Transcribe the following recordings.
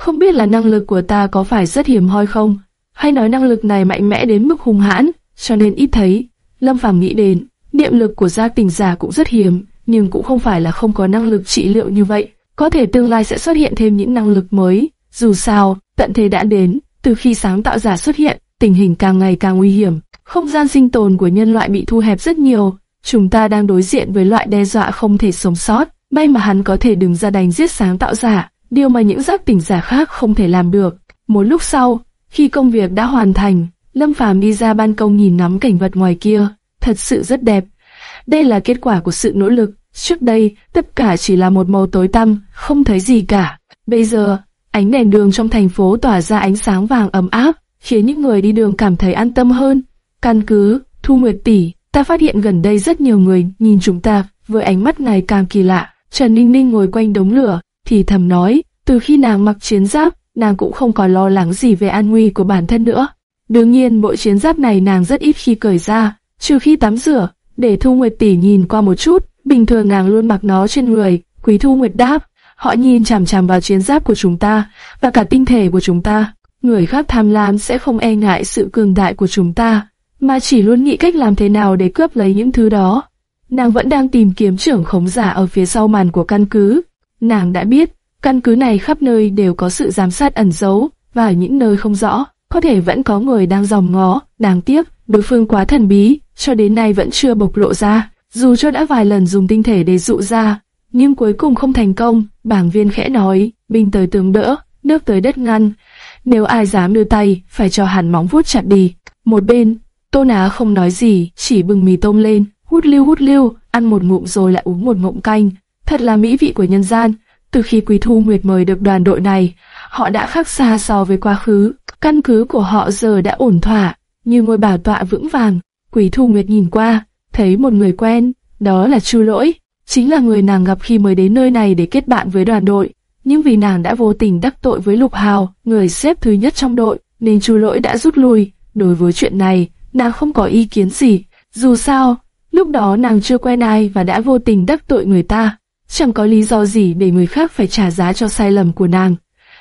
Không biết là năng lực của ta có phải rất hiểm hoi không, hay nói năng lực này mạnh mẽ đến mức hung hãn, cho nên ít thấy. Lâm Phàm nghĩ đến, niệm lực của gia tình giả cũng rất hiếm, nhưng cũng không phải là không có năng lực trị liệu như vậy. Có thể tương lai sẽ xuất hiện thêm những năng lực mới. Dù sao, tận thế đã đến, từ khi sáng tạo giả xuất hiện, tình hình càng ngày càng nguy hiểm. Không gian sinh tồn của nhân loại bị thu hẹp rất nhiều. Chúng ta đang đối diện với loại đe dọa không thể sống sót. May mà hắn có thể đứng ra đánh giết sáng tạo giả, điều mà những giác tỉnh giả khác không thể làm được. Một lúc sau, khi công việc đã hoàn thành, Lâm Phàm đi ra ban công nhìn ngắm cảnh vật ngoài kia, thật sự rất đẹp. Đây là kết quả của sự nỗ lực. Trước đây, tất cả chỉ là một màu tối tăm, không thấy gì cả. Bây giờ, ánh đèn đường trong thành phố tỏa ra ánh sáng vàng ấm áp, khiến những người đi đường cảm thấy an tâm hơn. Căn cứ, Thu Nguyệt tỷ, ta phát hiện gần đây rất nhiều người nhìn chúng ta với ánh mắt ngày càng kỳ lạ. Trần Ninh Ninh ngồi quanh đống lửa, thì thầm nói, từ khi nàng mặc chiến giáp, nàng cũng không còn lo lắng gì về an nguy của bản thân nữa. Đương nhiên bộ chiến giáp này nàng rất ít khi cởi ra, trừ khi tắm rửa, để Thu Nguyệt tỷ nhìn qua một chút, bình thường nàng luôn mặc nó trên người. Quý Thu Nguyệt đáp, họ nhìn chằm chằm vào chiến giáp của chúng ta và cả tinh thể của chúng ta. Người khác tham lam sẽ không e ngại sự cường đại của chúng ta, mà chỉ luôn nghĩ cách làm thế nào để cướp lấy những thứ đó. Nàng vẫn đang tìm kiếm trưởng khống giả ở phía sau màn của căn cứ. Nàng đã biết, căn cứ này khắp nơi đều có sự giám sát ẩn giấu, và ở những nơi không rõ, có thể vẫn có người đang dòm ngó. Đáng tiếc, đối phương quá thần bí, cho đến nay vẫn chưa bộc lộ ra. Dù cho đã vài lần dùng tinh thể để dụ ra, nhưng cuối cùng không thành công. Bảng viên khẽ nói, binh tới tướng đỡ, nước tới đất ngăn. Nếu ai dám đưa tay, phải cho hẳn móng vuốt chặt đi. Một bên, Tô ná không nói gì, chỉ bừng mì tôm lên, hút lưu hút lưu, ăn một ngụm rồi lại uống một ngụm canh. Thật là mỹ vị của nhân gian. Từ khi Quý Thu Nguyệt mời được đoàn đội này, họ đã khác xa so với quá khứ. Căn cứ của họ giờ đã ổn thỏa, như ngôi bảo tọa vững vàng. Quý Thu Nguyệt nhìn qua, thấy một người quen, đó là Chu Lỗi, chính là người nàng gặp khi mới đến nơi này để kết bạn với đoàn đội. Nhưng vì nàng đã vô tình đắc tội với Lục Hào, người xếp thứ nhất trong đội, nên Chu Lỗi đã rút lui. Đối với chuyện này, nàng không có ý kiến gì. Dù sao, lúc đó nàng chưa quen ai và đã vô tình đắc tội người ta. Chẳng có lý do gì để người khác phải trả giá cho sai lầm của nàng.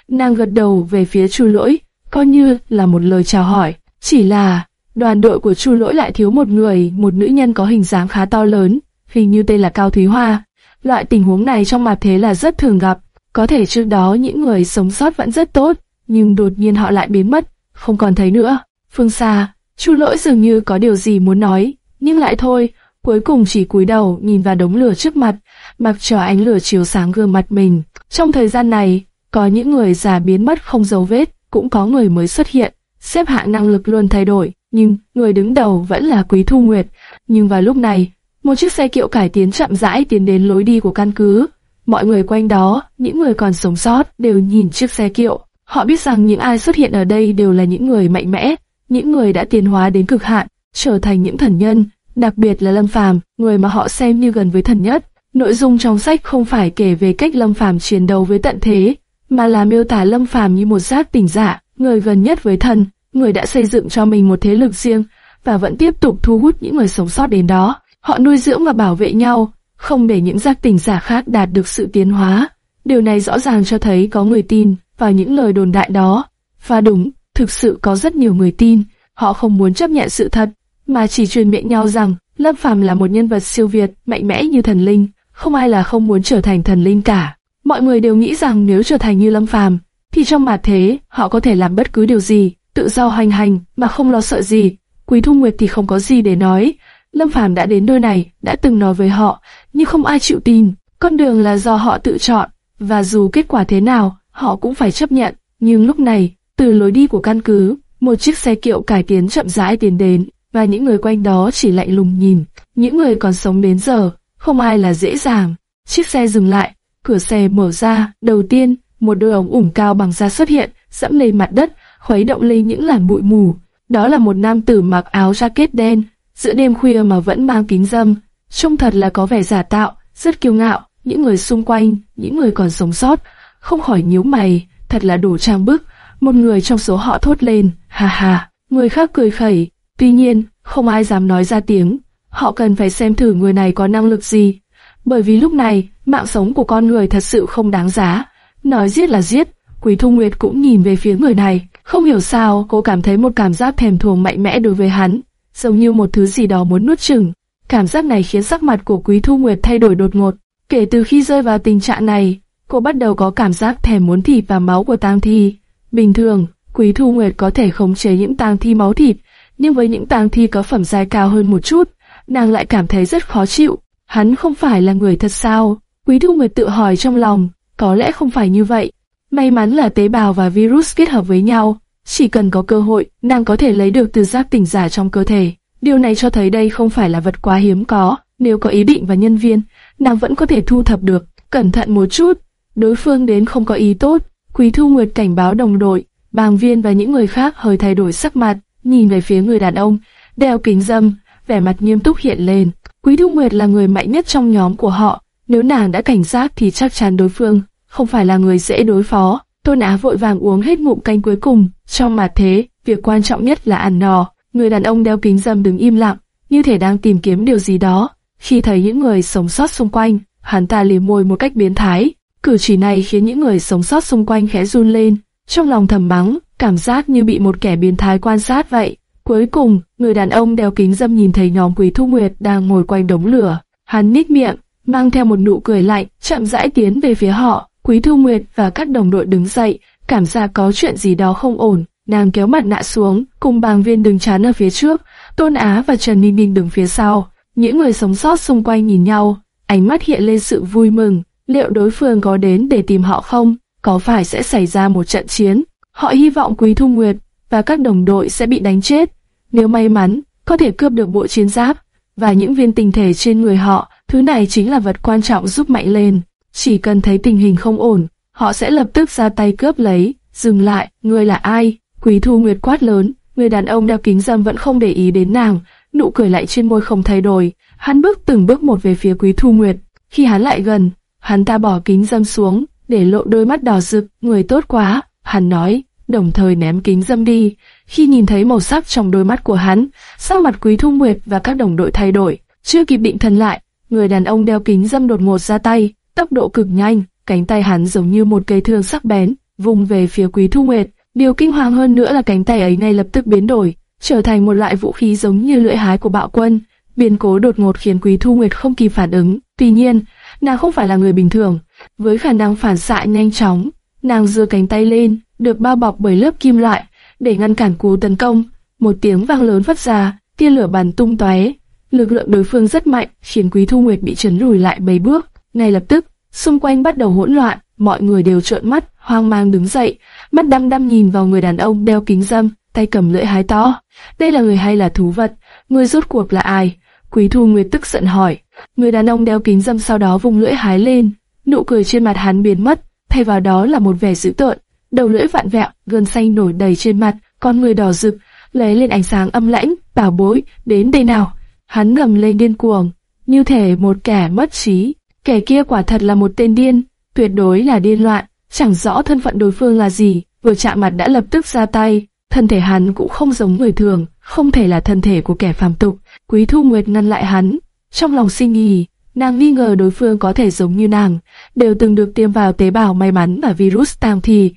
Nàng gật đầu về phía Chu Lỗi, coi như là một lời chào hỏi. Chỉ là, đoàn đội của Chu Lỗi lại thiếu một người, một nữ nhân có hình dáng khá to lớn, hình như tên là Cao Thúy Hoa. Loại tình huống này trong mặt thế là rất thường gặp. Có thể trước đó những người sống sót vẫn rất tốt, nhưng đột nhiên họ lại biến mất, không còn thấy nữa. Phương xa, Chu Lỗi dường như có điều gì muốn nói, nhưng lại thôi, cuối cùng chỉ cúi đầu nhìn vào đống lửa trước mặt, mặc cho ánh lửa chiếu sáng gương mặt mình. Trong thời gian này, có những người già biến mất không dấu vết, cũng có người mới xuất hiện, xếp hạng năng lực luôn thay đổi, nhưng người đứng đầu vẫn là Quý Thu Nguyệt. Nhưng vào lúc này, một chiếc xe kiệu cải tiến chậm rãi tiến đến lối đi của căn cứ. Mọi người quanh đó, những người còn sống sót đều nhìn chiếc xe kiệu. Họ biết rằng những ai xuất hiện ở đây đều là những người mạnh mẽ, những người đã tiến hóa đến cực hạn, trở thành những thần nhân, đặc biệt là Lâm Phàm, người mà họ xem như gần với thần nhất. Nội dung trong sách không phải kể về cách Lâm Phàm chiến đấu với tận thế, mà là miêu tả Lâm Phàm như một giác tỉnh giả, người gần nhất với thần, người đã xây dựng cho mình một thế lực riêng và vẫn tiếp tục thu hút những người sống sót đến đó. Họ nuôi dưỡng và bảo vệ nhau, không để những giác tỉnh giả khác đạt được sự tiến hóa. Điều này rõ ràng cho thấy có người tin vào những lời đồn đại đó. Và đúng, thực sự có rất nhiều người tin, họ không muốn chấp nhận sự thật, mà chỉ truyền miệng nhau rằng Lâm Phàm là một nhân vật siêu việt, mạnh mẽ như thần linh, không ai là không muốn trở thành thần linh cả. Mọi người đều nghĩ rằng nếu trở thành như Lâm Phàm, thì trong mặt thế, họ có thể làm bất cứ điều gì, tự do hành hành mà không lo sợ gì. Quý Thu Nguyệt thì không có gì để nói. Lâm Phàm đã đến nơi này, đã từng nói với họ, nhưng không ai chịu tin. Con đường là do họ tự chọn, và dù kết quả thế nào, họ cũng phải chấp nhận. Nhưng lúc này, từ lối đi của căn cứ, một chiếc xe kiệu cải tiến chậm rãi tiến đến, và những người quanh đó chỉ lạnh lùng nhìn. Những người còn sống đến giờ, không ai là dễ dàng. Chiếc xe dừng lại, cửa xe mở ra, đầu tiên, một đôi ống ủng cao bằng da xuất hiện, dẫm lên mặt đất, khuấy động lên những làn bụi mù. Đó là một nam tử mặc áo jacket đen, giữa đêm khuya mà vẫn mang kính dâm, trông thật là có vẻ giả tạo, rất kiêu ngạo. Những người xung quanh, những người còn sống sót, không khỏi nhíu mày, thật là đủ trang bức. Một người trong số họ thốt lên, ha ha, người khác cười khẩy. Tuy nhiên, không ai dám nói ra tiếng. Họ cần phải xem thử người này có năng lực gì. Bởi vì lúc này, mạng sống của con người thật sự không đáng giá. Nói giết là giết, Quý Thu Nguyệt cũng nhìn về phía người này, không hiểu sao cô cảm thấy một cảm giác thèm thuồng mạnh mẽ đối với hắn, giống như một thứ gì đó muốn nuốt chửng. Cảm giác này khiến sắc mặt của Quý Thu Nguyệt thay đổi đột ngột. Kể từ khi rơi vào tình trạng này, cô bắt đầu có cảm giác thèm muốn thịt và máu của tang thi. Bình thường, Quý Thu Nguyệt có thể khống chế những tang thi máu thịt, nhưng với những tang thi có phẩm giai cao hơn một chút, nàng lại cảm thấy rất khó chịu. Hắn không phải là người thật sao? Quý Thu Nguyệt tự hỏi trong lòng, có lẽ không phải như vậy. May mắn là tế bào và virus kết hợp với nhau, chỉ cần có cơ hội, nàng có thể lấy được từ giác tỉnh giả trong cơ thể. Điều này cho thấy đây không phải là vật quá hiếm có, nếu có ý định và nhân viên, nàng vẫn có thể thu thập được. Cẩn thận một chút, đối phương đến không có ý tốt. Quý Thu Nguyệt cảnh báo đồng đội, bàng viên và những người khác hơi thay đổi sắc mặt, nhìn về phía người đàn ông, đeo kính dâm, vẻ mặt nghiêm túc hiện lên. Quý Thu Nguyệt là người mạnh nhất trong nhóm của họ, nếu nàng đã cảnh giác thì chắc chắn đối phương không phải là người dễ đối phó. Tôn Á vội vàng uống hết ngụm canh cuối cùng, trong mặt thế, việc quan trọng nhất là ăn no. Người đàn ông đeo kính dâm đứng im lặng, như thể đang tìm kiếm điều gì đó. Khi thấy những người sống sót xung quanh, hắn ta liếm môi một cách biến thái. Cử chỉ này khiến những người sống sót xung quanh khẽ run lên, trong lòng thầm mắng, cảm giác như bị một kẻ biến thái quan sát vậy. Cuối cùng, người đàn ông đeo kính dâm nhìn thấy nhóm Quý Thu Nguyệt đang ngồi quanh đống lửa. Hắn nít miệng, mang theo một nụ cười lạnh, chậm rãi tiến về phía họ. Quý Thu Nguyệt và các đồng đội đứng dậy, cảm giác có chuyện gì đó không ổn. Nàng kéo mặt nạ xuống, cùng bàng viên đứng chán ở phía trước, Tôn Á và Trần Ninh Ninh đứng phía sau. Những người sống sót xung quanh nhìn nhau, ánh mắt hiện lên sự vui mừng. Liệu đối phương có đến để tìm họ không? Có phải sẽ xảy ra một trận chiến? Họ hy vọng Quý Thu Nguyệt và các đồng đội sẽ bị đánh chết. Nếu may mắn, có thể cướp được bộ chiến giáp và những viên tinh thể trên người họ. Thứ này chính là vật quan trọng giúp mạnh lên. Chỉ cần thấy tình hình không ổn, họ sẽ lập tức ra tay cướp lấy. Dừng lại, ngươi là ai? Quý Thu Nguyệt quát lớn, người đàn ông đeo kính dâm vẫn không để ý đến nàng, nụ cười lại trên môi không thay đổi. Hắn bước từng bước một về phía Quý Thu Nguyệt. Khi hắn lại gần, hắn ta bỏ kính dâm xuống, để lộ đôi mắt đỏ rực, người tốt quá. Hắn nói, đồng thời ném kính dâm đi. Khi nhìn thấy màu sắc trong đôi mắt của hắn, sắc mặt Quý Thu Nguyệt và các đồng đội thay đổi. Chưa kịp định thần lại, người đàn ông đeo kính dâm đột ngột ra tay, tốc độ cực nhanh, cánh tay hắn giống như một cây thương sắc bén, vùng về phía Quý Thu Nguyệt. Điều kinh hoàng hơn nữa là cánh tay ấy ngay lập tức biến đổi, trở thành một loại vũ khí giống như lưỡi hái của bạo quân. Biến cố đột ngột khiến Quý Thu Nguyệt không kịp phản ứng. Tuy nhiên, nàng không phải là người bình thường, với khả năng phản xạ nhanh chóng, nàng giơ cánh tay lên, được bao bọc bởi lớp kim loại, để ngăn cản cú tấn công. Một tiếng vang lớn phát ra, tia lửa bắn tung tóe. Lực lượng đối phương rất mạnh, khiến Quý Thu Nguyệt bị chấn lùi lại mấy bước. Ngay lập tức, xung quanh bắt đầu hỗn loạn, mọi người đều trợn mắt, hoang mang đứng dậy, mắt đăm đăm nhìn vào người đàn ông đeo kính dâm, tay cầm lưỡi hái to. Đây là người hay là thú vật? Người rốt cuộc là ai? Quý Thu Nguyệt tức giận hỏi. Người đàn ông đeo kính dâm sau đó vùng lưỡi hái lên, nụ cười trên mặt hắn biến mất, thay vào đó là một vẻ dữ tợn. Đầu lưỡi vạn vẹo, gân xanh nổi đầy trên mặt, con người đỏ rực, lấy lên ánh sáng âm lãnh, bảo bối, đến đây nào. Hắn ngầm lên điên cuồng, như thể một kẻ mất trí. Kẻ kia quả thật là một tên điên, tuyệt đối là điên loạn, chẳng rõ thân phận đối phương là gì, vừa chạm mặt đã lập tức ra tay. Thân thể hắn cũng không giống người thường, không thể là thân thể của kẻ phàm tục. Quý Thu Nguyệt ngăn lại hắn, trong lòng suy nghĩ, nàng nghi ngờ đối phương có thể giống như nàng, đều từng được tiêm vào tế bào may mắn và virus tam thì.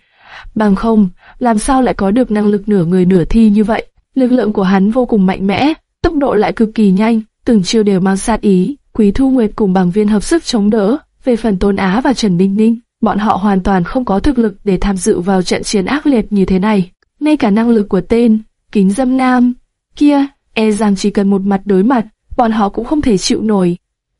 Bằng không, làm sao lại có được năng lực nửa người nửa thi như vậy? Lực lượng của hắn vô cùng mạnh mẽ, tốc độ lại cực kỳ nhanh, từng chiêu đều mang sát ý. Quý Thu Nguyệt cùng bằng viên hợp sức chống đỡ. Về phần Tôn Á và Trần Ninh Ninh, bọn họ hoàn toàn không có thực lực để tham dự vào trận chiến ác liệt như thế này. Ngay cả năng lực của tên, kính dâm nam, kia, e rằng chỉ cần một mặt đối mặt, bọn họ cũng không thể chịu nổi.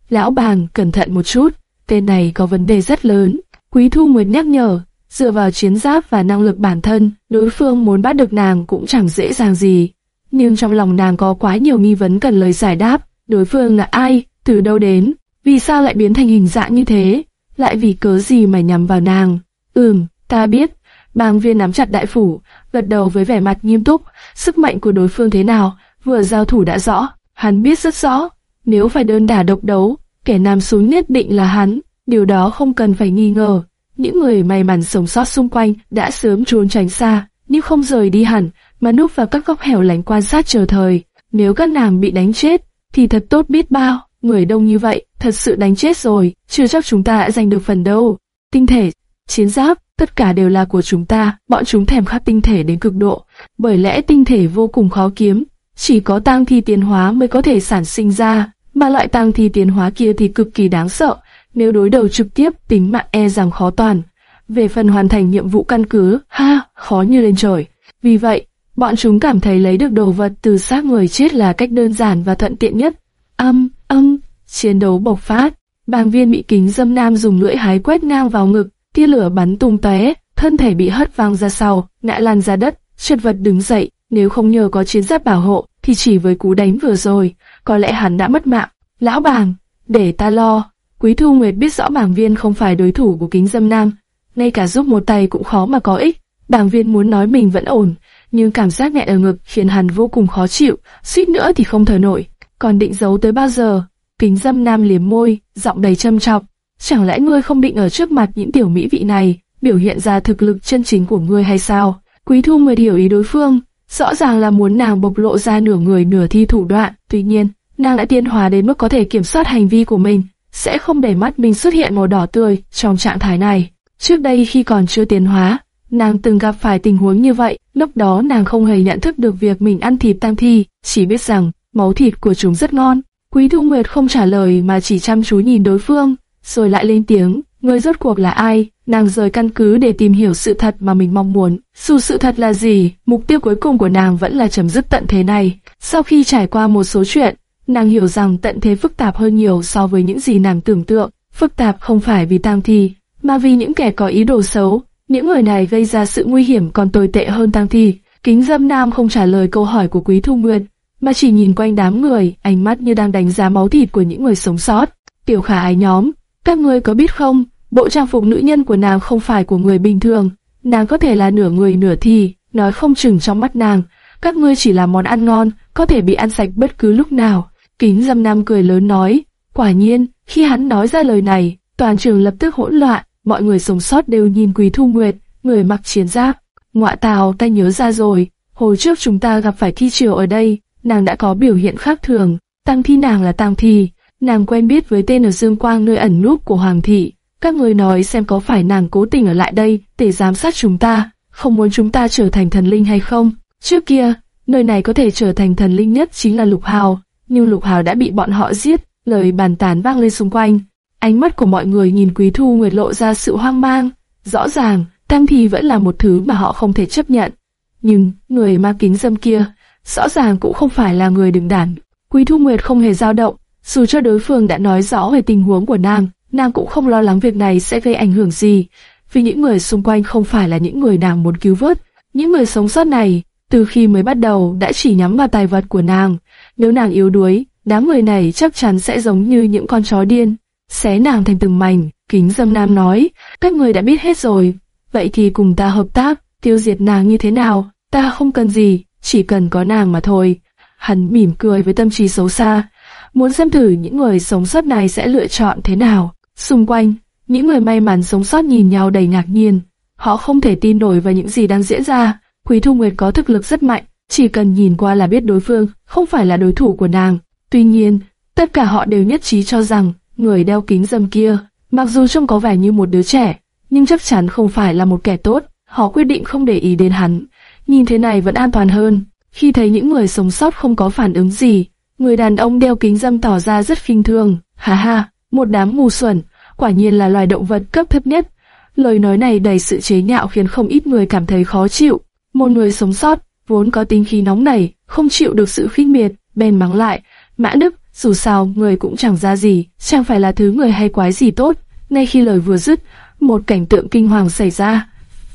Lão bàng, cẩn thận một chút, tên này có vấn đề rất lớn. Quý Thu Nguyệt nhắc nhở, dựa vào chiến giáp và năng lực bản thân, đối phương muốn bắt được nàng cũng chẳng dễ dàng gì. Nhưng trong lòng nàng có quá nhiều nghi vấn cần lời giải đáp, đối phương là ai, từ đâu đến, vì sao lại biến thành hình dạng như thế, lại vì cớ gì mà nhắm vào nàng. Ừm, ta biết, bàng viên nắm chặt đại phủ, gật đầu với vẻ mặt nghiêm túc, sức mạnh của đối phương thế nào, vừa giao thủ đã rõ, hắn biết rất rõ, nếu phải đơn đả độc đấu, kẻ nam xuống nhất định là hắn, điều đó không cần phải nghi ngờ. Những người may mắn sống sót xung quanh đã sớm trốn tránh xa, nhưng không rời đi hẳn, mà núp vào các góc hẻo lánh quan sát chờ thời. Nếu các nàng bị đánh chết, thì thật tốt biết bao, người đông như vậy, thật sự đánh chết rồi, chưa chắc chúng ta đã giành được phần đâu. Tinh thể, chiến giáp, tất cả đều là của chúng ta, bọn chúng thèm khát tinh thể đến cực độ, bởi lẽ tinh thể vô cùng khó kiếm, chỉ có tang thi tiến hóa mới có thể sản sinh ra, mà loại tang thi tiến hóa kia thì cực kỳ đáng sợ, nếu đối đầu trực tiếp tính mạng e rằng khó toàn. Về phần hoàn thành nhiệm vụ căn cứ, ha, khó như lên trời. Vì vậy, bọn chúng cảm thấy lấy được đồ vật từ xác người chết là cách đơn giản và thuận tiện nhất. Âm, âm, chiến đấu bộc phát. Bàng viên bị kính dâm nam dùng lưỡi hái quét ngang vào ngực, tia lửa bắn tung tóe, thân thể bị hất văng ra sau, ngã lăn ra đất, chật vật đứng dậy. Nếu không nhờ có chiến giáp bảo hộ, thì chỉ với cú đánh vừa rồi, có lẽ hắn đã mất mạng. Lão bàng, để ta lo. Quý Thu Nguyệt biết rõ bảng viên không phải đối thủ của kính dâm nam, ngay cả giúp một tay cũng khó mà có ích. Bảng viên muốn nói mình vẫn ổn, nhưng cảm giác nghẹn ở ngực khiến hắn vô cùng khó chịu, suýt nữa thì không thở nổi. Còn định giấu tới bao giờ? Kính dâm nam liếm môi, giọng đầy châm chọc. Chẳng lẽ ngươi không định ở trước mặt những tiểu mỹ vị này, biểu hiện ra thực lực chân chính của ngươi hay sao? Quý Thu Nguyệt hiểu ý đối phương, rõ ràng là muốn nàng bộc lộ ra nửa người nửa thi thủ đoạn. Tuy nhiên, nàng đã tiến hóa đến mức có thể kiểm soát hành vi của mình, sẽ không để mắt mình xuất hiện màu đỏ tươi trong trạng thái này. Trước đây khi còn chưa tiến hóa, nàng từng gặp phải tình huống như vậy, lúc đó nàng không hề nhận thức được việc mình ăn thịt tang thi, chỉ biết rằng máu thịt của chúng rất ngon. Quý Thu Nguyệt không trả lời mà chỉ chăm chú nhìn đối phương, rồi lại lên tiếng, người rốt cuộc là ai? Nàng rời căn cứ để tìm hiểu sự thật mà mình mong muốn. Dù sự thật là gì, mục tiêu cuối cùng của nàng vẫn là chấm dứt tận thế này. Sau khi trải qua một số chuyện, nàng hiểu rằng tận thế phức tạp hơn nhiều so với những gì nàng tưởng tượng. Phức tạp không phải vì tang thi, mà vì những kẻ có ý đồ xấu. Những người này gây ra sự nguy hiểm còn tồi tệ hơn tang thi. Kính dâm nam không trả lời câu hỏi của quý thu nguyên mà chỉ nhìn quanh đám người, ánh mắt như đang đánh giá máu thịt của những người sống sót. Tiểu khả ái nhóm, các ngươi có biết không, bộ trang phục nữ nhân của nàng không phải của người bình thường, nàng có thể là nửa người nửa thi, nói không chừng trong mắt nàng, các ngươi chỉ là món ăn ngon, có thể bị ăn sạch bất cứ lúc nào. Kính dâm nam cười lớn nói, quả nhiên, khi hắn nói ra lời này, toàn trường lập tức hỗn loạn, mọi người sống sót đều nhìn Quý Thu Nguyệt, người mặc chiến giáp. Ngọa tào ta nhớ ra rồi, hồi trước chúng ta gặp phải thi triều ở đây, nàng đã có biểu hiện khác thường, tăng thi nàng là tăng thi, nàng quen biết với tên ở Dương Quang nơi ẩn núp của Hoàng thị. Các người nói xem có phải nàng cố tình ở lại đây để giám sát chúng ta, không muốn chúng ta trở thành thần linh hay không? Trước kia, nơi này có thể trở thành thần linh nhất chính là Lục Hào, nhưng Lục Hào đã bị bọn họ giết, lời bàn tán vang lên xung quanh. Ánh mắt của mọi người nhìn Quý Thu Nguyệt lộ ra sự hoang mang. Rõ ràng, tăng thi vẫn là một thứ mà họ không thể chấp nhận. Nhưng, người ma kính dâm kia, rõ ràng cũng không phải là người đứng đản. Quý Thu Nguyệt không hề dao động, dù cho đối phương đã nói rõ về tình huống của nàng, nàng cũng không lo lắng việc này sẽ gây ảnh hưởng gì, vì những người xung quanh không phải là những người nàng muốn cứu vớt. Những người sống sót này, từ khi mới bắt đầu đã chỉ nhắm vào tài vật của nàng. Nếu nàng yếu đuối, đám người này chắc chắn sẽ giống như những con chó điên, xé nàng thành từng mảnh. Kính Dâm Nam nói, các người đã biết hết rồi, vậy thì cùng ta hợp tác, tiêu diệt nàng như thế nào, ta không cần gì, chỉ cần có nàng mà thôi. Hắn mỉm cười với tâm trí xấu xa, muốn xem thử những người sống sót này sẽ lựa chọn thế nào. Xung quanh, những người may mắn sống sót nhìn nhau đầy ngạc nhiên, họ không thể tin nổi vào những gì đang diễn ra. Quý Thu Nguyệt có thực lực rất mạnh, chỉ cần nhìn qua là biết đối phương không phải là đối thủ của nàng. Tuy nhiên, tất cả họ đều nhất trí cho rằng người đeo kính dâm kia, mặc dù trông có vẻ như một đứa trẻ, nhưng chắc chắn không phải là một kẻ tốt. Họ quyết định không để ý đến hắn, nhìn thế này vẫn an toàn hơn. Khi thấy những người sống sót không có phản ứng gì, người đàn ông đeo kính dâm tỏ ra rất khinh thường. Hà ha, một đám ngu xuẩn, quả nhiên là loài động vật cấp thấp nhất. Lời nói này đầy sự chế nhạo khiến không ít người cảm thấy khó chịu. Một người sống sót, vốn có tính khí nóng nảy, không chịu được sự khinh miệt, bèn mắng lại. Mã Đức, dù sao người cũng chẳng ra gì, chẳng phải là thứ người hay quái gì tốt. Ngay khi lời vừa dứt, một cảnh tượng kinh hoàng xảy ra.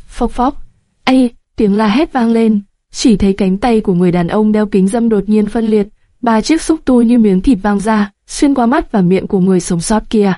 Phốc phốc, ây, tiếng la hét vang lên, chỉ thấy cánh tay của người đàn ông đeo kính dâm đột nhiên phân liệt, ba chiếc xúc tu như miếng thịt vang ra, xuyên qua mắt và miệng của người sống sót kia.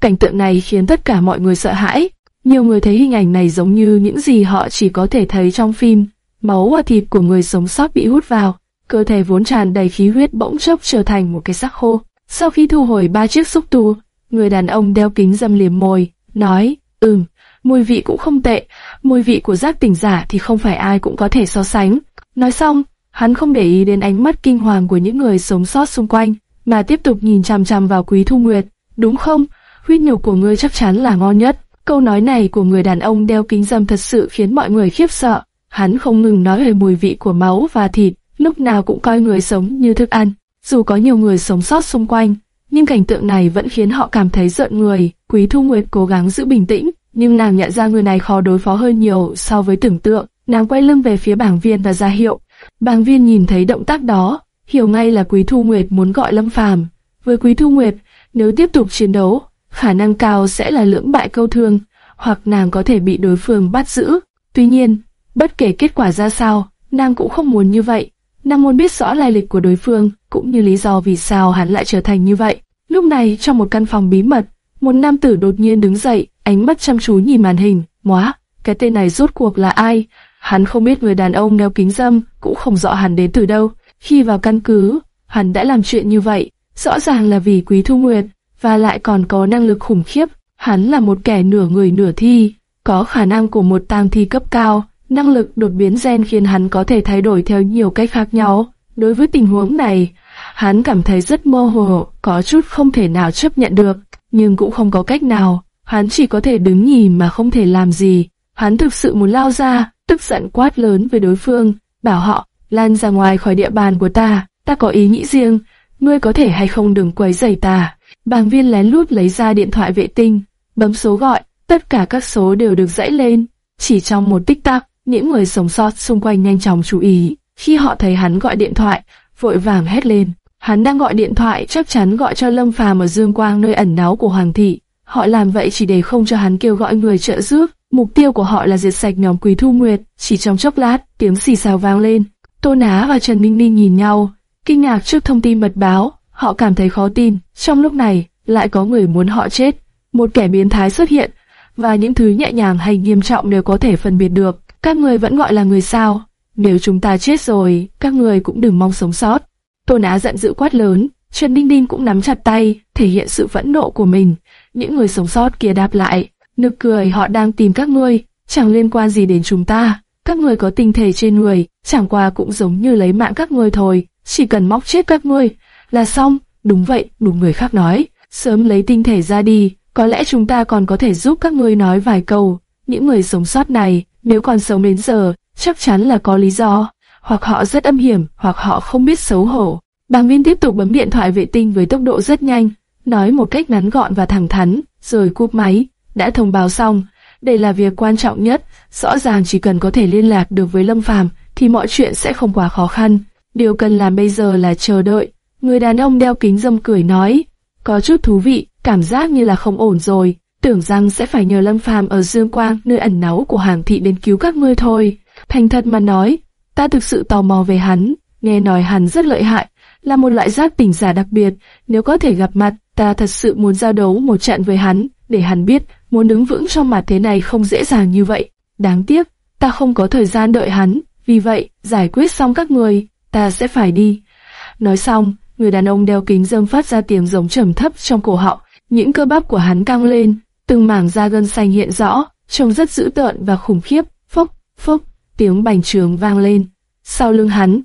Cảnh tượng này khiến tất cả mọi người sợ hãi. Nhiều người thấy hình ảnh này giống như những gì họ chỉ có thể thấy trong phim. Máu và thịt của người sống sót bị hút vào, cơ thể vốn tràn đầy khí huyết bỗng chốc trở thành một cái xác khô. Sau khi thu hồi ba chiếc xúc tu, người đàn ông đeo kính dâm liềm môi, nói, ừm, mùi vị cũng không tệ, mùi vị của giác tỉnh giả thì không phải ai cũng có thể so sánh. Nói xong, hắn không để ý đến ánh mắt kinh hoàng của những người sống sót xung quanh, mà tiếp tục nhìn chằm chằm vào Quý Thu Nguyệt. Đúng không? Huyết nhục của ngươi chắc chắn là ngon nhất. Câu nói này của người đàn ông đeo kính dâm thật sự khiến mọi người khiếp sợ. Hắn không ngừng nói về mùi vị của máu và thịt, lúc nào cũng coi người sống như thức ăn. Dù có nhiều người sống sót xung quanh, nhưng cảnh tượng này vẫn khiến họ cảm thấy giận người. Quý Thu Nguyệt cố gắng giữ bình tĩnh, nhưng nàng nhận ra người này khó đối phó hơn nhiều so với tưởng tượng. Nàng quay lưng về phía bảng viên và ra hiệu. Bảng viên nhìn thấy động tác đó, hiểu ngay là Quý Thu Nguyệt muốn gọi Lâm Phàm. Với Quý Thu Nguyệt, nếu tiếp tục chiến đấu, khả năng cao sẽ là lưỡng bại câu thương, hoặc nàng có thể bị đối phương bắt giữ. Tuy nhiên, bất kể kết quả ra sao, nàng cũng không muốn như vậy. Nàng muốn biết rõ lai lịch của đối phương, cũng như lý do vì sao hắn lại trở thành như vậy. Lúc này, trong một căn phòng bí mật, một nam tử đột nhiên đứng dậy, ánh mắt chăm chú nhìn màn hình. Móa, cái tên này rốt cuộc là ai? Hắn không biết người đàn ông đeo kính dâm, cũng không rõ hắn đến từ đâu. Khi vào căn cứ, hắn đã làm chuyện như vậy, rõ ràng là vì Quý Thu Nguyệt, và lại còn có năng lực khủng khiếp. Hắn là một kẻ nửa người nửa thi, có khả năng của một tang thi cấp cao, năng lực đột biến gen khiến hắn có thể thay đổi theo nhiều cách khác nhau. Đối với tình huống này, hắn cảm thấy rất mơ hồ, có chút không thể nào chấp nhận được, nhưng cũng không có cách nào. Hắn chỉ có thể đứng nhìn mà không thể làm gì. Hắn thực sự muốn lao ra, tức giận quát lớn với đối phương, bảo họ, lan ra ngoài khỏi địa bàn của ta, ta có ý nghĩ riêng, ngươi có thể hay không đừng quấy rầy ta. Bàng viên lén lút lấy ra điện thoại vệ tinh, bấm số gọi, tất cả các số đều được dãy lên. Chỉ trong một tích tắc, những người sống sót xung quanh nhanh chóng chú ý. Khi họ thấy hắn gọi điện thoại, vội vàng hét lên. Hắn đang gọi điện thoại chắc chắn gọi cho Lâm Phàm ở Dương Quang nơi ẩn náu của Hoàng thị. Họ làm vậy chỉ để không cho hắn kêu gọi người trợ giúp. Mục tiêu của họ là diệt sạch nhóm Quý Thu Nguyệt. Chỉ trong chốc lát, tiếng xì xào vang lên. Tô Ná và Trần Minh Ninh nhìn nhau, kinh ngạc trước thông tin mật báo. Họ cảm thấy khó tin. Trong lúc này, lại có người muốn họ chết. Một kẻ biến thái xuất hiện, và những thứ nhẹ nhàng hay nghiêm trọng đều có thể phân biệt được. Các người vẫn gọi là người sao? Nếu chúng ta chết rồi, các người cũng đừng mong sống sót. Tôn Á giận dữ quát lớn, Trần Đinh Đinh cũng nắm chặt tay, thể hiện sự phẫn nộ của mình. Những người sống sót kia đáp lại, nực cười họ đang tìm các ngươi, chẳng liên quan gì đến chúng ta. Các người có tinh thể trên người, chẳng qua cũng giống như lấy mạng các ngươi thôi, chỉ cần móc chết các ngươi là xong. Đúng vậy, đúng người khác nói, sớm lấy tinh thể ra đi, có lẽ chúng ta còn có thể giúp các ngươi nói vài câu. Những người sống sót này, nếu còn sống đến giờ, chắc chắn là có lý do, hoặc họ rất âm hiểm, hoặc họ không biết xấu hổ. Bàng Viên tiếp tục bấm điện thoại vệ tinh với tốc độ rất nhanh, nói một cách ngắn gọn và thẳng thắn, rồi cúp máy, đã thông báo xong. Đây là việc quan trọng nhất, rõ ràng chỉ cần có thể liên lạc được với Lâm Phàm thì mọi chuyện sẽ không quá khó khăn. Điều cần làm bây giờ là chờ đợi. Người đàn ông đeo kính dâm cười nói, có chút thú vị, cảm giác như là không ổn rồi, tưởng rằng sẽ phải nhờ Lâm Phàm ở Dương Quang, nơi ẩn náu của Hàng thị đến cứu các ngươi thôi. Thành thật mà nói, ta thực sự tò mò về hắn, nghe nói hắn rất lợi hại, là một loại giác tỉnh giả đặc biệt, nếu có thể gặp mặt, ta thật sự muốn giao đấu một trận với hắn, để hắn biết, muốn đứng vững trong mặt thế này không dễ dàng như vậy. Đáng tiếc, ta không có thời gian đợi hắn, vì vậy, giải quyết xong các người, ta sẽ phải đi. Nói xong, người đàn ông đeo kính dâm phát ra tiếng giống trầm thấp trong cổ họng, những cơ bắp của hắn căng lên, từng mảng da gân xanh hiện rõ, trông rất dữ tợn và khủng khiếp. Phốc, phốc, tiếng bành trướng vang lên. Sau lưng hắn,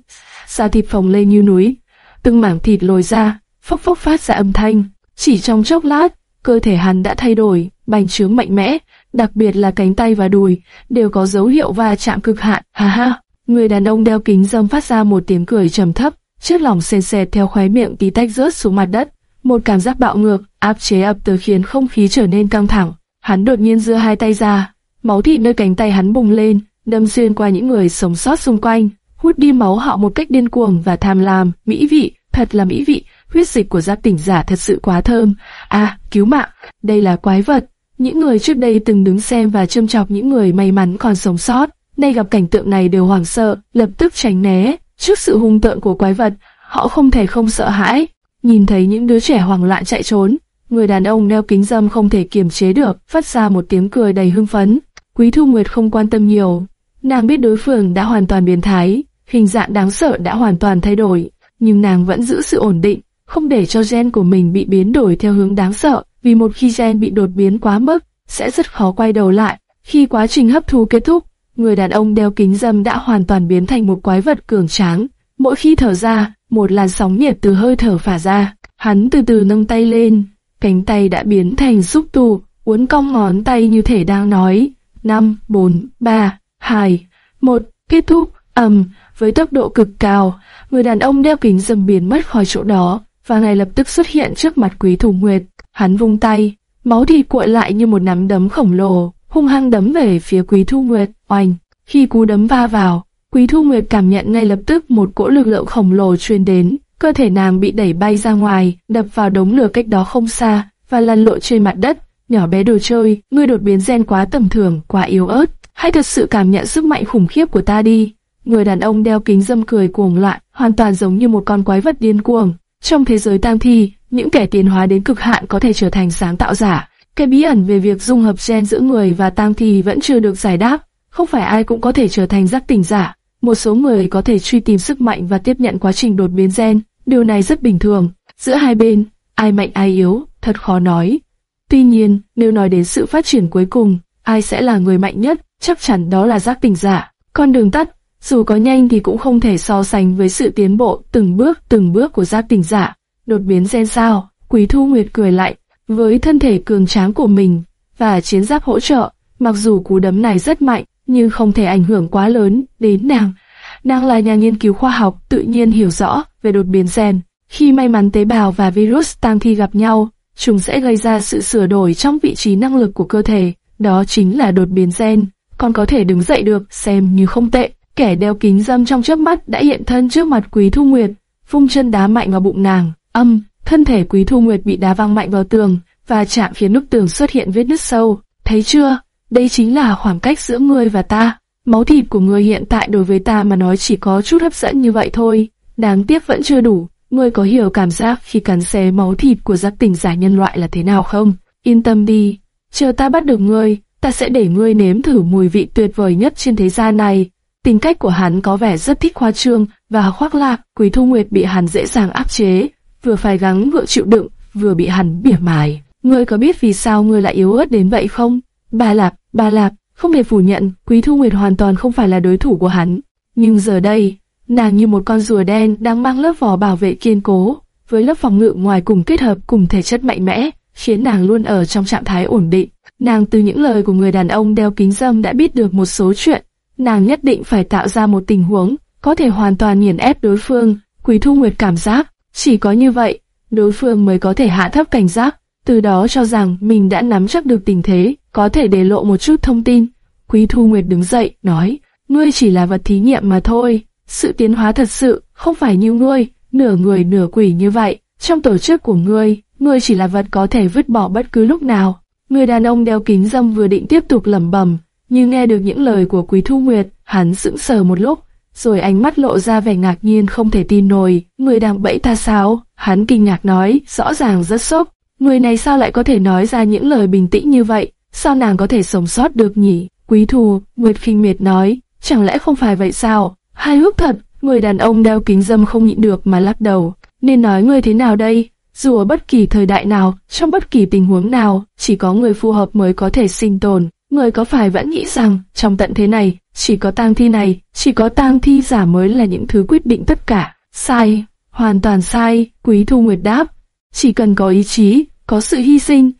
da thịt phồng lên như núi, từng mảng thịt lồi ra, phốc phốc phát ra âm thanh. Chỉ trong chốc lát, cơ thể hắn đã thay đổi, bành trướng mạnh mẽ, đặc biệt là cánh tay và đùi, đều có dấu hiệu va chạm cực hạn. Ha ha, người đàn ông đeo kính dâm phát ra một tiếng cười trầm thấp, chiếc lỏng sền sệt theo khóe miệng tí tách rớt xuống mặt đất. Một cảm giác bạo ngược, áp chế ập tới khiến không khí trở nên căng thẳng. Hắn đột nhiên giơ hai tay ra, máu thịt nơi cánh tay hắn bùng lên, đâm xuyên qua những người sống sót xung quanh, hút đi máu họ một cách điên cuồng và tham lam, mỹ vị, thật là mỹ vị. Huyết dịch của giáp tỉnh giả thật sự quá thơm. À, cứu mạng, đây là quái vật. Những người trước đây từng đứng xem và châm chọc những người may mắn còn sống sót, nay gặp cảnh tượng này đều hoảng sợ, lập tức tránh né. Trước sự hung tợn của quái vật, họ không thể không sợ hãi. Nhìn thấy những đứa trẻ hoảng loạn chạy trốn, người đàn ông đeo kính dâm không thể kiềm chế được, phát ra một tiếng cười đầy hưng phấn. Quý Thu Nguyệt không quan tâm nhiều, nàng biết đối phương đã hoàn toàn biến thái, hình dạng đáng sợ đã hoàn toàn thay đổi, nhưng nàng vẫn giữ sự ổn định, không để cho gen của mình bị biến đổi theo hướng đáng sợ, vì một khi gen bị đột biến quá mức, sẽ rất khó quay đầu lại. Khi quá trình hấp thu kết thúc, người đàn ông đeo kính dâm đã hoàn toàn biến thành một quái vật cường tráng. Mỗi khi thở ra, một làn sóng nhiệt từ hơi thở phả ra. Hắn từ từ nâng tay lên, cánh tay đã biến thành xúc tu, uốn cong ngón tay như thể đang nói, 5, 4, 3, 2, 1, kết thúc, ầm, với tốc độ cực cao, người đàn ông đeo kính dầm biến mất khỏi chỗ đó, và ngay lập tức xuất hiện trước mặt Quý Thủ Nguyệt. Hắn vung tay, máu thịt cuộn lại như một nắm đấm khổng lồ, hung hăng đấm về phía Quý Thu Nguyệt. Oanh! Khi cú đấm va vào, Quý Thu Nguyệt cảm nhận ngay lập tức một cỗ lực lượng khổng lồ truyền đến, cơ thể nàng bị đẩy bay ra ngoài, đập vào đống lửa cách đó không xa, và lăn lộn trên mặt đất. Nhỏ bé đồ chơi, ngươi đột biến gen quá tầm thường, quá yếu ớt, hãy thật sự cảm nhận sức mạnh khủng khiếp của ta đi. Người đàn ông đeo kính dâm cười cuồng loạn, hoàn toàn giống như một con quái vật điên cuồng. Trong thế giới tam thi, những kẻ tiến hóa đến cực hạn có thể trở thành sáng tạo giả. Cái bí ẩn về việc dung hợp gen giữa người và tam thi vẫn chưa được giải đáp. Không phải ai cũng có thể trở thành giác tỉnh giả. Một số người có thể truy tìm sức mạnh và tiếp nhận quá trình đột biến gen. Điều này rất bình thường. Giữa hai bên, ai mạnh ai yếu, thật khó nói. Tuy nhiên, nếu nói đến sự phát triển cuối cùng, ai sẽ là người mạnh nhất, chắc chắn đó là giác tỉnh giả. Con đường tắt, dù có nhanh thì cũng không thể so sánh với sự tiến bộ từng bước từng bước của giác tỉnh giả. Đột biến gen sao? Quý Thu Nguyệt cười lạnh, với thân thể cường tráng của mình và chiến giáp hỗ trợ, mặc dù cú đấm này rất mạnh, nhưng không thể ảnh hưởng quá lớn đến nàng. Nàng là nhà nghiên cứu khoa học, tự nhiên hiểu rõ về đột biến gen. Khi may mắn tế bào và virus tang thi gặp nhau, chúng sẽ gây ra sự sửa đổi trong vị trí năng lực của cơ thể, đó chính là đột biến gen. Con có thể đứng dậy được, xem như không tệ. Kẻ đeo kính dâm trong chớp mắt đã hiện thân trước mặt Quý Thu Nguyệt, vung chân đá mạnh vào bụng nàng. Âm, thân thể Quý Thu Nguyệt bị đá văng mạnh vào tường, và chạm khiến nút tường xuất hiện vết nứt sâu. Thấy chưa? Đây chính là khoảng cách giữa ngươi và ta. Máu thịt của ngươi hiện tại đối với ta mà nói chỉ có chút hấp dẫn như vậy thôi. Đáng tiếc vẫn chưa đủ. Ngươi có hiểu cảm giác khi cắn xé máu thịt của giác tỉnh giả nhân loại là thế nào không? Yên tâm đi, chờ ta bắt được ngươi, ta sẽ để ngươi nếm thử mùi vị tuyệt vời nhất trên thế gian này. Tính cách của hắn có vẻ rất thích khoa trương và khoác lác, Quý Thu Nguyệt bị hắn dễ dàng áp chế, vừa phải gắng vừa chịu đựng, vừa bị hắn bỉa mài. Ngươi có biết vì sao ngươi lại yếu ớt đến vậy không? Bà Lạp, bà Lạp, không thể phủ nhận, Quý Thu Nguyệt hoàn toàn không phải là đối thủ của hắn. Nhưng giờ đây, nàng như một con rùa đen đang mang lớp vỏ bảo vệ kiên cố, với lớp phòng ngự ngoài cùng kết hợp cùng thể chất mạnh mẽ, khiến nàng luôn ở trong trạng thái ổn định. Nàng từ những lời của người đàn ông đeo kính dâm đã biết được một số chuyện, nàng nhất định phải tạo ra một tình huống có thể hoàn toàn nghiền ép đối phương. Quý Thu Nguyệt cảm giác, chỉ có như vậy, đối phương mới có thể hạ thấp cảnh giác, từ đó cho rằng mình đã nắm chắc được tình thế, có thể để lộ một chút thông tin. Quý Thu Nguyệt đứng dậy, nói, nuôi chỉ là vật thí nghiệm mà thôi, sự tiến hóa thật sự không phải như ngươi, nửa người nửa quỷ như vậy. Trong tổ chức của ngươi, ngươi chỉ là vật có thể vứt bỏ bất cứ lúc nào. Người đàn ông đeo kính dâm vừa định tiếp tục lẩm bẩm, nhưng nghe được những lời của Quý Thu Nguyệt, hắn sững sờ một lúc, rồi ánh mắt lộ ra vẻ ngạc nhiên không thể tin nổi. Người đang bẫy ta sao? Hắn kinh ngạc nói, rõ ràng rất sốc. Người này sao lại có thể nói ra những lời bình tĩnh như vậy? Sao nàng có thể sống sót được nhỉ? Quý thù Nguyệt khinh miệt nói, chẳng lẽ không phải vậy sao? Hai hước thật, người đàn ông đeo kính dâm không nhịn được mà lắc đầu. Nên nói ngươi thế nào đây? Dù ở bất kỳ thời đại nào, trong bất kỳ tình huống nào, chỉ có người phù hợp mới có thể sinh tồn. Người có phải vẫn nghĩ rằng, trong tận thế này, chỉ có tang thi này, chỉ có tang thi giả mới là những thứ quyết định tất cả? Sai, hoàn toàn sai, Quý Thu Nguyệt đáp. Chỉ cần có ý chí, có sự hy sinh,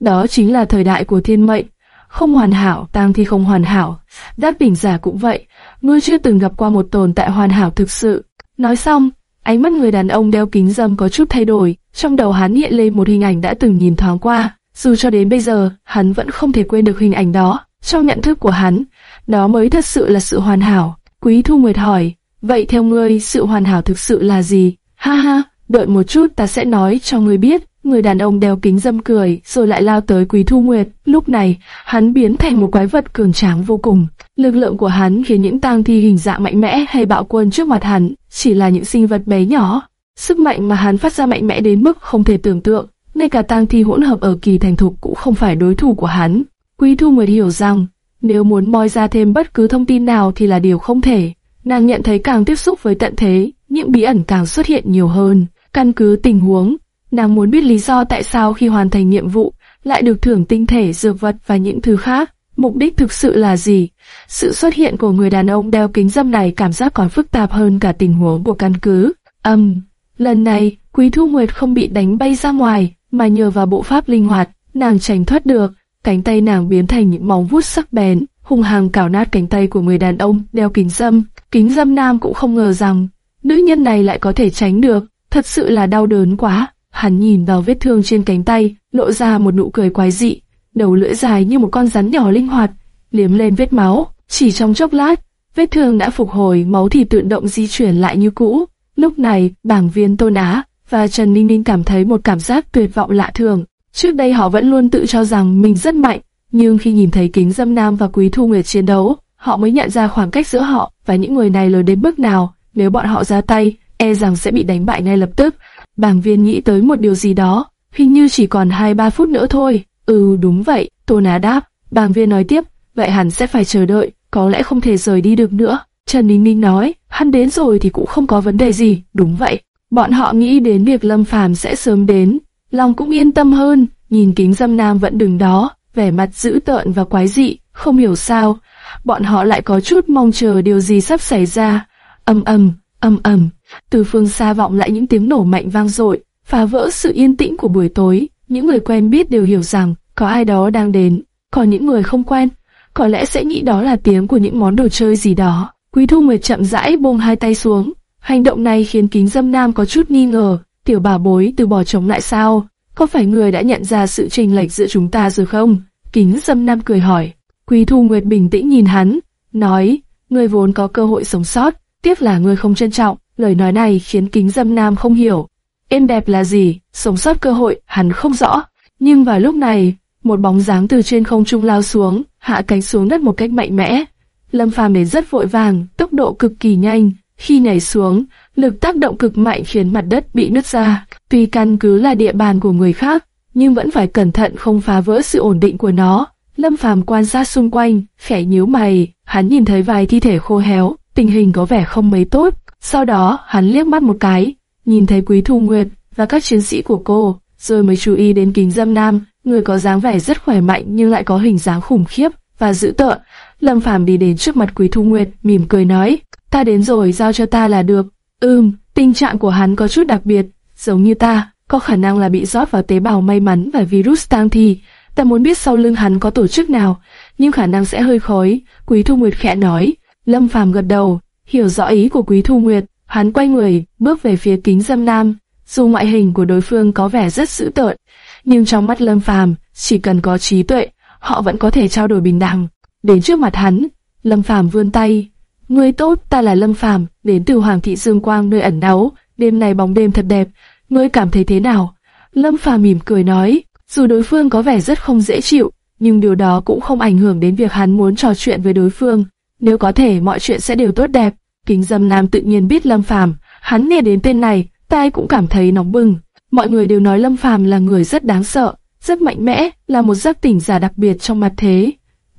đó chính là thời đại của thiên mệnh. Không hoàn hảo, tang thi không hoàn hảo. Đáp bình giả cũng vậy, ngươi chưa từng gặp qua một tồn tại hoàn hảo thực sự. Nói xong, ánh mắt người đàn ông đeo kính dâm có chút thay đổi, trong đầu hắn hiện lên một hình ảnh đã từng nhìn thoáng qua. Dù cho đến bây giờ, hắn vẫn không thể quên được hình ảnh đó. Trong nhận thức của hắn, đó mới thật sự là sự hoàn hảo. Quý Thu Nguyệt hỏi, vậy theo ngươi, sự hoàn hảo thực sự là gì? Ha ha, đợi một chút ta sẽ nói cho ngươi biết. Người đàn ông đeo kính dâm cười, rồi lại lao tới Quý Thu Nguyệt. Lúc này, hắn biến thành một quái vật cường tráng vô cùng. Lực lượng của hắn khiến những tang thi hình dạng mạnh mẽ hay bạo quân trước mặt hắn chỉ là những sinh vật bé nhỏ. Sức mạnh mà hắn phát ra mạnh mẽ đến mức không thể tưởng tượng ngay cả tang thi hỗn hợp ở kỳ thành thục cũng không phải đối thủ của hắn. Quý Thu Nguyệt hiểu rằng, nếu muốn moi ra thêm bất cứ thông tin nào thì là điều không thể. Nàng nhận thấy càng tiếp xúc với tận thế, những bí ẩn càng xuất hiện nhiều hơn. Căn cứ tình huống, nàng muốn biết lý do tại sao khi hoàn thành nhiệm vụ, lại được thưởng tinh thể, dược vật và những thứ khác. Mục đích thực sự là gì? Sự xuất hiện của người đàn ông đeo kính dâm này cảm giác còn phức tạp hơn cả tình huống của căn cứ. Âm, um, lần này, Quý Thu Nguyệt không bị đánh bay ra ngoài, mà nhờ vào bộ pháp linh hoạt, nàng tránh thoát được, cánh tay nàng biến thành những móng vuốt sắc bén, hung hăng cào nát cánh tay của người đàn ông đeo kính dâm. Kính dâm nam cũng không ngờ rằng nữ nhân này lại có thể tránh được, thật sự là đau đớn quá. Hắn nhìn vào vết thương trên cánh tay, lộ ra một nụ cười quái dị, đầu lưỡi dài như một con rắn nhỏ linh hoạt, liếm lên vết máu. Chỉ trong chốc lát, vết thương đã phục hồi, máu thì tự động di chuyển lại như cũ. Lúc này, bảng viên Tôn Á và Trần Ninh Ninh cảm thấy một cảm giác tuyệt vọng lạ thường. Trước đây họ vẫn luôn tự cho rằng mình rất mạnh, nhưng khi nhìn thấy kính dâm nam và quý thu nguyệt chiến đấu, họ mới nhận ra khoảng cách giữa họ và những người này lớn đến mức nào. Nếu bọn họ ra tay, e rằng sẽ bị đánh bại ngay lập tức. Bàng viên nghĩ tới một điều gì đó, hình như chỉ còn 2-3 phút nữa thôi. Ừ đúng vậy, Tô Ná đáp. Bàng viên nói tiếp, vậy hắn sẽ phải chờ đợi, có lẽ không thể rời đi được nữa. Trần Ninh Ninh nói, hắn đến rồi thì cũng không có vấn đề gì, đúng vậy. Bọn họ nghĩ đến việc Lâm Phàm sẽ sớm đến, lòng cũng yên tâm hơn, nhìn kính dâm nam vẫn đứng đó, vẻ mặt dữ tợn và quái dị, không hiểu sao, bọn họ lại có chút mong chờ điều gì sắp xảy ra. Âm ầm, âm ầm, từ phương xa vọng lại những tiếng nổ mạnh vang dội, phá vỡ sự yên tĩnh của buổi tối. Những người quen biết đều hiểu rằng có ai đó đang đến, còn những người không quen, có lẽ sẽ nghĩ đó là tiếng của những món đồ chơi gì đó. Quý Thu Nguyệt chậm rãi buông hai tay xuống, hành động này khiến Kính Dâm Nam có chút nghi ngờ, tiểu bà bối từ bỏ chống lại sao? Có phải người đã nhận ra sự trình lệch giữa chúng ta rồi không? Kính Dâm Nam cười hỏi. Quý Thu Nguyệt bình tĩnh nhìn hắn, nói, ngươi vốn có cơ hội sống sót, tiếc là ngươi không trân trọng. Lời nói này khiến Kính Dâm Nam không hiểu. Êm đẹp là gì? Sống sót cơ hội, hắn không rõ. Nhưng vào lúc này, một bóng dáng từ trên không trung lao xuống, hạ cánh xuống đất một cách mạnh mẽ. Lâm Phàm đến rất vội vàng, tốc độ cực kỳ nhanh. Khi nhảy xuống, lực tác động cực mạnh khiến mặt đất bị nứt ra. Tuy căn cứ là địa bàn của người khác, nhưng vẫn phải cẩn thận không phá vỡ sự ổn định của nó. Lâm Phàm quan sát xung quanh, khẽ nhíu mày, hắn nhìn thấy vài thi thể khô héo, tình hình có vẻ không mấy tốt. Sau đó, hắn liếc mắt một cái, nhìn thấy Quý Thu Nguyệt và các chiến sĩ của cô, rồi mới chú ý đến Kính Dâm Nam, người có dáng vẻ rất khỏe mạnh nhưng lại có hình dáng khủng khiếp và dữ tợn. Lâm Phàm đi đến trước mặt Quý Thu Nguyệt, mỉm cười nói, ta đến rồi, giao cho ta là được. Ừm, tình trạng của hắn có chút đặc biệt, giống như ta, có khả năng là bị rót vào tế bào may mắn và virus tang thi. Ta muốn biết sau lưng hắn có tổ chức nào, nhưng khả năng sẽ hơi khói. Quý Thu Nguyệt khẽ nói. Lâm Phàm gật đầu, hiểu rõ ý của Quý Thu Nguyệt, hắn quay người, bước về phía kính dâm nam. Dù ngoại hình của đối phương có vẻ rất dữ tợn, nhưng trong mắt Lâm Phàm, chỉ cần có trí tuệ, họ vẫn có thể trao đổi bình đẳng. Đến trước mặt hắn, Lâm Phàm vươn tay. Ngươi tốt, ta là Lâm Phàm, đến từ Hoàng thị Dương Quang nơi ẩn náu. Đêm này bóng đêm thật đẹp, ngươi cảm thấy thế nào? Lâm Phàm mỉm cười nói, dù đối phương có vẻ rất không dễ chịu, nhưng điều đó cũng không ảnh hưởng đến việc hắn muốn trò chuyện với đối phương. Nếu có thể mọi chuyện sẽ đều tốt đẹp. Kính Dâm Nam tự nhiên biết Lâm Phàm, hắn nghe đến tên này, tai cũng cảm thấy nóng bừng. Mọi người đều nói Lâm Phàm là người rất đáng sợ, rất mạnh mẽ, là một giác tỉnh giả đặc biệt trong mặt thế.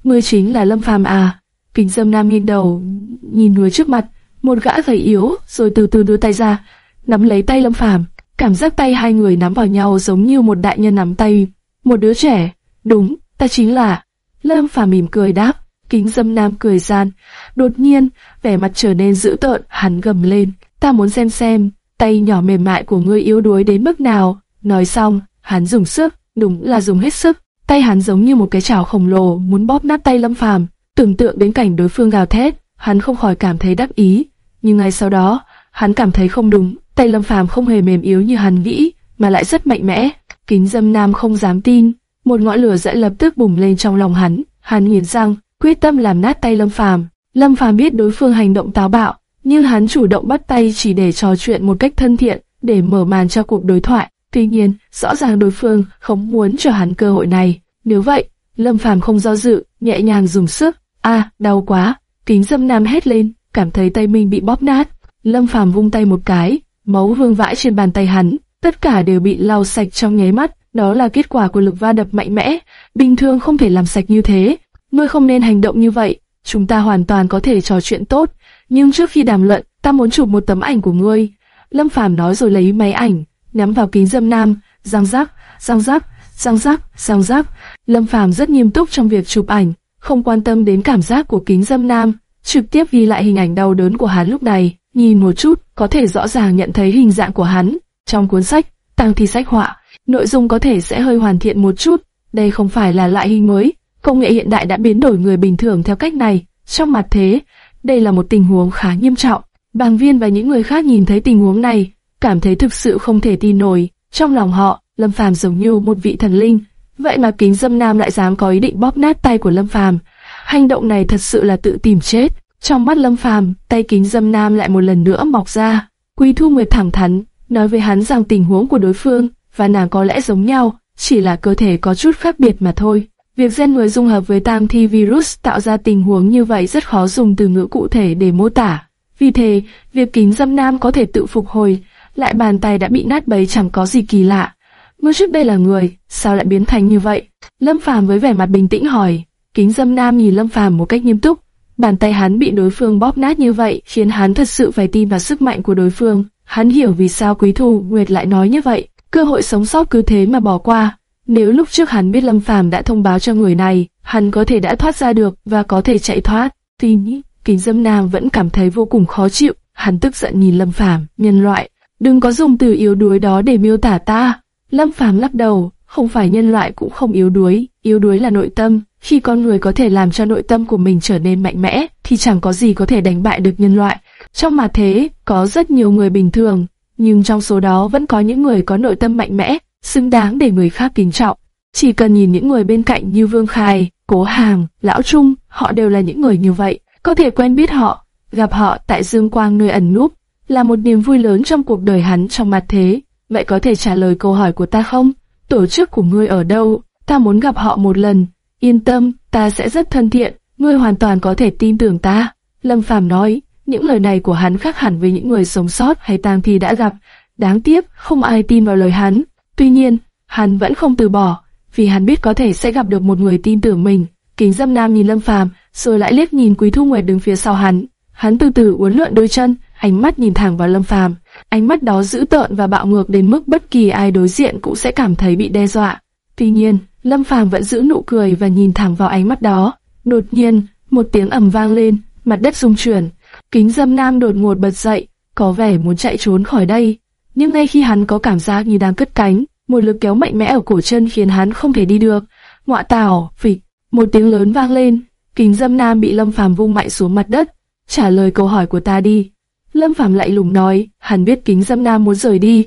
Ngươi chính là Lâm Phàm à? Kính Dâm Nam nghiêng đầu, nhìn người trước mặt, một gã gầy yếu, rồi từ từ đưa tay ra, nắm lấy tay Lâm Phàm. Cảm giác tay hai người nắm vào nhau giống như một đại nhân nắm tay một đứa trẻ. Đúng, ta chính là. Lâm Phàm mỉm cười đáp. Kính Dâm Nam cười gian. Đột nhiên, vẻ mặt trở nên dữ tợn, hắn gầm lên. Ta muốn xem xem, tay nhỏ mềm mại của ngươi yếu đuối đến mức nào. Nói xong, hắn dùng sức, đúng là dùng hết sức. Tay hắn giống như một cái chảo khổng lồ muốn bóp nát tay Lâm Phàm. Tưởng tượng đến cảnh đối phương gào thét, hắn không khỏi cảm thấy đắc ý. Nhưng ngay sau đó, hắn cảm thấy không đúng. Tay Lâm Phàm không hề mềm yếu như hắn nghĩ, mà lại rất mạnh mẽ. Kính Dâm Nam không dám tin, một ngọn lửa dậy lập tức bùng lên trong lòng hắn. Hắn nghiến răng, quyết tâm làm nát tay Lâm Phàm. Lâm Phàm biết đối phương hành động táo bạo, nhưng hắn chủ động bắt tay chỉ để trò chuyện một cách thân thiện, để mở màn cho cuộc đối thoại. Tuy nhiên, rõ ràng đối phương không muốn cho hắn cơ hội này. Nếu vậy, Lâm Phàm không do dự, nhẹ nhàng dùng sức. A, đau quá! Kính Dâm Nam hét lên, cảm thấy tay mình bị bóp nát. Lâm Phàm vung tay một cái, máu vương vãi trên bàn tay hắn, tất cả đều bị lau sạch trong nháy mắt. Đó là kết quả của lực va đập mạnh mẽ, bình thường không thể làm sạch như thế. Ngươi không nên hành động như vậy, chúng ta hoàn toàn có thể trò chuyện tốt, nhưng trước khi đàm luận, ta muốn chụp một tấm ảnh của ngươi. Lâm Phàm nói rồi lấy máy ảnh, nhắm vào kính dâm nam, răng rắc, răng rắc, răng rắc, răng rắc. Lâm Phàm rất nghiêm túc trong việc chụp ảnh, không quan tâm đến cảm giác của kính dâm nam, trực tiếp ghi lại hình ảnh đau đớn của hắn lúc này. Nhìn một chút, có thể rõ ràng nhận thấy hình dạng của hắn. Trong cuốn sách, tăng thi sách họa, nội dung có thể sẽ hơi hoàn thiện một chút, đây không phải là loại hình mới, công nghệ hiện đại đã biến đổi người bình thường theo cách này. Trong mặt thế, đây là một tình huống khá nghiêm trọng. Bàng viên và những người khác nhìn thấy tình huống này, cảm thấy thực sự không thể tin nổi. Trong lòng họ, Lâm Phàm giống như một vị thần linh, vậy mà kính dâm nam lại dám có ý định bóp nát tay của Lâm Phàm. Hành động này thật sự là tự tìm chết. Trong mắt Lâm Phàm, tay kính dâm nam lại một lần nữa mọc ra. Quý Thu Nguyệt thẳng thắn, nói với hắn rằng tình huống của đối phương và nàng có lẽ giống nhau, chỉ là cơ thể có chút khác biệt mà thôi. Việc gen người dung hợp với tam thi virus tạo ra tình huống như vậy rất khó dùng từ ngữ cụ thể để mô tả. Vì thế, việc kính dâm nam có thể tự phục hồi, lại bàn tay đã bị nát bấy chẳng có gì kỳ lạ. Mưa trước đây là người, sao lại biến thành như vậy? Lâm Phàm với vẻ mặt bình tĩnh hỏi. Kính dâm nam nhìn Lâm Phàm một cách nghiêm túc. Bàn tay hắn bị đối phương bóp nát như vậy khiến hắn thật sự phải tin vào sức mạnh của đối phương. Hắn hiểu vì sao Quý Thù Nguyệt lại nói như vậy. Cơ hội sống sót cứ thế mà bỏ qua. Nếu lúc trước hắn biết Lâm Phàm đã thông báo cho người này, hắn có thể đã thoát ra được và có thể chạy thoát. Tuy nhiên, Kính Dâm Nam vẫn cảm thấy vô cùng khó chịu. Hắn tức giận nhìn Lâm Phàm, nhân loại, đừng có dùng từ yếu đuối đó để miêu tả ta. Lâm Phàm lắc đầu, không phải nhân loại cũng không yếu đuối, yếu đuối là nội tâm. Khi con người có thể làm cho nội tâm của mình trở nên mạnh mẽ, thì chẳng có gì có thể đánh bại được nhân loại. Trong mà thế, có rất nhiều người bình thường, nhưng trong số đó vẫn có những người có nội tâm mạnh mẽ, xứng đáng để người khác kính trọng. Chỉ cần nhìn những người bên cạnh như Vương Khai, Cố Hàng, Lão Trung, họ đều là những người như vậy. Có thể quen biết họ, gặp họ tại Dương Quang nơi ẩn núp, là một niềm vui lớn trong cuộc đời hắn trong mặt thế. Vậy có thể trả lời câu hỏi của ta không? Tổ chức của ngươi ở đâu? Ta muốn gặp họ một lần. Yên tâm, ta sẽ rất thân thiện, ngươi hoàn toàn có thể tin tưởng ta. Lâm Phàm nói, những lời này của hắn khác hẳn với những người sống sót hay tang thi đã gặp. Đáng tiếc, không ai tin vào lời hắn. Tuy nhiên, hắn vẫn không từ bỏ, vì hắn biết có thể sẽ gặp được một người tin tưởng mình. Kính Dâm Nam nhìn Lâm Phàm, rồi lại liếc nhìn Quý Thu Nguyệt đứng phía sau hắn. Hắn từ từ uốn lượn đôi chân, ánh mắt nhìn thẳng vào Lâm Phàm. Ánh mắt đó dữ tợn và bạo ngược đến mức bất kỳ ai đối diện cũng sẽ cảm thấy bị đe dọa. Tuy nhiên, Lâm Phàm vẫn giữ nụ cười và nhìn thẳng vào ánh mắt đó. Đột nhiên, một tiếng ầm vang lên, mặt đất rung chuyển. Kính Dâm Nam đột ngột bật dậy, có vẻ muốn chạy trốn khỏi đây. Nhưng ngay khi hắn có cảm giác như đang cất cánh, một lực kéo mạnh mẽ ở cổ chân khiến hắn không thể đi được. Ngọa tảo, phịch, một tiếng lớn vang lên, kính dâm nam bị Lâm Phàm vung mạnh xuống mặt đất. Trả lời câu hỏi của ta đi. Lâm Phàm lại lùng nói, hắn biết kính dâm nam muốn rời đi,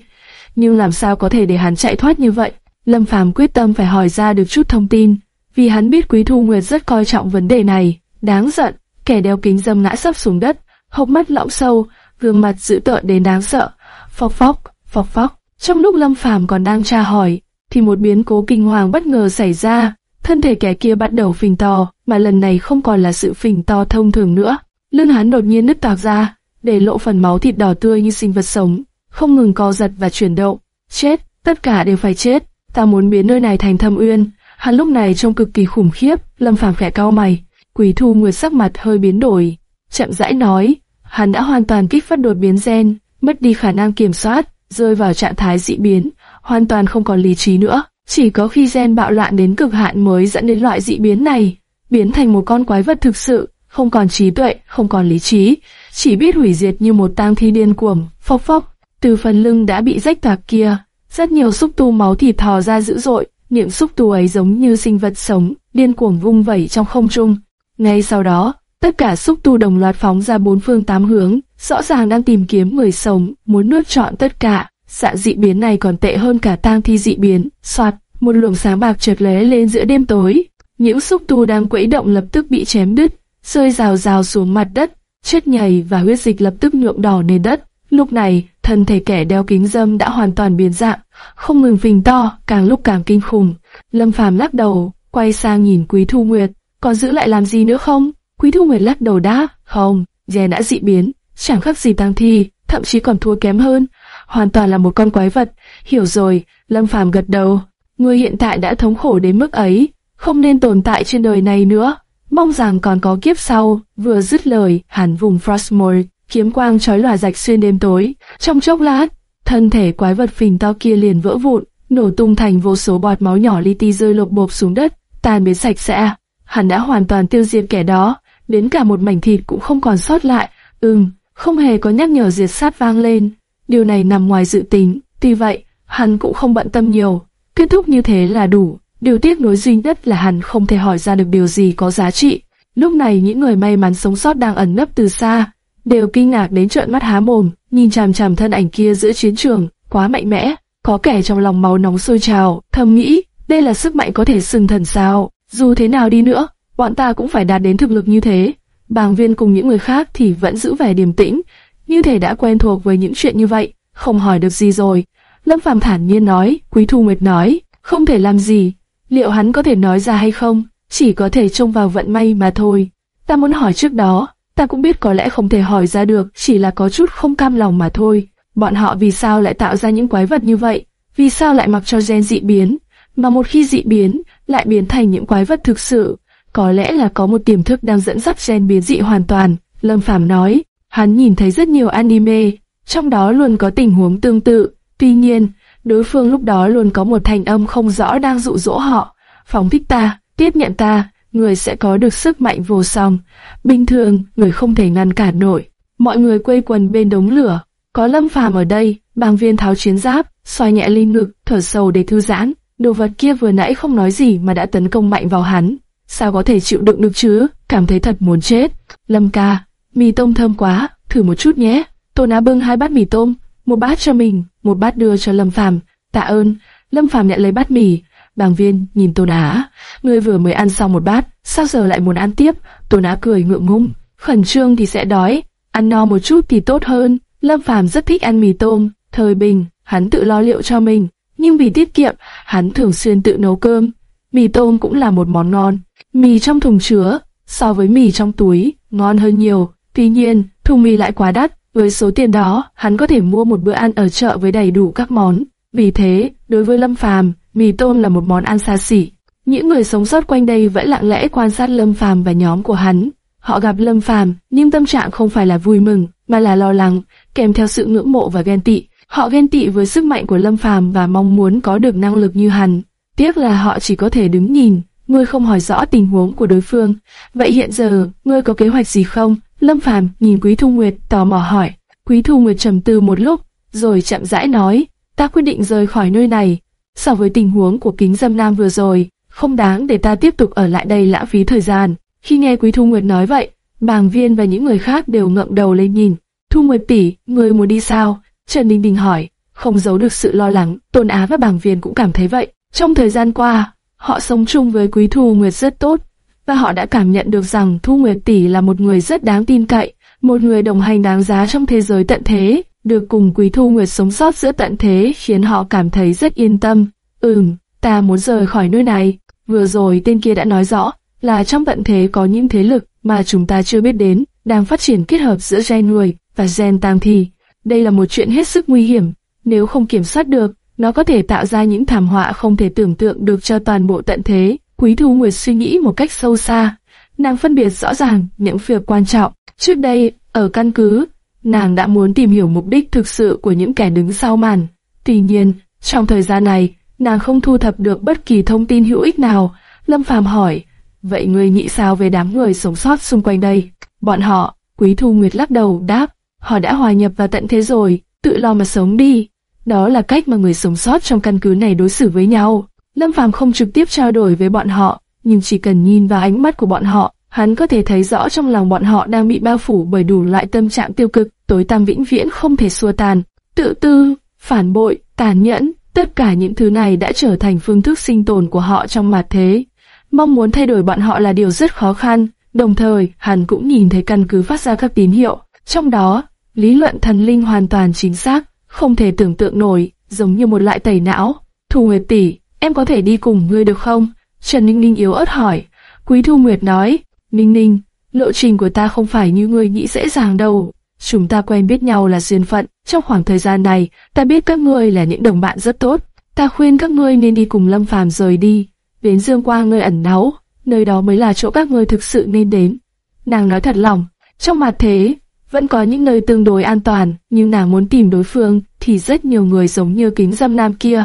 nhưng làm sao có thể để hắn chạy thoát như vậy? Lâm Phàm quyết tâm phải hỏi ra được chút thông tin, vì hắn biết Quý Thu Nguyệt rất coi trọng vấn đề này. Đáng giận, kẻ đeo kính dâm ngã sấp xuống đất, hốc mắt lõm sâu, gương mặt dữ tợn đến đáng sợ. Phóc phóc, phóc phóc. Trong lúc Lâm Phàm còn đang tra hỏi, thì một biến cố kinh hoàng bất ngờ xảy ra. Thân thể kẻ kia bắt đầu phình to, mà lần này không còn là sự phình to thông thường nữa. Lưng hắn đột nhiên nứt toạc ra, để lộ phần máu thịt đỏ tươi như sinh vật sống, không ngừng co giật và chuyển động. Chết, tất cả đều phải chết. Ta muốn biến nơi này thành thâm uyên. Hắn lúc này trông cực kỳ khủng khiếp, Lâm Phàm khẽ cau mày. Quỷ Thu Nguyệt sắc mặt hơi biến đổi, chậm rãi nói, hắn đã hoàn toàn kích phát đột biến gen, mất đi khả năng kiểm soát, rơi vào trạng thái dị biến, hoàn toàn không còn lý trí nữa. Chỉ có khi gen bạo loạn đến cực hạn mới dẫn đến loại dị biến này, biến thành một con quái vật thực sự, không còn trí tuệ, không còn lý trí, chỉ biết hủy diệt như một tang thi điên cuồng, phốc phốc. Từ phần lưng đã bị rách toạc kia, rất nhiều xúc tu máu thịt thò ra dữ dội, những xúc tu ấy giống như sinh vật sống, điên cuồng vung vẩy trong không trung. Ngay sau đó, tất cả xúc tu đồng loạt phóng ra bốn phương tám hướng, rõ ràng đang tìm kiếm người sống, muốn nuốt trọn tất cả. xạ dị biến này còn tệ hơn cả tang thi dị biến. Soạt, một luồng sáng bạc chợt lóe lên giữa đêm tối. Những xúc tu đang quẫy động lập tức bị chém đứt, rơi rào rào xuống mặt đất, chết nhầy và huyết dịch lập tức nhuộm đỏ nền đất. Lúc này, thân thể kẻ đeo kính dâm đã hoàn toàn biến dạng, không ngừng phình to, càng lúc càng kinh khủng. Lâm Phàm lắc đầu, quay sang nhìn Quý Thu Nguyệt, còn giữ lại làm gì nữa không? Quý Thu Nguyệt lắc đầu đáp, không, dè đã dị biến, chẳng khác gì tăng thi, thậm chí còn thua kém hơn, hoàn toàn là một con quái vật. Hiểu rồi, Lâm Phàm gật đầu. Ngươi hiện tại đã thống khổ đến mức ấy, không nên tồn tại trên đời này nữa. Mong rằng còn có kiếp sau. Vừa dứt lời, hẳn vùng Frostmore, kiếm quang chói lòa rạch xuyên đêm tối. Trong chốc lát, thân thể quái vật phình to kia liền vỡ vụn, nổ tung thành vô số bọt máu nhỏ li ti rơi lộp bộp xuống đất, tan biến sạch sẽ. Hắn đã hoàn toàn tiêu diệt kẻ đó, đến cả một mảnh thịt cũng không còn sót lại. Ừm, không hề có nhắc nhở diệt sát vang lên. Điều này nằm ngoài dự tính, tuy vậy, hắn cũng không bận tâm nhiều. Kết thúc như thế là đủ. Điều tiếc nuối duy nhất là hắn không thể hỏi ra được điều gì có giá trị. Lúc này những người may mắn sống sót đang ẩn nấp từ xa, đều kinh ngạc đến trợn mắt há mồm, nhìn chằm chằm thân ảnh kia giữa chiến trường, quá mạnh mẽ. Có kẻ trong lòng máu nóng sôi trào, thầm nghĩ, đây là sức mạnh có thể xưng thần sao? Dù thế nào đi nữa, bọn ta cũng phải đạt đến thực lực như thế. Bàng viên cùng những người khác thì vẫn giữ vẻ điềm tĩnh, như thể đã quen thuộc với những chuyện như vậy, không hỏi được gì rồi. Lâm Phàm thản nhiên nói, Quý Thu Nguyệt nói, không thể làm gì. Liệu hắn có thể nói ra hay không? Chỉ có thể trông vào vận may mà thôi. Ta muốn hỏi trước đó, ta cũng biết có lẽ không thể hỏi ra được, chỉ là có chút không cam lòng mà thôi. Bọn họ vì sao lại tạo ra những quái vật như vậy? Vì sao lại mặc cho gen dị biến? Mà một khi dị biến, lại biến thành những quái vật thực sự. Có lẽ là có một tiềm thức đang dẫn dắt gen biến dị hoàn toàn. Lâm Phàm nói, hắn nhìn thấy rất nhiều anime, trong đó luôn có tình huống tương tự. Tuy nhiên, đối phương lúc đó luôn có một thành âm không rõ đang dụ dỗ họ. Phóng thích ta, tiếp nhận ta, người sẽ có được sức mạnh vô song. Bình thường, người không thể ngăn cản nổi. Mọi người quây quần bên đống lửa. Có lâm phàm ở đây, bàng viên tháo chiến giáp, xoay nhẹ lên ngực, thở sâu để thư giãn. Đồ vật kia vừa nãy không nói gì mà đã tấn công mạnh vào hắn. Sao có thể chịu đựng được chứ? Cảm thấy thật muốn chết. Lâm ca, mì tôm thơm quá, thử một chút nhé. Tô Á bưng hai bát mì tôm, một bát cho mình, một bát đưa cho Lâm Phàm. Tạ ơn. Lâm Phàm nhận lấy bát mì. Bàng Viên nhìn Tô Á, người vừa mới ăn xong một bát, sao giờ lại muốn ăn tiếp? Tô Á cười ngượng ngùng, khẩn trương thì sẽ đói, ăn no một chút thì tốt hơn. Lâm Phàm rất thích ăn mì tôm, thời bình, hắn tự lo liệu cho mình, nhưng vì tiết kiệm, hắn thường xuyên tự nấu cơm. Mì tôm cũng là một món ngon. Mì trong thùng chứa, so với mì trong túi, ngon hơn nhiều. Tuy nhiên, thùng mì lại quá đắt, với số tiền đó, hắn có thể mua một bữa ăn ở chợ với đầy đủ các món. Vì thế, đối với Lâm Phàm, mì tôm là một món ăn xa xỉ. Những người sống sót quanh đây vẫn lặng lẽ quan sát Lâm Phàm và nhóm của hắn. Họ gặp Lâm Phàm, nhưng tâm trạng không phải là vui mừng, mà là lo lắng, kèm theo sự ngưỡng mộ và ghen tị. Họ ghen tị với sức mạnh của Lâm Phàm và mong muốn có được năng lực như hắn. Tiếc là họ chỉ có thể đứng nhìn, ngươi không hỏi rõ tình huống của đối phương. Vậy hiện giờ, ngươi có kế hoạch gì không? Lâm Phàm nhìn Quý Thu Nguyệt tò mò hỏi. Quý Thu Nguyệt trầm tư một lúc, rồi chậm rãi nói, ta quyết định rời khỏi nơi này. So với tình huống của kính dâm nam vừa rồi, không đáng để ta tiếp tục ở lại đây lãng phí thời gian. Khi nghe Quý Thu Nguyệt nói vậy, bàng viên và những người khác đều ngậm đầu lên nhìn. Thu Nguyệt tỷ, ngươi muốn đi sao? Trần Ninh Đình hỏi, không giấu được sự lo lắng, Tôn Á và bàng viên cũng cảm thấy vậy. Trong thời gian qua, họ sống chung với Quý Thu Nguyệt rất tốt, và họ đã cảm nhận được rằng Thu Nguyệt tỷ là một người rất đáng tin cậy, một người đồng hành đáng giá trong thế giới tận thế. Được cùng Quý Thu Nguyệt sống sót giữa tận thế khiến họ cảm thấy rất yên tâm. Ừm, ta muốn rời khỏi nơi này. Vừa rồi tên kia đã nói rõ là trong tận thế có những thế lực mà chúng ta chưa biết đến, đang phát triển kết hợp giữa gen người và gen tam thi. Đây là một chuyện hết sức nguy hiểm, nếu không kiểm soát được, nó có thể tạo ra những thảm họa không thể tưởng tượng được cho toàn bộ tận thế. Quý Thu Nguyệt suy nghĩ một cách sâu xa, nàng phân biệt rõ ràng những việc quan trọng. Trước đây, ở căn cứ, nàng đã muốn tìm hiểu mục đích thực sự của những kẻ đứng sau màn. Tuy nhiên, trong thời gian này, nàng không thu thập được bất kỳ thông tin hữu ích nào. Lâm Phàm hỏi, vậy ngươi nghĩ sao về đám người sống sót xung quanh đây? Bọn họ, Quý Thu Nguyệt lắc đầu đáp, họ đã hòa nhập vào tận thế rồi, tự lo mà sống đi. Đó là cách mà người sống sót trong căn cứ này đối xử với nhau. Lâm Phàm không trực tiếp trao đổi với bọn họ, nhưng chỉ cần nhìn vào ánh mắt của bọn họ, hắn có thể thấy rõ trong lòng bọn họ đang bị bao phủ bởi đủ loại tâm trạng tiêu cực, tối tăm vĩnh viễn không thể xua tan. Tự tư, phản bội, tàn nhẫn, tất cả những thứ này đã trở thành phương thức sinh tồn của họ trong mặt thế. Mong muốn thay đổi bọn họ là điều rất khó khăn, đồng thời hắn cũng nhìn thấy căn cứ phát ra các tín hiệu. Trong đó, lý luận thần linh hoàn toàn chính xác, không thể tưởng tượng nổi, giống như một loại tẩy não. Thu Nguyệt tỷ, em có thể đi cùng ngươi được không? Trần Ninh Ninh yếu ớt hỏi. Quý Thu Nguyệt nói, Ninh Ninh, lộ trình của ta không phải như ngươi nghĩ dễ dàng đâu. Chúng ta quen biết nhau là duyên phận, trong khoảng thời gian này, ta biết các ngươi là những đồng bạn rất tốt. Ta khuyên các ngươi nên đi cùng Lâm Phàm rời đi, đến Dương Quang nơi ẩn náu, nơi đó mới là chỗ các ngươi thực sự nên đến. Nàng nói thật lòng, trong mặt thế, vẫn có những nơi tương đối an toàn, nhưng nàng muốn tìm đối phương thì rất nhiều người giống như kính dâm nam kia.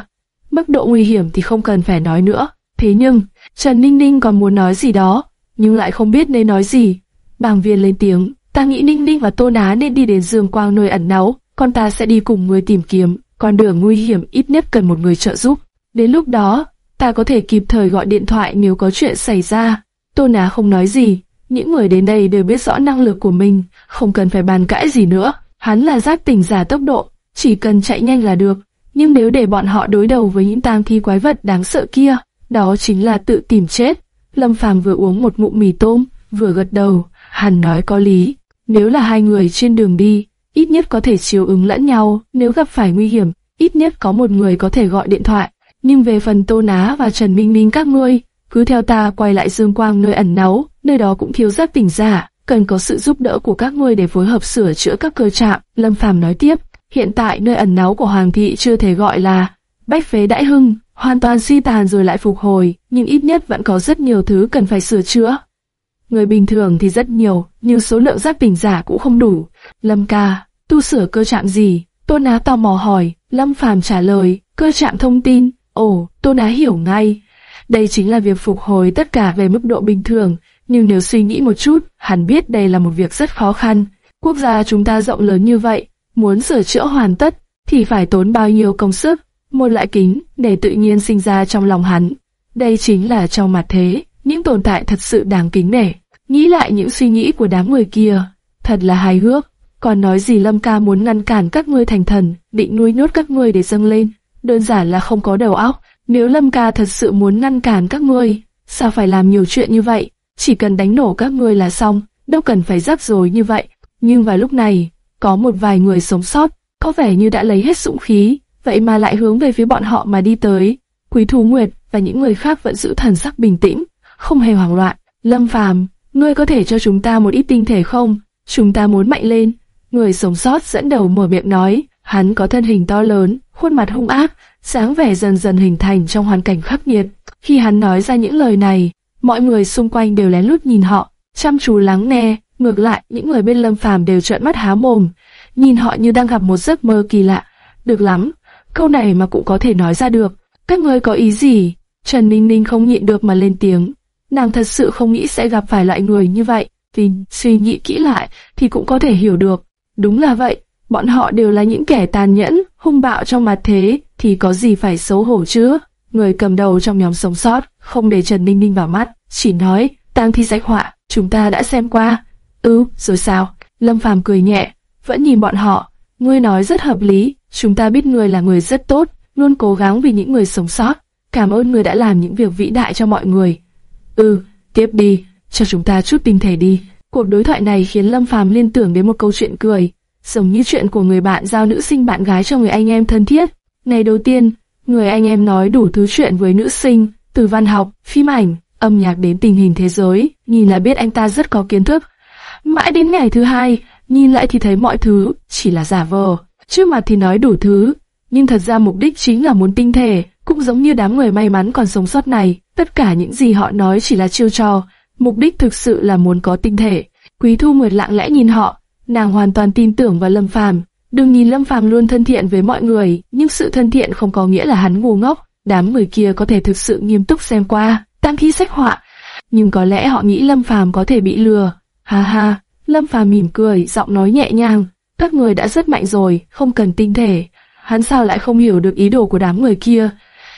Mức độ nguy hiểm thì không cần phải nói nữa. Thế nhưng, Trần Ninh Ninh còn muốn nói gì đó, nhưng lại không biết nên nói gì. Bàng viên lên tiếng, ta nghĩ Ninh Ninh và Tô Ná nên đi đến Dương Quang nơi ẩn náu, con ta sẽ đi cùng người tìm kiếm, con đường nguy hiểm ít nhất cần một người trợ giúp. Đến lúc đó, ta có thể kịp thời gọi điện thoại nếu có chuyện xảy ra. Tô Ná không nói gì, những người đến đây đều biết rõ năng lực của mình, không cần phải bàn cãi gì nữa. Hắn là giác tỉnh giả tốc độ, chỉ cần chạy nhanh là được. Nhưng nếu để bọn họ đối đầu với những tang thi quái vật đáng sợ kia, đó chính là tự tìm chết. Lâm Phàm vừa uống một ngụm mì tôm, vừa gật đầu, hắn nói có lý. Nếu là hai người trên đường đi, ít nhất có thể chiều ứng lẫn nhau, nếu gặp phải nguy hiểm, ít nhất có một người có thể gọi điện thoại. Nhưng về phần Tô Ná và Trần Minh Minh các ngươi, cứ theo ta quay lại Dương Quang nơi ẩn náu, nơi đó cũng thiếu giác tỉnh giả, cần có sự giúp đỡ của các ngươi để phối hợp sửa chữa các cơ trạm. Lâm Phàm nói tiếp, hiện tại nơi ẩn náu của Hoàng thị chưa thể gọi là bách phế đại hưng, hoàn toàn suy tàn rồi lại phục hồi, nhưng ít nhất vẫn có rất nhiều thứ cần phải sửa chữa. Người bình thường thì rất nhiều, nhưng số lượng giác tỉnh giả cũng không đủ. Lâm ca, tu sửa cơ trạm gì? Tôn Á tò mò hỏi, Lâm Phàm trả lời, cơ trạm thông tin. Ồ, Tôn Á hiểu ngay. Đây chính là việc phục hồi tất cả về mức độ bình thường, nhưng nếu suy nghĩ một chút, hẳn biết đây là một việc rất khó khăn. Quốc gia chúng ta rộng lớn như vậy, muốn sửa chữa hoàn tất, thì phải tốn bao nhiêu công sức, một loại kính để tự nhiên sinh ra trong lòng hắn. Đây chính là trong mặt thế, những tồn tại thật sự đáng kính nể. Nghĩ lại những suy nghĩ của đám người kia, thật là hài hước. Còn nói gì Lâm ca muốn ngăn cản các ngươi thành thần, định nuôi nhốt các ngươi để dâng lên, đơn giản là không có đầu óc. Nếu Lâm ca thật sự muốn ngăn cản các ngươi, sao phải làm nhiều chuyện như vậy? Chỉ cần đánh nổ các ngươi là xong, đâu cần phải rắc rối như vậy. Nhưng vào lúc này, có một vài người sống sót, có vẻ như đã lấy hết dũng khí, vậy mà lại hướng về phía bọn họ mà đi tới. Quý Thú Nguyệt và những người khác vẫn giữ thần sắc bình tĩnh, không hề hoảng loạn. Lâm Phàm, ngươi có thể cho chúng ta một ít tinh thể không? Chúng ta muốn mạnh lên. Người sống sót dẫn đầu mở miệng nói, hắn có thân hình to lớn, khuôn mặt hung ác, sáng vẻ dần dần hình thành trong hoàn cảnh khắc nghiệt. Khi hắn nói ra những lời này, mọi người xung quanh đều lén lút nhìn họ, chăm chú lắng nghe. Ngược lại, những người bên Lâm Phàm đều trợn mắt há mồm, nhìn họ như đang gặp một giấc mơ kỳ lạ. Được lắm, câu này mà cũng có thể nói ra được. Các ngươi có ý gì? Trần Ninh Ninh không nhịn được mà lên tiếng. Nàng thật sự không nghĩ sẽ gặp phải loại người như vậy, vì suy nghĩ kỹ lại thì cũng có thể hiểu được. Đúng là vậy, bọn họ đều là những kẻ tàn nhẫn, hung bạo trong mặt thế, thì có gì phải xấu hổ chứ? Người cầm đầu trong nhóm sống sót, không để Trần Ninh Ninh vào mắt, chỉ nói, tang thi sách họa, chúng ta đã xem qua. Ừ, rồi sao? Lâm Phàm cười nhẹ, vẫn nhìn bọn họ. Ngươi nói rất hợp lý, chúng ta biết ngươi là người rất tốt, luôn cố gắng vì những người sống sót. Cảm ơn ngươi đã làm những việc vĩ đại cho mọi người. Ừ, tiếp đi, cho chúng ta chút tinh thể đi. Cuộc đối thoại này khiến Lâm Phàm liên tưởng đến một câu chuyện cười, giống như chuyện của người bạn giao nữ sinh bạn gái cho người anh em thân thiết. Ngày đầu tiên, người anh em nói đủ thứ chuyện với nữ sinh, từ văn học, phim ảnh, âm nhạc đến tình hình thế giới, nhìn là biết anh ta rất có kiến thức. Mãi đến ngày thứ hai, nhìn lại thì thấy mọi thứ chỉ là giả vờ, trước mặt thì nói đủ thứ, nhưng thật ra mục đích chính là muốn tinh thể, cũng giống như đám người may mắn còn sống sót này, tất cả những gì họ nói chỉ là chiêu trò, mục đích thực sự là muốn có tinh thể. Quý Thu Nguyệt lặng lẽ nhìn họ, nàng hoàn toàn tin tưởng vào Lâm Phàm. Đừng nhìn Lâm Phàm luôn thân thiện với mọi người, nhưng sự thân thiện không có nghĩa là hắn ngu ngốc. Đám người kia có thể thực sự nghiêm túc xem qua, tăng khí sách họa, nhưng có lẽ họ nghĩ Lâm Phàm có thể bị lừa. Ha ha, Lâm Phàm mỉm cười, giọng nói nhẹ nhàng, các người đã rất mạnh rồi, không cần tinh thể. Hắn sao lại không hiểu được ý đồ của đám người kia?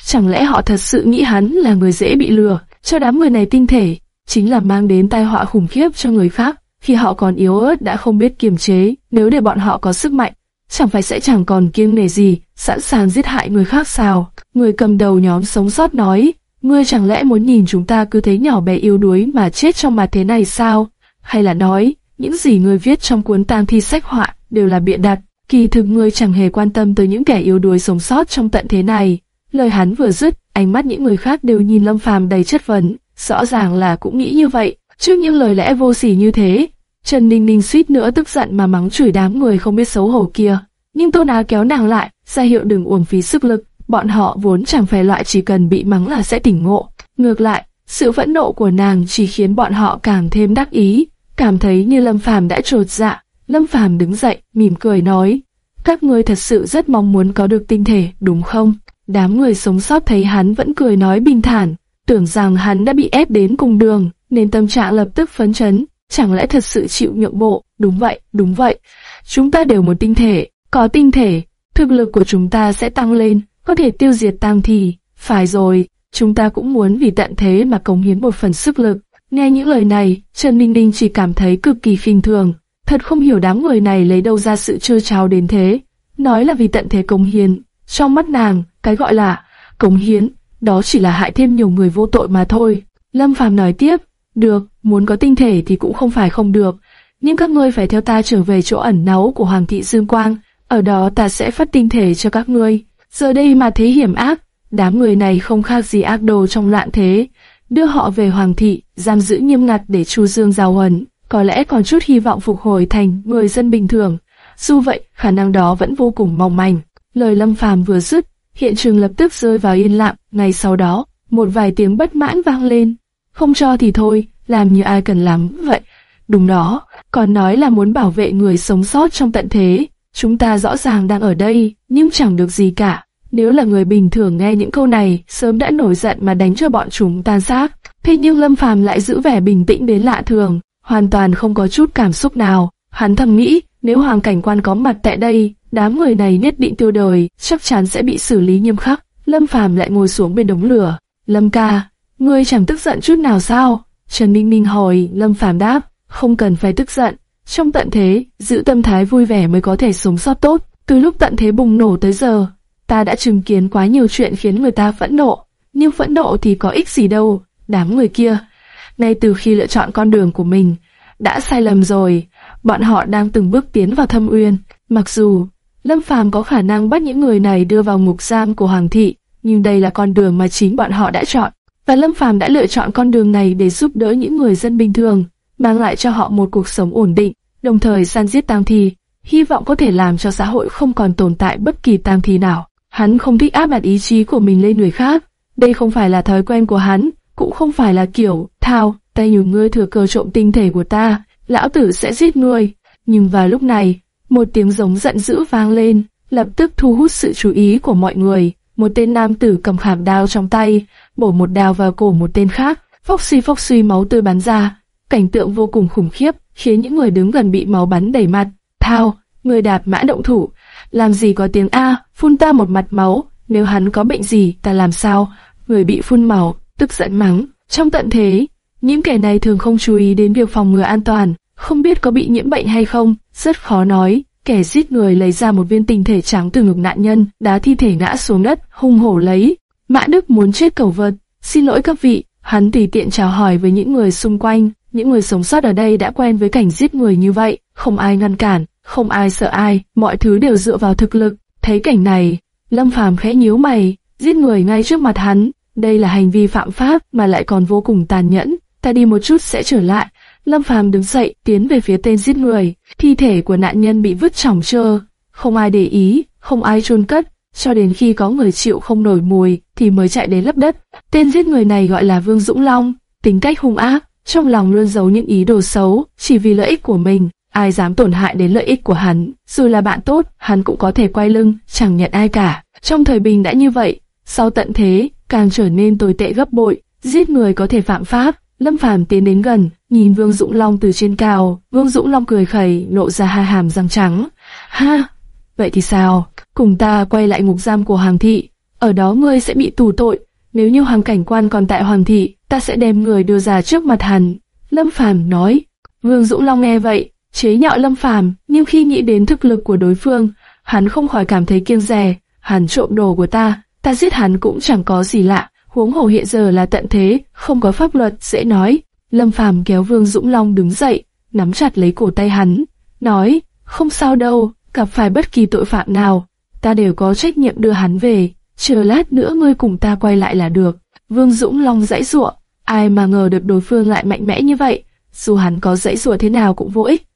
Chẳng lẽ họ thật sự nghĩ hắn là người dễ bị lừa, cho đám người này tinh thể, chính là mang đến tai họa khủng khiếp cho người khác. Khi họ còn yếu ớt đã không biết kiềm chế, nếu để bọn họ có sức mạnh, chẳng phải sẽ chẳng còn kiêng nể gì, sẵn sàng giết hại người khác sao? Người cầm đầu nhóm sống sót nói, ngươi chẳng lẽ muốn nhìn chúng ta cứ thế nhỏ bé yếu đuối mà chết trong mặt thế này sao? Hay là nói, những gì ngươi viết trong cuốn tang thi sách họa đều là bịa đặt, kỳ thực ngươi chẳng hề quan tâm tới những kẻ yếu đuối sống sót trong tận thế này. Lời hắn vừa dứt, ánh mắt những người khác đều nhìn Lâm Phàm đầy chất vấn, rõ ràng là cũng nghĩ như vậy. Trước những lời lẽ vô sỉ như thế, Trần Ninh Ninh suýt nữa tức giận mà mắng chửi đám người không biết xấu hổ kia. Nhưng Tô Á kéo nàng lại, ra hiệu đừng uổng phí sức lực. Bọn họ vốn chẳng phải loại chỉ cần bị mắng là sẽ tỉnh ngộ. Ngược lại, sự phẫn nộ của nàng chỉ khiến bọn họ càng thêm đắc ý, cảm thấy như Lâm Phàm đã trột dạ. Lâm Phàm đứng dậy, mỉm cười nói, các ngươi thật sự rất mong muốn có được tinh thể, đúng không? Đám người sống sót thấy hắn vẫn cười nói bình thản, tưởng rằng hắn đã bị ép đến cùng đường, nên tâm trạng lập tức phấn chấn. Chẳng lẽ thật sự chịu nhượng bộ? Đúng vậy, đúng vậy. Chúng ta đều một tinh thể, có tinh thể, thực lực của chúng ta sẽ tăng lên, có thể tiêu diệt tam thì. Phải rồi, chúng ta cũng muốn vì tận thế mà cống hiến một phần sức lực. Nghe những lời này, Trần Minh Ninh chỉ cảm thấy cực kỳ phình thường. Thật không hiểu đám người này lấy đâu ra sự trơ trao đến thế. Nói là vì tận thế cống hiến. Trong mắt nàng, cái gọi là cống hiến, đó chỉ là hại thêm nhiều người vô tội mà thôi. Lâm Phàm nói tiếp, được, muốn có tinh thể thì cũng không phải không được, nhưng các ngươi phải theo ta trở về chỗ ẩn náu của Hoàng thị Dương Quang, ở đó ta sẽ phát tinh thể cho các ngươi. Giờ đây mà thế hiểm ác, đám người này không khác gì ác đồ trong loạn thế, đưa họ về Hoàng thị, giam giữ nghiêm ngặt để Chu Dương giao huấn, có lẽ còn chút hy vọng phục hồi thành người dân bình thường. Dù vậy, khả năng đó vẫn vô cùng mong manh. Lời Lâm Phàm vừa dứt, hiện trường lập tức rơi vào yên lặng. Ngay sau đó, một vài tiếng bất mãn vang lên. Không cho thì thôi, làm như ai cần làm vậy. Đúng đó, còn nói là muốn bảo vệ người sống sót trong tận thế. Chúng ta rõ ràng đang ở đây, nhưng chẳng được gì cả. Nếu là người bình thường nghe những câu này, sớm đã nổi giận mà đánh cho bọn chúng tan xác. Thế nhưng Lâm Phàm lại giữ vẻ bình tĩnh đến lạ thường, hoàn toàn không có chút cảm xúc nào. Hắn thầm nghĩ, nếu hoàng cảnh quan có mặt tại đây, đám người này nhất định tiêu đời, chắc chắn sẽ bị xử lý nghiêm khắc. Lâm Phàm lại ngồi xuống bên đống lửa. Lâm ca, ngươi chẳng tức giận chút nào sao? Trần Minh Minh hỏi, Lâm Phàm đáp, không cần phải tức giận. Trong tận thế, giữ tâm thái vui vẻ mới có thể sống sót tốt. Từ lúc tận thế bùng nổ tới giờ, ta đã chứng kiến quá nhiều chuyện khiến người ta phẫn nộ. Nhưng phẫn nộ thì có ích gì đâu, đám người kia. Ngay từ khi lựa chọn con đường của mình, đã sai lầm rồi. Bọn họ đang từng bước tiến vào thâm uyên. Mặc dù Lâm Phàm có khả năng bắt những người này đưa vào ngục giam của Hoàng thị, nhưng đây là con đường mà chính bọn họ đã chọn. Và Lâm Phàm đã lựa chọn con đường này để giúp đỡ những người dân bình thường, mang lại cho họ một cuộc sống ổn định, đồng thời san giết tang thi, hy vọng có thể làm cho xã hội không còn tồn tại bất kỳ tang thi nào. Hắn không thích áp đặt ý chí của mình lên người khác, đây không phải là thói quen của hắn, cũng không phải là kiểu, thao, tay nhủ ngươi thừa cơ trộm tinh thể của ta, lão tử sẽ giết ngươi. Nhưng vào lúc này, một tiếng giống giận dữ vang lên, lập tức thu hút sự chú ý của mọi người. Một tên nam tử cầm khảm đao trong tay, bổ một đao vào cổ một tên khác, phốc suy phốc suy máu tươi bắn ra. Cảnh tượng vô cùng khủng khiếp, khiến những người đứng gần bị máu bắn đầy mặt. Thao, người đạp mã động thủ, làm gì có tiếng A, phun ta một mặt máu, nếu hắn có bệnh gì ta làm sao? Người bị phun máu, tức giận mắng. Trong tận thế, những kẻ này thường không chú ý đến việc phòng ngừa an toàn, không biết có bị nhiễm bệnh hay không, rất khó nói. Kẻ giết người lấy ra một viên tinh thể trắng từ ngực nạn nhân, đá thi thể ngã xuống đất, hung hổ lấy. Mã Đức muốn chết cầu vật, xin lỗi các vị, hắn tùy tiện chào hỏi với những người xung quanh. Những người sống sót ở đây đã quen với cảnh giết người như vậy, không ai ngăn cản, không ai sợ ai, mọi thứ đều dựa vào thực lực. Thấy cảnh này, Lâm Phàm khẽ nhíu mày, giết người ngay trước mặt hắn, đây là hành vi phạm pháp mà lại còn vô cùng tàn nhẫn. Ta đi một chút sẽ trở lại. Lâm Phàm đứng dậy, tiến về phía tên giết người. Thi thể của nạn nhân bị vứt chỏng trơ, không ai để ý, không ai chôn cất, cho đến khi có người chịu không nổi mùi thì mới chạy đến lấp đất. Tên giết người này gọi là Vương Dũng Long, tính cách hung ác, trong lòng luôn giấu những ý đồ xấu, chỉ vì lợi ích của mình. Ai dám tổn hại đến lợi ích của hắn, dù là bạn tốt, hắn cũng có thể quay lưng, chẳng nhận ai cả. Trong thời bình đã như vậy, sau tận thế, càng trở nên tồi tệ gấp bội, giết người có thể phạm pháp. Lâm Phàm tiến đến gần, nhìn Vương Dũng Long từ trên cao, Vương Dũng Long cười khẩy, lộ ra hai hàm răng trắng. Ha, vậy thì sao? Cùng ta quay lại ngục giam của Hoàng thị, ở đó ngươi sẽ bị tù tội. Nếu như Hoàng cảnh quan còn tại Hoàng thị, ta sẽ đem người đưa ra trước mặt hắn. Lâm Phàm nói. Vương Dũng Long nghe vậy, chế nhạo Lâm Phàm, nhưng khi nghĩ đến thực lực của đối phương, hắn không khỏi cảm thấy kiêng dè. Hắn trộm đồ của ta, ta giết hắn cũng chẳng có gì lạ. Huống hồ hiện giờ là tận thế, không có pháp luật dễ nói. Lâm Phàm kéo Vương Dũng Long đứng dậy, nắm chặt lấy cổ tay hắn, nói: không sao đâu, gặp phải bất kỳ tội phạm nào, ta đều có trách nhiệm đưa hắn về. Chờ lát nữa ngươi cùng ta quay lại là được. Vương Dũng Long dãy giụa, ai mà ngờ được đối phương lại mạnh mẽ như vậy, dù hắn có dãy giụa thế nào cũng vô ích.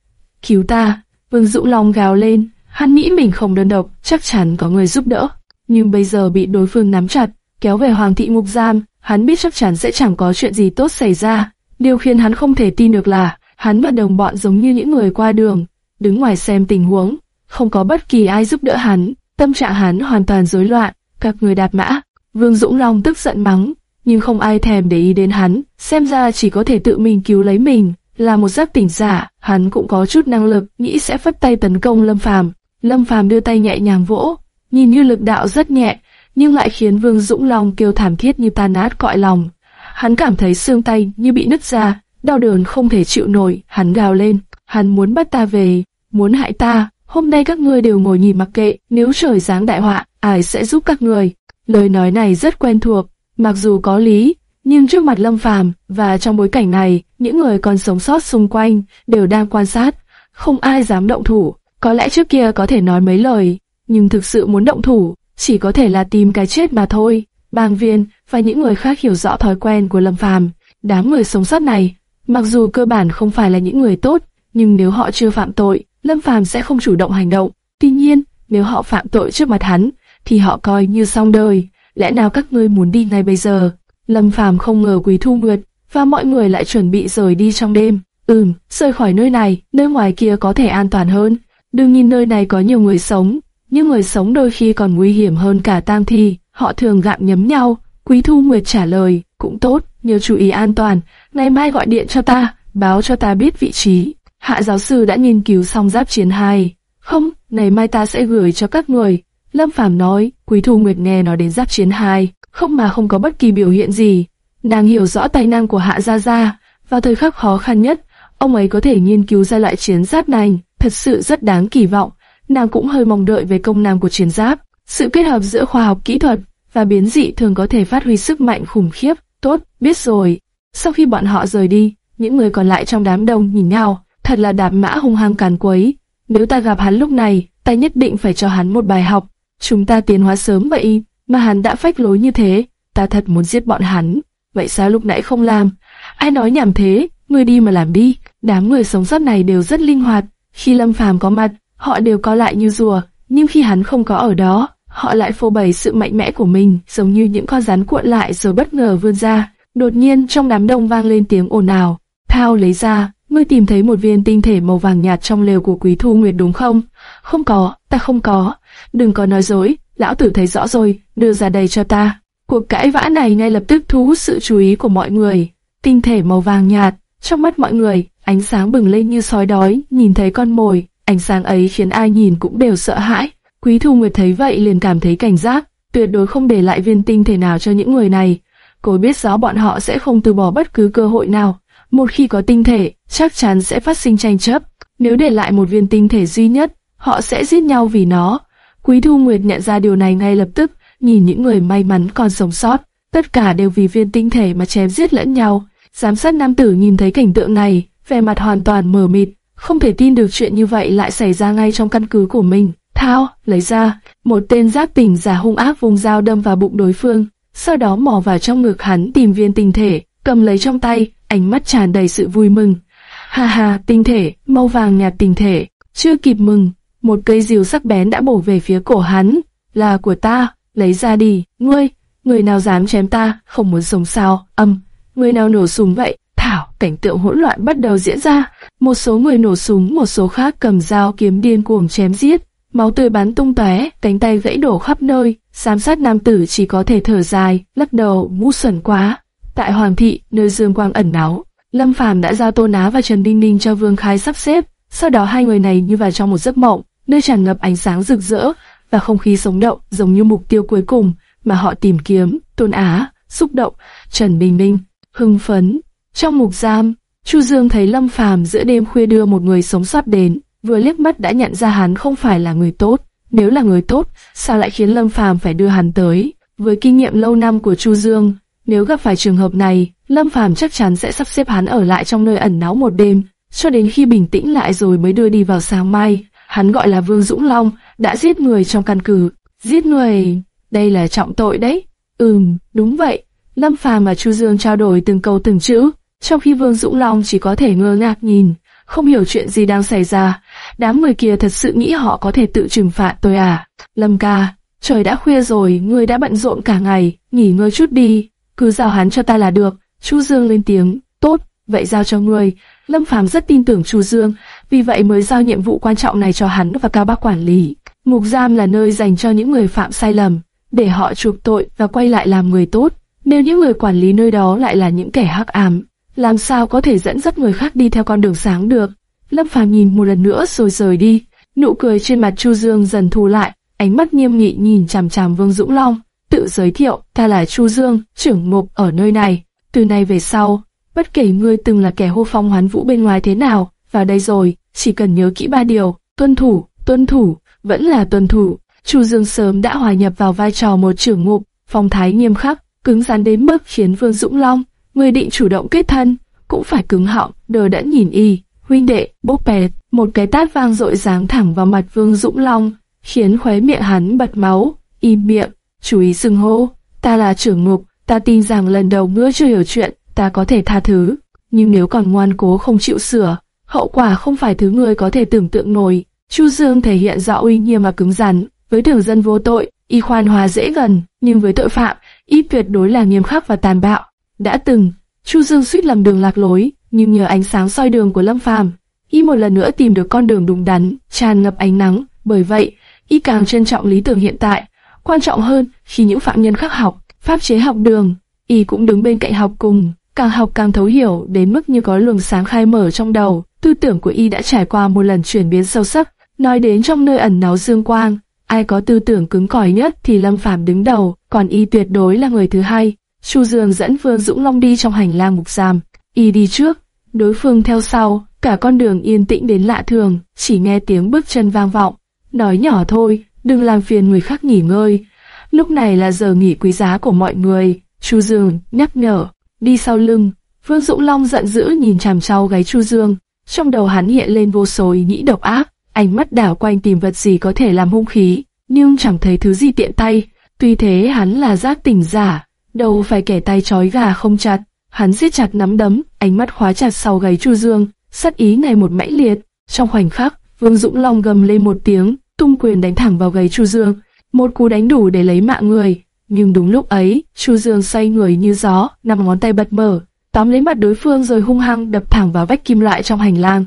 Cứu ta! Vương Dũng Long gào lên, hắn nghĩ mình không đơn độc, chắc chắn có người giúp đỡ. Nhưng bây giờ bị đối phương nắm chặt, kéo về Hoàng thị ngục giam, hắn biết chắc chắn sẽ chẳng có chuyện gì tốt xảy ra. Điều khiến hắn không thể tin được là, hắn và đồng bọn giống như những người qua đường, đứng ngoài xem tình huống, không có bất kỳ ai giúp đỡ hắn, tâm trạng hắn hoàn toàn rối loạn, các người đạp mã. Vương Dũng Long tức giận mắng, nhưng không ai thèm để ý đến hắn, xem ra chỉ có thể tự mình cứu lấy mình. Là một giáp tỉnh giả, hắn cũng có chút năng lực, nghĩ sẽ phất tay tấn công Lâm Phàm. Lâm Phàm đưa tay nhẹ nhàng vỗ, nhìn như lực đạo rất nhẹ, nhưng lại khiến Vương Dũng Long kêu thảm thiết như tan nát cõi lòng. Hắn cảm thấy xương tay như bị nứt ra, đau đớn không thể chịu nổi, hắn gào lên, hắn muốn bắt ta về, muốn hại ta, hôm nay các ngươi đều ngồi nhìn mặc kệ, nếu trời giáng đại họa, ai sẽ giúp các người. Lời nói này rất quen thuộc, mặc dù có lý, nhưng trước mặt Lâm Phàm và trong bối cảnh này, những người còn sống sót xung quanh đều đang quan sát, không ai dám động thủ. Có lẽ trước kia có thể nói mấy lời, nhưng thực sự muốn động thủ, chỉ có thể là tìm cái chết mà thôi. Bàng Viên và những người khác hiểu rõ thói quen của Lâm Phàm, đám người sống sót này, mặc dù cơ bản không phải là những người tốt, nhưng nếu họ chưa phạm tội, Lâm Phàm sẽ không chủ động hành động. Tuy nhiên, nếu họ phạm tội trước mặt hắn, thì họ coi như xong đời. Lẽ nào các ngươi muốn đi ngay bây giờ? Lâm Phàm không ngờ Quý Thu Nguyệt và mọi người lại chuẩn bị rời đi trong đêm. Ừm, rời khỏi nơi này, nơi ngoài kia có thể an toàn hơn. Đừng nhìn nơi này có nhiều người sống, nhưng người sống đôi khi còn nguy hiểm hơn cả tang thi. Họ thường gặm nhấm nhau. Quý Thu Nguyệt trả lời, cũng tốt, nhớ chú ý an toàn. Ngày mai gọi điện cho ta, báo cho ta biết vị trí. Hạ giáo sư đã nghiên cứu xong giáp chiến 2. Không, ngày mai ta sẽ gửi cho các người. Lâm Phàm nói, Quý Thu Nguyệt nghe nói đến giáp chiến 2, không mà không có bất kỳ biểu hiện gì. Nàng hiểu rõ tài năng của Hạ Gia Gia, vào thời khắc khó khăn nhất, ông ấy có thể nghiên cứu ra loại chiến giáp này, thật sự rất đáng kỳ vọng. Nàng cũng hơi mong đợi về công năng của chiến giáp. Sự kết hợp giữa khoa học kỹ thuật và biến dị thường có thể phát huy sức mạnh khủng khiếp. Tốt, biết rồi. Sau khi bọn họ rời đi, những người còn lại trong đám đông nhìn nhau, thật là đạp mã hung hăng càn quấy. Nếu ta gặp hắn lúc này, ta nhất định phải cho hắn một bài học. Chúng ta tiến hóa sớm vậy, mà hắn đã phách lối như thế, ta thật muốn giết bọn hắn. Vậy sao lúc nãy không làm? Ai nói nhảm thế, ngươi đi mà làm đi. Đám người sống sót này đều rất linh hoạt. Khi Lâm Phàm có mặt, họ đều co lại như rùa, nhưng khi hắn không có ở đó, họ lại phô bày sự mạnh mẽ của mình, giống như những con rắn cuộn lại rồi bất ngờ vươn ra. Đột nhiên trong đám đông vang lên tiếng ồn ào. Thao lấy ra, ngươi tìm thấy một viên tinh thể màu vàng nhạt trong lều của Quý Thu Nguyệt đúng không? Không có, ta không có. Đừng có nói dối, lão tử thấy rõ rồi, đưa ra đây cho ta. Cuộc cãi vã này ngay lập tức thu hút sự chú ý của mọi người. Tinh thể màu vàng nhạt, trong mắt mọi người, ánh sáng bừng lên như sói đói, nhìn thấy con mồi. Ánh sáng ấy khiến ai nhìn cũng đều sợ hãi. Quý Thu Nguyệt thấy vậy liền cảm thấy cảnh giác, tuyệt đối không để lại viên tinh thể nào cho những người này. Cô biết rõ bọn họ sẽ không từ bỏ bất cứ cơ hội nào. Một khi có tinh thể, chắc chắn sẽ phát sinh tranh chấp. Nếu để lại một viên tinh thể duy nhất, họ sẽ giết nhau vì nó. Quý Thu Nguyệt nhận ra điều này ngay lập tức, nhìn những người may mắn còn sống sót, tất cả đều vì viên tinh thể mà chém giết lẫn nhau. Giám sát nam tử nhìn thấy cảnh tượng này, vẻ mặt hoàn toàn mờ mịt, không thể tin được chuyện như vậy lại xảy ra ngay trong căn cứ của mình. Thao, lấy ra, một tên giáp tỉnh giả hung ác vùng dao đâm vào bụng đối phương, sau đó mò vào trong ngực hắn tìm viên tinh thể, cầm lấy trong tay, ánh mắt tràn đầy sự vui mừng. Ha ha, tinh thể, màu vàng nhạt tinh thể, chưa kịp mừng, một cây rìu sắc bén đã bổ về phía cổ hắn, là của ta, lấy ra đi, ngươi, người nào dám chém ta, không muốn sống sao, âm, người nào nổ súng vậy, đảo, cảnh tượng hỗn loạn bắt đầu diễn ra, một số người nổ súng, một số khác cầm dao kiếm điên cuồng chém giết, máu tươi bắn tung tóe, cánh tay gãy đổ khắp nơi, giám sát nam tử chỉ có thể thở dài, lắc đầu, ngu xuẩn quá. Tại Hoàng thị, nơi Dương Quang ẩn náu, Lâm Phàm đã giao Tô Ná và Trần Đinh Ninh cho Vương Khai sắp xếp, sau đó hai người này như vào trong một giấc mộng, nơi tràn ngập ánh sáng rực rỡ và không khí sống động, giống như mục tiêu cuối cùng mà họ tìm kiếm. Tôn Á, xúc động, Trần Bình Minh, hưng phấn. Trong mục giam, Chu Dương thấy Lâm Phàm giữa đêm khuya đưa một người sống sót đến, vừa liếc mắt đã nhận ra hắn không phải là người tốt. Nếu là người tốt, sao lại khiến Lâm Phàm phải đưa hắn tới? Với kinh nghiệm lâu năm của Chu Dương, nếu gặp phải trường hợp này, Lâm Phàm chắc chắn sẽ sắp xếp hắn ở lại trong nơi ẩn náu một đêm, cho đến khi bình tĩnh lại rồi mới đưa đi vào sáng mai. Hắn gọi là Vương Dũng Long, đã giết người trong căn cứ. Giết người, đây là trọng tội đấy. Ừm, đúng vậy. Lâm Phàm và Chu Dương trao đổi từng câu từng chữ, trong khi Vương Dũng Long chỉ có thể ngơ ngác nhìn, không hiểu chuyện gì đang xảy ra. Đám người kia thật sự nghĩ họ có thể tự trừng phạt tôi à? Lâm ca, trời đã khuya rồi, ngươi đã bận rộn cả ngày, nghỉ ngơi chút đi, cứ giao hắn cho ta là được. Chu Dương lên tiếng, tốt, vậy giao cho ngươi. Lâm Phàm rất tin tưởng Chu Dương, vì vậy mới giao nhiệm vụ quan trọng này cho hắn và cao bác quản lý. Ngục giam là nơi dành cho những người phạm sai lầm, để họ chuộc tội và quay lại làm người tốt. Nếu những người quản lý nơi đó lại là những kẻ hắc ám, làm sao có thể dẫn dắt người khác đi theo con đường sáng được? Lâm Phàm nhìn một lần nữa rồi rời đi, nụ cười trên mặt Chu Dương dần thu lại, ánh mắt nghiêm nghị nhìn chằm chằm Vương Dũng Long. tự giới thiệu, ta là Chu Dương, trưởng mục ở nơi này. Từ nay về sau, bất kể ngươi từng là kẻ hô phong hoán vũ bên ngoài thế nào, vào đây rồi, chỉ cần nhớ kỹ ba điều, tuân thủ, tuân thủ, vẫn là tuân thủ. Chu Dương sớm đã hòa nhập vào vai trò một trưởng mục, phong thái nghiêm khắc, cứng rắn đến mức khiến Vương Dũng Long, người định chủ động kết thân, cũng phải cứng họng, đờ đẫn nhìn y. Huynh đệ, bốc bẹt, một cái tát vang dội giáng thẳng vào mặt Vương Dũng Long, khiến khóe miệng hắn bật máu, im miệng, chú ý xưng hô, ta là trưởng ngục, ta tin rằng lần đầu ngươi chưa hiểu chuyện, ta có thể tha thứ, nhưng nếu còn ngoan cố không chịu sửa, hậu quả không phải thứ ngươi có thể tưởng tượng nổi. Chu Dương thể hiện rõ uy nghiêm và cứng rắn, với thường dân vô tội, y khoan hòa dễ gần, nhưng với tội phạm, y tuyệt đối là nghiêm khắc và tàn bạo. Đã từng, Chu Dương suýt làm đường lạc lối, nhưng nhờ ánh sáng soi đường của Lâm Phàm, y một lần nữa tìm được con đường đúng đắn, tràn ngập ánh nắng. Bởi vậy, y càng trân trọng lý tưởng hiện tại. Quan trọng hơn, khi những phạm nhân khắc học, pháp chế học đường, y cũng đứng bên cạnh học cùng, càng học càng thấu hiểu đến mức như có luồng sáng khai mở trong đầu. Tư tưởng của y đã trải qua một lần chuyển biến sâu sắc. Nói đến trong nơi ẩn náu dương quang, ai có tư tưởng cứng cỏi nhất thì Lâm Phàm đứng đầu, còn y tuyệt đối là người thứ hai. Chu Dương dẫn Vương Dũng Long đi trong hành lang mục giam, y đi trước, đối phương theo sau, cả con đường yên tĩnh đến lạ thường, chỉ nghe tiếng bước chân vang vọng. Nói nhỏ thôi, đừng làm phiền người khác nghỉ ngơi. Lúc này là giờ nghỉ quý giá của mọi người, Chu Dương nhắc nhở, đi sau lưng. Vương Dũng Long giận dữ nhìn chằm sau gáy Chu Dương, trong đầu hắn hiện lên vô số ý nghĩ độc ác, ánh mắt đảo quanh tìm vật gì có thể làm hung khí, nhưng chẳng thấy thứ gì tiện tay. Tuy thế hắn là giác tỉnh giả, đâu phải kẻ tay trói gà không chặt. Hắn siết chặt nắm đấm, ánh mắt khóa chặt sau gáy Chu Dương, sắt ý ngày một mãnh liệt. Trong khoảnh khắc, Vương Dũng Long gầm lên một tiếng, tung quyền đánh thẳng vào gáy Chu Dương, một cú đánh đủ để lấy mạng người. Nhưng đúng lúc ấy, Chu Dương xoay người như gió, năm ngón tay bật mở, tóm lấy mặt đối phương rồi hung hăng đập thẳng vào vách kim loại trong hành lang.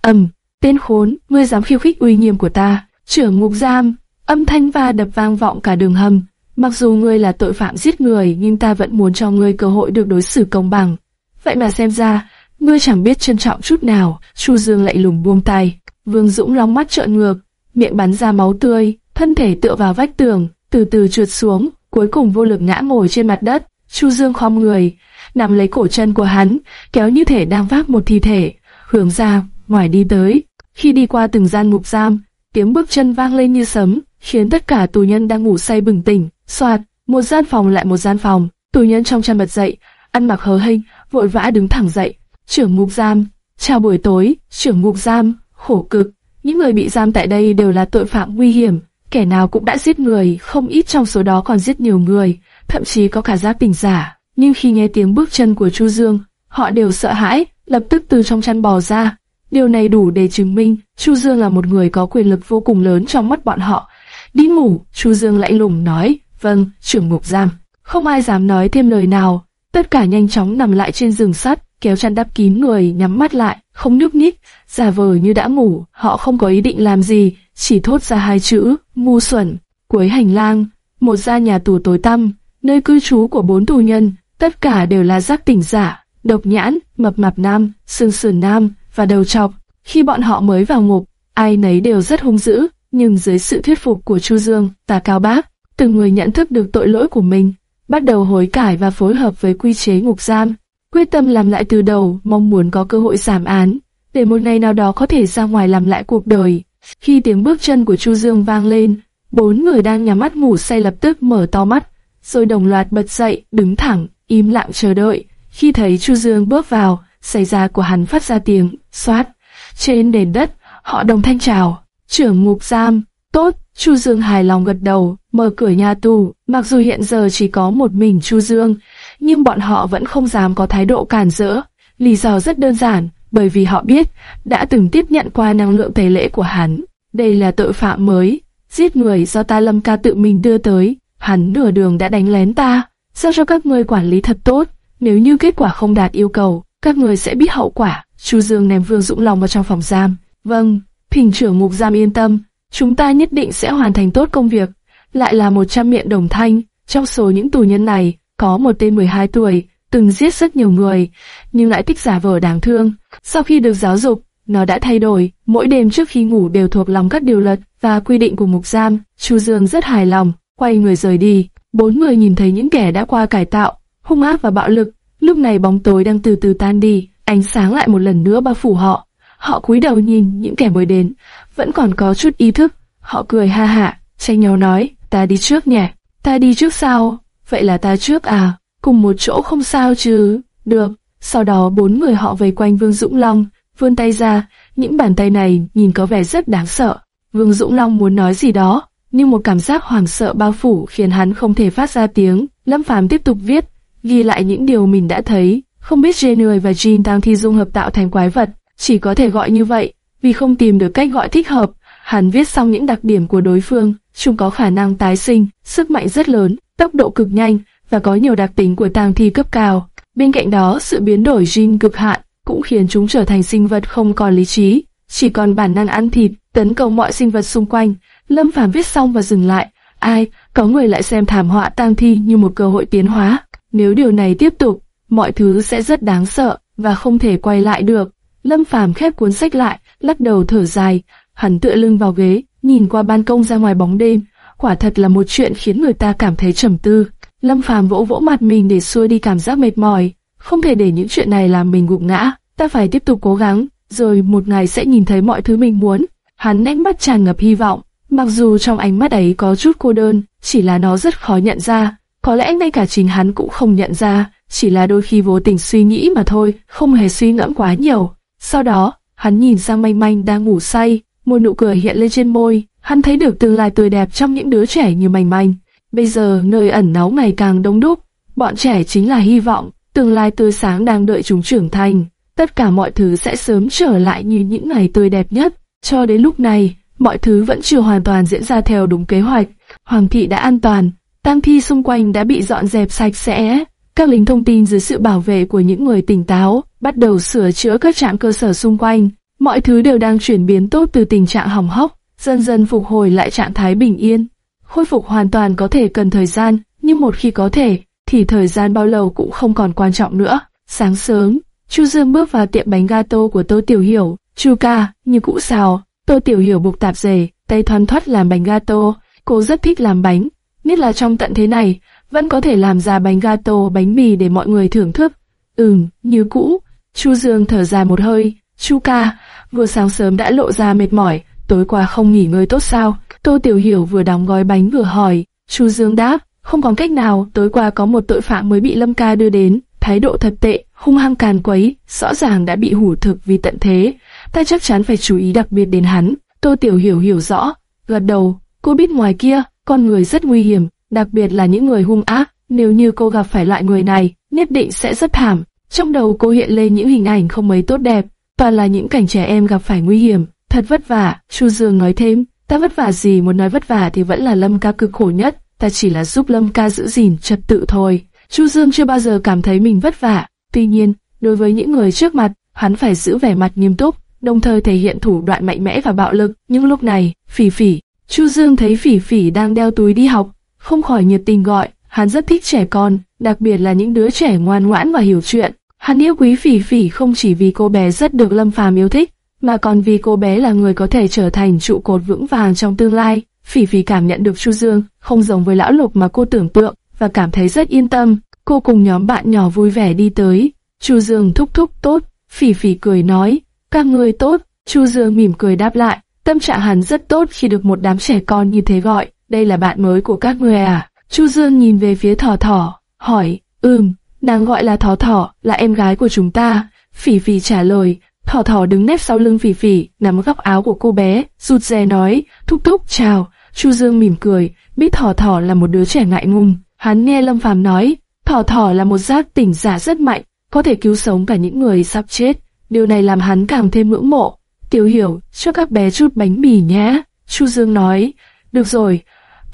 ầm, tên khốn, ngươi dám khiêu khích uy nghiêm của ta, trưởng ngục giam, âm thanh va đập vang vọng cả đường hầm. Mặc dù ngươi là tội phạm giết người, nhưng ta vẫn muốn cho ngươi cơ hội được đối xử công bằng. Vậy mà xem ra, ngươi chẳng biết trân trọng chút nào. Chu Dương lại lùng buông tay. Vương Dũng lóng mắt trợn ngược, miệng bắn ra máu tươi, thân thể tựa vào vách tường, từ từ trượt xuống, cuối cùng vô lực ngã ngồi trên mặt đất. Chu Dương khom người, nắm lấy cổ chân của hắn, kéo như thể đang vác một thi thể, hướng ra ngoài đi tới. Khi đi qua từng gian ngục giam, tiếng bước chân vang lên như sấm, khiến tất cả tù nhân đang ngủ say bừng tỉnh. Soạt, một gian phòng lại một gian phòng, tù nhân trong chăn bật dậy, ăn mặc hờ hênh, vội vã đứng thẳng dậy. Trưởng ngục giam, chào buổi tối, trưởng ngục giam, khổ cực. Những người bị giam tại đây đều là tội phạm nguy hiểm, kẻ nào cũng đã giết người, không ít trong số đó còn giết nhiều người, thậm chí có cả gia tỉnh giả. Nhưng khi nghe tiếng bước chân của Chu Dương, họ đều sợ hãi, lập tức từ trong chăn bò ra. Điều này đủ để chứng minh Chu Dương là một người có quyền lực vô cùng lớn trong mắt bọn họ. Đi ngủ, Chu Dương lạnh lùng nói, vâng, trưởng ngục giam. Không ai dám nói thêm lời nào, tất cả nhanh chóng nằm lại trên giường sắt, kéo chăn đắp kín người, nhắm mắt lại, không nhúc nhích, giả vờ như đã ngủ, họ không có ý định làm gì, chỉ thốt ra hai chữ, ngu xuẩn. Cuối hành lang, một gia nhà tù tối tăm, nơi cư trú của bốn tù nhân, tất cả đều là giác tỉnh giả, độc nhãn, mập mạp nam, xương sườn nam và đầu trọc. Khi bọn họ mới vào ngục, ai nấy đều rất hung dữ, nhưng dưới sự thuyết phục của Chu Dương, Tà Cao Bác, từng người nhận thức được tội lỗi của mình, bắt đầu hối cải và phối hợp với quy chế ngục giam, quyết tâm làm lại từ đầu, mong muốn có cơ hội giảm án, để một ngày nào đó có thể ra ngoài làm lại cuộc đời. Khi tiếng bước chân của Chu Dương vang lên, bốn người đang nhắm mắt ngủ say lập tức mở to mắt, rồi đồng loạt bật dậy, đứng thẳng, im lặng chờ đợi. Khi thấy Chu Dương bước vào, xảy ra của hắn phát ra tiếng xoát. Trên nền đất, họ đồng thanh chào, trưởng ngục giam, tốt, Chu Dương hài lòng gật đầu, mở cửa nhà tù, mặc dù hiện giờ chỉ có một mình Chu Dương, nhưng bọn họ vẫn không dám có thái độ cản rỡ. Lý do rất đơn giản, bởi vì họ biết, đã từng tiếp nhận qua năng lượng tẩy lễ của hắn. Đây là tội phạm mới, giết người do ta lâm ca tự mình đưa tới, hắn nửa đường đã đánh lén ta, giao cho các người quản lý thật tốt, nếu như kết quả không đạt yêu cầu, các người sẽ biết hậu quả. Chu Dương ném Vương Dũng Long vào trong phòng giam. Vâng, thỉnh trưởng ngục giam yên tâm, chúng ta nhất định sẽ hoàn thành tốt công việc. Lại là một trăm miệng đồng thanh, trong số những tù nhân này, có một tên 12 tuổi, từng giết rất nhiều người, nhưng lại thích giả vờ đáng thương. Sau khi được giáo dục, nó đã thay đổi, mỗi đêm trước khi ngủ đều thuộc lòng các điều luật và quy định của mục giam. Chu Dương rất hài lòng, quay người rời đi. Bốn người nhìn thấy những kẻ đã qua cải tạo, hung ác và bạo lực. Lúc này bóng tối đang từ từ tan đi, ánh sáng lại một lần nữa bao phủ họ. Họ cúi đầu nhìn những kẻ mới đến, vẫn còn có chút ý thức. Họ cười ha hả, tranh nhau nói, ta đi trước nhỉ, ta đi trước sao? Vậy là ta trước à? Cùng một chỗ không sao chứ? Được. Sau đó bốn người họ vây quanh Vương Dũng Long, vươn tay ra, những bàn tay này nhìn có vẻ rất đáng sợ. Vương Dũng Long muốn nói gì đó, nhưng một cảm giác hoảng sợ bao phủ khiến hắn không thể phát ra tiếng. Lâm Phàm tiếp tục viết, ghi lại những điều mình đã thấy, không biết January và Jean đang thi dung hợp tạo thành quái vật, chỉ có thể gọi như vậy, vì không tìm được cách gọi thích hợp. Hắn viết xong những đặc điểm của đối phương, chúng có khả năng tái sinh, sức mạnh rất lớn, tốc độ cực nhanh và có nhiều đặc tính của tang thi cấp cao. Bên cạnh đó, sự biến đổi gene cực hạn cũng khiến chúng trở thành sinh vật không còn lý trí, chỉ còn bản năng ăn thịt, tấn công mọi sinh vật xung quanh. Lâm Phàm viết xong và dừng lại. Ai, có người lại xem thảm họa tang thi như một cơ hội tiến hóa. Nếu điều này tiếp tục, mọi thứ sẽ rất đáng sợ và không thể quay lại được. Lâm Phàm khép cuốn sách lại, lắc đầu thở dài, hắn tựa lưng vào ghế, nhìn qua ban công ra ngoài bóng đêm. Quả thật là một chuyện khiến người ta cảm thấy trầm tư. Lâm Phàm vỗ vỗ mặt mình để xua đi cảm giác mệt mỏi. Không thể để những chuyện này làm mình gục ngã, ta phải tiếp tục cố gắng, rồi một ngày sẽ nhìn thấy mọi thứ mình muốn. Hắn ánh mắt tràn ngập hy vọng, mặc dù trong ánh mắt ấy có chút cô đơn, chỉ là nó rất khó nhận ra. Có lẽ ngay cả chính hắn cũng không nhận ra, chỉ là đôi khi vô tình suy nghĩ mà thôi, không hề suy ngẫm quá nhiều. Sau đó, hắn nhìn sang manh manh đang ngủ say, một nụ cười hiện lên trên môi, hắn thấy được tương lai tươi đẹp trong những đứa trẻ như manh manh. Bây giờ nơi ẩn náu ngày càng đông đúc, bọn trẻ chính là hy vọng, tương lai tươi sáng đang đợi chúng trưởng thành. Tất cả mọi thứ sẽ sớm trở lại như những ngày tươi đẹp nhất. Cho đến lúc này, mọi thứ vẫn chưa hoàn toàn diễn ra theo đúng kế hoạch. Hoàng thị đã an toàn, tang thi xung quanh đã bị dọn dẹp sạch sẽ. Các lính thông tin dưới sự bảo vệ của những người tỉnh táo bắt đầu sửa chữa các trạm cơ sở xung quanh. Mọi thứ đều đang chuyển biến tốt từ tình trạng hỏng hóc, dần dần phục hồi lại trạng thái bình yên. Khôi phục hoàn toàn có thể cần thời gian, nhưng một khi có thể, thì thời gian bao lâu cũng không còn quan trọng nữa. Sáng sớm, Chu Dương bước vào tiệm bánh gato của Tô Tiểu Hiểu, Chu ca, như cũ xào. Tô Tiểu Hiểu buộc tạp dề, tay thoăn thoắt làm bánh gato. Cô rất thích làm bánh, nhất là trong tận thế này, vẫn có thể làm ra bánh gato, bánh mì để mọi người thưởng thức. Ừm, như cũ. Chu Dương thở dài một hơi. Chu ca, vừa sáng sớm đã lộ ra mệt mỏi, tối qua không nghỉ ngơi tốt sao? Tô Tiểu Hiểu vừa đóng gói bánh vừa hỏi. Chu Dương đáp, không còn cách nào, tối qua có một tội phạm mới bị Lâm Ca đưa đến, thái độ thật tệ, hung hăng càn quấy, rõ ràng đã bị hủ thực vì tận thế. Ta chắc chắn phải chú ý đặc biệt đến hắn. Tô Tiểu Hiểu hiểu rõ, gật đầu, cô biết ngoài kia, con người rất nguy hiểm, đặc biệt là những người hung ác. Nếu như cô gặp phải loại người này, nhất định sẽ rất thảm. Trong đầu cô hiện lên những hình ảnh không mấy tốt đẹp, toàn là những cảnh trẻ em gặp phải nguy hiểm, thật vất vả. Chu Dương nói thêm, ta vất vả gì muốn nói vất vả thì vẫn là Lâm Ca cực khổ nhất, ta chỉ là giúp Lâm Ca giữ gìn trật tự thôi. Chu Dương chưa bao giờ cảm thấy mình vất vả, tuy nhiên, đối với những người trước mặt, hắn phải giữ vẻ mặt nghiêm túc, đồng thời thể hiện thủ đoạn mạnh mẽ và bạo lực. Nhưng lúc này, Phỉ Phỉ, Chu Dương thấy Phỉ Phỉ đang đeo túi đi học, không khỏi nhiệt tình gọi, hắn rất thích trẻ con, đặc biệt là những đứa trẻ ngoan ngoãn và hiểu chuyện. Hắn yêu quý Phỉ Phỉ không chỉ vì cô bé rất được Lâm Phàm yêu thích, mà còn vì cô bé là người có thể trở thành trụ cột vững vàng trong tương lai. Phỉ Phỉ cảm nhận được Chu Dương không giống với lão lục mà cô tưởng tượng và cảm thấy rất yên tâm. Cô cùng nhóm bạn nhỏ vui vẻ đi tới. Chu Dương thúc thúc tốt. Phỉ Phỉ cười nói, các người tốt. Chu Dương mỉm cười đáp lại. Tâm trạng hắn rất tốt khi được một đám trẻ con như thế gọi. Đây là bạn mới của các người à? Chu Dương nhìn về phía thỏ thỏ, hỏi, ừm, nàng gọi là thỏ thỏ, là em gái của chúng ta. Phỉ Phỉ trả lời, thỏ thỏ đứng nép sau lưng Phỉ Phỉ, nắm góc áo của cô bé, rụt rè nói, thúc thúc chào. Chu Dương mỉm cười, biết thỏ thỏ là một đứa trẻ ngại ngùng. Hắn nghe Lâm Phàm nói, thỏ thỏ là một giác tỉnh giả rất mạnh, có thể cứu sống cả những người sắp chết. Điều này làm hắn càng thêm ngưỡng mộ. Tiểu Hiểu, cho các bé chút bánh mì nhé. Chu Dương nói, được rồi.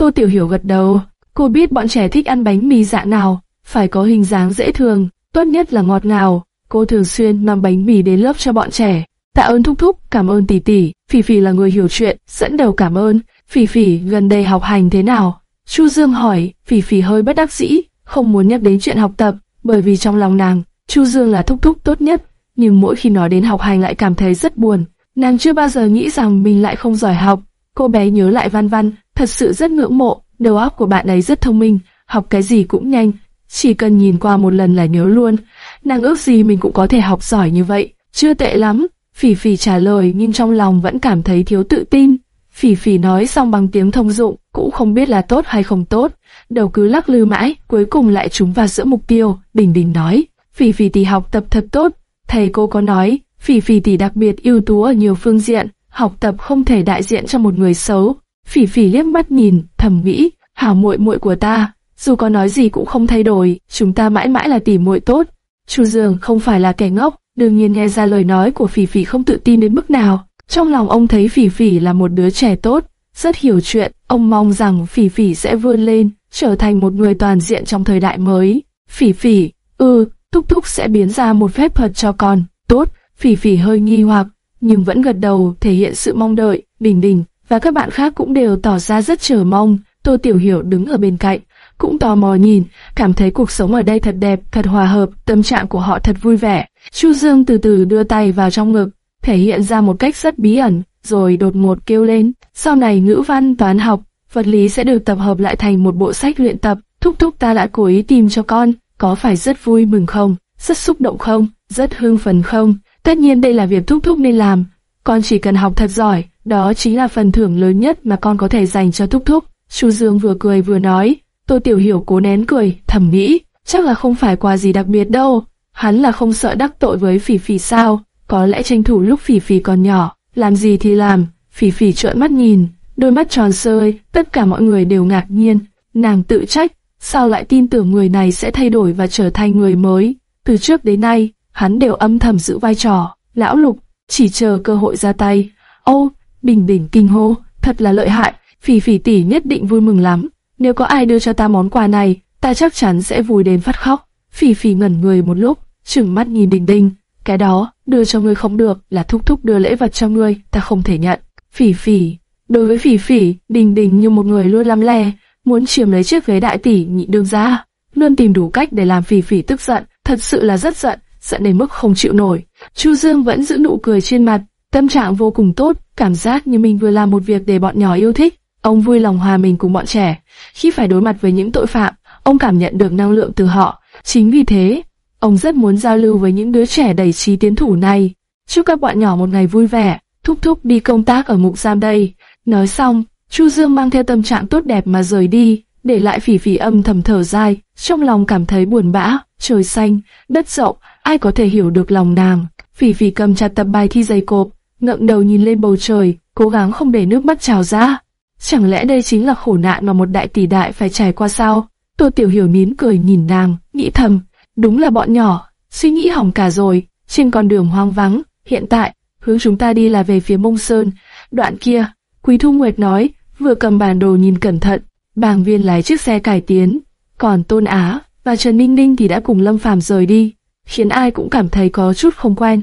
Tô Tiểu Hiểu gật đầu. Cô biết bọn trẻ thích ăn bánh mì dạng nào, phải có hình dáng dễ thương, tốt nhất là ngọt ngào. Cô thường xuyên mang bánh mì đến lớp cho bọn trẻ. Tạ ơn thúc thúc, cảm ơn tỷ tỷ. Phỉ Phỉ là người hiểu chuyện, dẫn đầu cảm ơn. Phỉ Phỉ gần đây học hành thế nào? Chu Dương hỏi, Phỉ Phỉ hơi bất đắc dĩ, không muốn nhắc đến chuyện học tập, bởi vì trong lòng nàng, Chu Dương là thúc thúc tốt nhất, nhưng mỗi khi nói đến học hành lại cảm thấy rất buồn. Nàng chưa bao giờ nghĩ rằng mình lại không giỏi học. Cô bé nhớ lại Văn Văn, thật sự rất ngưỡng mộ, đầu óc của bạn ấy rất thông minh, học cái gì cũng nhanh, chỉ cần nhìn qua một lần là nhớ luôn. Nàng ước gì mình cũng có thể học giỏi như vậy, chưa tệ lắm. Phỉ phỉ trả lời nhưng trong lòng vẫn cảm thấy thiếu tự tin. Phỉ phỉ nói xong bằng tiếng thông dụng, cũng không biết là tốt hay không tốt. Đầu cứ lắc lư mãi, cuối cùng lại trúng vào giữa mục tiêu. Đình đình nói, phỉ phỉ tỷ học tập thật tốt. Thầy cô có nói, phỉ phỉ tỷ đặc biệt ưu tú ở nhiều phương diện, học tập không thể đại diện cho một người xấu. Phỉ phỉ liếc mắt nhìn, thầm nghĩ, hảo muội muội của ta, dù có nói gì cũng không thay đổi, chúng ta mãi mãi là tỷ muội tốt. Chu Dương không phải là kẻ ngốc, đương nhiên nghe ra lời nói của Phỉ Phỉ không tự tin đến mức nào. Trong lòng ông thấy Phỉ Phỉ là một đứa trẻ tốt, rất hiểu chuyện, ông mong rằng Phỉ Phỉ sẽ vươn lên, trở thành một người toàn diện trong thời đại mới. Phỉ Phỉ, ừ, Thúc Thúc sẽ biến ra một phép thuật cho con, tốt, Phỉ Phỉ hơi nghi hoặc, nhưng vẫn gật đầu thể hiện sự mong đợi, Bình Bình và các bạn khác cũng đều tỏ ra rất chờ mong. Tô Tiểu Hiểu đứng ở bên cạnh, cũng tò mò nhìn, cảm thấy cuộc sống ở đây thật đẹp, thật hòa hợp, tâm trạng của họ thật vui vẻ. Chu Dương từ từ đưa tay vào trong ngực, thể hiện ra một cách rất bí ẩn, rồi đột ngột kêu lên, sau này ngữ văn, toán học, vật lý sẽ được tập hợp lại thành một bộ sách luyện tập, thúc thúc ta đã cố ý tìm cho con, có phải rất vui mừng không, rất xúc động không, rất hưng phấn không, tất nhiên đây là việc thúc thúc nên làm, con chỉ cần học thật giỏi, đó chính là phần thưởng lớn nhất mà con có thể dành cho thúc thúc. Chu Dương vừa cười vừa nói, Tô Tiểu Hiểu cố nén cười, thầm nghĩ, chắc là không phải quà gì đặc biệt đâu. Hắn là không sợ đắc tội với Phỉ Phỉ sao? Có lẽ tranh thủ lúc Phỉ Phỉ còn nhỏ, làm gì thì làm. Phỉ Phỉ trợn mắt nhìn, đôi mắt tròn sơi, tất cả mọi người đều ngạc nhiên. Nàng tự trách, sao lại tin tưởng người này sẽ thay đổi và trở thành người mới? Từ trước đến nay, hắn đều âm thầm giữ vai trò, lão lục, chỉ chờ cơ hội ra tay. Ô, bình bình kinh hô, thật là lợi hại, Phỉ Phỉ tỷ nhất định vui mừng lắm. Nếu có ai đưa cho ta món quà này, ta chắc chắn sẽ vui đến phát khóc. Phỉ phỉ ngẩn người một lúc, trừng mắt nhìn đình đình. Cái đó, đưa cho ngươi không được, là thúc thúc đưa lễ vật cho ngươi, ta không thể nhận. Phỉ phỉ, đối với phỉ phỉ, đình đình như một người luôn lăm le, muốn chiếm lấy chiếc ghế đại tỷ nhị đương ra, luôn tìm đủ cách để làm phỉ phỉ tức giận, thật sự là rất giận, giận đến mức không chịu nổi. Chu Dương vẫn giữ nụ cười trên mặt, tâm trạng vô cùng tốt, cảm giác như mình vừa làm một việc để bọn nhỏ yêu thích. Ông vui lòng hòa mình cùng bọn trẻ. Khi phải đối mặt với những tội phạm, ông cảm nhận được năng lượng từ họ. Chính vì thế, ông rất muốn giao lưu với những đứa trẻ đầy trí tiến thủ này. Chúc các bạn nhỏ một ngày vui vẻ, thúc thúc đi công tác ở ngục giam đây. Nói xong, Chu Dương mang theo tâm trạng tốt đẹp mà rời đi, để lại phỉ phỉ âm thầm thở dài, trong lòng cảm thấy buồn bã, trời xanh, đất rộng, ai có thể hiểu được lòng nàng. Phỉ phỉ cầm chặt tập bài thi dày cộp, ngẩng đầu nhìn lên bầu trời, cố gắng không để nước mắt trào ra. Chẳng lẽ đây chính là khổ nạn mà một đại tỷ đại phải trải qua sao? Tô Tiểu Hiểu nín cười nhìn nàng, nghĩ thầm, đúng là bọn nhỏ, suy nghĩ hỏng cả rồi, trên con đường hoang vắng, hiện tại, hướng chúng ta đi là về phía Mông Sơn, đoạn kia, Quý Thu Nguyệt nói, vừa cầm bản đồ nhìn cẩn thận, bàng viên lái chiếc xe cải tiến, còn Tôn Á và Trần Ninh Ninh thì đã cùng Lâm Phàm rời đi, khiến ai cũng cảm thấy có chút không quen.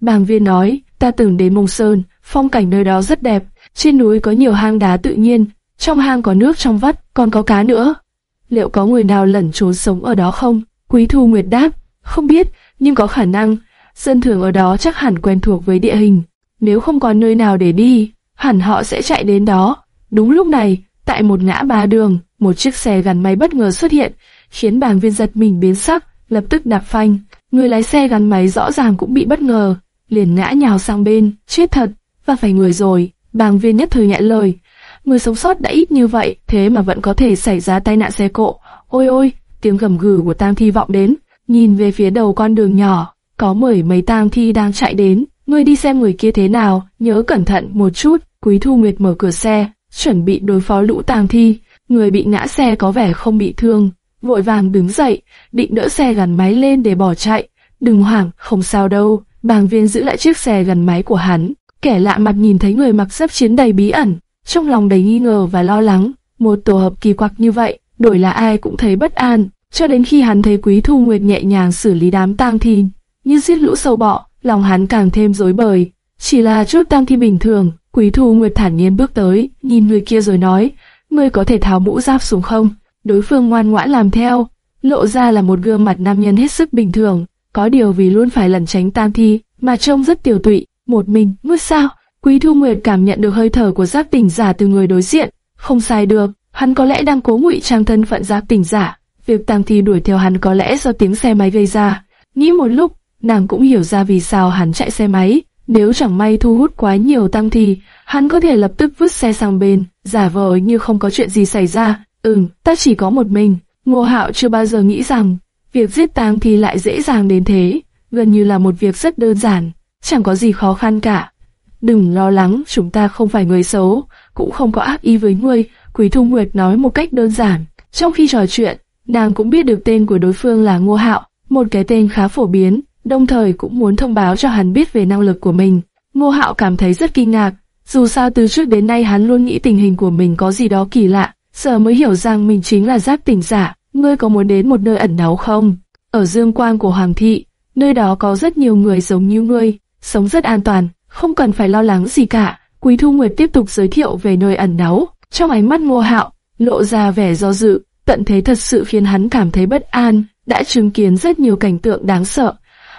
Bàng viên nói, ta từng đến Mông Sơn, phong cảnh nơi đó rất đẹp, trên núi có nhiều hang đá tự nhiên, trong hang có nước trong vắt, còn có cá nữa. Liệu có người nào lẩn trốn sống ở đó không? Quý Thu Nguyệt đáp, không biết, nhưng có khả năng. Dân thường ở đó chắc hẳn quen thuộc với địa hình. Nếu không có nơi nào để đi, hẳn họ sẽ chạy đến đó. Đúng lúc này, tại một ngã ba đường, một chiếc xe gắn máy bất ngờ xuất hiện, khiến bàng viên giật mình biến sắc, lập tức đạp phanh. Người lái xe gắn máy rõ ràng cũng bị bất ngờ, liền ngã nhào sang bên, chết thật, và phải người rồi. Bàng viên nhất thời nhẹ lời, người sống sót đã ít như vậy, thế mà vẫn có thể xảy ra tai nạn xe cộ. Ôi ôi, tiếng gầm gừ của tang thi vọng đến, nhìn về phía đầu con đường nhỏ, có mười mấy tang thi đang chạy đến. Người đi xem người kia thế nào, nhớ cẩn thận một chút. Quý Thu Nguyệt mở cửa xe, chuẩn bị đối phó lũ tang thi. Người bị ngã xe có vẻ không bị thương, vội vàng đứng dậy, định đỡ xe gắn máy lên để bỏ chạy. Đừng hoảng, không sao đâu. Bàng viên giữ lại chiếc xe gắn máy của hắn, Kẻ lạ mặt nhìn thấy người mặc giáp chiến đầy bí ẩn, trong lòng đầy nghi ngờ và lo lắng. Một tổ hợp kỳ quặc như vậy, đổi là ai cũng thấy bất an. Cho đến khi hắn thấy Quý Thu Nguyệt nhẹ nhàng xử lý đám tang thi, như giết lũ sâu bọ, lòng hắn càng thêm rối bời. Chỉ là chút tang thi bình thường, Quý Thu Nguyệt thản nhiên bước tới, nhìn người kia rồi nói, ngươi có thể tháo mũ giáp xuống không? Đối phương ngoan ngoãn làm theo, lộ ra là một gương mặt nam nhân hết sức bình thường, có điều vì luôn phải lẩn tránh tam thi, mà trông rất tiểu tụy, một mình, ngất sao? Quý Thu Nguyệt cảm nhận được hơi thở của giáp tỉnh giả từ người đối diện, không sai được, hắn có lẽ đang cố ngụy trang thân phận giáp tỉnh giả. Việc tam thi đuổi theo hắn có lẽ do tiếng xe máy gây ra. Nghĩ một lúc, nàng cũng hiểu ra vì sao hắn chạy xe máy. Nếu chẳng may thu hút quá nhiều tăng thi, hắn có thể lập tức vứt xe sang bên, giả vờ như không có chuyện gì xảy ra. Ừm, ta chỉ có một mình. Ngô Hạo chưa bao giờ nghĩ rằng việc giết tang thi lại dễ dàng đến thế, gần như là một việc rất đơn giản, chẳng có gì khó khăn cả. Đừng lo lắng, chúng ta không phải người xấu, cũng không có ác ý với ngươi, Quý Thu Nguyệt nói một cách đơn giản. Trong khi trò chuyện, nàng cũng biết được tên của đối phương là Ngô Hạo, một cái tên khá phổ biến, đồng thời cũng muốn thông báo cho hắn biết về năng lực của mình. Ngô Hạo cảm thấy rất kinh ngạc, dù sao từ trước đến nay hắn luôn nghĩ tình hình của mình có gì đó kỳ lạ, giờ mới hiểu rằng mình chính là giáp tỉnh giả. Ngươi có muốn đến một nơi ẩn náu không? Ở dương quang của Hoàng thị, nơi đó có rất nhiều người giống như ngươi, sống rất an toàn, không cần phải lo lắng gì cả. Quý Thu Nguyệt tiếp tục giới thiệu về nơi ẩn náu, trong ánh mắt Ngô Hạo lộ ra vẻ do dự, tận thế thật sự khiến hắn cảm thấy bất an, đã chứng kiến rất nhiều cảnh tượng đáng sợ.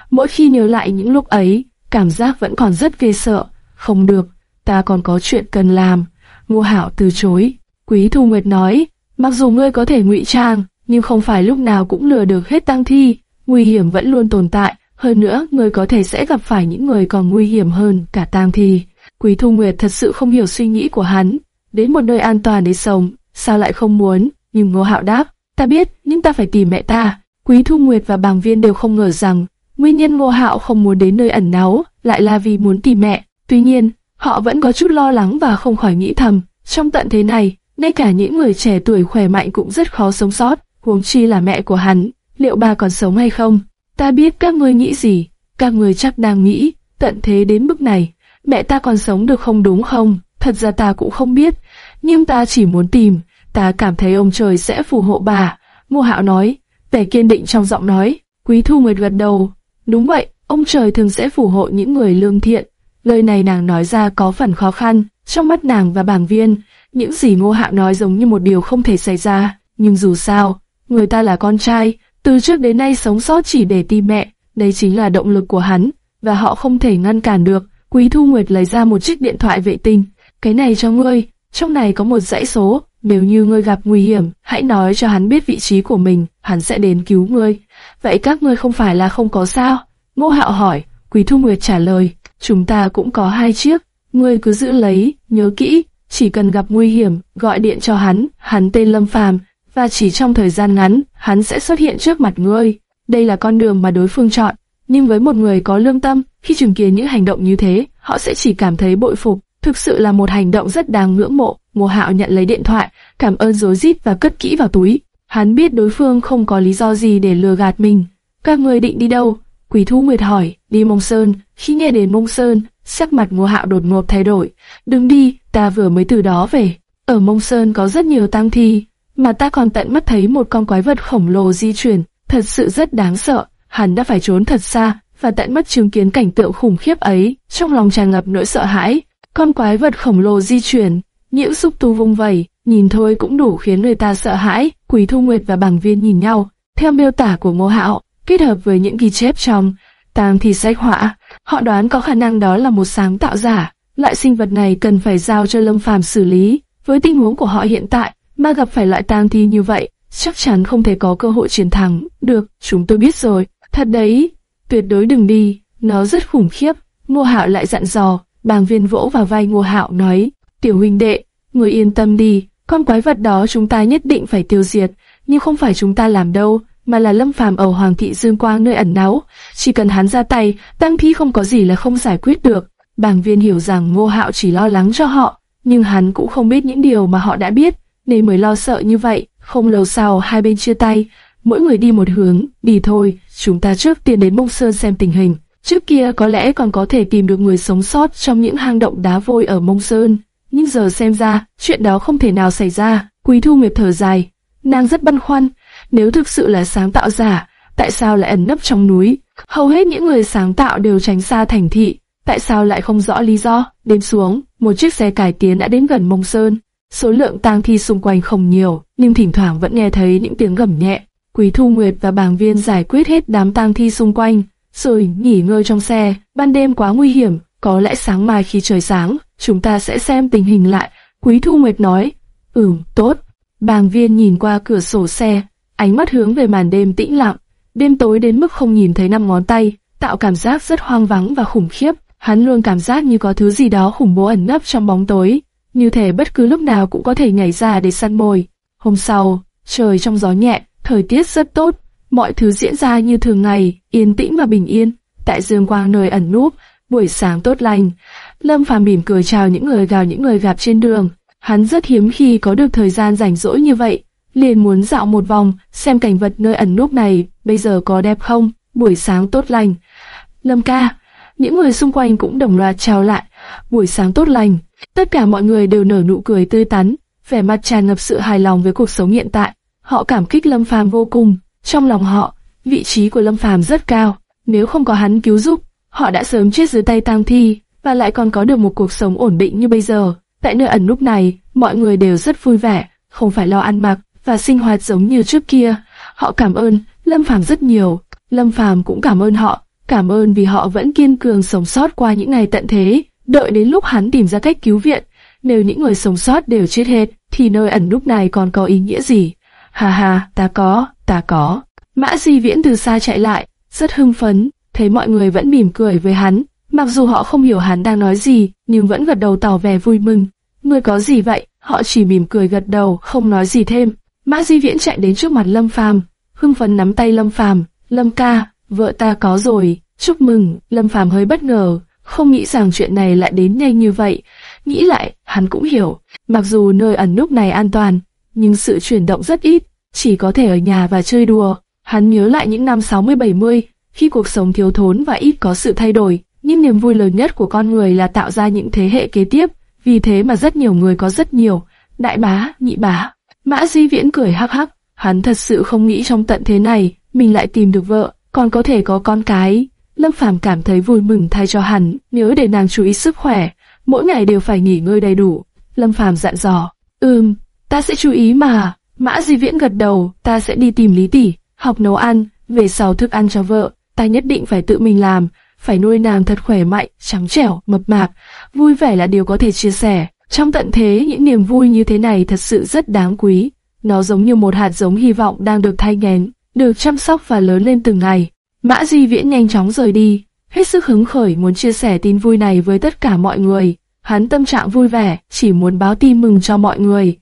Mỗi khi nhớ lại những lúc ấy, cảm giác vẫn còn rất ghê sợ. Không được, ta còn có chuyện cần làm. Ngô Hạo từ chối. Quý Thu Nguyệt nói, mặc dù ngươi có thể ngụy trang, nhưng không phải lúc nào cũng lừa được hết tăng thi. Nguy hiểm vẫn luôn tồn tại. Hơn nữa, ngươi có thể sẽ gặp phải những người còn nguy hiểm hơn cả tang thi. Quý Thu Nguyệt thật sự không hiểu suy nghĩ của hắn. Đến một nơi an toàn để sống, sao lại không muốn? Nhưng Ngô Hạo đáp, ta biết, nhưng ta phải tìm mẹ ta. Quý Thu Nguyệt và Bàng Viên đều không ngờ rằng nguyên nhân Ngô Hạo không muốn đến nơi ẩn náu lại là vì muốn tìm mẹ. Tuy nhiên, họ vẫn có chút lo lắng và không khỏi nghĩ thầm, trong tận thế này, ngay cả những người trẻ tuổi khỏe mạnh cũng rất khó sống sót, huống chi là mẹ của hắn, liệu bà còn sống hay không? Ta biết các ngươi nghĩ gì, các ngươi chắc đang nghĩ, tận thế đến mức này, mẹ ta còn sống được không đúng không? Thật ra ta cũng không biết, nhưng ta chỉ muốn tìm, ta cảm thấy ông trời sẽ phù hộ bà. Ngô Hạo nói, vẻ kiên định trong giọng nói, Quý Thu Nguyệt gật đầu. Đúng vậy, ông trời thường sẽ phù hộ những người lương thiện. Lời này nàng nói ra có phần khó khăn, trong mắt nàng và bảng viên, những gì Ngô Hạo nói giống như một điều không thể xảy ra. Nhưng dù sao, người ta là con trai, từ trước đến nay sống sót chỉ để tìm mẹ, đây chính là động lực của hắn, và họ không thể ngăn cản được. Quý Thu Nguyệt lấy ra một chiếc điện thoại vệ tinh, cái này cho ngươi, trong này có một dãy số, nếu như ngươi gặp nguy hiểm, hãy nói cho hắn biết vị trí của mình, hắn sẽ đến cứu ngươi. Vậy các ngươi không phải là không có sao? Ngô Hạo hỏi, Quý Thu Nguyệt trả lời, chúng ta cũng có hai chiếc, ngươi cứ giữ lấy, nhớ kỹ, chỉ cần gặp nguy hiểm, gọi điện cho hắn, hắn tên Lâm Phàm, và chỉ trong thời gian ngắn, hắn sẽ xuất hiện trước mặt ngươi. Đây là con đường mà đối phương chọn, nhưng với một người có lương tâm, khi chứng kiến những hành động như thế, họ sẽ chỉ cảm thấy bội phục. Thực sự là một hành động rất đáng ngưỡng mộ. Ngô Hạo nhận lấy điện thoại, cảm ơn rối rít và cất kỹ vào túi. Hắn biết đối phương không có lý do gì để lừa gạt mình. Các người định đi đâu? Quỷ Thu Nguyệt hỏi. Đi Mông Sơn. Khi nghe đến Mông Sơn, sắc mặt Ngô Hạo đột ngột thay đổi. Đừng đi, ta vừa mới từ đó về. Ở Mông Sơn có rất nhiều tang thi, mà ta còn tận mắt thấy một con quái vật khổng lồ di chuyển, thật sự rất đáng sợ. Hắn đã phải trốn thật xa và tận mắt chứng kiến cảnh tượng khủng khiếp ấy, trong lòng tràn ngập nỗi sợ hãi. Con quái vật khổng lồ di chuyển, nhiễu xúc tu vung vẩy, nhìn thôi cũng đủ khiến người ta sợ hãi. Quỳ Thu Nguyệt và Bảng Viên nhìn nhau, theo miêu tả của Ngô Hạo, kết hợp với những ghi chép trong tang thi sách họa, họ đoán có khả năng đó là một sáng tạo giả. Loại sinh vật này cần phải giao cho Lâm Phàm xử lý. Với tình huống của họ hiện tại, mà gặp phải loại tang thi như vậy, chắc chắn không thể có cơ hội chiến thắng. Được, chúng tôi biết rồi. Thật đấy, tuyệt đối đừng đi, nó rất khủng khiếp. Ngô Hạo lại dặn dò, bàng viên vỗ vào vai Ngô Hạo nói, tiểu huynh đệ, người yên tâm đi, con quái vật đó chúng ta nhất định phải tiêu diệt, nhưng không phải chúng ta làm đâu, mà là Lâm Phàm ở Hoàng thị Dương Quang nơi ẩn náu, chỉ cần hắn ra tay, tăng thi không có gì là không giải quyết được. Bàng viên hiểu rằng Ngô Hạo chỉ lo lắng cho họ, nhưng hắn cũng không biết những điều mà họ đã biết, nên mới lo sợ như vậy. Không lâu sau hai bên chia tay, mỗi người đi một hướng, đi thôi, chúng ta trước tiên đến Mông Sơn xem tình hình. Trước kia có lẽ còn có thể tìm được người sống sót trong những hang động đá vôi ở Mông Sơn, nhưng giờ xem ra, chuyện đó không thể nào xảy ra. Quý Thu Nguyệt thở dài, nàng rất băn khoăn, nếu thực sự là sáng tạo giả, tại sao lại ẩn nấp trong núi? Hầu hết những người sáng tạo đều tránh xa thành thị, tại sao lại không rõ lý do? Đêm xuống, một chiếc xe cải tiến đã đến gần Mông Sơn. Số lượng tang thi xung quanh không nhiều, nhưng thỉnh thoảng vẫn nghe thấy những tiếng gầm nhẹ. Quý Thu Nguyệt và Bàng Viên giải quyết hết đám tang thi xung quanh, rồi nghỉ ngơi trong xe. Ban đêm quá nguy hiểm, có lẽ sáng mai khi trời sáng, chúng ta sẽ xem tình hình lại. Quý Thu Nguyệt nói, ừm, tốt. Bàng viên nhìn qua cửa sổ xe, ánh mắt hướng về màn đêm tĩnh lặng. Đêm tối đến mức không nhìn thấy năm ngón tay, tạo cảm giác rất hoang vắng và khủng khiếp. Hắn luôn cảm giác như có thứ gì đó khủng bố ẩn nấp trong bóng tối, như thể bất cứ lúc nào cũng có thể nhảy ra để săn mồi. Hôm sau, trời trong gió nhẹ, thời tiết rất tốt, mọi thứ diễn ra như thường ngày, yên tĩnh và bình yên. Tại dương quang nơi ẩn núp, buổi sáng tốt lành. Lâm Phàm mỉm cười chào những người gào những người gặp trên đường. Hắn rất hiếm khi có được thời gian rảnh rỗi như vậy, liền muốn dạo một vòng, xem cảnh vật nơi ẩn núp này bây giờ có đẹp không. Buổi sáng tốt lành. Lâm ca, những người xung quanh cũng đồng loạt chào lại. Buổi sáng tốt lành. Tất cả mọi người đều nở nụ cười tươi tắn, vẻ mặt tràn ngập sự hài lòng với cuộc sống hiện tại. Họ cảm kích Lâm Phàm vô cùng. Trong lòng họ, vị trí của Lâm Phàm rất cao. Nếu không có hắn cứu giúp, họ đã sớm chết dưới tay tang thi, và lại còn có được một cuộc sống ổn định như bây giờ. Tại nơi ẩn núp này, mọi người đều rất vui vẻ, không phải lo ăn mặc và sinh hoạt giống như trước kia. Họ cảm ơn Lâm Phàm rất nhiều, Lâm Phàm cũng cảm ơn họ, cảm ơn vì họ vẫn kiên cường sống sót qua những ngày tận thế, đợi đến lúc hắn tìm ra cách cứu viện. Nếu những người sống sót đều chết hết, thì nơi ẩn núp này còn có ý nghĩa gì? Hà hà, ta có, ta có. Mã Di Viễn từ xa chạy lại, rất hưng phấn, thấy mọi người vẫn mỉm cười với hắn, mặc dù họ không hiểu hắn đang nói gì, nhưng vẫn gật đầu tỏ vẻ vui mừng. ngươi có gì vậy? Họ chỉ mỉm cười gật đầu, không nói gì thêm. Mã Di Viễn chạy đến trước mặt Lâm Phàm, hưng phấn nắm tay Lâm Phàm, "Lâm ca, vợ ta có rồi, chúc mừng." Lâm Phàm hơi bất ngờ, không nghĩ rằng chuyện này lại đến nhanh như vậy. Nghĩ lại, hắn cũng hiểu, mặc dù nơi ẩn núp này an toàn, nhưng sự chuyển động rất ít, chỉ có thể ở nhà và chơi đùa. Hắn nhớ lại những năm 60-70, khi cuộc sống thiếu thốn và ít có sự thay đổi, nhưng niềm vui lớn nhất của con người là tạo ra những thế hệ kế tiếp, vì thế mà rất nhiều người có rất nhiều, đại bá, nhị bá. Mã Di Viễn cười hắc hắc, hắn thật sự không nghĩ trong tận thế này, mình lại tìm được vợ, còn có thể có con cái. Lâm Phàm cảm thấy vui mừng thay cho hắn, nhớ để nàng chú ý sức khỏe, mỗi ngày đều phải nghỉ ngơi đầy đủ. Lâm Phàm dặn dò, ừm, ta sẽ chú ý mà. Mã Di Viễn gật đầu, ta sẽ đi tìm Lý Tỷ, học nấu ăn, về sau thức ăn cho vợ, ta nhất định phải tự mình làm, phải nuôi nàng thật khỏe mạnh, trắng trẻo, mập mạp, vui vẻ là điều có thể chia sẻ. Trong tận thế, những niềm vui như thế này thật sự rất đáng quý. Nó giống như một hạt giống hy vọng đang được thay nghén, được chăm sóc và lớn lên từng ngày. Mã Di Viễn nhanh chóng rời đi, hết sức hứng khởi muốn chia sẻ tin vui này với tất cả mọi người. Hắn tâm trạng vui vẻ, chỉ muốn báo tin mừng cho mọi người.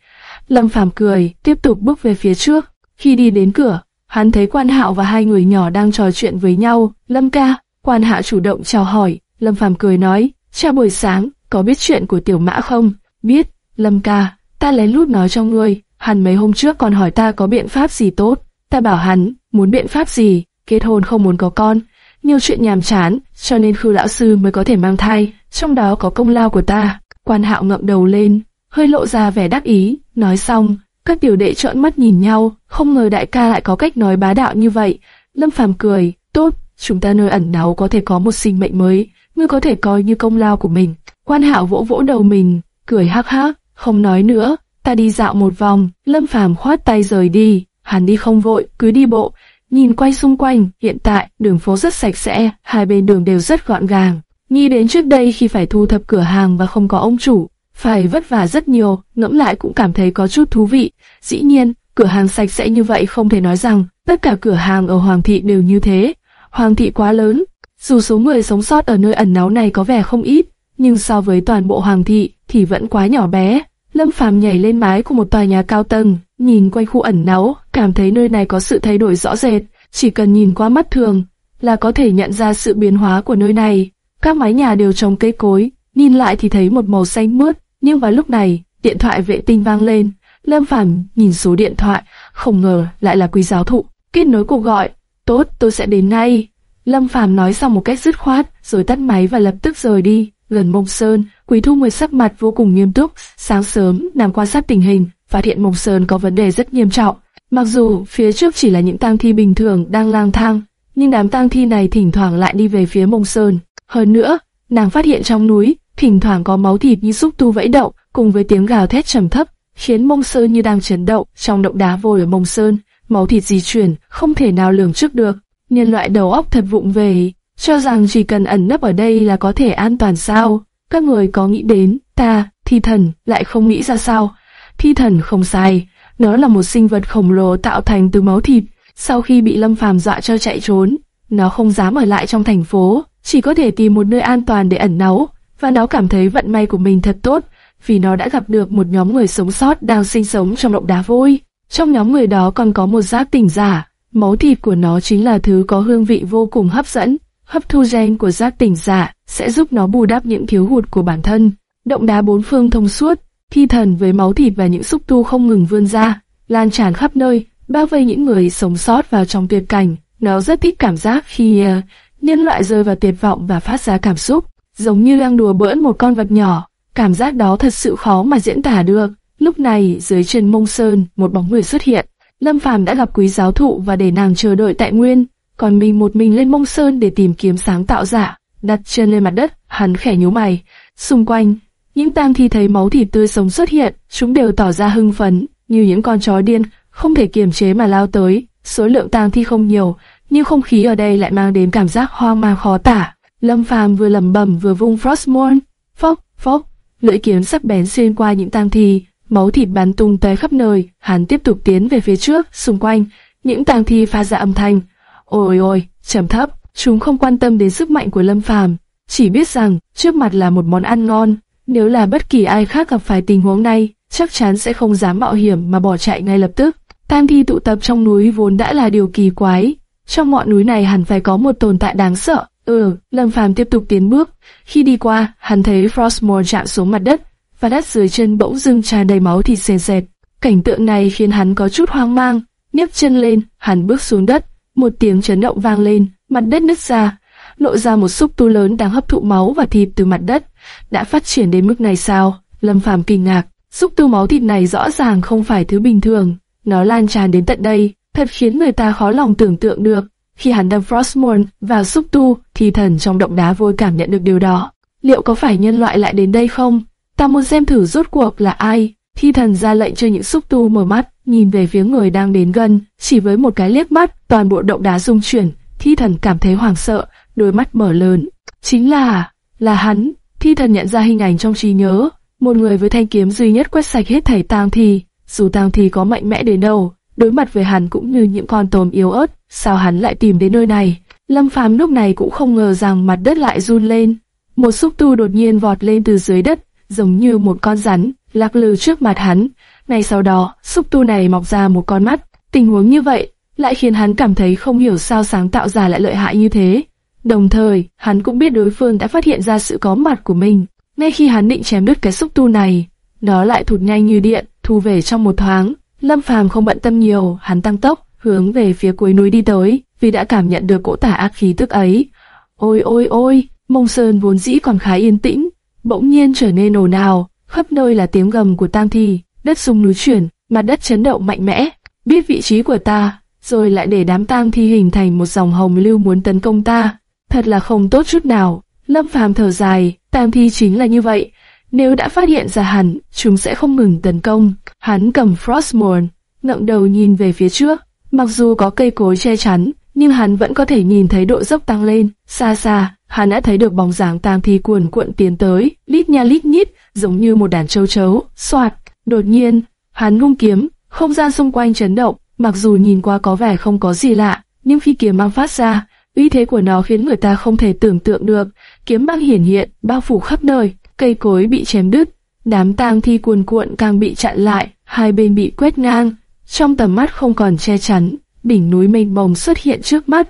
Lâm Phàm cười, tiếp tục bước về phía trước. Khi đi đến cửa, hắn thấy Quan Hạo và hai người nhỏ đang trò chuyện với nhau. Lâm ca, Quan Hạo chủ động chào hỏi. Lâm Phàm cười nói, chào buổi sáng, có biết chuyện của Tiểu Mã không? Biết, Lâm ca, ta lén lút nói cho ngươi. Hắn mấy hôm trước còn hỏi ta có biện pháp gì tốt. Ta bảo hắn, muốn biện pháp gì, kết hôn không muốn có con. Nhiều chuyện nhàm chán, cho nên khư lão sư mới có thể mang thai, trong đó có công lao của ta. Quan hạo ngậm đầu lên, hơi lộ ra vẻ đắc ý, nói xong, các tiểu đệ trợn mắt nhìn nhau, không ngờ đại ca lại có cách nói bá đạo như vậy. Lâm Phàm cười, tốt, chúng ta nơi ẩn náu có thể có một sinh mệnh mới, ngươi có thể coi như công lao của mình. Quan Hạo vỗ vỗ đầu mình, cười hắc hắc, không nói nữa, ta đi dạo một vòng. Lâm Phàm khoát tay rời đi, hắn đi không vội, cứ đi bộ, nhìn quay xung quanh. Hiện tại đường phố rất sạch sẽ, hai bên đường đều rất gọn gàng. Nghĩ đến trước đây khi phải thu thập cửa hàng và không có ông chủ, phải vất vả rất nhiều, ngẫm lại cũng cảm thấy có chút thú vị. Dĩ nhiên, cửa hàng sạch sẽ như vậy không thể nói rằng tất cả cửa hàng ở Hoàng thị đều như thế. Hoàng thị quá lớn, dù số người sống sót ở nơi ẩn náu này có vẻ không ít, nhưng so với toàn bộ Hoàng thị thì vẫn quá nhỏ bé. Lâm Phàm nhảy lên mái của một tòa nhà cao tầng, nhìn quanh khu ẩn náu, cảm thấy nơi này có sự thay đổi rõ rệt. Chỉ cần nhìn qua mắt thường là có thể nhận ra sự biến hóa của nơi này. Các mái nhà đều trồng cây cối, nhìn lại thì thấy một màu xanh mướt, nhưng vào lúc này, điện thoại vệ tinh vang lên. Lâm Phàm nhìn số điện thoại, không ngờ lại là quý giáo thụ. Kết nối cuộc gọi. Tốt, tôi sẽ đến ngay. Lâm Phàm nói xong một cách dứt khoát, rồi tắt máy và lập tức rời đi. Gần Mông Sơn, Quý Thu Nguyệt sắc mặt vô cùng nghiêm túc. Sáng sớm, nàng quan sát tình hình, phát hiện Mông Sơn có vấn đề rất nghiêm trọng. Mặc dù phía trước chỉ là những tang thi bình thường đang lang thang, nhưng đám tang thi này thỉnh thoảng lại đi về phía Mông Sơn. Hơn nữa, nàng phát hiện trong núi thỉnh thoảng có máu thịt như xúc tu vẫy động, cùng với tiếng gào thét trầm thấp, khiến Mông Sơn như đang chấn động trong động đá vôi ở Mông Sơn. Máu thịt di chuyển, không thể nào lường trước được. Nhân loại đầu óc thật vụng về, cho rằng chỉ cần ẩn nấp ở đây là có thể an toàn sao? Các người có nghĩ đến, ta, thi thần, lại không nghĩ ra sao? Thi thần không sai, Nó là một sinh vật khổng lồ tạo thành từ máu thịt. Sau khi bị Lâm Phàm dọa cho chạy trốn, nó không dám ở lại trong thành phố, chỉ có thể tìm một nơi an toàn để ẩn náu. Và nó cảm thấy vận may của mình thật tốt, vì nó đã gặp được một nhóm người sống sót đang sinh sống trong động đá vôi. Trong nhóm người đó còn có một giác tỉnh giả, máu thịt của nó chính là thứ có hương vị vô cùng hấp dẫn. Hấp thu gen của giác tỉnh giả sẽ giúp nó bù đắp những thiếu hụt của bản thân. Động đá bốn phương thông suốt, thi thần với máu thịt và những xúc tu không ngừng vươn ra, lan tràn khắp nơi, bao vây những người sống sót vào trong tuyệt cảnh. Nó rất thích cảm giác khi uh, nhân loại rơi vào tuyệt vọng và phát ra cảm xúc, giống như đang đùa bỡn một con vật nhỏ. Cảm giác đó thật sự khó mà diễn tả được. Lúc này, dưới chân mông sơn, một bóng người xuất hiện. Lâm Phàm đã gặp quý giáo thụ và để nàng chờ đợi tại nguyên, còn mình một mình lên mông sơn để tìm kiếm sáng tạo giả. Đặt chân lên mặt đất, hắn khẽ nhíu mày. Xung quanh, những tang thi thấy máu thịt tươi sống xuất hiện, chúng đều tỏ ra hưng phấn, như những con chó điên, không thể kiềm chế mà lao tới. Số lượng tang thi không nhiều, nhưng không khí ở đây lại mang đến cảm giác hoang mang khó tả. Lâm Phàm vừa lẩm bẩm vừa vung Frostmourne, phốc, phốc, lưỡi kiếm sắc bén xuyên qua những tang thi, máu thịt bắn tung tóe khắp nơi. Hắn tiếp tục tiến về phía trước, xung quanh, những tang thi phát ra âm thanh. Ôi ôi, trầm thấp, chúng không quan tâm đến sức mạnh của Lâm Phàm, chỉ biết rằng trước mặt là một món ăn ngon. Nếu là bất kỳ ai khác gặp phải tình huống này, chắc chắn sẽ không dám mạo hiểm mà bỏ chạy ngay lập tức. Tang thi tụ tập trong núi vốn đã là điều kỳ quái, trong ngọn núi này hẳn phải có một tồn tại đáng sợ. Ừ, Lâm Phàm tiếp tục tiến bước. Khi đi qua, hắn thấy Frostmore chạm xuống mặt đất, và đất dưới chân bỗng dưng tràn đầy máu thịt sền sệt. Cảnh tượng này khiến hắn có chút hoang mang. nhấc chân lên, hắn bước xuống đất. Một tiếng chấn động vang lên, mặt đất nứt ra, lộ ra một xúc tu lớn đang hấp thụ máu và thịt từ mặt đất. Đã phát triển đến mức này sao? Lâm Phàm kinh ngạc. Xúc tu máu thịt này rõ ràng không phải thứ bình thường. Nó lan tràn đến tận đây, thật khiến người ta khó lòng tưởng tượng được. Khi hắn đâm Frostmourne vào xúc tu, thì thần trong động đá vôi cảm nhận được điều đó. Liệu có phải nhân loại lại đến đây không? Ta muốn xem thử rốt cuộc là ai. Thi thần ra lệnh cho những xúc tu mở mắt, nhìn về phía người đang đến gần. Chỉ với một cái liếc mắt, toàn bộ động đá rung chuyển. Thi thần cảm thấy hoảng sợ, đôi mắt mở lớn. Chính là, là hắn. Thi thần nhận ra hình ảnh trong trí nhớ. Một người với thanh kiếm duy nhất quét sạch hết thảy tang thi. Dù tang thi có mạnh mẽ đến đâu, đối mặt với hắn cũng như những con tôm yếu ớt, sao hắn lại tìm đến nơi này? Lâm Phàm lúc này cũng không ngờ rằng mặt đất lại run lên. Một xúc tu đột nhiên vọt lên từ dưới đất, giống như một con rắn, lạc lư trước mặt hắn. Ngay sau đó, xúc tu này mọc ra một con mắt. Tình huống như vậy lại khiến hắn cảm thấy không hiểu sao sáng tạo ra lại lợi hại như thế. Đồng thời, hắn cũng biết đối phương đã phát hiện ra sự có mặt của mình. Ngay khi hắn định chém đứt cái xúc tu này, nó lại thụt nhanh như điện, thu về trong một thoáng. Lâm Phàm không bận tâm nhiều, hắn tăng tốc, hướng về phía cuối núi đi tới, vì đã cảm nhận được cỗ tả ác khí tức ấy. Ôi ôi ôi, mông sơn vốn dĩ còn khá yên tĩnh, bỗng nhiên trở nên ồn ào, khắp nơi là tiếng gầm của tang thi, đất rung núi chuyển, mặt đất chấn động mạnh mẽ. Biết vị trí của ta, rồi lại để đám tang thi hình thành một dòng hồng lưu muốn tấn công ta, thật là không tốt chút nào. Lâm Phàm thở dài, tang thi chính là như vậy, nếu đã phát hiện ra hắn, chúng sẽ không ngừng tấn công. Hắn cầm Frostmourne, ngẩng đầu nhìn về phía trước. Mặc dù có cây cối che chắn, nhưng hắn vẫn có thể nhìn thấy độ dốc tăng lên. Xa xa, hắn đã thấy được bóng dáng tang thi cuồn cuộn tiến tới, lít nha lít nhít, giống như một đàn châu chấu. Soạt, đột nhiên, hắn ngung kiếm, không gian xung quanh chấn động. Mặc dù nhìn qua có vẻ không có gì lạ, nhưng khi kiếm mang phát ra, uy thế của nó khiến người ta không thể tưởng tượng được. Kiếm mang hiển hiện, bao phủ khắp nơi, cây cối bị chém đứt, đám tang thi cuồn cuộn càng bị chặn lại, hai bên bị quét ngang, trong tầm mắt không còn che chắn, đỉnh núi mênh mông xuất hiện trước mắt,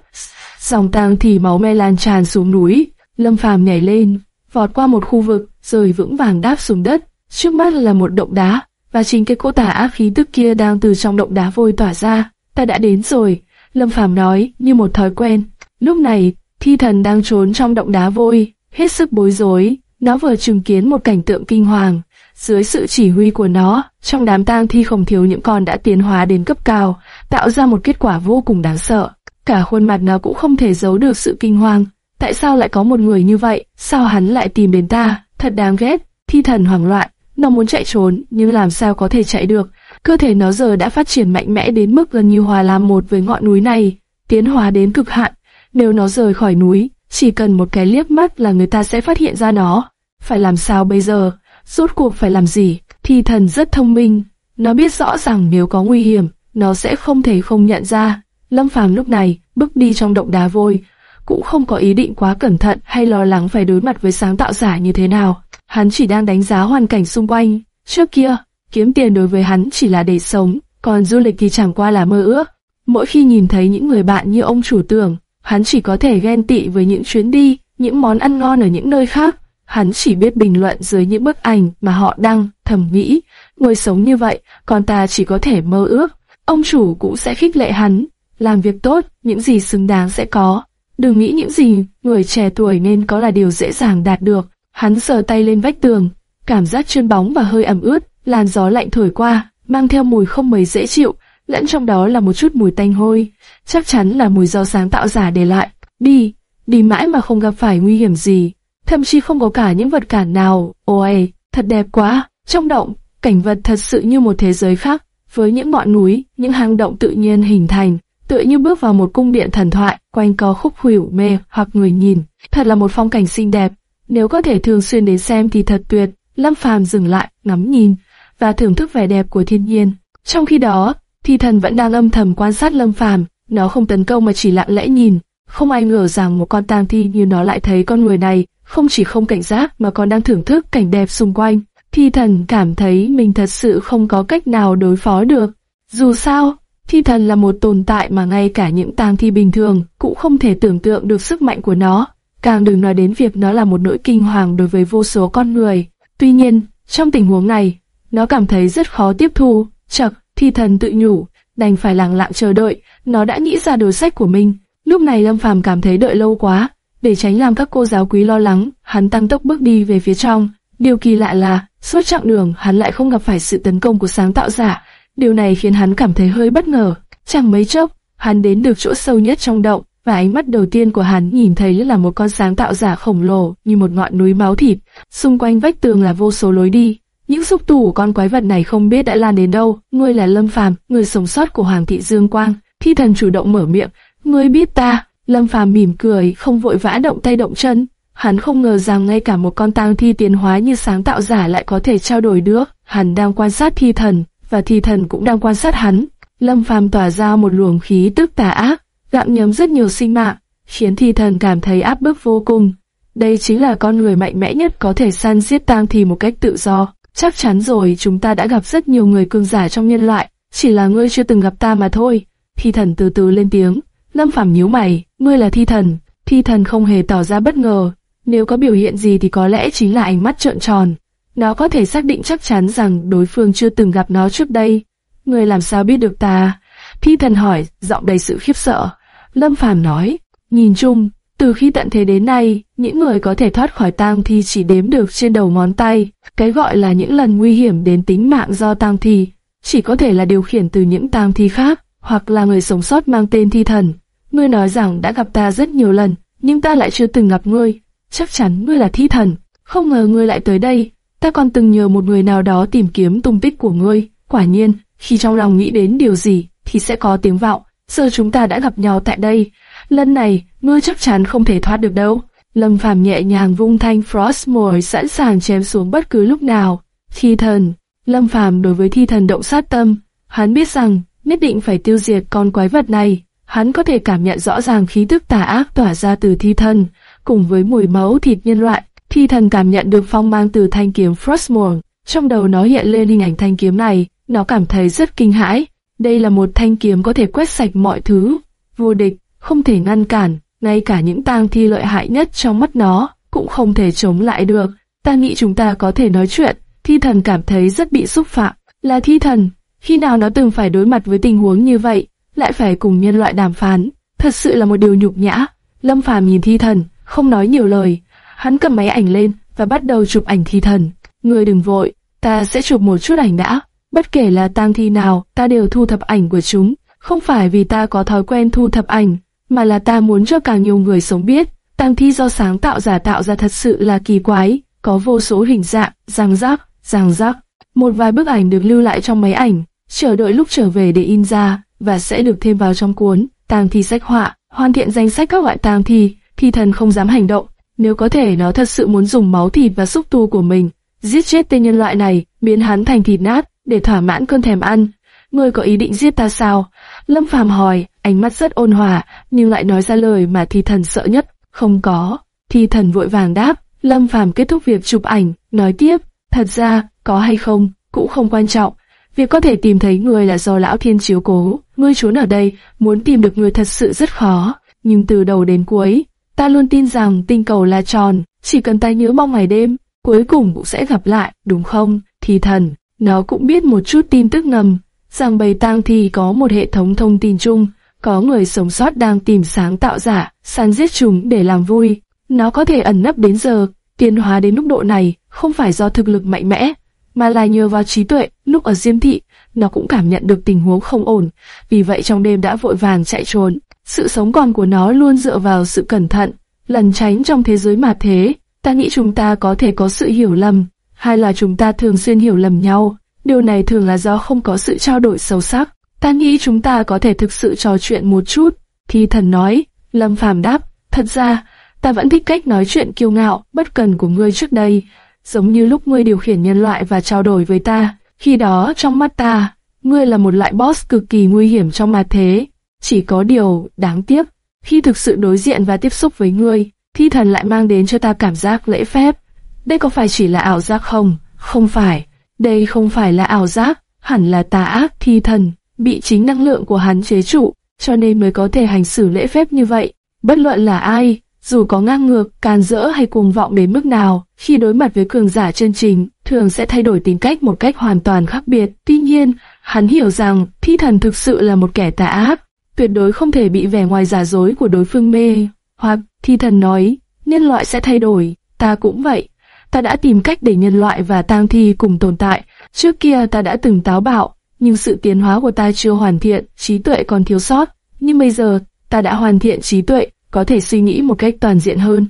dòng tang thi máu me lan tràn xuống núi, Lâm Phàm nhảy lên, vọt qua một khu vực, rồi vững vàng đáp xuống đất, trước mắt là một động đá, và chính cái cỗ tả ác khí tức kia đang từ trong động đá vôi tỏa ra. Ta đã đến rồi, Lâm Phàm nói như một thói quen. Lúc này, thi thần đang trốn trong động đá vôi, hết sức bối rối, nó vừa chứng kiến một cảnh tượng kinh hoàng. Dưới sự chỉ huy của nó, trong đám tang thi không thiếu những con đã tiến hóa đến cấp cao, tạo ra một kết quả vô cùng đáng sợ. Cả khuôn mặt nó cũng không thể giấu được sự kinh hoàng. Tại sao lại có một người như vậy? Sao hắn lại tìm đến ta? Thật đáng ghét. Thi thần hoảng loạn, nó muốn chạy trốn, nhưng làm sao có thể chạy được? Cơ thể nó giờ đã phát triển mạnh mẽ đến mức gần như hòa làm một với ngọn núi này, tiến hóa đến cực hạn. Nếu nó rời khỏi núi, chỉ cần một cái liếc mắt là người ta sẽ phát hiện ra nó. Phải làm sao bây giờ? Rốt cuộc phải làm gì? Thi thần rất thông minh. Nó biết rõ rằng nếu có nguy hiểm, nó sẽ không thể không nhận ra. Lâm Phàm lúc này bước đi trong động đá vôi, cũng không có ý định quá cẩn thận hay lo lắng phải đối mặt với sáng tạo giả như thế nào. Hắn chỉ đang đánh giá hoàn cảnh xung quanh. Trước kia, kiếm tiền đối với hắn chỉ là để sống, còn du lịch thì chẳng qua là mơ ước. Mỗi khi nhìn thấy những người bạn như ông chủ tưởng, hắn chỉ có thể ghen tị với những chuyến đi, những món ăn ngon ở những nơi khác. Hắn chỉ biết bình luận dưới những bức ảnh mà họ đăng, thầm nghĩ, người sống như vậy, còn ta chỉ có thể mơ ước. Ông chủ cũng sẽ khích lệ hắn, làm việc tốt, những gì xứng đáng sẽ có. Đừng nghĩ những gì người trẻ tuổi nên có là điều dễ dàng đạt được. Hắn sờ tay lên vách tường, cảm giác chân bóng và hơi ẩm ướt, làn gió lạnh thổi qua, mang theo mùi không mấy dễ chịu, lẫn trong đó là một chút mùi tanh hôi. Chắc chắn là mùi do sáng tạo giả để lại. Đi, đi mãi mà không gặp phải nguy hiểm gì, thậm chí không có cả những vật cản nào. Ôi, thật đẹp quá. Trong động, cảnh vật thật sự như một thế giới khác, với những ngọn núi, những hang động tự nhiên hình thành, tựa như bước vào một cung điện thần thoại, quanh co khúc khuỷu mê hoặc người nhìn. Thật là một phong cảnh xinh đẹp. Nếu có thể thường xuyên đến xem thì thật tuyệt. Lâm Phàm dừng lại, ngắm nhìn và thưởng thức vẻ đẹp của thiên nhiên. Trong khi đó, Thi Thần vẫn đang âm thầm quan sát Lâm Phàm, nó không tấn công mà chỉ lặng lẽ nhìn. Không ai ngờ rằng một con tang thi như nó lại thấy con người này, không chỉ không cảnh giác mà còn đang thưởng thức cảnh đẹp xung quanh. Thi thần cảm thấy mình thật sự không có cách nào đối phó được. Dù sao, thi thần là một tồn tại mà ngay cả những tang thi bình thường cũng không thể tưởng tượng được sức mạnh của nó. Càng đừng nói đến việc nó là một nỗi kinh hoàng đối với vô số con người. Tuy nhiên, trong tình huống này, nó cảm thấy rất khó tiếp thu. Chật, thi thần tự nhủ, đành phải lặng lặng chờ đợi. Nó đã nghĩ ra đồ sách của mình. Lúc này Lâm Phàm cảm thấy đợi lâu quá, để tránh làm các cô giáo quý lo lắng, hắn tăng tốc bước đi về phía trong. Điều kỳ lạ là, suốt chặng đường hắn lại không gặp phải sự tấn công của sáng tạo giả. Điều này khiến hắn cảm thấy hơi bất ngờ. Chẳng mấy chốc, hắn đến được chỗ sâu nhất trong động, và ánh mắt đầu tiên của hắn nhìn thấy là một con sáng tạo giả khổng lồ như một ngọn núi máu thịt. Xung quanh vách tường là vô số lối đi. Những xúc tu của con quái vật này không biết đã lan đến đâu. Ngươi là Lâm Phàm, người sống sót của Hoàng thị Dương Quang. Thi thần chủ động mở miệng, ngươi biết ta. Lâm Phàm mỉm cười, không vội vã động tay động chân. Hắn không ngờ rằng ngay cả một con tang thi tiến hóa như sáng tạo giả lại có thể trao đổi được. Hắn đang quan sát thi thần, và thi thần cũng đang quan sát hắn. Lâm Phàm tỏa ra một luồng khí tức tà ác, gặm nhấm rất nhiều sinh mạng, khiến thi thần cảm thấy áp bức vô cùng. Đây chính là con người mạnh mẽ nhất có thể săn giết tang thi một cách tự do. Chắc chắn rồi, chúng ta đã gặp rất nhiều người cương giả trong nhân loại, chỉ là ngươi chưa từng gặp ta mà thôi. Thi thần từ từ lên tiếng, Lâm Phàm nhíu mày, ngươi là thi thần. Thi thần không hề tỏ ra bất ngờ, nếu có biểu hiện gì thì có lẽ chính là ánh mắt trợn tròn. Nó có thể xác định chắc chắn rằng đối phương chưa từng gặp nó trước đây. người làm sao biết được ta? Thi thần hỏi, giọng đầy sự khiếp sợ. Lâm Phàm nói, nhìn chung, từ khi tận thế đến nay, những người có thể thoát khỏi tang thi chỉ đếm được trên đầu ngón tay. Cái gọi là những lần nguy hiểm đến tính mạng do tang thi, chỉ có thể là điều khiển từ những tang thi khác, hoặc là người sống sót mang tên thi thần. Ngươi nói rằng đã gặp ta rất nhiều lần, nhưng ta lại chưa từng gặp ngươi. Chắc chắn ngươi là thi thần. Không ngờ ngươi lại tới đây. Ta còn từng nhờ một người nào đó tìm kiếm tung tích của ngươi. Quả nhiên, khi trong lòng nghĩ đến điều gì, thì sẽ có tiếng vọng. Giờ chúng ta đã gặp nhau tại đây. Lần này, ngươi chắc chắn không thể thoát được đâu. Lâm Phàm nhẹ nhàng vung thanh Frostmourne sẵn sàng chém xuống bất cứ lúc nào. Thi thần, Lâm Phàm đối với thi thần động sát tâm, hắn biết rằng nhất định phải tiêu diệt con quái vật này. Hắn có thể cảm nhận rõ ràng khí tức tà ác tỏa ra từ thi thần, cùng với mùi máu thịt nhân loại. Thi thần cảm nhận được phong mang từ thanh kiếm Frostmourne, trong đầu nó hiện lên hình ảnh thanh kiếm này, nó cảm thấy rất kinh hãi. Đây là một thanh kiếm có thể quét sạch mọi thứ, vô địch, không thể ngăn cản, ngay cả những tang thi lợi hại nhất trong mắt nó cũng không thể chống lại được. Ta nghĩ chúng ta có thể nói chuyện. Thi thần cảm thấy rất bị xúc phạm. Là thi thần, khi nào nó từng phải đối mặt với tình huống như vậy, lại phải cùng nhân loại đàm phán, thật sự là một điều nhục nhã. Lâm Phàm nhìn thi thần, không nói nhiều lời, hắn cầm máy ảnh lên và bắt đầu chụp ảnh thi thần. Người đừng vội, ta sẽ chụp một chút ảnh đã. Bất kể là tang thi nào, ta đều thu thập ảnh của chúng. Không phải vì ta có thói quen thu thập ảnh, mà là ta muốn cho càng nhiều người sống biết, tang thi do sáng tạo giả tạo ra thật sự là kỳ quái, có vô số hình dạng, răng rác, răng rác. Một vài bức ảnh được lưu lại trong máy ảnh, chờ đợi lúc trở về để in ra và sẽ được thêm vào trong cuốn tang thi sách họa, hoàn thiện danh sách các loại tang thi. Thi thần không dám hành động, nếu có thể nó thật sự muốn dùng máu thịt và xúc tu của mình giết chết tên nhân loại này, biến hắn thành thịt nát, để thỏa mãn cơn thèm ăn. Ngươi có ý định giết ta sao? Lâm Phàm hỏi, ánh mắt rất ôn hòa, nhưng lại nói ra lời mà thi thần sợ nhất. Không có. Thi thần vội vàng đáp, Lâm Phàm kết thúc việc chụp ảnh, nói tiếp, thật ra, có hay không, cũng không quan trọng. Việc có thể tìm thấy người là do lão thiên chiếu cố, ngươi trốn ở đây, muốn tìm được người thật sự rất khó. Nhưng từ đầu đến cuối, ta luôn tin rằng tinh cầu là tròn, chỉ cần ta nhớ mong ngày đêm, cuối cùng cũng sẽ gặp lại, đúng không? Thì thần, nó cũng biết một chút tin tức ngầm, rằng bầy tang thi có một hệ thống thông tin chung, có người sống sót đang tìm sáng tạo giả, săn giết chúng để làm vui. Nó có thể ẩn nấp đến giờ, tiến hóa đến mức độ này, không phải do thực lực mạnh mẽ, mà là nhờ vào trí tuệ. Lúc ở Diêm Thị, nó cũng cảm nhận được tình huống không ổn, vì vậy trong đêm đã vội vàng chạy trốn. Sự sống còn của nó luôn dựa vào sự cẩn thận, lần tránh trong thế giới mà thế. Ta nghĩ chúng ta có thể có sự hiểu lầm, hay là chúng ta thường xuyên hiểu lầm nhau. Điều này thường là do không có sự trao đổi sâu sắc. Ta nghĩ chúng ta có thể thực sự trò chuyện một chút. thì thần nói, Lâm Phàm đáp, thật ra, ta vẫn thích cách nói chuyện kiêu ngạo, bất cần của ngươi trước đây, giống như lúc ngươi điều khiển nhân loại và trao đổi với ta. Khi đó trong mắt ta, ngươi là một loại boss cực kỳ nguy hiểm trong mặt thế. Chỉ có điều đáng tiếc, khi thực sự đối diện và tiếp xúc với ngươi, thi thần lại mang đến cho ta cảm giác lễ phép. Đây có phải chỉ là ảo giác không? Không phải. Đây không phải là ảo giác, hẳn là tà ác thi thần, bị chính năng lượng của hắn chế trụ, cho nên mới có thể hành xử lễ phép như vậy. Bất luận là ai, dù có ngang ngược, càn rỡ hay cuồng vọng đến mức nào, khi đối mặt với cường giả chân trình, thường sẽ thay đổi tính cách một cách hoàn toàn khác biệt. Tuy nhiên, hắn hiểu rằng thi thần thực sự là một kẻ tà ác, tuyệt đối không thể bị vẻ ngoài giả dối của đối phương mê. Hoặc, thi thần nói, nhân loại sẽ thay đổi, ta cũng vậy. Ta đã tìm cách để nhân loại và tang thi cùng tồn tại. Trước kia ta đã từng táo bạo, nhưng sự tiến hóa của ta chưa hoàn thiện, trí tuệ còn thiếu sót. Nhưng bây giờ, ta đã hoàn thiện trí tuệ, có thể suy nghĩ một cách toàn diện hơn.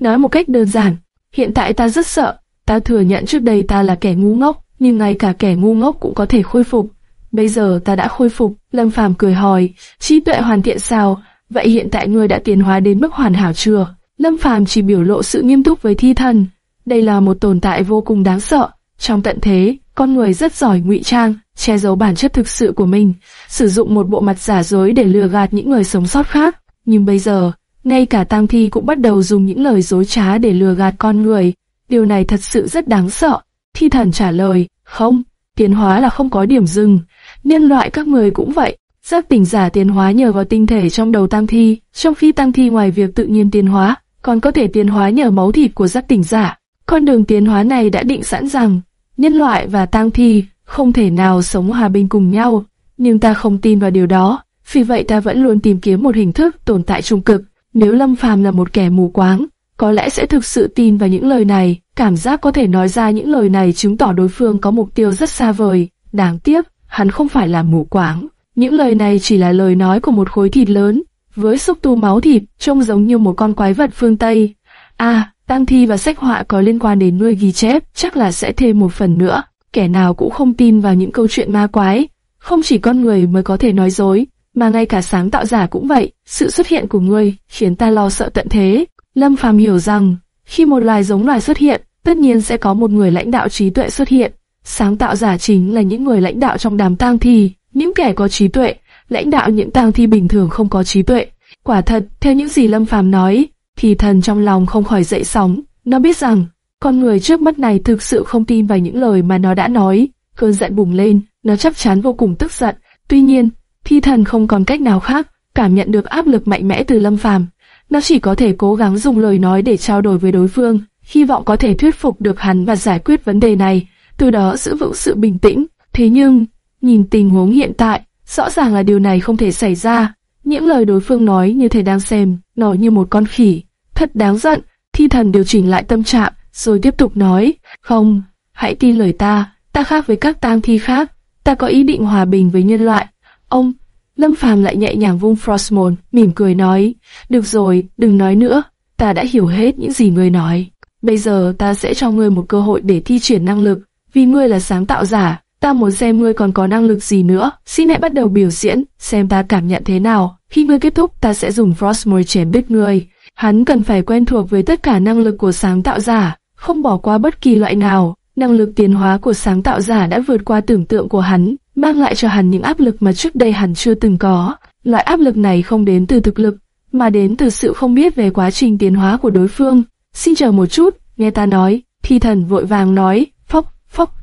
Nói một cách đơn giản, hiện tại ta rất sợ, ta thừa nhận trước đây ta là kẻ ngu ngốc, nhưng ngay cả kẻ ngu ngốc cũng có thể khôi phục. Bây giờ ta đã khôi phục, Lâm Phàm cười hỏi, trí tuệ hoàn thiện sao? Vậy hiện tại ngươi đã tiến hóa đến mức hoàn hảo chưa? Lâm Phàm chỉ biểu lộ sự nghiêm túc với thi thần. Đây là một tồn tại vô cùng đáng sợ. Trong tận thế, con người rất giỏi ngụy trang, che giấu bản chất thực sự của mình, sử dụng một bộ mặt giả dối để lừa gạt những người sống sót khác. Nhưng bây giờ, ngay cả tang thi cũng bắt đầu dùng những lời dối trá để lừa gạt con người. Điều này thật sự rất đáng sợ. Thi thần trả lời, không, tiến hóa là không có điểm dừng. Nhân loại các người cũng vậy. Giác tỉnh giả tiến hóa nhờ vào tinh thể trong đầu tang thi, trong khi tang thi ngoài việc tự nhiên tiến hóa, còn có thể tiến hóa nhờ máu thịt của giác tỉnh giả. Con đường tiến hóa này đã định sẵn rằng, nhân loại và tang thi không thể nào sống hòa bình cùng nhau, nhưng ta không tin vào điều đó, vì vậy ta vẫn luôn tìm kiếm một hình thức tồn tại trung cực. Nếu Lâm Phàm là một kẻ mù quáng, có lẽ sẽ thực sự tin vào những lời này, cảm giác có thể nói ra những lời này chứng tỏ đối phương có mục tiêu rất xa vời. Đáng tiếc, hắn không phải là mù quáng. Những lời này chỉ là lời nói của một khối thịt lớn, với xúc tu máu thịt, trông giống như một con quái vật phương Tây. À, tang thi và sách họa có liên quan đến nuôi ghi chép, chắc là sẽ thêm một phần nữa. Kẻ nào cũng không tin vào những câu chuyện ma quái. Không chỉ con người mới có thể nói dối, mà ngay cả sáng tạo giả cũng vậy. Sự xuất hiện của ngươi khiến ta lo sợ tận thế. Lâm Phàm hiểu rằng, khi một loài giống loài xuất hiện, tất nhiên sẽ có một người lãnh đạo trí tuệ xuất hiện. Sáng tạo giả chính là những người lãnh đạo trong đám tang thi, những kẻ có trí tuệ, lãnh đạo những tang thi bình thường không có trí tuệ. Quả thật, theo những gì Lâm Phàm nói, thì thần trong lòng không khỏi dậy sóng. Nó biết rằng, con người trước mắt này thực sự không tin vào những lời mà nó đã nói. Cơn giận bùng lên, nó chắc chắn vô cùng tức giận. Tuy nhiên, thi thần không còn cách nào khác, cảm nhận được áp lực mạnh mẽ từ Lâm Phàm, nó chỉ có thể cố gắng dùng lời nói để trao đổi với đối phương, hy vọng có thể thuyết phục được hắn và giải quyết vấn đề này, từ đó giữ vững sự bình tĩnh. Thế nhưng, nhìn tình huống hiện tại, rõ ràng là điều này không thể xảy ra. Những lời đối phương nói như thể đang xem, nó như một con khỉ. Thật đáng giận, thi thần điều chỉnh lại tâm trạng, rồi tiếp tục nói, không, hãy tin lời ta, ta khác với các tang thi khác, ta có ý định hòa bình với nhân loại. Ông, Lâm Phàm lại nhẹ nhàng vung Frostmourne, mỉm cười nói, được rồi, đừng nói nữa, ta đã hiểu hết những gì ngươi nói. Bây giờ ta sẽ cho ngươi một cơ hội để thi triển năng lực, vì ngươi là sáng tạo giả, ta muốn xem ngươi còn có năng lực gì nữa. Xin hãy bắt đầu biểu diễn, xem ta cảm nhận thế nào. Khi ngươi kết thúc, ta sẽ dùng Frostmourne chém đứt ngươi. Hắn cần phải quen thuộc với tất cả năng lực của sáng tạo giả, không bỏ qua bất kỳ loại nào. Năng lực tiến hóa của sáng tạo giả đã vượt qua tưởng tượng của hắn, mang lại cho hắn những áp lực mà trước đây hắn chưa từng có. Loại áp lực này không đến từ thực lực, mà đến từ sự không biết về quá trình tiến hóa của đối phương. Xin chờ một chút, nghe ta nói, thi thần vội vàng nói, phốc, phốc,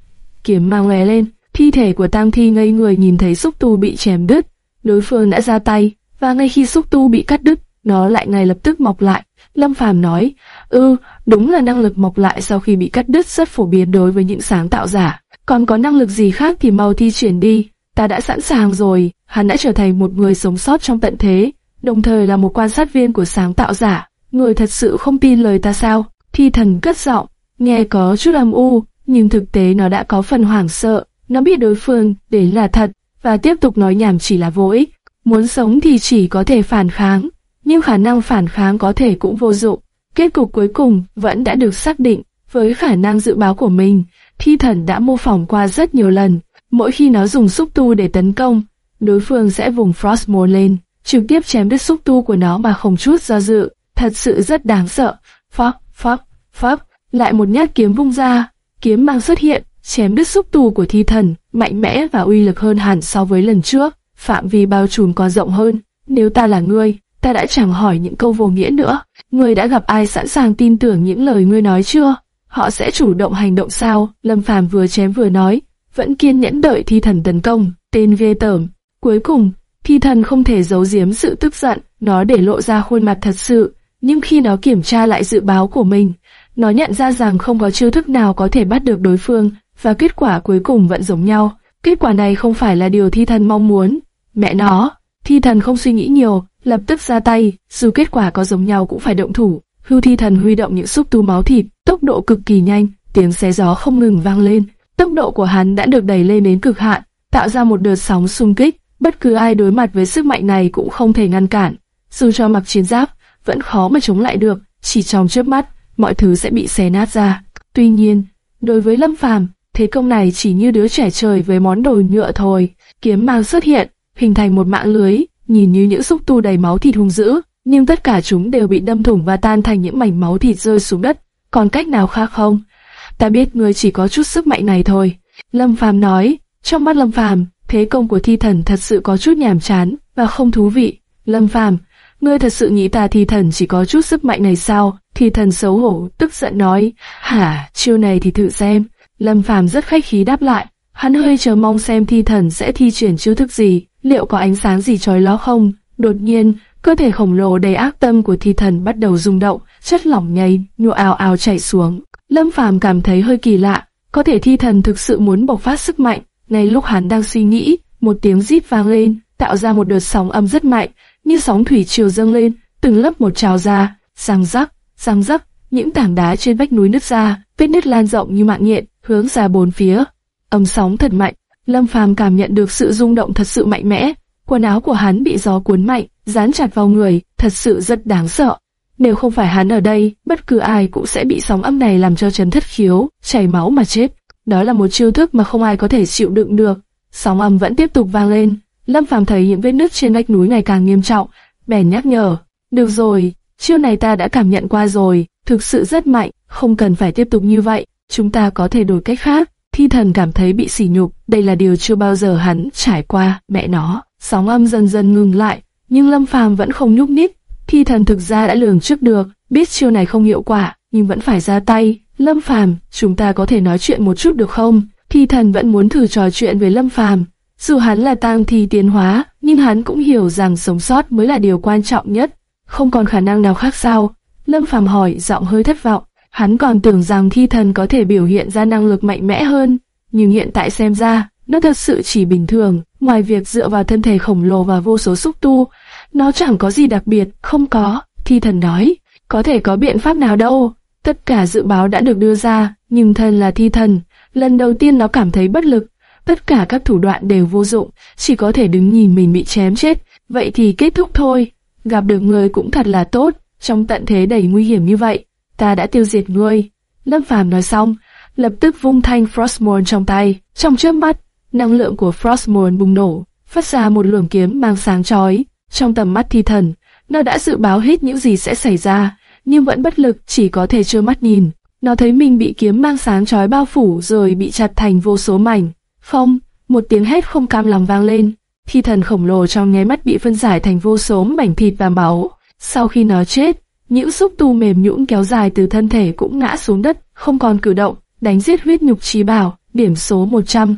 kiếm mang lè lên, thi thể của tang thi ngây người nhìn thấy xúc tu bị chém đứt, đối phương đã ra tay, và ngay khi xúc tu bị cắt đứt, nó lại ngay lập tức mọc lại. Lâm Phàm nói, ư, đúng là năng lực mọc lại sau khi bị cắt đứt rất phổ biến đối với những sáng tạo giả. Còn có năng lực gì khác thì mau thi chuyển đi, ta đã sẵn sàng rồi, hắn đã trở thành một người sống sót trong tận thế, đồng thời là một quan sát viên của sáng tạo giả. Người thật sự không tin lời ta sao? Thi thần cất giọng, nghe có chút âm u, nhưng thực tế nó đã có phần hoảng sợ. Nó biết đối phương đến là thật, và tiếp tục nói nhảm chỉ là vô ích. Muốn sống thì chỉ có thể phản kháng, nhưng khả năng phản kháng có thể cũng vô dụng. Kết cục cuối cùng vẫn đã được xác định, với khả năng dự báo của mình, thi thần đã mô phỏng qua rất nhiều lần. Mỗi khi nó dùng xúc tu để tấn công, đối phương sẽ vùng Frostmourne lên, trực tiếp chém đứt xúc tu của nó mà không chút do dự. Thật sự rất đáng sợ. Phóc, phóc, phóc, lại một nhát kiếm vung ra, kiếm mang xuất hiện, chém đứt xúc tu của thi thần, mạnh mẽ và uy lực hơn hẳn so với lần trước, phạm vi bao trùm còn rộng hơn. Nếu ta là ngươi, ta đã chẳng hỏi những câu vô nghĩa nữa. Ngươi đã gặp ai sẵn sàng tin tưởng những lời ngươi nói chưa? Họ sẽ chủ động hành động sao? Lâm Phàm vừa chém vừa nói, vẫn kiên nhẫn đợi thi thần tấn công, tên ghê tởm. Cuối cùng, thi thần không thể giấu giếm sự tức giận, nó để lộ ra khuôn mặt thật sự. Nhưng khi nó kiểm tra lại dự báo của mình, nó nhận ra rằng không có chiêu thức nào có thể bắt được đối phương, và kết quả cuối cùng vẫn giống nhau. Kết quả này không phải là điều thi thần mong muốn. Mẹ nó, thi thần không suy nghĩ nhiều, lập tức ra tay, dù kết quả có giống nhau cũng phải động thủ. Hưu thi thần huy động những xúc tu máu thịt, tốc độ cực kỳ nhanh, tiếng xé gió không ngừng vang lên. Tốc độ của hắn đã được đẩy lên đến cực hạn, tạo ra một đợt sóng xung kích. Bất cứ ai đối mặt với sức mạnh này cũng không thể ngăn cản. Dù cho mặc chiến giáp, vẫn khó mà chống lại được. Chỉ trong chớp mắt, mọi thứ sẽ bị xé nát ra. Tuy nhiên, đối với Lâm Phàm, thế công này chỉ như đứa trẻ trời với món đồ nhựa thôi. Kiếm mang xuất hiện, hình thành một mạng lưới, nhìn như những xúc tu đầy máu thịt hung dữ, nhưng tất cả chúng đều bị đâm thủng và tan thành những mảnh máu thịt rơi xuống đất. Còn cách nào khác không? Ta biết ngươi chỉ có chút sức mạnh này thôi. Lâm Phàm nói, trong mắt Lâm Phàm, thế công của thi thần thật sự có chút nhàm chán và không thú vị. Lâm Phàm, ngươi thật sự nghĩ ta thi thần chỉ có chút sức mạnh này sao? Thi thần xấu hổ, tức giận nói, hả, chiêu này thì thử xem. Lâm Phàm rất khách khí đáp lại, hắn hơi chờ mong xem thi thần sẽ thi triển chiêu thức gì, liệu có ánh sáng gì chói ló không. Đột nhiên, cơ thể khổng lồ đầy ác tâm của thi thần bắt đầu rung động, chất lỏng nhầy, nhụa ào ào chảy xuống. Lâm Phàm cảm thấy hơi kỳ lạ, có thể thi thần thực sự muốn bộc phát sức mạnh. Ngay lúc hắn đang suy nghĩ, một tiếng rít vang lên, tạo ra một đợt sóng âm rất mạnh, như sóng thủy triều dâng lên, từng lớp một trào ra, răng rắc, răng rắc, những tảng đá trên vách núi nứt ra, vết nứt lan rộng như mạng nhện, hướng ra bốn phía. Âm sóng thật mạnh, Lâm Phàm cảm nhận được sự rung động thật sự mạnh mẽ, quần áo của hắn bị gió cuốn mạnh, dán chặt vào người, thật sự rất đáng sợ. Nếu không phải hắn ở đây, bất cứ ai cũng sẽ bị sóng âm này làm cho chấn thất khiếu, chảy máu mà chết. Đó là một chiêu thức mà không ai có thể chịu đựng được. Sóng âm vẫn tiếp tục vang lên. Lâm Phàm thấy những vết nứt trên vách núi ngày càng nghiêm trọng, bèn nhắc nhở. Được rồi, chiêu này ta đã cảm nhận qua rồi, thực sự rất mạnh, không cần phải tiếp tục như vậy, chúng ta có thể đổi cách khác. Thi thần cảm thấy bị sỉ nhục, đây là điều chưa bao giờ hắn trải qua, mẹ nó. Sóng âm dần dần ngừng lại, nhưng Lâm Phàm vẫn không nhúc nhích. Thi thần thực ra đã lường trước được, biết chiêu này không hiệu quả, nhưng vẫn phải ra tay. Lâm Phàm, chúng ta có thể nói chuyện một chút được không? Thi thần vẫn muốn thử trò chuyện với Lâm Phàm. Dù hắn là tang thi tiến hóa, nhưng hắn cũng hiểu rằng sống sót mới là điều quan trọng nhất. Không còn khả năng nào khác sao? Lâm Phàm hỏi, giọng hơi thất vọng. Hắn còn tưởng rằng thi thần có thể biểu hiện ra năng lực mạnh mẽ hơn, nhưng hiện tại xem ra, nó thật sự chỉ bình thường. Ngoài việc dựa vào thân thể khổng lồ và vô số xúc tu, nó chẳng có gì đặc biệt, không có. Thi thần nói, có thể có biện pháp nào đâu. Tất cả dự báo đã được đưa ra, nhưng thần là thi thần. Lần đầu tiên nó cảm thấy bất lực. Tất cả các thủ đoạn đều vô dụng, chỉ có thể đứng nhìn mình bị chém chết. Vậy thì kết thúc thôi. Gặp được người cũng thật là tốt, trong tận thế đầy nguy hiểm như vậy. Ta đã tiêu diệt ngươi. Lâm Phàm nói xong, lập tức vung thanh Frostmourne trong tay. Trong trước mắt, năng lượng của Frostmourne bùng nổ, phát ra một luồng kiếm mang sáng chói. Trong tầm mắt thi thần, nó đã dự báo hết những gì sẽ xảy ra, nhưng vẫn bất lực chỉ có thể trơ mắt nhìn. nó thấy mình bị kiếm mang sáng chói bao phủ rồi bị chặt thành vô số mảnh. Phong, một tiếng hét không cam lòng vang lên. Thi thần khổng lồ trong nháy mắt bị phân giải thành vô số mảnh thịt và máu. Sau khi nó chết, những xúc tu mềm nhũn kéo dài từ thân thể cũng ngã xuống đất, không còn cử động, đánh giết huyết nhục trí bảo, điểm số 100.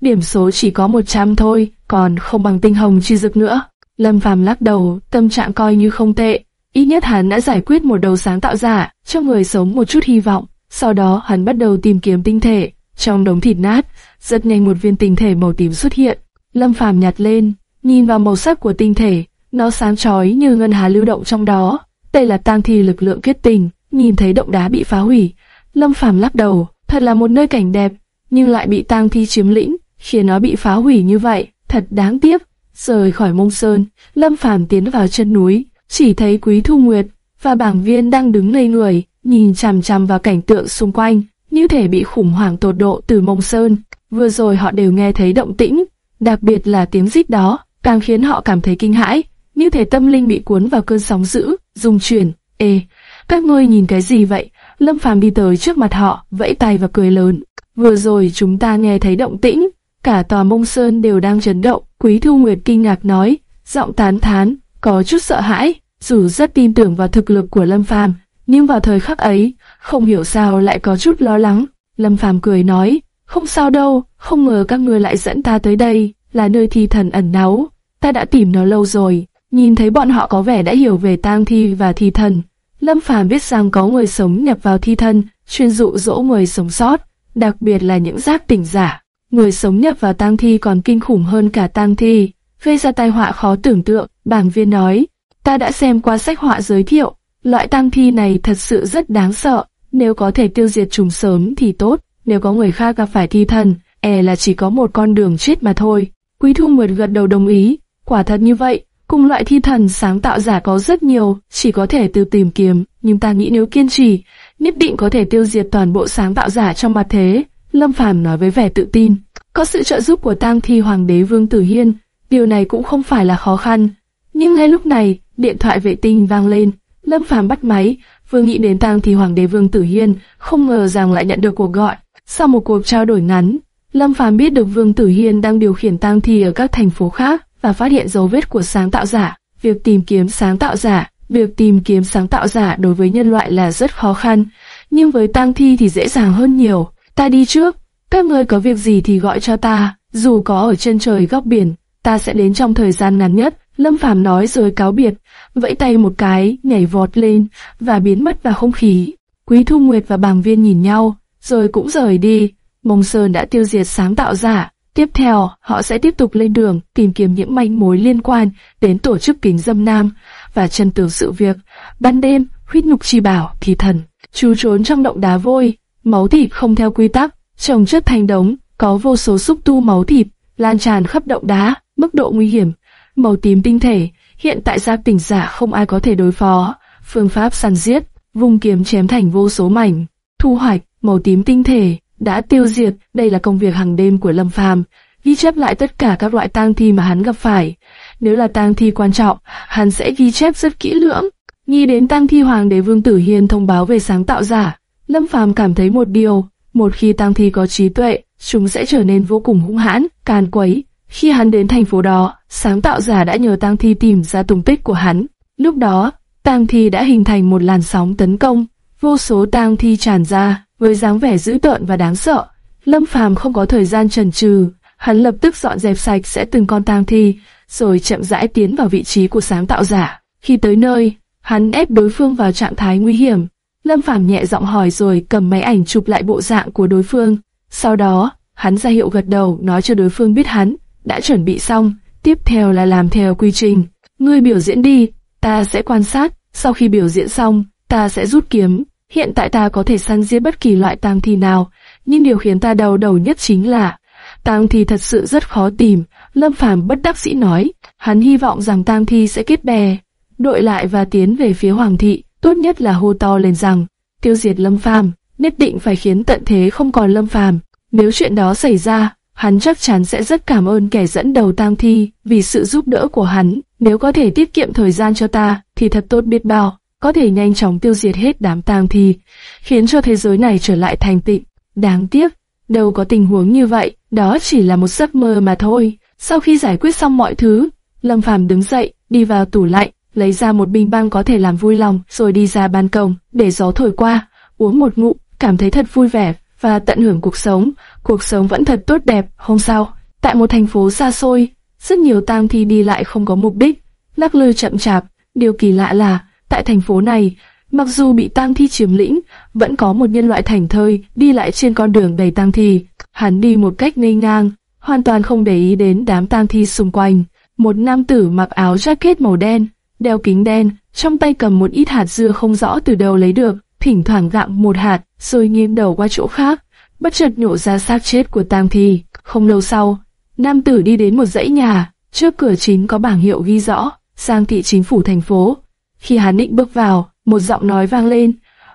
Điểm số chỉ có 100 thôi, còn không bằng tinh hồng chi dực nữa. Lâm Phàm lắc đầu, tâm trạng coi như không tệ. Ít nhất hắn đã giải quyết một đầu sáng tạo giả, cho người sống một chút hy vọng. Sau đó hắn bắt đầu tìm kiếm tinh thể. Trong đống thịt nát, rất nhanh một viên tinh thể màu tím xuất hiện. Lâm Phàm nhặt lên, nhìn vào màu sắc của tinh thể, nó sáng chói như ngân hà lưu động trong đó. Đây là tang thi lực lượng kết tình, nhìn thấy động đá bị phá hủy. Lâm Phàm lắc đầu, thật là một nơi cảnh đẹp, nhưng lại bị tang thi chiếm lĩnh, khiến nó bị phá hủy như vậy, thật đáng tiếc. Rời khỏi mông sơn, Lâm Phàm tiến vào chân núi, chỉ thấy Quý Thu Nguyệt và bảng viên đang đứng ngây người, nhìn chằm chằm vào cảnh tượng xung quanh, như thể bị khủng hoảng tột độ từ mông sơn. Vừa rồi họ đều nghe thấy động tĩnh, đặc biệt là tiếng rít đó, càng khiến họ cảm thấy kinh hãi, như thể tâm linh bị cuốn vào cơn sóng dữ, rung chuyển. Ê, các ngươi nhìn cái gì vậy? Lâm Phàm đi tới trước mặt họ, vẫy tay và cười lớn. Vừa rồi chúng ta nghe thấy động tĩnh, cả tòa mông sơn đều đang chấn động. Quý Thu Nguyệt kinh ngạc nói, giọng tán thán, có chút sợ hãi, dù rất tin tưởng vào thực lực của Lâm Phàm, nhưng vào thời khắc ấy, không hiểu sao lại có chút lo lắng. Lâm Phàm cười nói, không sao đâu, không ngờ các ngươi lại dẫn ta tới đây, là nơi thi thần ẩn náu. Ta đã tìm nó lâu rồi, nhìn thấy bọn họ có vẻ đã hiểu về tang thi và thi thần. Lâm Phàm biết rằng có người sống nhập vào thi thân, chuyên dụ dỗ người sống sót, đặc biệt là những giác tỉnh giả. Người sống nhập vào tang thi còn kinh khủng hơn cả tang thi, gây ra tai họa khó tưởng tượng. Bảng viên nói, ta đã xem qua sách họa giới thiệu, loại tang thi này thật sự rất đáng sợ. Nếu có thể tiêu diệt chúng sớm thì tốt, nếu có người khác gặp phải thi thần, e là chỉ có một con đường chết mà thôi. Quý Thu Nguyệt gật đầu đồng ý, quả thật như vậy, cùng loại thi thần sáng tạo giả có rất nhiều, chỉ có thể từ tìm kiếm, nhưng ta nghĩ nếu kiên trì, nhất định có thể tiêu diệt toàn bộ sáng tạo giả trong mặt thế. Lâm Phàm nói với vẻ tự tin, có sự trợ giúp của tang thi hoàng đế Vương Tử Hiên, điều này cũng không phải là khó khăn. Nhưng ngay lúc này, điện thoại vệ tinh vang lên, Lâm Phàm bắt máy, vừa nghĩ đến tang thi hoàng đế Vương Tử Hiên, không ngờ rằng lại nhận được cuộc gọi. Sau một cuộc trao đổi ngắn, Lâm Phàm biết được Vương Tử Hiên đang điều khiển tang thi ở các thành phố khác và phát hiện dấu vết của sáng tạo giả. Việc tìm kiếm sáng tạo giả, việc tìm kiếm sáng tạo giả đối với nhân loại là rất khó khăn, nhưng với tang thi thì dễ dàng hơn nhiều. Ta đi trước, các ngươi có việc gì thì gọi cho ta, dù có ở chân trời góc biển, ta sẽ đến trong thời gian ngắn nhất. Lâm Phàm nói rồi cáo biệt, vẫy tay một cái, nhảy vọt lên và biến mất vào không khí. Quý Thu Nguyệt và Bàng Viên nhìn nhau, rồi cũng rời đi. Mông Sơn đã tiêu diệt sáng tạo giả. Tiếp theo, họ sẽ tiếp tục lên đường tìm kiếm những manh mối liên quan đến tổ chức kính dâm nam và chân tướng sự việc. Ban đêm, huyết nhục chi bảo, thì thần, chú trốn trong động đá vôi, máu thịt không theo quy tắc, trồng chất thành đống, có vô số xúc tu máu thịt, lan tràn khắp động đá, mức độ nguy hiểm, màu tím tinh thể, hiện tại gia tỉnh giả không ai có thể đối phó, phương pháp săn giết, vùng kiếm chém thành vô số mảnh, thu hoạch, màu tím tinh thể, đã tiêu diệt, đây là công việc hàng đêm của Lâm Phàm, ghi chép lại tất cả các loại tang thi mà hắn gặp phải. Nếu là tang thi quan trọng, hắn sẽ ghi chép rất kỹ lưỡng. Nghĩ đến tang thi hoàng đế Vương Tử Hiên thông báo về sáng tạo giả, Lâm Phàm cảm thấy một điều, một khi tang thi có trí tuệ, chúng sẽ trở nên vô cùng hung hãn, càn quấy. Khi hắn đến thành phố đó, sáng tạo giả đã nhờ tang thi tìm ra tung tích của hắn. Lúc đó, tang thi đã hình thành một làn sóng tấn công, vô số tang thi tràn ra, với dáng vẻ dữ tợn và đáng sợ. Lâm Phàm không có thời gian chần chừ, hắn lập tức dọn dẹp sạch sẽ từng con tang thi, rồi chậm rãi tiến vào vị trí của sáng tạo giả. Khi tới nơi, hắn ép đối phương vào trạng thái nguy hiểm. Lâm Phàm nhẹ giọng hỏi rồi cầm máy ảnh chụp lại bộ dạng của đối phương. Sau đó, hắn ra hiệu gật đầu nói cho đối phương biết hắn đã chuẩn bị xong. Tiếp theo là làm theo quy trình. Ngươi biểu diễn đi, ta sẽ quan sát. Sau khi biểu diễn xong, ta sẽ rút kiếm, Hiện tại ta có thể săn giết bất kỳ loại tang thi nào, nhưng điều khiến ta đau đầu nhất chính là tang thi thật sự rất khó tìm. Lâm Phàm bất đắc dĩ nói, hắn hy vọng rằng tang thi sẽ kết bè, đội lại và tiến về phía Hoàng thị. Tốt nhất là hô to lên rằng tiêu diệt Lâm Phàm, nhất định phải khiến tận thế không còn Lâm Phàm. Nếu chuyện đó xảy ra, hắn chắc chắn sẽ rất cảm ơn kẻ dẫn đầu tang thi vì sự giúp đỡ của hắn. Nếu có thể tiết kiệm thời gian cho ta, thì thật tốt biết bao có thể nhanh chóng tiêu diệt hết đám tang thi, khiến cho thế giới này trở lại thành tịnh. Đáng tiếc, đâu có tình huống như vậy, đó chỉ là một giấc mơ mà thôi. Sau khi giải quyết xong mọi thứ, Lâm Phàm đứng dậy, đi vào tủ lạnh, lấy ra một bình băng có thể làm vui lòng, rồi đi ra ban công, để gió thổi qua, uống một ngụm, cảm thấy thật vui vẻ và tận hưởng cuộc sống. Cuộc sống vẫn thật tốt đẹp. Hôm sau, tại một thành phố xa xôi, rất nhiều tang thi đi lại không có mục đích, lắc lư chậm chạp. Điều kỳ lạ là, tại thành phố này, mặc dù bị tang thi chiếm lĩnh, vẫn có một nhân loại thành thơi đi lại trên con đường đầy tang thi. Hắn đi một cách ngây ngang, hoàn toàn không để ý đến đám tang thi xung quanh. Một nam tử mặc áo jacket màu đen, đeo kính đen, trong tay cầm một ít hạt dưa không rõ từ đâu lấy được, thỉnh thoảng gặm một hạt, rồi nghiêng đầu qua chỗ khác, bất chợt nhổ ra xác chết của tang thi. Không lâu sau, nam tử đi đến một dãy nhà, trước cửa chính có bảng hiệu ghi rõ, sang thị chính phủ thành phố. Khi hắn định bước vào, một giọng nói vang lên,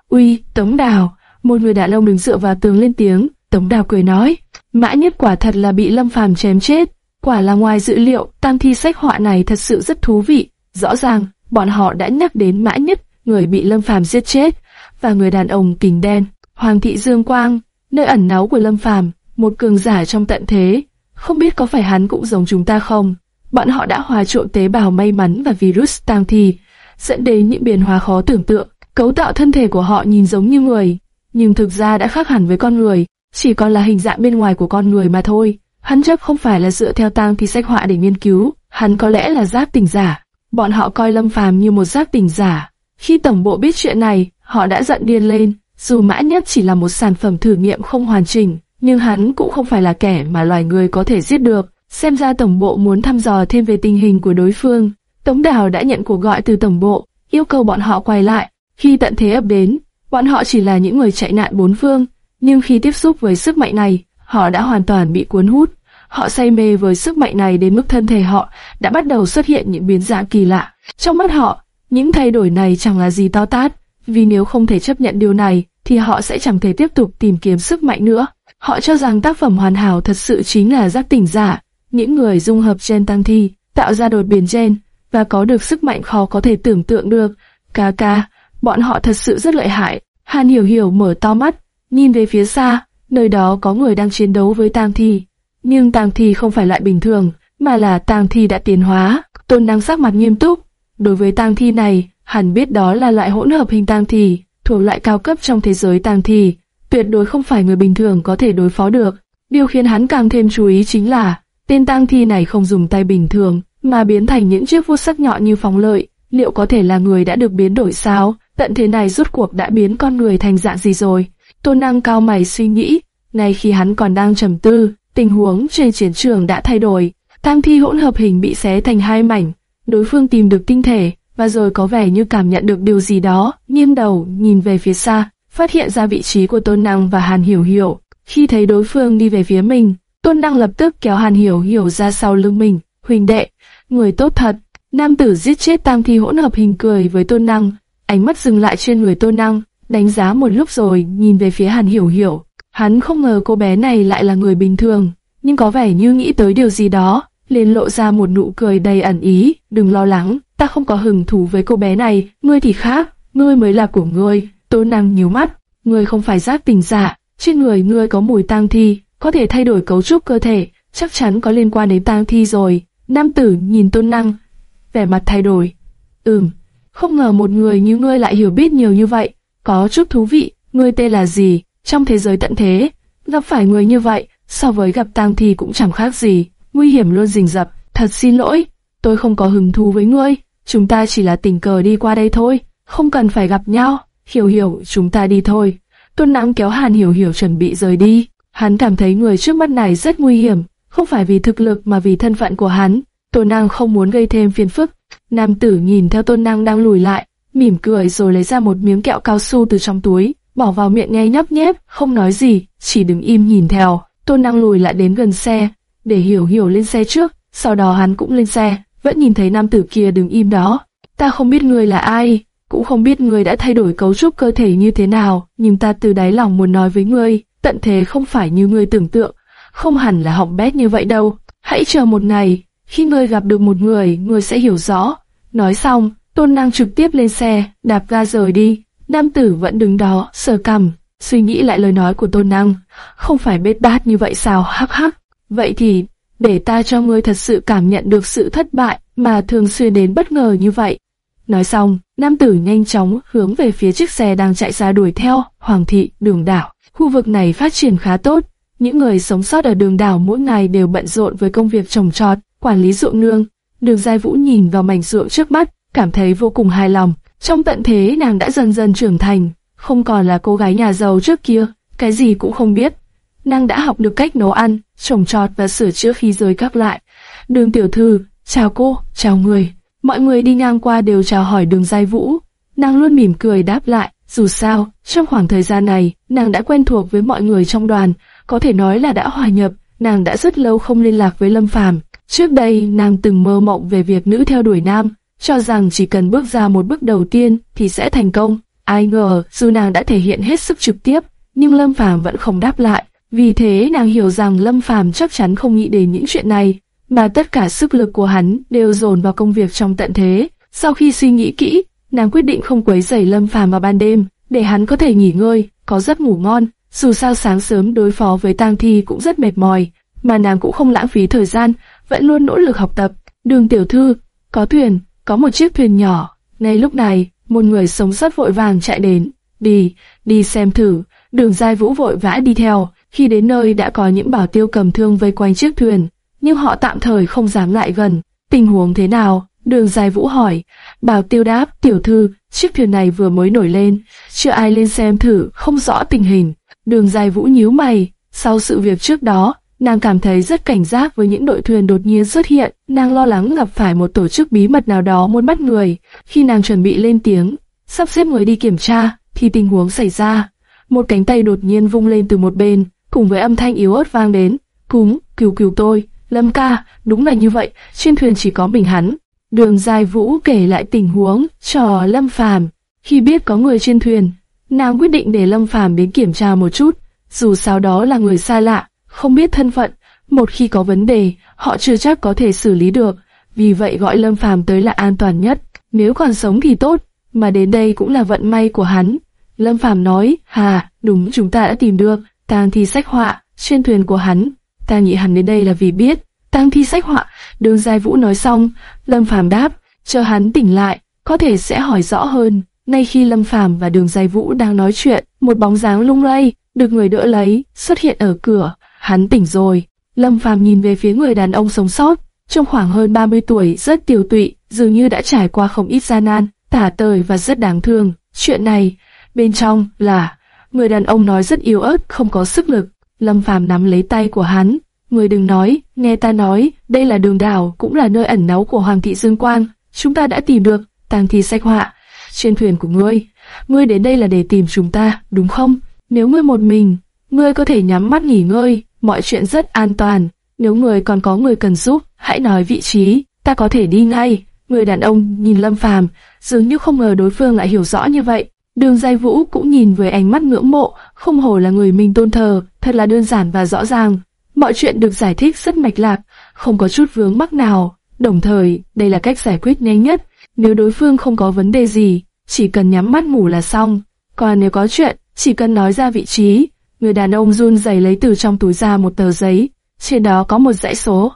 uy, Tống Đào, một người đàn ông đứng dựa vào tường lên tiếng, Tống Đào cười nói, mã nhất quả thật là bị Lâm Phàm chém chết, quả là ngoài dữ liệu, tang thi sách họa này thật sự rất thú vị, rõ ràng, bọn họ đã nhắc đến mã nhất, người bị Lâm Phàm giết chết, và người đàn ông kính đen, Hoàng thị Dương Quang, nơi ẩn náu của Lâm Phàm, một cường giả trong tận thế, không biết có phải hắn cũng giống chúng ta không? Bọn họ đã hòa trộn tế bào may mắn và virus tang thi, dẫn đến những biến hóa khó tưởng tượng. Cấu tạo thân thể của họ nhìn giống như người, nhưng thực ra đã khác hẳn với con người, chỉ còn là hình dạng bên ngoài của con người mà thôi. Hắn chắc không phải là dựa theo tang thi sách họa để nghiên cứu, hắn có lẽ là giáp tỉnh giả. Bọn họ coi Lâm Phàm như một giáp tỉnh giả. Khi tổng bộ biết chuyện này, họ đã giận điên lên. Dù mã nhất chỉ là một sản phẩm thử nghiệm không hoàn chỉnh, nhưng hắn cũng không phải là kẻ mà loài người có thể giết được. Xem ra tổng bộ muốn thăm dò thêm về tình hình của đối phương. Tống Đào đã nhận cuộc gọi từ tổng bộ, yêu cầu bọn họ quay lại. Khi tận thế ập đến, bọn họ chỉ là những người chạy nạn bốn phương, nhưng khi tiếp xúc với sức mạnh này, họ đã hoàn toàn bị cuốn hút. Họ say mê với sức mạnh này đến mức thân thể họ đã bắt đầu xuất hiện những biến dạng kỳ lạ. Trong mắt họ, những thay đổi này chẳng là gì to tát, vì nếu không thể chấp nhận điều này, thì họ sẽ chẳng thể tiếp tục tìm kiếm sức mạnh nữa. Họ cho rằng tác phẩm hoàn hảo thật sự chính là giác tỉnh giả, những người dung hợp gen tăng thi, tạo ra đột biến gen, và có được sức mạnh khó có thể tưởng tượng được. Ca ca, bọn họ thật sự rất lợi hại. Hàn Hiểu Hiểu mở to mắt, nhìn về phía xa, nơi đó có người đang chiến đấu với tang thi. Nhưng tang thi không phải loại bình thường, mà là tang thi đã tiến hóa. Tôn đang sắc mặt nghiêm túc. Đối với tang thi này, hẳn biết đó là loại hỗn hợp hình tang thi, thuộc loại cao cấp trong thế giới tang thi, tuyệt đối không phải người bình thường có thể đối phó được. Điều khiến hắn càng thêm chú ý chính là, tên tang thi này không dùng tay bình thường, mà biến thành những chiếc vuốt sắc nhọn như phóng lợi. Liệu có thể là người đã được biến đổi sao? Tận thế này rút cuộc đã biến con người thành dạng gì rồi? Tôn năng cao mày suy nghĩ, ngay khi hắn còn đang trầm tư, tình huống trên chiến trường đã thay đổi. Tang thi hỗn hợp hình bị xé thành hai mảnh, đối phương tìm được tinh thể, và rồi có vẻ như cảm nhận được điều gì đó, nghiêng đầu nhìn về phía xa, phát hiện ra vị trí của Tôn Năng và Hàn Hiểu Hiểu. Khi thấy đối phương đi về phía mình, Tôn Năng lập tức kéo Hàn Hiểu Hiểu ra sau lưng mình. Huỳnh đệ, người tốt thật. Nam tử giết chết Tam Thi hỗn hợp hình cười với Tôn Năng, ánh mắt dừng lại trên người Tôn Năng, đánh giá một lúc rồi nhìn về phía Hàn Hiểu Hiểu. Hắn không ngờ cô bé này lại là người bình thường, nhưng có vẻ như nghĩ tới điều gì đó, liền lộ ra một nụ cười đầy ẩn ý. Đừng lo lắng, ta không có hứng thú với cô bé này, ngươi thì khác, ngươi mới là của ngươi. Tôn Năng nhíu mắt, ngươi không phải giác tình giả, trên người ngươi có mùi tang thi, có thể thay đổi cấu trúc cơ thể, chắc chắn có liên quan đến tang thi rồi. Nam tử nhìn Tôn Năng, vẻ mặt thay đổi. Ừm, không ngờ một người như ngươi lại hiểu biết nhiều như vậy, có chút thú vị. Ngươi tên là gì? Trong thế giới tận thế, gặp phải người như vậy, so với gặp tang thi cũng chẳng khác gì, nguy hiểm luôn rình rập. Thật xin lỗi, tôi không có hứng thú với ngươi, chúng ta chỉ là tình cờ đi qua đây thôi, không cần phải gặp nhau. Hiểu hiểu, chúng ta đi thôi. Tôn Nắng kéo Hàn Hiểu Hiểu chuẩn bị rời đi. Hắn cảm thấy người trước mắt này rất nguy hiểm, không phải vì thực lực mà vì thân phận của hắn. Tôn Năng không muốn gây thêm phiền phức. Nam tử nhìn theo Tôn Năng đang lùi lại, mỉm cười rồi lấy ra một miếng kẹo cao su từ trong túi, bỏ vào miệng nghe nhấp nhép, không nói gì, chỉ đứng im nhìn theo. Tôn Năng lùi lại đến gần xe, để hiểu hiểu lên xe trước, sau đó hắn cũng lên xe, vẫn nhìn thấy nam tử kia đứng im đó. Ta không biết người là ai, cũng không biết người đã thay đổi cấu trúc cơ thể như thế nào, nhưng ta từ đáy lòng muốn nói với ngươi, tận thế không phải như ngươi tưởng tượng, không hẳn là hỏng bét như vậy đâu. Hãy chờ một ngày, khi ngươi gặp được một người, ngươi sẽ hiểu rõ. Nói xong, Tôn Năng trực tiếp lên xe, đạp ga rời đi. Nam tử vẫn đứng đó, sờ cằm, suy nghĩ lại lời nói của Tôn Năng. Không phải bết bát như vậy sao, hắc hắc. Vậy thì, để ta cho ngươi thật sự cảm nhận được sự thất bại mà thường xuyên đến bất ngờ như vậy. Nói xong, nam tử nhanh chóng hướng về phía chiếc xe đang chạy ra đuổi theo, Hoàng thị, đường đảo. Khu vực này phát triển khá tốt, những người sống sót ở đường đảo mỗi ngày đều bận rộn với công việc trồng trọt, quản lý ruộng nương. Đường Giai Vũ nhìn vào mảnh ruộng trước mắt, cảm thấy vô cùng hài lòng. Trong tận thế nàng đã dần dần trưởng thành, không còn là cô gái nhà giàu trước kia, cái gì cũng không biết. Nàng đã học được cách nấu ăn, trồng trọt và sửa chữa khi rơi các lại. Đường tiểu thư, chào cô, chào người. Mọi người đi ngang qua đều chào hỏi đường Giai Vũ. Nàng luôn mỉm cười đáp lại, dù sao, trong khoảng thời gian này, nàng đã quen thuộc với mọi người trong đoàn, có thể nói là đã hòa nhập, nàng đã rất lâu không liên lạc với Lâm Phàm. Trước đây, nàng từng mơ mộng về việc nữ theo đuổi nam, cho rằng chỉ cần bước ra một bước đầu tiên thì sẽ thành công. Ai ngờ, dù nàng đã thể hiện hết sức trực tiếp, nhưng Lâm Phàm vẫn không đáp lại. Vì thế nàng hiểu rằng Lâm Phàm chắc chắn không nghĩ đến những chuyện này, mà tất cả sức lực của hắn đều dồn vào công việc trong tận thế. Sau khi suy nghĩ kỹ, nàng quyết định không quấy rầy Lâm Phàm vào ban đêm, để hắn có thể nghỉ ngơi, có giấc ngủ ngon. Dù sao sáng sớm đối phó với tang thi cũng rất mệt mỏi, mà nàng cũng không lãng phí thời gian, vẫn luôn nỗ lực học tập. Đường tiểu thư, có thuyền, có một chiếc thuyền nhỏ. Ngay lúc này, một người sống sót vội vàng chạy đến. Đi, đi xem thử. Đường Giai Vũ vội vã đi theo. Khi đến nơi đã có những bảo tiêu cầm thương vây quanh chiếc thuyền, nhưng họ tạm thời không dám lại gần. Tình huống thế nào? Đường Giai Vũ hỏi. Bảo tiêu đáp, tiểu thư, chiếc thuyền này vừa mới nổi lên, chưa ai lên xem thử, không rõ tình hình. Đường Dài Vũ nhíu mày, sau sự việc trước đó, nàng cảm thấy rất cảnh giác với những đội thuyền đột nhiên xuất hiện, nàng lo lắng gặp phải một tổ chức bí mật nào đó muốn bắt người. Khi nàng chuẩn bị lên tiếng, sắp xếp người đi kiểm tra, thì tình huống xảy ra. Một cánh tay đột nhiên vung lên từ một bên, cùng với âm thanh yếu ớt vang đến. Cúng, cứu cứu tôi, Lâm ca, đúng là như vậy, trên thuyền chỉ có mình hắn. Đường Dài Vũ kể lại tình huống cho Lâm Phàm. Khi biết có người trên thuyền, nàng quyết định để Lâm Phàm đến kiểm tra một chút. Dù sao đó là người xa lạ, không biết thân phận, một khi có vấn đề, họ chưa chắc có thể xử lý được. Vì vậy gọi Lâm Phàm tới là an toàn nhất. Nếu còn sống thì tốt, mà đến đây cũng là vận may của hắn. Lâm Phàm nói, hà, đúng chúng ta đã tìm được, tang thi sách họa, trên thuyền của hắn. Ta nghĩ hắn đến đây là vì biết, tang thi sách họa, đường Giai Vũ nói xong, Lâm Phàm đáp, chờ hắn tỉnh lại, có thể sẽ hỏi rõ hơn. Ngay khi Lâm Phàm và Đường Giai Vũ đang nói chuyện, một bóng dáng lung lay, được người đỡ lấy, xuất hiện ở cửa. Hắn tỉnh rồi. Lâm Phàm nhìn về phía người đàn ông sống sót, trong khoảng hơn 30 tuổi, rất tiểu tụy, dường như đã trải qua không ít gian nan, tả tơi và rất đáng thương. Chuyện này, bên trong là người đàn ông nói rất yếu ớt, không có sức lực. Lâm Phàm nắm lấy tay của hắn, người đừng nói, nghe ta nói, đây là đường đảo, cũng là nơi ẩn náu của Hoàng thị Dương Quang. Chúng ta đã tìm được, tang thi sách họa, trên thuyền của ngươi. Ngươi đến đây là để tìm chúng ta, đúng không? Nếu ngươi một mình, ngươi có thể nhắm mắt nghỉ ngơi, mọi chuyện rất an toàn. Nếu người còn có người cần giúp, hãy nói vị trí, ta có thể đi ngay. Người đàn ông nhìn Lâm Phàm, dường như không ngờ đối phương lại hiểu rõ như vậy. Đường Giai Vũ cũng nhìn với ánh mắt ngưỡng mộ, không hổ là người mình tôn thờ, thật là đơn giản và rõ ràng. Mọi chuyện được giải thích rất mạch lạc, không có chút vướng mắc nào. Đồng thời, đây là cách giải quyết nhanh nhất. Nếu đối phương không có vấn đề gì, chỉ cần nhắm mắt ngủ là xong. Còn nếu có chuyện, chỉ cần nói ra vị trí, Người đàn ông run rẩy lấy từ trong túi ra một tờ giấy, trên đó có một dãy số.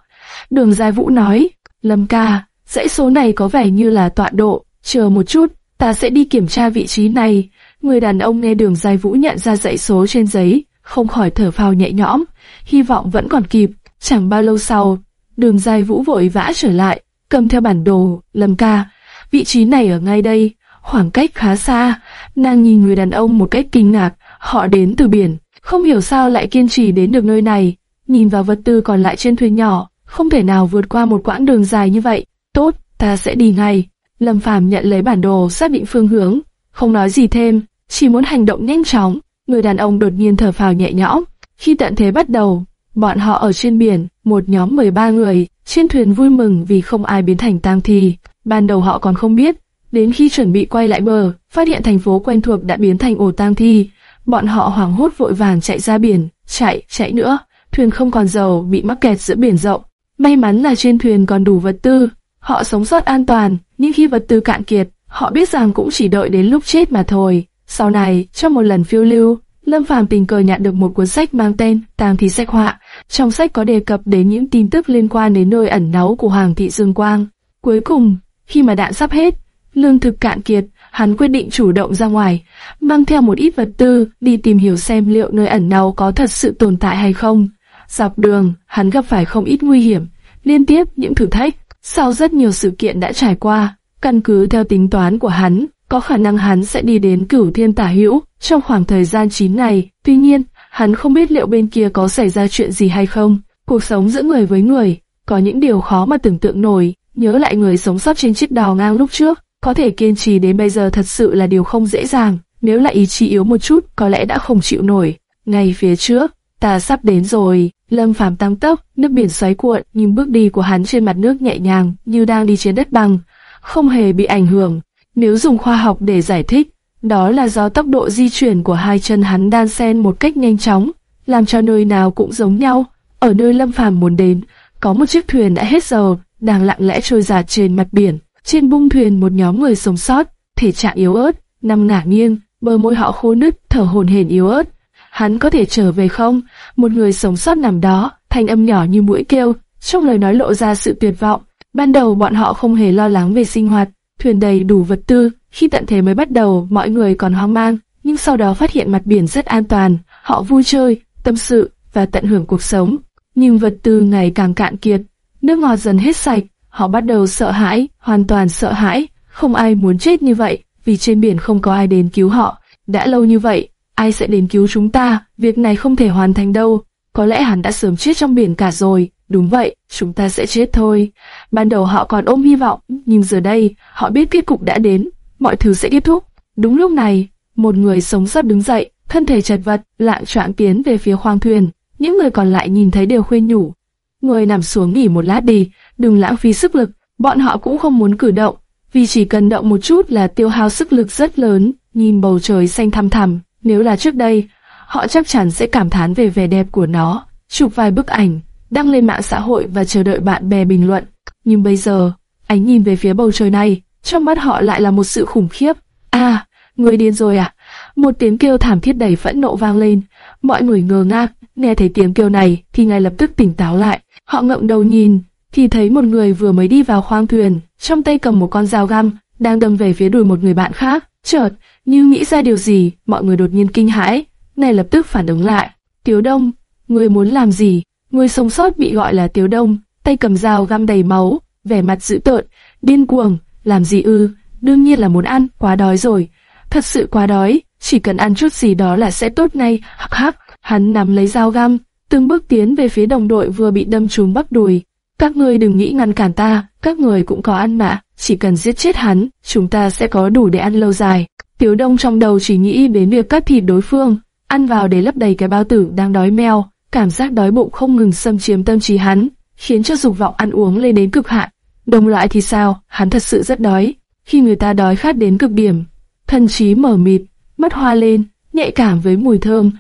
Đường Giai Vũ nói, Lâm ca, dãy số này có vẻ như là tọa độ, chờ một chút, ta sẽ đi kiểm tra vị trí này. Người đàn ông nghe đường Giai Vũ nhận ra dãy số trên giấy, không khỏi thở phào nhẹ nhõm, hy vọng vẫn còn kịp. Chẳng bao lâu sau, đường Giai Vũ vội vã trở lại, cầm theo bản đồ, Lâm ca, vị trí này ở ngay đây, khoảng cách khá xa. Nàng nhìn người đàn ông một cách kinh ngạc, họ đến từ biển, không hiểu sao lại kiên trì đến được nơi này, nhìn vào vật tư còn lại trên thuyền nhỏ, không thể nào vượt qua một quãng đường dài như vậy. Tốt, ta sẽ đi ngay. Lâm Phàm nhận lấy bản đồ xác định phương hướng, không nói gì thêm, chỉ muốn hành động nhanh chóng. Người đàn ông đột nhiên thở phào nhẹ nhõm. Khi tận thế bắt đầu, bọn họ ở trên biển, một nhóm 13 người, trên thuyền vui mừng vì không ai biến thành tang thi. Ban đầu họ còn không biết, đến khi chuẩn bị quay lại bờ, phát hiện thành phố quen thuộc đã biến thành ổ tang thi. Bọn họ hoảng hốt vội vàng chạy ra biển, chạy, chạy nữa. Thuyền không còn dầu, bị mắc kẹt giữa biển rộng. May mắn là trên thuyền còn đủ vật tư. họ sống sót an toàn, nhưng khi vật tư cạn kiệt, họ biết rằng cũng chỉ đợi đến lúc chết mà thôi. Sau này, trong một lần phiêu lưu, Lâm Phàm tình cờ nhận được một cuốn sách mang tên Tàng thị sách họa. Trong sách có đề cập đến những tin tức liên quan đến nơi ẩn náu của Hoàng thị Dương Quang. Cuối cùng, khi mà đạn sắp hết, lương thực cạn kiệt, hắn quyết định chủ động ra ngoài, mang theo một ít vật tư đi tìm hiểu xem liệu nơi ẩn náu có thật sự tồn tại hay không. Dọc đường, hắn gặp phải không ít nguy hiểm, liên tiếp những thử thách. Sau rất nhiều sự kiện đã trải qua, căn cứ theo tính toán của hắn, có khả năng hắn sẽ đi đến cửu thiên tả hữu trong khoảng thời gian 9 ngày. Tuy nhiên, hắn không biết liệu bên kia có xảy ra chuyện gì hay không. Cuộc sống giữa người với người, có những điều khó mà tưởng tượng nổi. Nhớ lại người sống sót trên chiếc đò ngang lúc trước, có thể kiên trì đến bây giờ thật sự là điều không dễ dàng. Nếu lại ý chí yếu một chút, có lẽ đã không chịu nổi. Ngay phía trước, ta sắp đến rồi. Lâm Phàm tăng tốc, nước biển xoáy cuộn, nhưng bước đi của hắn trên mặt nước nhẹ nhàng, như đang đi trên đất bằng, không hề bị ảnh hưởng. Nếu dùng khoa học để giải thích, đó là do tốc độ di chuyển của hai chân hắn đan xen một cách nhanh chóng, làm cho nơi nào cũng giống nhau. Ở nơi Lâm Phàm muốn đến, có một chiếc thuyền đã hết dầu, đang lặng lẽ trôi giạt trên mặt biển. Trên bung thuyền một nhóm người sống sót, thể trạng yếu ớt, nằm ngả nghiêng, bờ môi họ khô nứt, thở hổn hển yếu ớt. Hắn có thể trở về không? Một người sống sót nằm đó, thanh âm nhỏ như mũi kêu, trong lời nói lộ ra sự tuyệt vọng. Ban đầu bọn họ không hề lo lắng về sinh hoạt, thuyền đầy đủ vật tư, khi tận thế mới bắt đầu mọi người còn hoang mang, nhưng sau đó phát hiện mặt biển rất an toàn, họ vui chơi, tâm sự và tận hưởng cuộc sống. Nhưng vật tư ngày càng cạn kiệt, nước ngọt dần hết sạch, họ bắt đầu sợ hãi, hoàn toàn sợ hãi, không ai muốn chết như vậy, vì trên biển không có ai đến cứu họ. Đã lâu như vậy, ai sẽ đến cứu chúng ta, việc này không thể hoàn thành đâu. Có lẽ hắn đã sớm chết trong biển cả rồi, đúng vậy, chúng ta sẽ chết thôi. Ban đầu họ còn ôm hy vọng, nhưng giờ đây, họ biết kết cục đã đến, mọi thứ sẽ kết thúc. Đúng lúc này, một người sống sót đứng dậy, thân thể chật vật, lạng choạng tiến về phía khoang thuyền. Những người còn lại nhìn thấy đều khuyên nhủ. Người nằm xuống nghỉ một lát đi, đừng lãng phí sức lực. Bọn họ cũng không muốn cử động, vì chỉ cần động một chút là tiêu hao sức lực rất lớn. Nhìn bầu trời xanh thăm thẳm, nếu là trước đây, họ chắc chắn sẽ cảm thán về vẻ đẹp của nó, chụp vài bức ảnh, đăng lên mạng xã hội và chờ đợi bạn bè bình luận. Nhưng bây giờ, ánh nhìn về phía bầu trời này, trong mắt họ lại là một sự khủng khiếp. À, người điên rồi à? Một tiếng kêu thảm thiết đầy phẫn nộ vang lên. Mọi người ngơ ngác, nghe thấy tiếng kêu này thì ngay lập tức tỉnh táo lại. Họ ngậm đầu nhìn, thì thấy một người vừa mới đi vào khoang thuyền, trong tay cầm một con dao găm, đang đâm về phía đùi một người bạn khác. Chợt, như nghĩ ra điều gì, mọi người đột nhiên kinh hãi, này lập tức phản ứng lại. Tiếu Đông, người muốn làm gì? Người sống sót bị gọi là Tiếu Đông, tay cầm dao găm đầy máu, vẻ mặt dữ tợn, điên cuồng, làm gì ư? Đương nhiên là muốn ăn, quá đói rồi. Thật sự quá đói, chỉ cần ăn chút gì đó là sẽ tốt ngay. Hắc hắc, hắn nắm lấy dao găm, từng bước tiến về phía đồng đội vừa bị đâm trúng bắp đùi. Các ngươi đừng nghĩ ngăn cản ta, các người cũng có ăn mà, chỉ cần giết chết hắn, chúng ta sẽ có đủ để ăn lâu dài. tiểu Đông trong đầu chỉ nghĩ đến việc cắt thịt đối phương, ăn vào để lấp đầy cái bao tử đang đói meo, cảm giác đói bụng không ngừng xâm chiếm tâm trí hắn, khiến cho dục vọng ăn uống lên đến cực hạn. Đồng loại thì sao, hắn thật sự rất đói. Khi người ta đói khát đến cực điểm, thần trí mở mịt, mắt hoa lên, nhạy cảm với mùi thơm.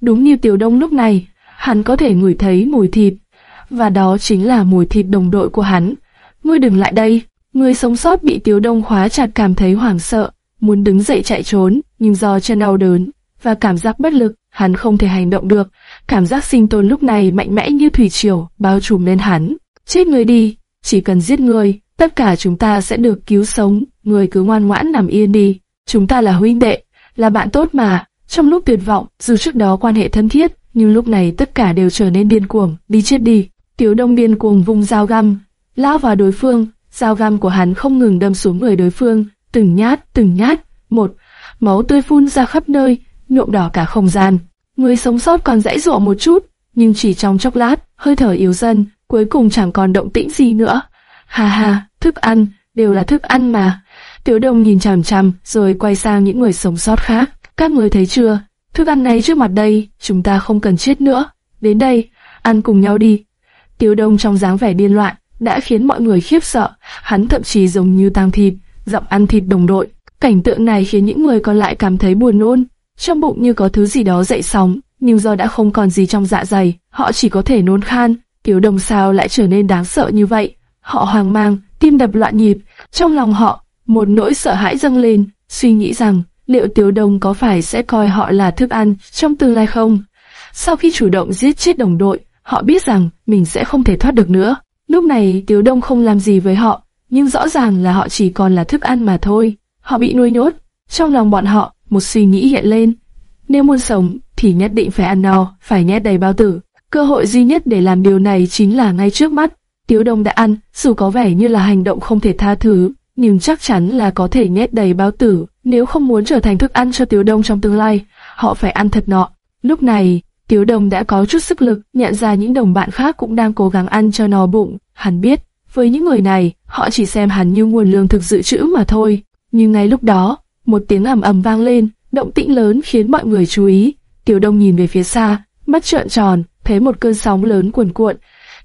Đúng như Tiểu Đông lúc này, hắn có thể ngửi thấy mùi thịt, và đó chính là mùi thịt đồng đội của hắn. Ngươi đừng lại đây. Người sống sót bị Tiểu Đông khóa chặt cảm thấy hoảng sợ, muốn đứng dậy chạy trốn, nhưng do chân đau đớn và cảm giác bất lực, hắn không thể hành động được. Cảm giác sinh tồn lúc này mạnh mẽ như thủy triều bao trùm lên hắn. Chết người đi, chỉ cần giết người, tất cả chúng ta sẽ được cứu sống. Người cứ ngoan ngoãn nằm yên đi. Chúng ta là huynh đệ, là bạn tốt mà. Trong lúc tuyệt vọng, dù trước đó quan hệ thân thiết, nhưng lúc này tất cả đều trở nên điên cuồng, đi chết đi. Tiểu Đông điên cuồng vung dao găm, lao vào đối phương. Dao găm của hắn không ngừng đâm xuống người đối phương, từng nhát, từng nhát. Một, máu tươi phun ra khắp nơi, nhuộm đỏ cả không gian. Người sống sót còn dãy dụa một chút, nhưng chỉ trong chốc lát, hơi thở yếu dần, cuối cùng chẳng còn động tĩnh gì nữa. Ha ha, thức ăn, đều là thức ăn mà. Tiểu Đông nhìn chằm chằm, rồi quay sang những người sống sót khác. Các người thấy chưa, thức ăn này trước mặt đây, chúng ta không cần chết nữa. Đến đây, ăn cùng nhau đi. Tiểu đông trong dáng vẻ điên loạn, đã khiến mọi người khiếp sợ, hắn thậm chí giống như tang thịt, giọng ăn thịt đồng đội. Cảnh tượng này khiến những người còn lại cảm thấy buồn nôn, trong bụng như có thứ gì đó dậy sóng, nhưng do đã không còn gì trong dạ dày, họ chỉ có thể nôn khan. Tiểu đồng sao lại trở nên đáng sợ như vậy? Họ hoang mang, tim đập loạn nhịp, trong lòng họ, một nỗi sợ hãi dâng lên, suy nghĩ rằng liệu Tiếu Đông có phải sẽ coi họ là thức ăn trong tương lai không? Sau khi chủ động giết chết đồng đội, họ biết rằng mình sẽ không thể thoát được nữa. Lúc này Tiếu Đông không làm gì với họ, nhưng rõ ràng là họ chỉ còn là thức ăn mà thôi. Họ bị nuôi nhốt. Trong lòng bọn họ, một suy nghĩ hiện lên. Nếu muốn sống, thì nhất định phải ăn no, phải nhét đầy bao tử. Cơ hội duy nhất để làm điều này chính là ngay trước mắt. Tiếu Đông đã ăn, dù có vẻ như là hành động không thể tha thứ, nhưng chắc chắn là có thể nhét đầy bao tử. Nếu không muốn trở thành thức ăn cho Tiếu Đông trong tương lai, họ phải ăn thật nọ. Lúc này, Tiếu Đông đã có chút sức lực, nhận ra những đồng bạn khác cũng đang cố gắng ăn cho no bụng. Hắn biết, với những người này, họ chỉ xem hắn như nguồn lương thực dự trữ mà thôi. Nhưng ngay lúc đó, một tiếng ầm ầm vang lên, động tĩnh lớn khiến mọi người chú ý. Tiểu Đông nhìn về phía xa, mắt trợn tròn, thấy một cơn sóng lớn cuồn cuộn,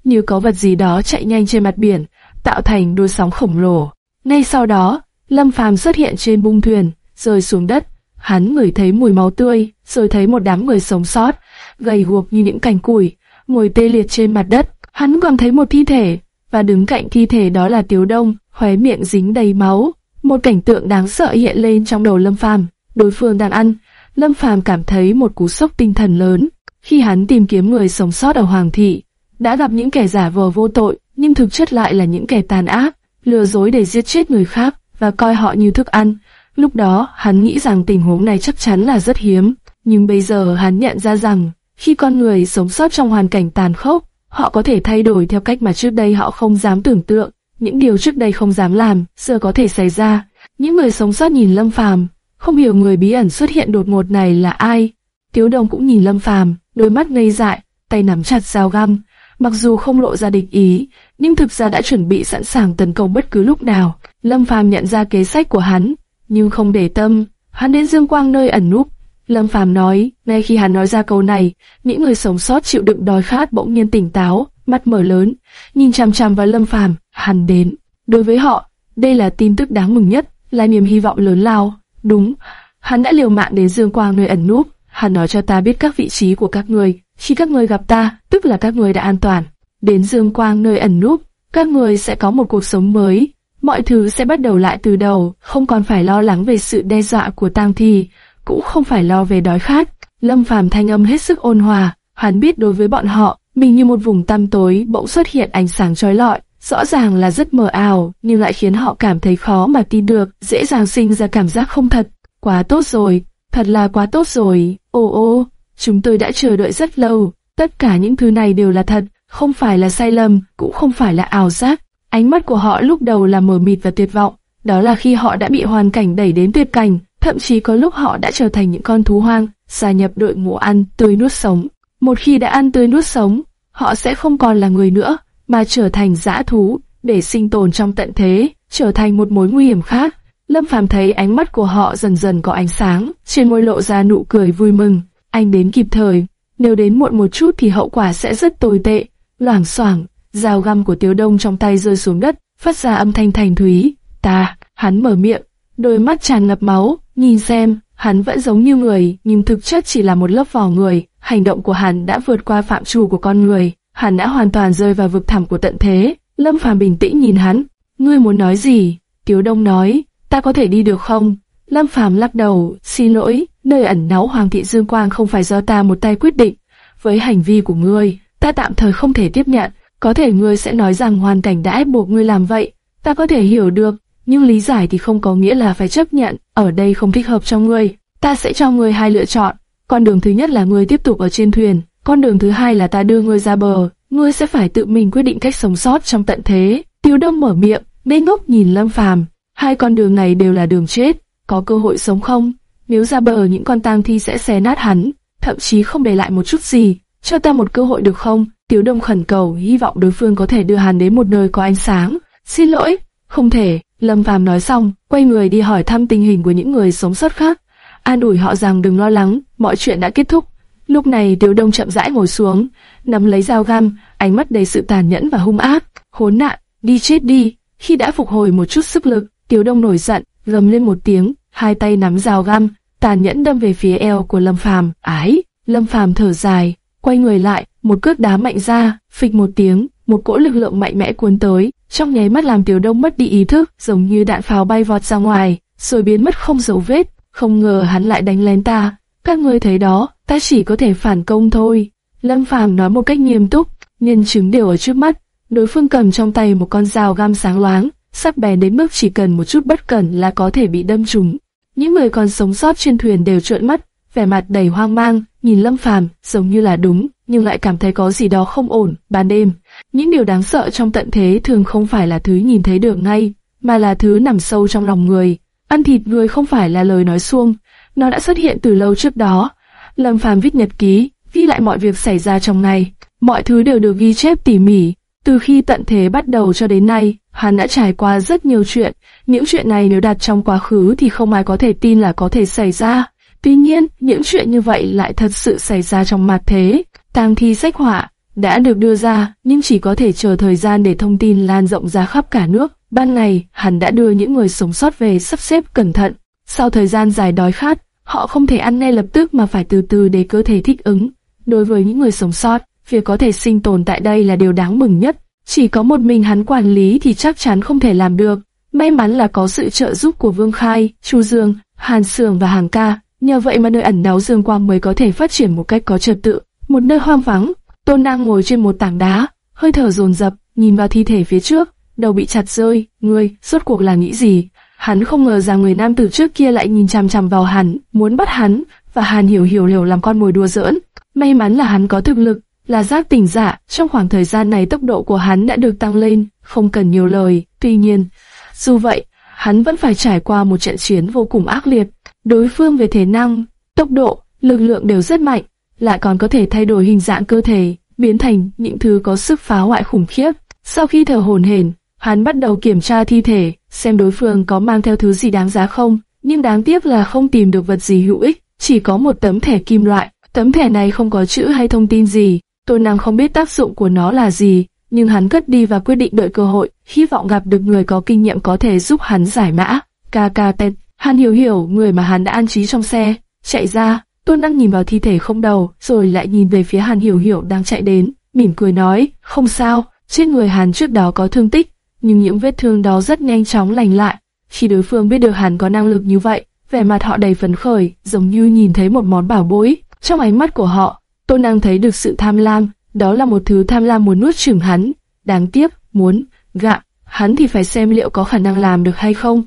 như có vật gì đó chạy nhanh trên mặt biển, tạo thành đôi sóng khổng lồ. Ngay sau đó, Lâm Phàm xuất hiện trên bung thuyền, rơi xuống đất. Hắn ngửi thấy mùi máu tươi, rồi thấy một đám người sống sót, gầy guộc như những cành củi, ngồi tê liệt trên mặt đất. Hắn còn thấy một thi thể, và đứng cạnh thi thể đó là Tiếu Đông, khóe miệng dính đầy máu. Một cảnh tượng đáng sợ hiện lên trong đầu Lâm Phàm. Đối phương đang ăn, Lâm Phàm cảm thấy một cú sốc tinh thần lớn. Khi hắn tìm kiếm người sống sót ở Hoàng thị, đã gặp những kẻ giả vờ vô tội, nhưng thực chất lại là những kẻ tàn ác, lừa dối để giết chết người khác và coi họ như thức ăn. Lúc đó, hắn nghĩ rằng tình huống này chắc chắn là rất hiếm, nhưng bây giờ hắn nhận ra rằng, khi con người sống sót trong hoàn cảnh tàn khốc, họ có thể thay đổi theo cách mà trước đây họ không dám tưởng tượng. Những điều trước đây không dám làm, giờ có thể xảy ra. Những người sống sót nhìn Lâm Phàm, không hiểu người bí ẩn xuất hiện đột ngột này là ai. Tiếu Đồng cũng nhìn Lâm Phàm, đôi mắt ngây dại, tay nắm chặt dao găm, mặc dù không lộ ra địch ý, nhưng thực ra đã chuẩn bị sẵn sàng tấn công bất cứ lúc nào. Lâm Phàm nhận ra kế sách của hắn, nhưng không để tâm, hắn đến Dương Quang nơi ẩn núp. Lâm Phàm nói, ngay khi hắn nói ra câu này, những người sống sót chịu đựng đói khát bỗng nhiên tỉnh táo, mắt mở lớn, nhìn chằm chằm vào Lâm Phàm, hắn đến. Đối với họ, đây là tin tức đáng mừng nhất, là niềm hy vọng lớn lao. Đúng, hắn đã liều mạng đến Dương Quang nơi ẩn núp, hắn nói cho ta biết các vị trí của các người. Khi các người gặp ta, tức là các người đã an toàn. Đến Dương Quang nơi ẩn núp, các người sẽ có một cuộc sống mới. Mọi thứ sẽ bắt đầu lại từ đầu, không còn phải lo lắng về sự đe dọa của tang thi, cũng không phải lo về đói khát. Lâm Phàm thanh âm hết sức ôn hòa, hắn biết đối với bọn họ, mình như một vùng tăm tối bỗng xuất hiện ánh sáng chói lọi, rõ ràng là rất mờ ảo, nhưng lại khiến họ cảm thấy khó mà tin được, dễ dàng sinh ra cảm giác không thật. Quá tốt rồi, thật là quá tốt rồi, ô ô, chúng tôi đã chờ đợi rất lâu, tất cả những thứ này đều là thật, không phải là sai lầm, cũng không phải là ảo giác. Ánh mắt của họ lúc đầu là mờ mịt và tuyệt vọng, đó là khi họ đã bị hoàn cảnh đẩy đến tuyệt cảnh, thậm chí có lúc họ đã trở thành những con thú hoang, gia nhập đội ngũ ăn tươi nuốt sống. Một khi đã ăn tươi nuốt sống, họ sẽ không còn là người nữa, mà trở thành dã thú, để sinh tồn trong tận thế, trở thành một mối nguy hiểm khác. Lâm Phàm thấy ánh mắt của họ dần dần có ánh sáng, trên môi lộ ra nụ cười vui mừng. Anh đến kịp thời, nếu đến muộn một chút thì hậu quả sẽ rất tồi tệ. Loảng xoảng, dao găm của Tiếu Đông trong tay rơi xuống đất, phát ra âm thanh thành thúy. Ta, hắn mở miệng, đôi mắt tràn ngập máu, nhìn xem, hắn vẫn giống như người, nhưng thực chất chỉ là một lớp vỏ người. Hành động của hắn đã vượt qua phạm trù của con người, hắn đã hoàn toàn rơi vào vực thẳm của tận thế. Lâm Phàm bình tĩnh nhìn hắn, ngươi muốn nói gì? Tiếu Đông nói, ta có thể đi được không? Lâm Phàm lắc đầu, xin lỗi, nơi ẩn náu Hoàng thị Dương Quang không phải do ta một tay quyết định. Với hành vi của ngươi, ta tạm thời không thể tiếp nhận. Có thể ngươi sẽ nói rằng hoàn cảnh đã ép buộc ngươi làm vậy, ta có thể hiểu được, nhưng lý giải thì không có nghĩa là phải chấp nhận. Ở đây không thích hợp cho ngươi, ta sẽ cho ngươi hai lựa chọn. Con đường thứ nhất là ngươi tiếp tục ở trên thuyền, con đường thứ hai là ta đưa ngươi ra bờ. Ngươi sẽ phải tự mình quyết định cách sống sót trong tận thế. Tiêu Đông mở miệng, mê ngốc nhìn Lâm Phàm. Hai con đường này đều là đường chết, có cơ hội sống không? Nếu ra bờ những con tang thi sẽ xé nát hắn, thậm chí không để lại một chút gì. Cho ta một cơ hội được không? Tiếu Đông khẩn cầu, hy vọng đối phương có thể đưa hắn đến một nơi có ánh sáng. Xin lỗi, không thể. Lâm Phàm nói xong, quay người đi hỏi thăm tình hình của những người sống sót khác, an ủi họ rằng đừng lo lắng, mọi chuyện đã kết thúc. Lúc này Tiếu Đông chậm rãi ngồi xuống, nắm lấy dao găm, ánh mắt đầy sự tàn nhẫn và hung ác. Khốn nạn, đi chết đi. Khi đã phục hồi một chút sức lực, Tiếu Đông nổi giận, gầm lên một tiếng, hai tay nắm dao găm, tàn nhẫn đâm về phía eo của Lâm Phàm. Ái, Lâm Phàm thở dài, quay người lại, một cước đá mạnh ra, phịch một tiếng, một cỗ lực lượng mạnh mẽ cuốn tới, trong nháy mắt làm Tiểu Đông mất đi ý thức, giống như đạn pháo bay vọt ra ngoài, rồi biến mất không dấu vết. Không ngờ hắn lại đánh lên ta. Các ngươi thấy đó, ta chỉ có thể phản công thôi. Lâm Phàm nói một cách nghiêm túc, nhân chứng đều ở trước mắt. Đối phương cầm trong tay một con dao găm sáng loáng, sắc bén đến mức chỉ cần một chút bất cẩn là có thể bị đâm trúng. Những người còn sống sót trên thuyền đều trợn mắt, vẻ mặt đầy hoang mang, nhìn Lâm Phàm giống như là đúng, nhưng lại cảm thấy có gì đó không ổn. Ban đêm, những điều đáng sợ trong tận thế thường không phải là thứ nhìn thấy được ngay, mà là thứ nằm sâu trong lòng người. Ăn thịt người không phải là lời nói suông, nó đã xuất hiện từ lâu trước đó. Lâm Phàm viết nhật ký, ghi lại mọi việc xảy ra trong ngày, mọi thứ đều được ghi chép tỉ mỉ. Từ khi tận thế bắt đầu cho đến nay, hắn đã trải qua rất nhiều chuyện. Những chuyện này nếu đặt trong quá khứ thì không ai có thể tin là có thể xảy ra. Tuy nhiên, những chuyện như vậy lại thật sự xảy ra trong mặt thế. Tang thi sách họa đã được đưa ra, nhưng chỉ có thể chờ thời gian để thông tin lan rộng ra khắp cả nước. Ban ngày, hắn đã đưa những người sống sót về sắp xếp cẩn thận. Sau thời gian dài đói khát, họ không thể ăn ngay lập tức mà phải từ từ để cơ thể thích ứng. Đối với những người sống sót, việc có thể sinh tồn tại đây là điều đáng mừng nhất. Chỉ có một mình hắn quản lý thì chắc chắn không thể làm được. May mắn là có sự trợ giúp của Vương Khai, Chu Dương, Hàn Sường và Hàng Ca. Nhờ vậy mà nơi ẩn náu Dương Quang mới có thể phát triển một cách có trật tự. Một nơi hoang vắng, Tôn đang ngồi trên một tảng đá, hơi thở dồn dập, nhìn vào thi thể phía trước, đầu bị chặt rơi. Ngươi, suốt cuộc là nghĩ gì? Hắn không ngờ rằng người nam tử trước kia lại nhìn chằm chằm vào hắn, muốn bắt hắn, và Hàn hiểu hiểu hiểu làm con mồi đùa giỡn. May mắn là hắn có thực lực, là giác tỉnh giả. Trong khoảng thời gian này tốc độ của hắn đã được tăng lên, không cần nhiều lời. Tuy nhiên, dù vậy, hắn vẫn phải trải qua một trận chiến vô cùng ác liệt. Đối phương về thể năng, tốc độ, lực lượng đều rất mạnh, lại còn có thể thay đổi hình dạng cơ thể, biến thành những thứ có sức phá hoại khủng khiếp. Sau khi thở hổn hển, hắn bắt đầu kiểm tra thi thể, xem đối phương có mang theo thứ gì đáng giá không. Nhưng đáng tiếc là không tìm được vật gì hữu ích, chỉ có một tấm thẻ kim loại. Tấm thẻ này không có chữ hay thông tin gì. Tôn nàng không biết tác dụng của nó là gì, nhưng hắn cất đi và quyết định đợi cơ hội, hy vọng gặp được người có kinh nghiệm có thể giúp hắn giải mã. Kaka tên, hắn hiểu hiểu người mà hắn đã an trí trong xe, chạy ra, Tôn đang nhìn vào thi thể không đầu, rồi lại nhìn về phía Hàn Hiểu Hiểu đang chạy đến, mỉm cười nói, không sao, trên người Hàn trước đó có thương tích, nhưng những vết thương đó rất nhanh chóng lành lại. Khi đối phương biết được Hàn có năng lực như vậy, vẻ mặt họ đầy phấn khởi, giống như nhìn thấy một món bảo bối. Trong ánh mắt của họ, Tôn đang thấy được sự tham lam, đó là một thứ tham lam muốn nuốt chửng hắn. Đáng tiếc, muốn, gạ, hắn thì phải xem liệu có khả năng làm được hay không.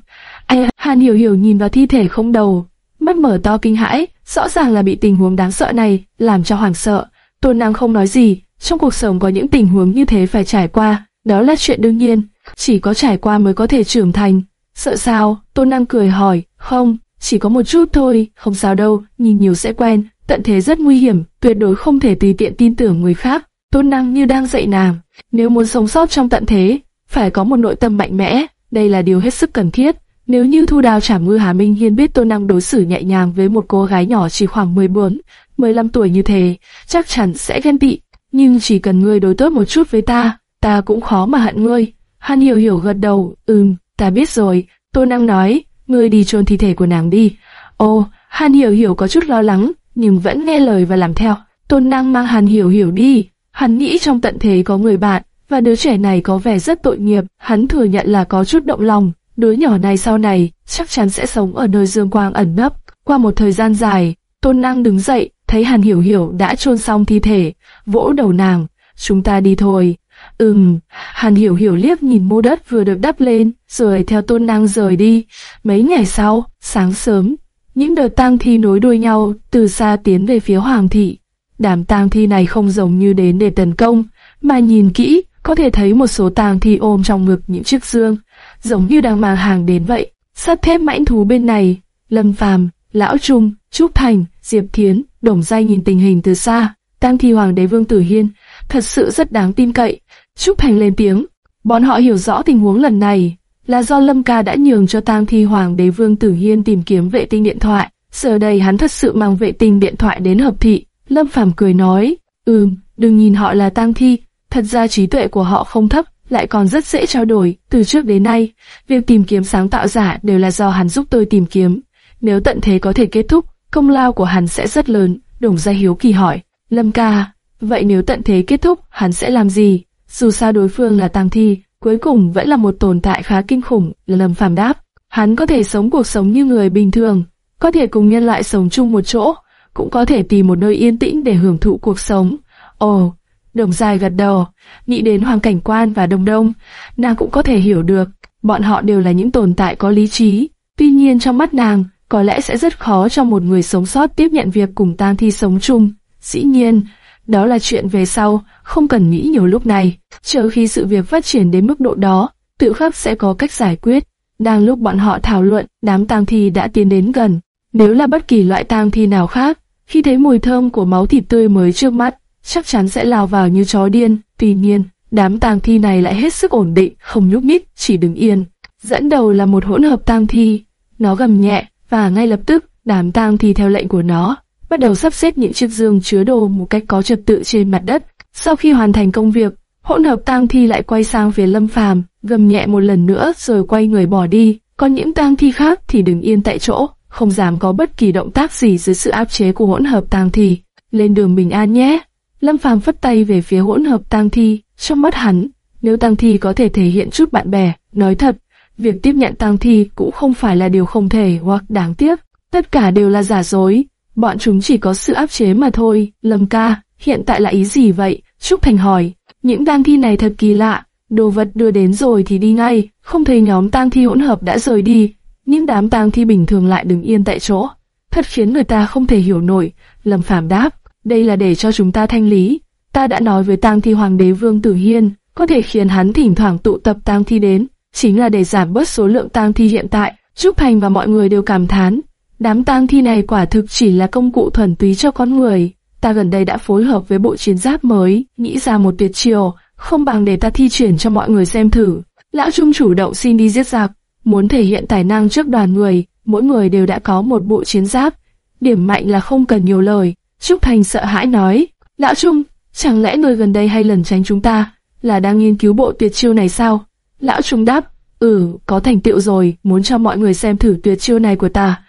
Ai, Hàn Hiểu Hiểu nhìn vào thi thể không đầu, mắt mở to kinh hãi, rõ ràng là bị tình huống đáng sợ này làm cho hoảng sợ. Tôn Năng không nói gì, trong cuộc sống có những tình huống như thế phải trải qua, đó là chuyện đương nhiên, chỉ có trải qua mới có thể trưởng thành. Sợ sao? Tôn Năng cười hỏi, không, chỉ có một chút thôi, không sao đâu, nhìn nhiều sẽ quen, tận thế rất nguy hiểm, tuyệt đối không thể tùy tiện tin tưởng người khác. Tôn Năng như đang dạy nàng, nếu muốn sống sót trong tận thế, phải có một nội tâm mạnh mẽ, đây là điều hết sức cần thiết. Nếu như Thu Đào trả ngư Hà Minh Hiên biết Tôn Năng đối xử nhẹ nhàng với một cô gái nhỏ chỉ khoảng 14, 15 tuổi như thế, chắc chắn sẽ ghen tị. Nhưng chỉ cần ngươi đối tốt một chút với ta, ta cũng khó mà hận ngươi. Hàn Hiểu Hiểu gật đầu, ừm, ta biết rồi. Tôn Năng nói, ngươi đi chôn thi thể của nàng đi. Ô, Hàn Hiểu Hiểu có chút lo lắng, nhưng vẫn nghe lời và làm theo. Tôn Năng mang Hàn Hiểu Hiểu đi. Hắn nghĩ trong tận thế có người bạn, và đứa trẻ này có vẻ rất tội nghiệp. Hắn thừa nhận là có chút động lòng, Đứa nhỏ này sau này chắc chắn sẽ sống ở nơi dương quang ẩn nấp. Qua một thời gian dài, Tôn Năng đứng dậy, thấy Hàn Hiểu Hiểu đã chôn xong thi thể, vỗ đầu nàng. Chúng ta đi thôi. Ừm, Hàn Hiểu Hiểu liếc nhìn mô đất vừa được đắp lên, rồi theo Tôn Năng rời đi. Mấy ngày sau, sáng sớm, những đợt tang thi nối đuôi nhau từ xa tiến về phía Hoàng thị. Đám tang thi này không giống như đến để tấn công, mà nhìn kỹ, có thể thấy một số tang thi ôm trong ngực những chiếc xương, giống như đang mang hàng đến vậy. Sắt thép mãnh thú bên này, Lâm Phàm, Lão Trung, Trúc Thành, Diệp Thiến, Đồng Giai nhìn tình hình từ xa, Tang Thi Hoàng đế Vương Tử Hiên, thật sự rất đáng tin cậy. Trúc Thành lên tiếng, bọn họ hiểu rõ tình huống lần này là do Lâm Ca đã nhường cho Tang Thi Hoàng đế Vương Tử Hiên tìm kiếm vệ tinh điện thoại. Giờ đây hắn thật sự mang vệ tinh điện thoại đến hợp thị. Lâm Phàm cười nói, ừm, đừng nhìn họ là Tang Thi, thật ra trí tuệ của họ không thấp, lại còn rất dễ trao đổi. Từ trước đến nay, việc tìm kiếm sáng tạo giả đều là do hắn giúp tôi tìm kiếm. Nếu tận thế có thể kết thúc, công lao của hắn sẽ rất lớn. Đồng gia hiếu kỳ hỏi, Lâm ca, vậy nếu tận thế kết thúc, hắn sẽ làm gì? dù sao đối phương là tang thi, cuối cùng vẫn là một tồn tại khá kinh khủng, Lâm Phàm đáp. Hắn có thể sống cuộc sống như người bình thường, có thể cùng nhân loại sống chung một chỗ, cũng có thể tìm một nơi yên tĩnh để hưởng thụ cuộc sống. Ồ, đồng dài gật đầu, nghĩ đến hoàng cảnh quan và đông đông, nàng cũng có thể hiểu được, bọn họ đều là những tồn tại có lý trí. Tuy nhiên trong mắt nàng, có lẽ sẽ rất khó cho một người sống sót tiếp nhận việc cùng tang thi sống chung. Dĩ nhiên, đó là chuyện về sau, không cần nghĩ nhiều lúc này. Chờ khi sự việc phát triển đến mức độ đó, tự khắc sẽ có cách giải quyết. Đang lúc bọn họ thảo luận, đám tang thi đã tiến đến gần. Nếu là bất kỳ loại tang thi nào khác, khi thấy mùi thơm của máu thịt tươi mới trước mắt, chắc chắn sẽ lao vào như chó điên. Tuy nhiên, đám tang thi này lại hết sức ổn định, không nhúc nhích, chỉ đứng yên. Dẫn đầu là một hỗn hợp tang thi. Nó gầm nhẹ, và ngay lập tức, đám tang thi theo lệnh của nó, bắt đầu sắp xếp những chiếc giường chứa đồ một cách có trật tự trên mặt đất. Sau khi hoàn thành công việc, hỗn hợp tang thi lại quay sang phía Lâm Phàm, gầm nhẹ một lần nữa rồi quay người bỏ đi. Còn những tang thi khác thì đứng yên tại chỗ, không dám có bất kỳ động tác gì dưới sự áp chế của hỗn hợp tang thi. Lên đường bình an nhé. Lâm Phàm phất tay về phía hỗn hợp tang thi, trong mắt hắn, nếu tang thi có thể thể hiện chút bạn bè, nói thật, việc tiếp nhận tang thi cũng không phải là điều không thể hoặc đáng tiếc, tất cả đều là giả dối, bọn chúng chỉ có sự áp chế mà thôi. Lâm ca, hiện tại là ý gì vậy? Trúc Thành hỏi, những tang thi này thật kỳ lạ, đồ vật đưa đến rồi thì đi ngay, không thấy nhóm tang thi hỗn hợp đã rời đi, những đám tang thi bình thường lại đứng yên tại chỗ, thật khiến người ta không thể hiểu nổi. Lâm Phàm đáp, đây là để cho chúng ta thanh lý. Ta đã nói với tang thi hoàng đế Vương Tử Hiên, có thể khiến hắn thỉnh thoảng tụ tập tang thi đến, chính là để giảm bớt số lượng tang thi hiện tại. Trúc Thành và mọi người đều cảm thán, đám tang thi này quả thực chỉ là công cụ thuần túy cho con người. Ta gần đây đã phối hợp với bộ chiến giáp mới, nghĩ ra một tuyệt chiêu, không bằng để ta thi triển cho mọi người xem thử. Lão Trung chủ động xin đi giết giặc, muốn thể hiện tài năng trước đoàn người, mỗi người đều đã có một bộ chiến giáp. Điểm mạnh là không cần nhiều lời. Trúc Thành sợ hãi nói, Lão Trung, chẳng lẽ người gần đây hay lẩn tránh chúng ta, là đang nghiên cứu bộ tuyệt chiêu này sao? Lão Trung đáp, ừ, có thành tựu rồi, muốn cho mọi người xem thử tuyệt chiêu này của ta.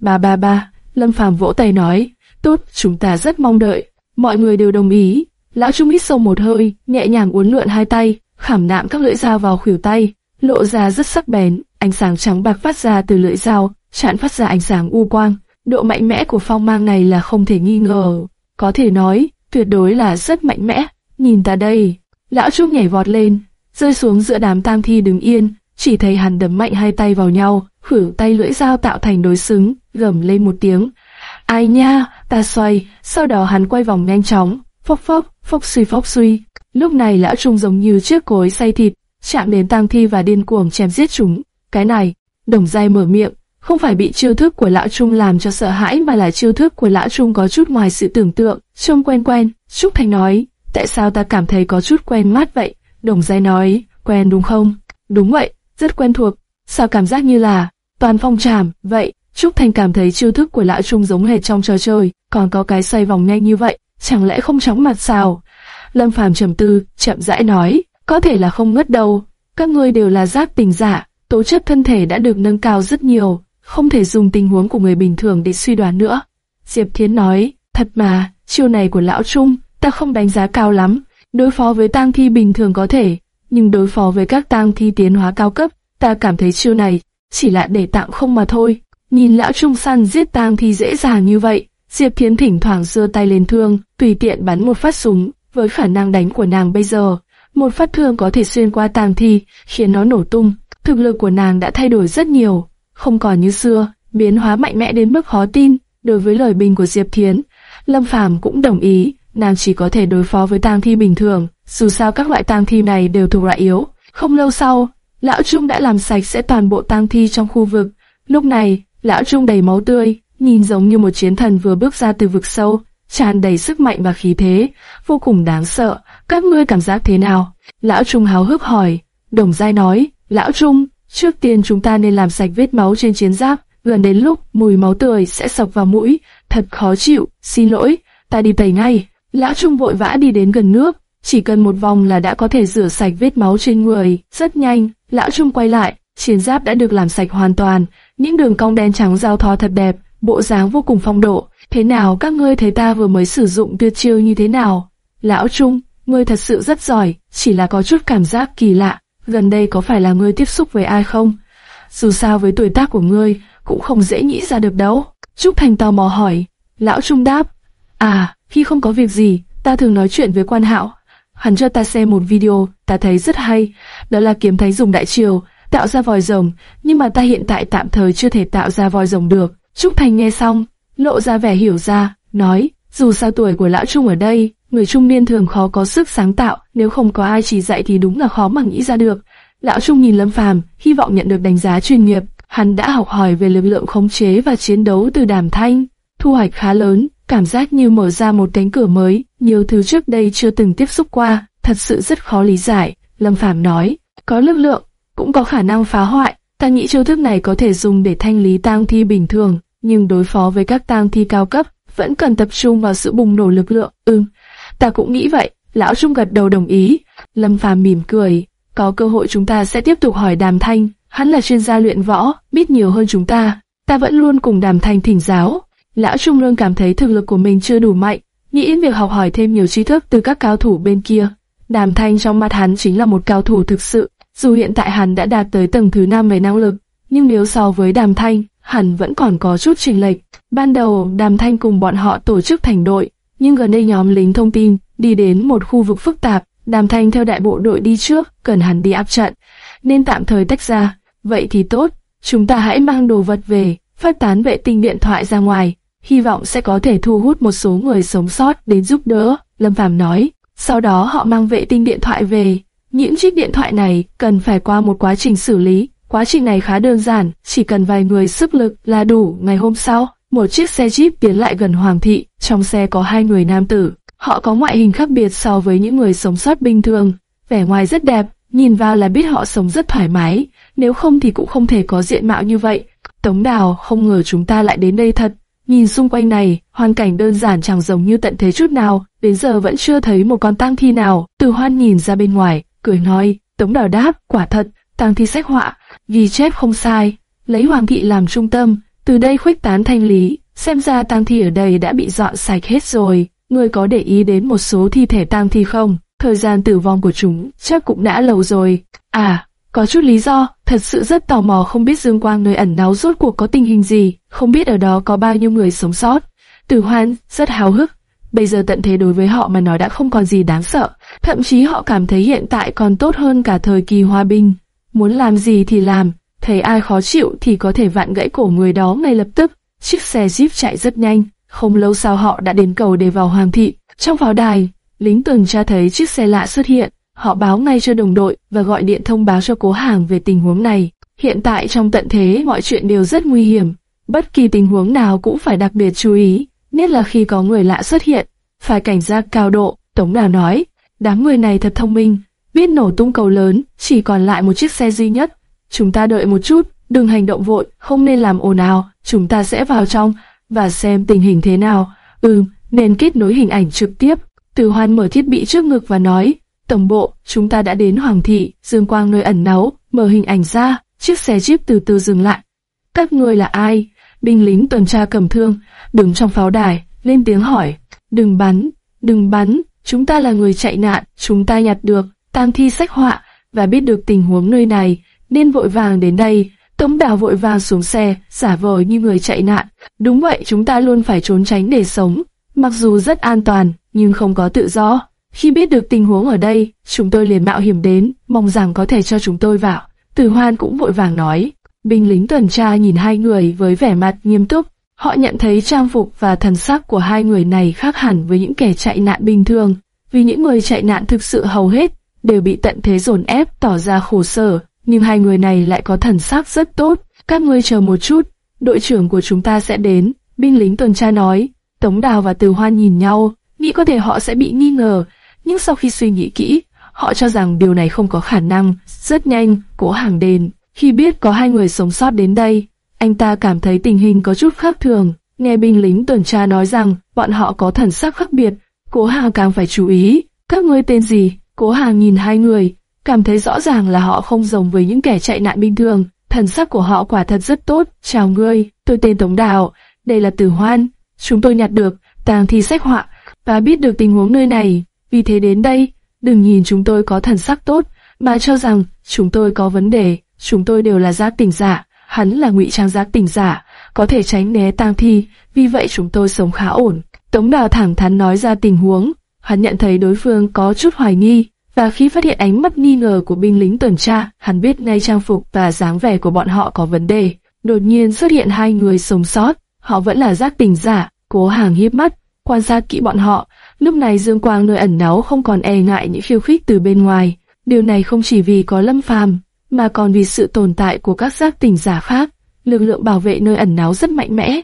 Ba ba ba, Lâm Phàm vỗ tay nói, tốt, chúng ta rất mong đợi. Mọi người đều đồng ý. Lão Trung hít sâu một hơi, nhẹ nhàng uốn lượn hai tay, khảm nạm các lưỡi dao vào khuỷu tay, lộ ra rất sắc bén. Ánh sáng trắng bạc phát ra từ lưỡi dao, chặn phát ra ánh sáng u quang. Độ mạnh mẽ của phong mang này là không thể nghi ngờ. Có thể nói, tuyệt đối là rất mạnh mẽ. Nhìn ta đây. Lão trung nhảy vọt lên, rơi xuống giữa đám tang thi đứng yên, chỉ thấy hắn đấm mạnh hai tay vào nhau, khử tay lưỡi dao tạo thành đối xứng, gầm lên một tiếng. Ai nha, ta xoay, sau đó hắn quay vòng nhanh chóng, phốc phốc, phốc suy phốc suy. Lúc này lão trung giống như chiếc cối xay thịt, chạm đến tang thi và điên cuồng chém giết chúng. Cái này, đồng dai mở miệng, không phải bị chiêu thức của lão trung làm cho sợ hãi mà là chiêu thức của lão trung có chút ngoài sự tưởng tượng, trông quen quen. Trúc Thành nói, tại sao ta cảm thấy có chút quen mắt vậy? Đồng dai nói, quen đúng không? Đúng vậy, rất quen thuộc. Sao cảm giác như là toàn phong trảm, vậy? Trúc Thành cảm thấy chiêu thức của lão trung giống hệt trong trò chơi, còn có cái xoay vòng nhanh như vậy, chẳng lẽ không chóng mặt sao? Lâm Phàm trầm tư, chậm rãi nói, có thể là không ngất đâu. Các ngươi đều là giác tình giả, tố chất thân thể đã được nâng cao rất nhiều, không thể dùng tình huống của người bình thường để suy đoán nữa. Diệp Thiến nói, thật mà, chiêu này của lão Trung, ta không đánh giá cao lắm. Đối phó với tang thi bình thường có thể, nhưng đối phó với các tang thi tiến hóa cao cấp, ta cảm thấy chiêu này chỉ là để tạm không mà thôi. Nhìn lão Trung săn giết tang thi dễ dàng như vậy, Diệp Thiến thỉnh thoảng giơ tay lên thương, tùy tiện bắn một phát súng, với khả năng đánh của nàng bây giờ, một phát thương có thể xuyên qua tang thi, khiến nó nổ tung. Thực lực của nàng đã thay đổi rất nhiều, không còn như xưa, biến hóa mạnh mẽ đến mức khó tin. Đối với lời bình của Diệp Thiến, Lâm Phàm cũng đồng ý, nàng chỉ có thể đối phó với tang thi bình thường, dù sao các loại tang thi này đều thuộc loại yếu. Không lâu sau, lão Trung đã làm sạch sẽ toàn bộ tang thi trong khu vực. Lúc này, lão Trung đầy máu tươi, nhìn giống như một chiến thần vừa bước ra từ vực sâu, tràn đầy sức mạnh và khí thế, vô cùng đáng sợ. Các ngươi cảm giác thế nào? Lão Trung háo hức hỏi. Đồng Giai nói, Lão Trung, trước tiên chúng ta nên làm sạch vết máu trên chiến giáp, gần đến lúc mùi máu tươi sẽ sộc vào mũi, thật khó chịu, xin lỗi, ta đi tẩy ngay. Lão Trung vội vã đi đến gần nước, chỉ cần một vòng là đã có thể rửa sạch vết máu trên người, rất nhanh, Lão Trung quay lại, chiến giáp đã được làm sạch hoàn toàn, những đường cong đen trắng giao thoa thật đẹp, bộ dáng vô cùng phong độ. Thế nào các ngươi thấy ta vừa mới sử dụng tuyệt chiêu như thế nào? Lão Trung, ngươi thật sự rất giỏi, chỉ là có chút cảm giác kỳ lạ. Gần đây có phải là ngươi tiếp xúc với ai không? Dù sao với tuổi tác của ngươi, cũng không dễ nghĩ ra được đâu. Trúc Thành tò mò hỏi. Lão Trung đáp. À, khi không có việc gì, ta thường nói chuyện với quan hạo. Hắn cho ta xem một video, ta thấy rất hay. Đó là kiếm thấy dùng đại triều, tạo ra vòi rồng, nhưng mà ta hiện tại tạm thời chưa thể tạo ra vòi rồng được. Trúc Thành nghe xong, lộ ra vẻ hiểu ra, nói, dù sao tuổi của lão Trung ở đây, người trung niên thường khó có sức sáng tạo, nếu không có ai chỉ dạy thì đúng là khó mà nghĩ ra được. Lão Trung nhìn Lâm Phàm, hy vọng nhận được đánh giá chuyên nghiệp. Hắn đã học hỏi về lực lượng khống chế và chiến đấu từ Đàm Thanh, thu hoạch khá lớn, cảm giác như mở ra một cánh cửa mới, nhiều thứ trước đây chưa từng tiếp xúc qua, thật sự rất khó lý giải. Lâm Phàm nói, có lực lượng, cũng có khả năng phá hoại. Ta nghĩ chiêu thức này có thể dùng để thanh lý tang thi bình thường, nhưng đối phó với các tang thi cao cấp, vẫn cần tập trung vào sự bùng nổ lực lượng. Ừm, ta cũng nghĩ vậy. Lão Trung gật đầu đồng ý. Lâm Phàm mỉm cười, có cơ hội chúng ta sẽ tiếp tục hỏi Đàm Thanh. Hắn là chuyên gia luyện võ, biết nhiều hơn chúng ta. Ta vẫn luôn cùng Đàm Thanh thỉnh giáo. Lão Trung lương cảm thấy thực lực của mình chưa đủ mạnh, nghĩ đến việc học hỏi thêm nhiều tri thức từ các cao thủ bên kia. Đàm Thanh trong mắt hắn chính là một cao thủ thực sự. Dù hiện tại hắn đã đạt tới tầng thứ 5 về năng lực, nhưng nếu so với Đàm Thanh, hắn vẫn còn có chút chênh lệch. Ban đầu, Đàm Thanh cùng bọn họ tổ chức thành đội, nhưng gần đây nhóm lính thông tin đi đến một khu vực phức tạp, Đàm Thanh theo đại bộ đội đi trước, cần hắn đi áp trận, nên tạm thời tách ra. Vậy thì tốt, chúng ta hãy mang đồ vật về, phát tán vệ tinh điện thoại ra ngoài, hy vọng sẽ có thể thu hút một số người sống sót đến giúp đỡ. Lâm Phàm nói. Sau đó họ mang vệ tinh điện thoại về. Những chiếc điện thoại này cần phải qua một quá trình xử lý. Quá trình này khá đơn giản, chỉ cần vài người sức lực là đủ. Ngày hôm sau, một chiếc xe jeep tiến lại gần Hoàng thị, trong xe có hai người nam tử. Họ có ngoại hình khác biệt so với những người sống sót bình thường. Vẻ ngoài rất đẹp, nhìn vào là biết họ sống rất thoải mái, nếu không thì cũng không thể có diện mạo như vậy. Tống Đào không ngờ chúng ta lại đến đây thật. Nhìn xung quanh này, hoàn cảnh đơn giản chẳng giống như tận thế chút nào, đến giờ vẫn chưa thấy một con tang thi nào. Từ hoan nhìn ra bên ngoài, cười nói, Tống Đào đáp, quả thật, tang thi sách họa, ghi chép không sai, lấy Hoàng thị làm trung tâm, từ đây khuếch tán thanh lý, xem ra tang thi ở đây đã bị dọn sạch hết rồi. Người có để ý đến một số thi thể tang thi không? Thời gian tử vong của chúng chắc cũng đã lâu rồi. À, có chút lý do, thật sự rất tò mò không biết Dương Quang nơi ẩn náu rốt cuộc có tình hình gì, không biết ở đó có bao nhiêu người sống sót. Tử Hoan rất háo hức, bây giờ tận thế đối với họ mà nói đã không còn gì đáng sợ, thậm chí họ cảm thấy hiện tại còn tốt hơn cả thời kỳ hòa bình. Muốn làm gì thì làm, thấy ai khó chịu thì có thể vặn gãy cổ người đó ngay lập tức. Chiếc xe jeep chạy rất nhanh, không lâu sau họ đã đến cầu để vào Hoàng thị. Trong pháo đài, lính tuần tra thấy chiếc xe lạ xuất hiện, họ báo ngay cho đồng đội và gọi điện thông báo cho cố hàng về tình huống này. Hiện tại trong tận thế mọi chuyện đều rất nguy hiểm, bất kỳ tình huống nào cũng phải đặc biệt chú ý, nhất là khi có người lạ xuất hiện, phải cảnh giác cao độ. Tống Đào nói, đám người này thật thông minh, biết nổ tung cầu lớn, chỉ còn lại một chiếc xe duy nhất. Chúng ta đợi một chút, đừng hành động vội, không nên làm ồn ào, chúng ta sẽ vào trong và xem tình hình thế nào. Ừm, nên kết nối hình ảnh trực tiếp. Từ Hoan mở thiết bị trước ngực và nói, tổng bộ, chúng ta đã đến Hoàng thị, Dương Quang nơi ẩn náu, mở hình ảnh ra, chiếc xe jeep từ từ dừng lại. Các ngươi là ai? Binh lính tuần tra cầm thương, đứng trong pháo đài, lên tiếng hỏi, đừng bắn, đừng bắn, chúng ta là người chạy nạn, chúng ta nhặt được, tam thi sách họa, và biết được tình huống nơi này, nên vội vàng đến đây. Tống đào vội vàng xuống xe, giả vờ như người chạy nạn. Đúng vậy, chúng ta luôn phải trốn tránh để sống. Mặc dù rất an toàn, nhưng không có tự do. Khi biết được tình huống ở đây, chúng tôi liền mạo hiểm đến, mong rằng có thể cho chúng tôi vào. Tử Hoan cũng vội vàng nói. Binh lính tuần tra nhìn hai người với vẻ mặt nghiêm túc. Họ nhận thấy trang phục và thần sắc của hai người này khác hẳn với những kẻ chạy nạn bình thường. Vì những người chạy nạn thực sự hầu hết đều bị tận thế dồn ép tỏ ra khổ sở, nhưng hai người này lại có thần sắc rất tốt. Các ngươi chờ một chút, đội trưởng của chúng ta sẽ đến. Binh lính tuần tra nói. Tống Đào và Từ Hoan nhìn nhau, nghĩ có thể họ sẽ bị nghi ngờ, nhưng sau khi suy nghĩ kỹ, họ cho rằng điều này không có khả năng. Rất nhanh, cố hàng đền. Khi biết có hai người sống sót đến đây, anh ta cảm thấy tình hình có chút khác thường. Nghe binh lính tuần tra nói rằng bọn họ có thần sắc khác biệt, cố hàng càng phải chú ý. Các ngươi tên gì? Cố hàng nhìn hai người, cảm thấy rõ ràng là họ không giống với những kẻ chạy nạn bình thường. Thần sắc của họ quả thật rất tốt. Chào ngươi, tôi tên Tống Đào, đây là Tử Hoan. Chúng tôi nhặt được tàng thi sách họa và biết được tình huống nơi này, vì thế đến đây. đừng nhìn chúng tôi có thần sắc tốt, mà cho rằng chúng tôi có vấn đề, chúng tôi đều là giác tỉnh giả, hắn là ngụy trang giác tỉnh giả, có thể tránh né tang thi, vì vậy chúng tôi sống khá ổn. Tống Đào thẳng thắn nói ra tình huống, hắn nhận thấy đối phương có chút hoài nghi, và khi phát hiện ánh mắt nghi ngờ của binh lính tuần tra, hắn biết ngay trang phục và dáng vẻ của bọn họ có vấn đề. Đột nhiên xuất hiện hai người sống sót, họ vẫn là giác tỉnh giả, cố hàng hiếp mắt, quan sát kỹ bọn họ. Lúc này Dương Quang nơi ẩn náu không còn e ngại những khiêu khích từ bên ngoài. Điều này không chỉ vì có lâm phàm, mà còn vì sự tồn tại của các giác tỉnh giả khác. Lực lượng bảo vệ nơi ẩn náu rất mạnh mẽ.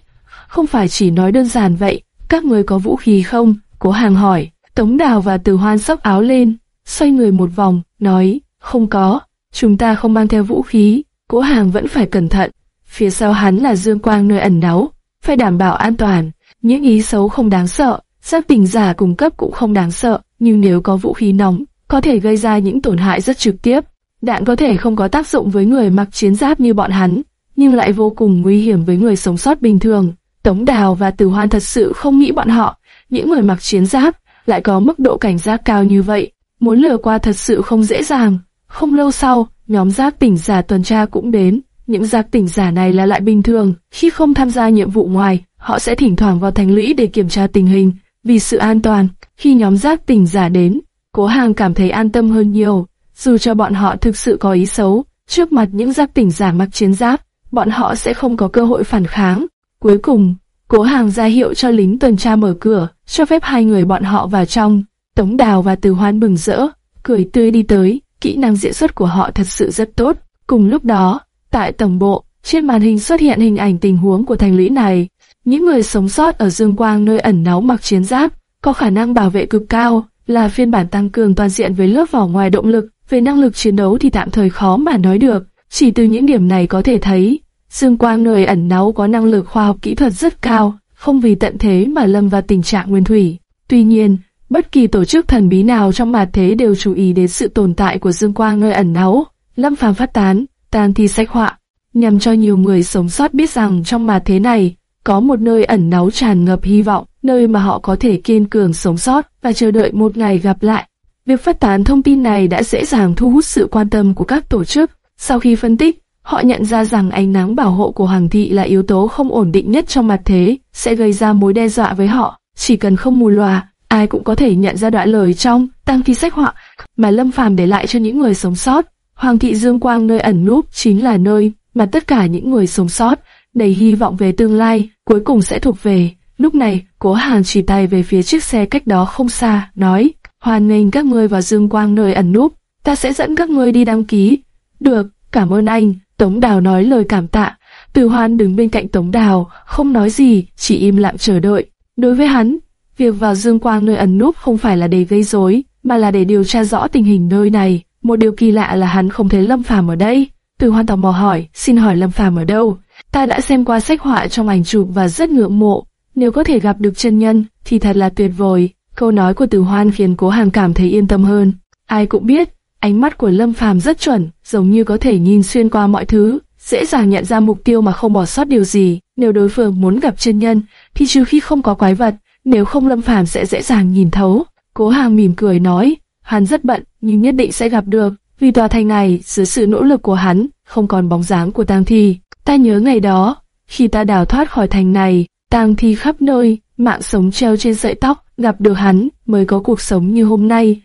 Không phải chỉ nói đơn giản vậy, các người có vũ khí không? Cố hàng hỏi. Tống Đào và Từ Hoan sóc áo lên, xoay người một vòng, nói, không có, chúng ta không mang theo vũ khí. Cố hàng vẫn phải cẩn thận. Phía sau hắn là Dương Quang nơi ẩn náu, phải đảm bảo an toàn. Những ý xấu không đáng sợ, Sát tình giả cung cấp cũng không đáng sợ, nhưng nếu có vũ khí nóng, có thể gây ra những tổn hại rất trực tiếp. Đạn có thể không có tác dụng với người mặc chiến giáp như bọn hắn, nhưng lại vô cùng nguy hiểm với người sống sót bình thường. Tống Đào và Từ Hoan thật sự không nghĩ bọn họ, những người mặc chiến giáp, lại có mức độ cảnh giác cao như vậy. Muốn lừa qua thật sự không dễ dàng. Không lâu sau, nhóm giác tỉnh giả tuần tra cũng đến. Những giác tỉnh giả này là lại bình thường, khi không tham gia nhiệm vụ ngoài, họ sẽ thỉnh thoảng vào thành lũy để kiểm tra tình hình. Vì sự an toàn, khi nhóm giác tỉnh giả đến, cố hàng cảm thấy an tâm hơn nhiều. Dù cho bọn họ thực sự có ý xấu, trước mặt những giác tỉnh giả mặc chiến giáp, bọn họ sẽ không có cơ hội phản kháng. Cuối cùng, cố hàng ra hiệu cho lính tuần tra mở cửa, cho phép hai người bọn họ vào trong. Tống Đào và Từ Hoan mừng rỡ, cười tươi đi tới, kỹ năng diễn xuất của họ thật sự rất tốt. Cùng lúc đó, tại tổng bộ, trên màn hình xuất hiện hình ảnh tình huống của thành lũy này. Những người sống sót ở Dương Quang nơi ẩn náu mặc chiến giáp, có khả năng bảo vệ cực cao, là phiên bản tăng cường toàn diện với lớp vỏ ngoài động lực. Về năng lực chiến đấu thì tạm thời khó mà nói được, chỉ từ những điểm này có thể thấy, Dương Quang nơi ẩn náu có năng lực khoa học kỹ thuật rất cao, không vì tận thế mà lâm vào tình trạng nguyên thủy. Tuy nhiên, bất kỳ tổ chức thần bí nào trong mặt thế đều chú ý đến sự tồn tại của Dương Quang nơi ẩn náu. Lâm Phàm phát tán, tàn thi sách họa, nhằm cho nhiều người sống sót biết rằng trong mặt thế này, có một nơi ẩn náu tràn ngập hy vọng, nơi mà họ có thể kiên cường sống sót và chờ đợi một ngày gặp lại. Việc phát tán thông tin này đã dễ dàng thu hút sự quan tâm của các tổ chức. Sau khi phân tích, họ nhận ra rằng ánh nắng bảo hộ của Hoàng thị là yếu tố không ổn định nhất trong mặt thế, sẽ gây ra mối đe dọa với họ. Chỉ cần không mù lòa, ai cũng có thể nhận ra đoạn lời trong tăng ký sách họa mà Lâm Phàm để lại cho những người sống sót. Hoàng thị Dương Quang nơi ẩn núp chính là nơi mà tất cả những người sống sót đầy hy vọng về tương lai cuối cùng sẽ thuộc về. Lúc này, Cố Hàn chỉ tay về phía chiếc xe cách đó không xa, nói: "Hoan nghênh các ngươi vào Dương Quang nơi ẩn núp, ta sẽ dẫn các ngươi đi đăng ký." "Được, cảm ơn anh." Tống Đào nói lời cảm tạ. Từ Hoan đứng bên cạnh Tống Đào, không nói gì, chỉ im lặng chờ đợi. Đối với hắn, việc vào Dương Quang nơi ẩn núp không phải là để gây rối, mà là để điều tra rõ tình hình nơi này. Một điều kỳ lạ là hắn không thấy Lâm Phàm ở đây. Từ Hoan tò mò hỏi, xin hỏi Lâm Phàm ở đâu? Ta đã xem qua sách họa trong ảnh chụp và rất ngưỡng mộ. Nếu có thể gặp được chân nhân, thì thật là tuyệt vời. Câu nói của Từ Hoan khiến Cố Hàm cảm thấy yên tâm hơn. Ai cũng biết, ánh mắt của Lâm Phàm rất chuẩn, giống như có thể nhìn xuyên qua mọi thứ, dễ dàng nhận ra mục tiêu mà không bỏ sót điều gì. Nếu đối phương muốn gặp chân nhân, thì trừ khi không có quái vật, nếu không Lâm Phàm sẽ dễ dàng nhìn thấu. Cố Hàng mỉm cười nói, hắn rất bận, nhưng nhất định sẽ gặp được. Vì tòa thành này, dưới sự nỗ lực của hắn, không còn bóng dáng của tang thi. Ta nhớ ngày đó, khi ta đào thoát khỏi thành này, tang thi khắp nơi, mạng sống treo trên sợi tóc, gặp được hắn mới có cuộc sống như hôm nay.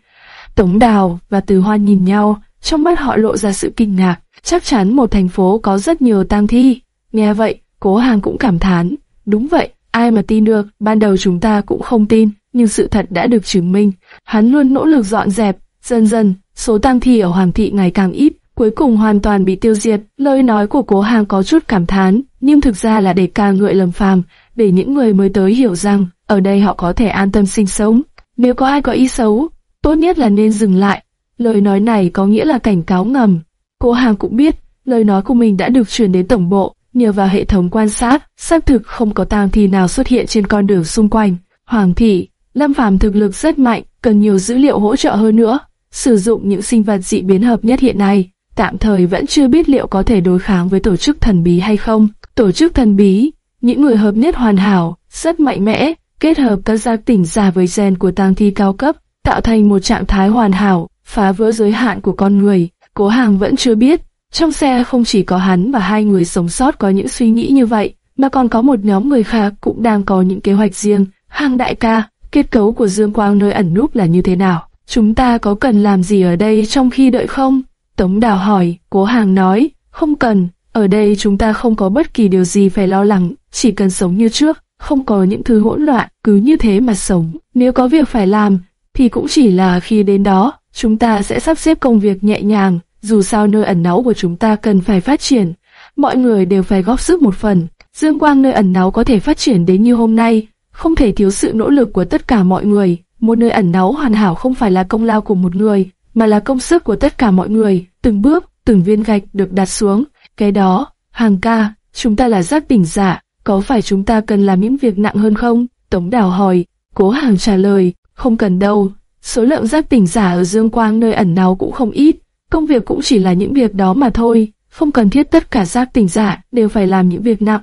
Tống Đào và Từ Hoan nhìn nhau, trong mắt họ lộ ra sự kinh ngạc. Chắc chắn một thành phố có rất nhiều tang thi. Nghe vậy, Cố Hàng cũng cảm thán. Đúng vậy, ai mà tin được, ban đầu chúng ta cũng không tin, nhưng sự thật đã được chứng minh. Hắn luôn nỗ lực dọn dẹp, dần dần, số tang thi ở Hoàng thị ngày càng ít, cuối cùng hoàn toàn bị tiêu diệt. Lời nói của cố hàng có chút cảm thán, nhưng thực ra là để ca ngợi lầm phàm, để những người mới tới hiểu rằng, ở đây họ có thể an tâm sinh sống. Nếu có ai có ý xấu, tốt nhất là nên dừng lại. Lời nói này có nghĩa là cảnh cáo ngầm. Cố hàng cũng biết, lời nói của mình đã được truyền đến tổng bộ, nhờ vào hệ thống quan sát, xác thực không có tang thi nào xuất hiện trên con đường xung quanh. Hoàng thị, Lâm Phàm thực lực rất mạnh, cần nhiều dữ liệu hỗ trợ hơn nữa. Sử dụng những sinh vật dị biến hợp nhất hiện nay, tạm thời vẫn chưa biết liệu có thể đối kháng với tổ chức thần bí hay không. Tổ chức thần bí, những người hợp nhất hoàn hảo, rất mạnh mẽ, kết hợp các giác tỉnh giả với gen của tang thi cao cấp, tạo thành một trạng thái hoàn hảo, phá vỡ giới hạn của con người. Cố Hàng vẫn chưa biết, trong xe không chỉ có hắn và hai người sống sót có những suy nghĩ như vậy, mà còn có một nhóm người khác cũng đang có những kế hoạch riêng. Hàng đại ca, kết cấu của Dương Quang nơi ẩn núp là như thế nào? Chúng ta có cần làm gì ở đây trong khi đợi không? Tống Đào hỏi, Cố Hàng nói, không cần, ở đây chúng ta không có bất kỳ điều gì phải lo lắng, chỉ cần sống như trước, không có những thứ hỗn loạn, cứ như thế mà sống. Nếu có việc phải làm, thì cũng chỉ là khi đến đó, chúng ta sẽ sắp xếp công việc nhẹ nhàng, dù sao nơi ẩn náu của chúng ta cần phải phát triển, mọi người đều phải góp sức một phần. Dương quang nơi ẩn náu có thể phát triển đến như hôm nay, không thể thiếu sự nỗ lực của tất cả mọi người. Một nơi ẩn náu hoàn hảo không phải là công lao của một người, mà là công sức của tất cả mọi người, từng bước, từng viên gạch được đặt xuống. Cái đó, hàng ca, chúng ta là giác tỉnh giả, có phải chúng ta cần làm những việc nặng hơn không? Tống Đào hỏi, cố hàng trả lời, không cần đâu, số lượng giác tỉnh giả ở Dương Quang nơi ẩn náu cũng không ít, công việc cũng chỉ là những việc đó mà thôi, không cần thiết tất cả giác tỉnh giả đều phải làm những việc nặng,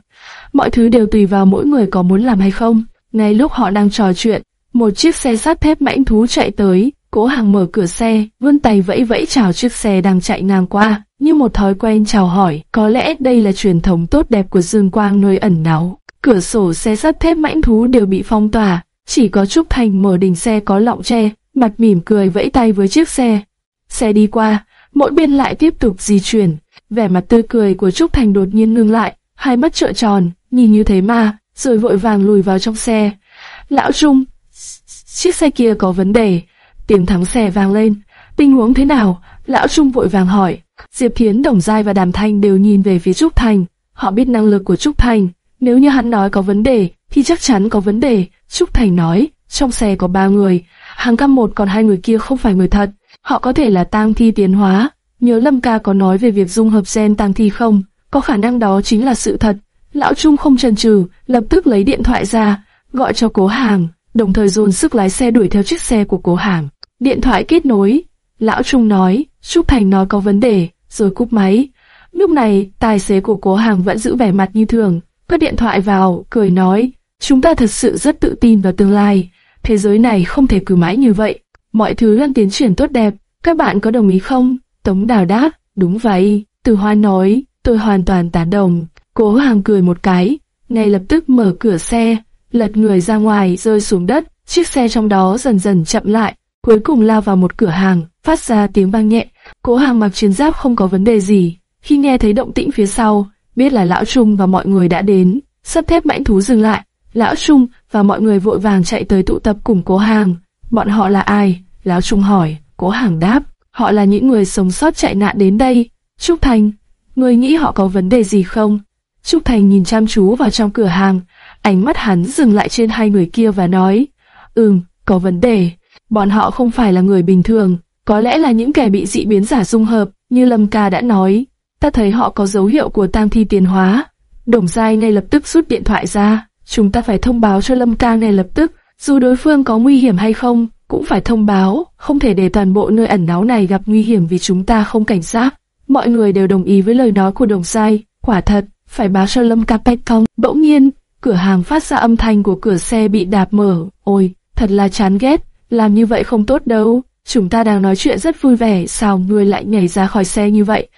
mọi thứ đều tùy vào mỗi người có muốn làm hay không. Ngay lúc họ đang trò chuyện, một chiếc xe sắt thép mãnh thú chạy tới, cố hàng mở cửa xe, vươn tay vẫy vẫy chào chiếc xe đang chạy ngang qua, như một thói quen chào hỏi, có lẽ đây là truyền thống tốt đẹp của Dương Quang nơi ẩn náu. Cửa sổ xe sắt thép mãnh thú đều bị phong tỏa, chỉ có Trúc Thành mở đỉnh xe có lọng tre, mặt mỉm cười vẫy tay với chiếc xe. Xe đi qua, mỗi bên lại tiếp tục di chuyển, vẻ mặt tươi cười của Trúc Thành đột nhiên ngưng lại, hai mắt trợn tròn, nhìn như thế mà, rồi vội vàng lùi vào trong xe. Lão Trung, chiếc xe kia có vấn đề, tiếng thắng xe vang lên, tình huống thế nào? Lão Trung vội vàng hỏi. Diệp Thiến, Đồng Giai và Đàm Thanh đều nhìn về phía Trúc Thành, họ biết năng lực của Trúc Thành, nếu như hắn nói có vấn đề, thì chắc chắn có vấn đề. Trúc Thành nói, trong xe có ba người, hàng cam một còn hai người kia không phải người thật, họ có thể là tang thi tiến hóa. Nhớ Lâm Ca có nói về việc dung hợp gen tang thi không? Có khả năng đó chính là sự thật. Lão Trung không chần chừ, lập tức lấy điện thoại ra, gọi cho Cố Hàng, đồng thời dồn sức lái xe đuổi theo chiếc xe của Cố Hàng. Điện thoại kết nối, Lão Trung nói, Trúc Thành nói có vấn đề, rồi cúp máy. Lúc này, tài xế của Cố Hàng vẫn giữ vẻ mặt như thường, cất điện thoại vào, cười nói, chúng ta thật sự rất tự tin vào tương lai. Thế giới này không thể cứ mãi như vậy. Mọi thứ đang tiến triển tốt đẹp, các bạn có đồng ý không? Tống Đào đáp, đúng vậy. Từ Hoa nói, tôi hoàn toàn tán đồng. Cố Hàng cười một cái, ngay lập tức mở cửa xe, lật người ra ngoài rơi xuống đất, chiếc xe trong đó dần dần chậm lại, cuối cùng lao vào một cửa hàng, phát ra tiếng vang nhẹ. Cố Hàng mặc chiến giáp không có vấn đề gì, khi nghe thấy động tĩnh phía sau, biết là Lão Trung và mọi người đã đến, sắp thép mãnh thú dừng lại. Lão Trung và mọi người vội vàng chạy tới tụ tập cùng Cố Hàng. Bọn họ là ai? Lão Trung hỏi. Cố Hàng đáp, họ là những người sống sót chạy nạn đến đây. Trúc Thành, người nghĩ họ có vấn đề gì không? Trúc Thành nhìn chăm chú vào trong cửa hàng, ánh mắt hắn dừng lại trên hai người kia và nói, ừm, có vấn đề. Bọn họ không phải là người bình thường, có lẽ là những kẻ bị dị biến giả dung hợp, như Lâm Ca đã nói. Ta thấy họ có dấu hiệu của tam thi tiến hóa. Đồng Giai ngay lập tức rút điện thoại ra. Chúng ta phải thông báo cho Lâm Ca ngay lập tức, dù đối phương có nguy hiểm hay không, cũng phải thông báo, không thể để toàn bộ nơi ẩn náu này gặp nguy hiểm vì chúng ta không cảnh giác. Mọi người đều đồng ý với lời nói của Đồng Giai, quả thật, phải báo cho Lâm Ca cách không. Bỗng nhiên, cửa hàng phát ra âm thanh của cửa xe bị đạp mở. Ôi, thật là chán ghét, làm như vậy không tốt đâu. Chúng ta đang nói chuyện rất vui vẻ, sao ngươi lại nhảy ra khỏi xe như vậy?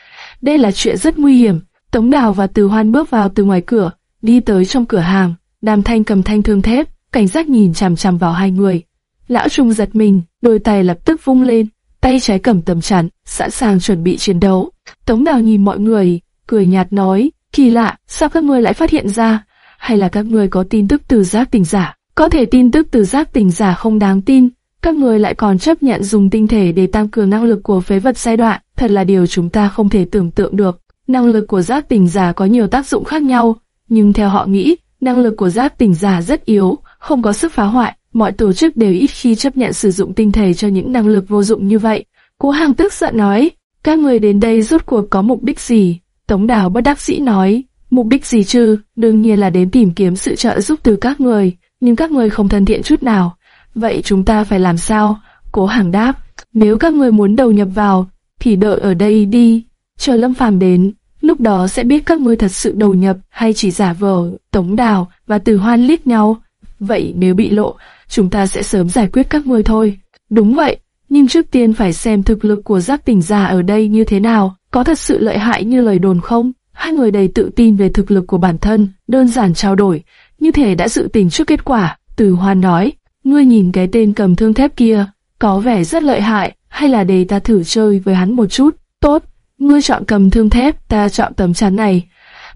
Đây là chuyện rất nguy hiểm. Tống Đào và Từ Hoan bước vào từ ngoài cửa, đi tới trong cửa hàng. Đàm Thanh cầm thanh thương thép, cảnh giác nhìn chằm chằm vào hai người. Lão Trung giật mình, đôi tay lập tức vung lên, tay trái cầm tầm chắn, sẵn sàng chuẩn bị chiến đấu. Tống Đào nhìn mọi người, cười nhạt nói, kỳ lạ, sao các ngươi lại phát hiện ra? Hay là các ngươi có tin tức từ giác tình giả? Có thể tin tức từ giác tình giả không đáng tin, các người lại còn chấp nhận dùng tinh thể để tăng cường năng lực của phế vật giai đoạn, thật là điều chúng ta không thể tưởng tượng được. Năng lực của giác tỉnh giả có nhiều tác dụng khác nhau, nhưng theo họ nghĩ, năng lực của giác tỉnh giả rất yếu, không có sức phá hoại. Mọi tổ chức đều ít khi chấp nhận sử dụng tinh thể cho những năng lực vô dụng như vậy. Cố Hàng tức giận nói, các người đến đây rốt cuộc có mục đích gì? Tống Đào bất đắc dĩ nói, mục đích gì chứ? Đương nhiên là đến tìm kiếm sự trợ giúp từ các người, nhưng các người không thân thiện chút nào. Vậy chúng ta phải làm sao? Cố Hàng đáp, nếu các người muốn đầu nhập vào, thì đợi ở đây đi, chờ Lâm Phàm đến, lúc đó sẽ biết các ngươi thật sự đầu nhập hay chỉ giả vờ. Tống Đào và Từ Hoan liếc nhau, vậy nếu bị lộ, chúng ta sẽ sớm giải quyết các ngươi thôi. Đúng vậy, nhưng trước tiên phải xem thực lực của giác tỉnh giả ở đây như thế nào, có thật sự lợi hại như lời đồn không? Hai người đầy tự tin về thực lực của bản thân, đơn giản trao đổi, như thể đã dự tính trước kết quả. Từ Hoan nói, ngươi nhìn cái tên cầm thương thép kia, có vẻ rất lợi hại, hay là để ta thử chơi với hắn một chút? Tốt, ngươi chọn cầm thương thép, ta chọn tấm chắn này.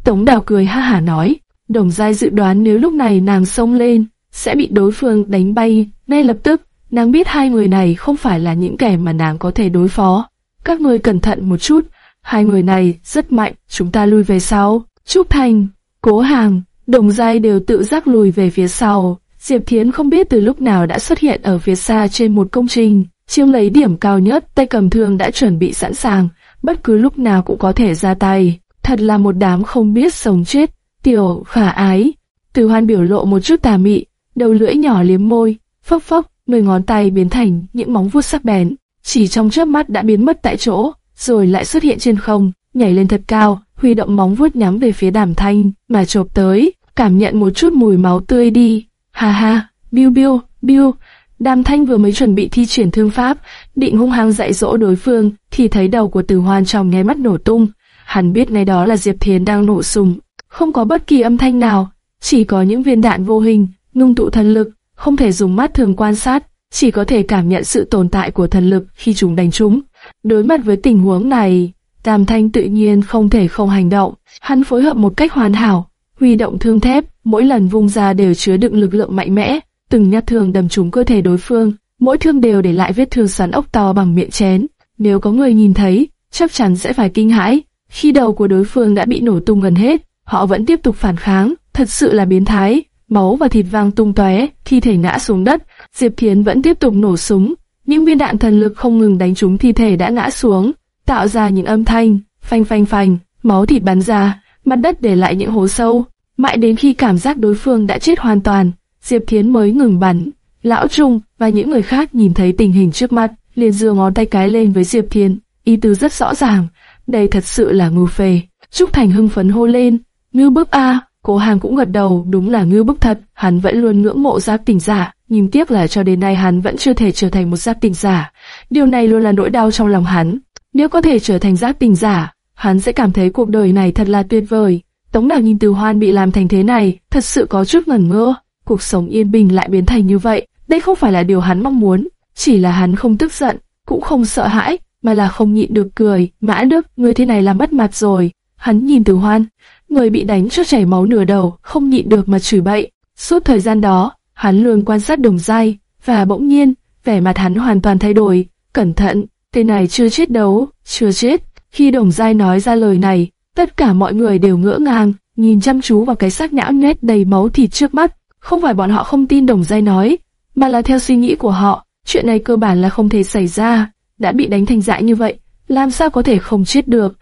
Tống Đào cười ha hả nói, Đồng Giai dự đoán nếu lúc này nàng xông lên, sẽ bị đối phương đánh bay, ngay lập tức, nàng biết hai người này không phải là những kẻ mà nàng có thể đối phó. Các ngươi cẩn thận một chút, hai người này rất mạnh, chúng ta lui về sau. Trúc Thành, Cố Hàng, Đồng Giai đều tự giác lùi về phía sau. Diệp Thiến không biết từ lúc nào đã xuất hiện ở phía xa trên một công trình, chiếm lấy điểm cao nhất, tay cầm thương đã chuẩn bị sẵn sàng, bất cứ lúc nào cũng có thể ra tay. Thật là một đám không biết sống chết, tiểu khả ái. Từ hoan biểu lộ một chút tà mị, đầu lưỡi nhỏ liếm môi, phốc phốc, mười ngón tay biến thành những móng vuốt sắc bén, chỉ trong chớp mắt đã biến mất tại chỗ, rồi lại xuất hiện trên không, nhảy lên thật cao, huy động móng vuốt nhắm về phía đàm thanh, mà chộp tới, cảm nhận một chút mùi máu tươi đi. Ha ha, biu biu, biu. Đàm thanh vừa mới chuẩn bị thi triển thương pháp, định hung hăng dạy dỗ đối phương, thì thấy đầu của Từ Hoan trong nháy mắt nổ tung. Hắn biết ngay đó là Diệp Thiến đang nổ sùng, không có bất kỳ âm thanh nào, chỉ có những viên đạn vô hình, ngưng tụ thần lực, không thể dùng mắt thường quan sát, chỉ có thể cảm nhận sự tồn tại của thần lực khi chúng đánh chúng. Đối mặt với tình huống này, Đàm Thanh tự nhiên không thể không hành động, hắn phối hợp một cách hoàn hảo, huy động thương thép, mỗi lần vung ra đều chứa đựng lực lượng mạnh mẽ, từng nhát thương đâm trúng cơ thể đối phương, mỗi thương đều để lại vết thương xoắn ốc to bằng miệng chén. Nếu có người nhìn thấy, chắc chắn sẽ phải kinh hãi. Khi đầu của đối phương đã bị nổ tung gần hết, họ vẫn tiếp tục phản kháng, thật sự là biến thái. Máu và thịt vang tung tóe, thi thể ngã xuống đất, Diệp Thiến vẫn tiếp tục nổ súng, những viên đạn thần lực không ngừng đánh trúng thi thể đã ngã xuống, tạo ra những âm thanh phanh phanh phanh, máu thịt bắn ra, mặt đất để lại những hố sâu. Mãi đến khi cảm giác đối phương đã chết hoàn toàn, Diệp Thiến mới ngừng bắn. Lão Trung và những người khác nhìn thấy tình hình trước mắt, liền giơ ngón tay cái lên với Diệp Thiến, ý tứ rất rõ ràng, đây thật sự là ngưu phê. Trúc Thành hưng phấn hô lên, ngưu bức a, cố hàng cũng gật đầu, đúng là ngưu bức thật, hắn vẫn luôn ngưỡng mộ giáp tỉnh giả, nhưng tiếc là cho đến nay hắn vẫn chưa thể trở thành một giáp tỉnh giả. Điều này luôn là nỗi đau trong lòng hắn. Nếu có thể trở thành giáp tình giả, hắn sẽ cảm thấy cuộc đời này thật là tuyệt vời. Tống Đào nhìn Từ Hoan bị làm thành thế này, thật sự có chút ngẩn ngơ. Cuộc sống yên bình lại biến thành như vậy, đây không phải là điều hắn mong muốn, chỉ là hắn không tức giận, cũng không sợ hãi, mà là không nhịn được cười. Mã Đức, người thế này làm mất mặt rồi. Hắn nhìn Từ Hoan, người bị đánh cho chảy máu nửa đầu, không nhịn được mà chửi bậy. Suốt thời gian đó, hắn luôn quan sát đồng dai, và bỗng nhiên, vẻ mặt hắn hoàn toàn thay đổi. Cẩn thận, tên này chưa chết đâu, chưa chết. Khi đồng dai nói ra lời này, tất cả mọi người đều ngỡ ngàng, nhìn chăm chú vào cái xác nhão nhét đầy máu thịt trước mắt. Không phải bọn họ không tin đồng dai nói, mà là theo suy nghĩ của họ, chuyện này cơ bản là không thể xảy ra. Đã bị đánh thành dại như vậy, làm sao có thể không chết được?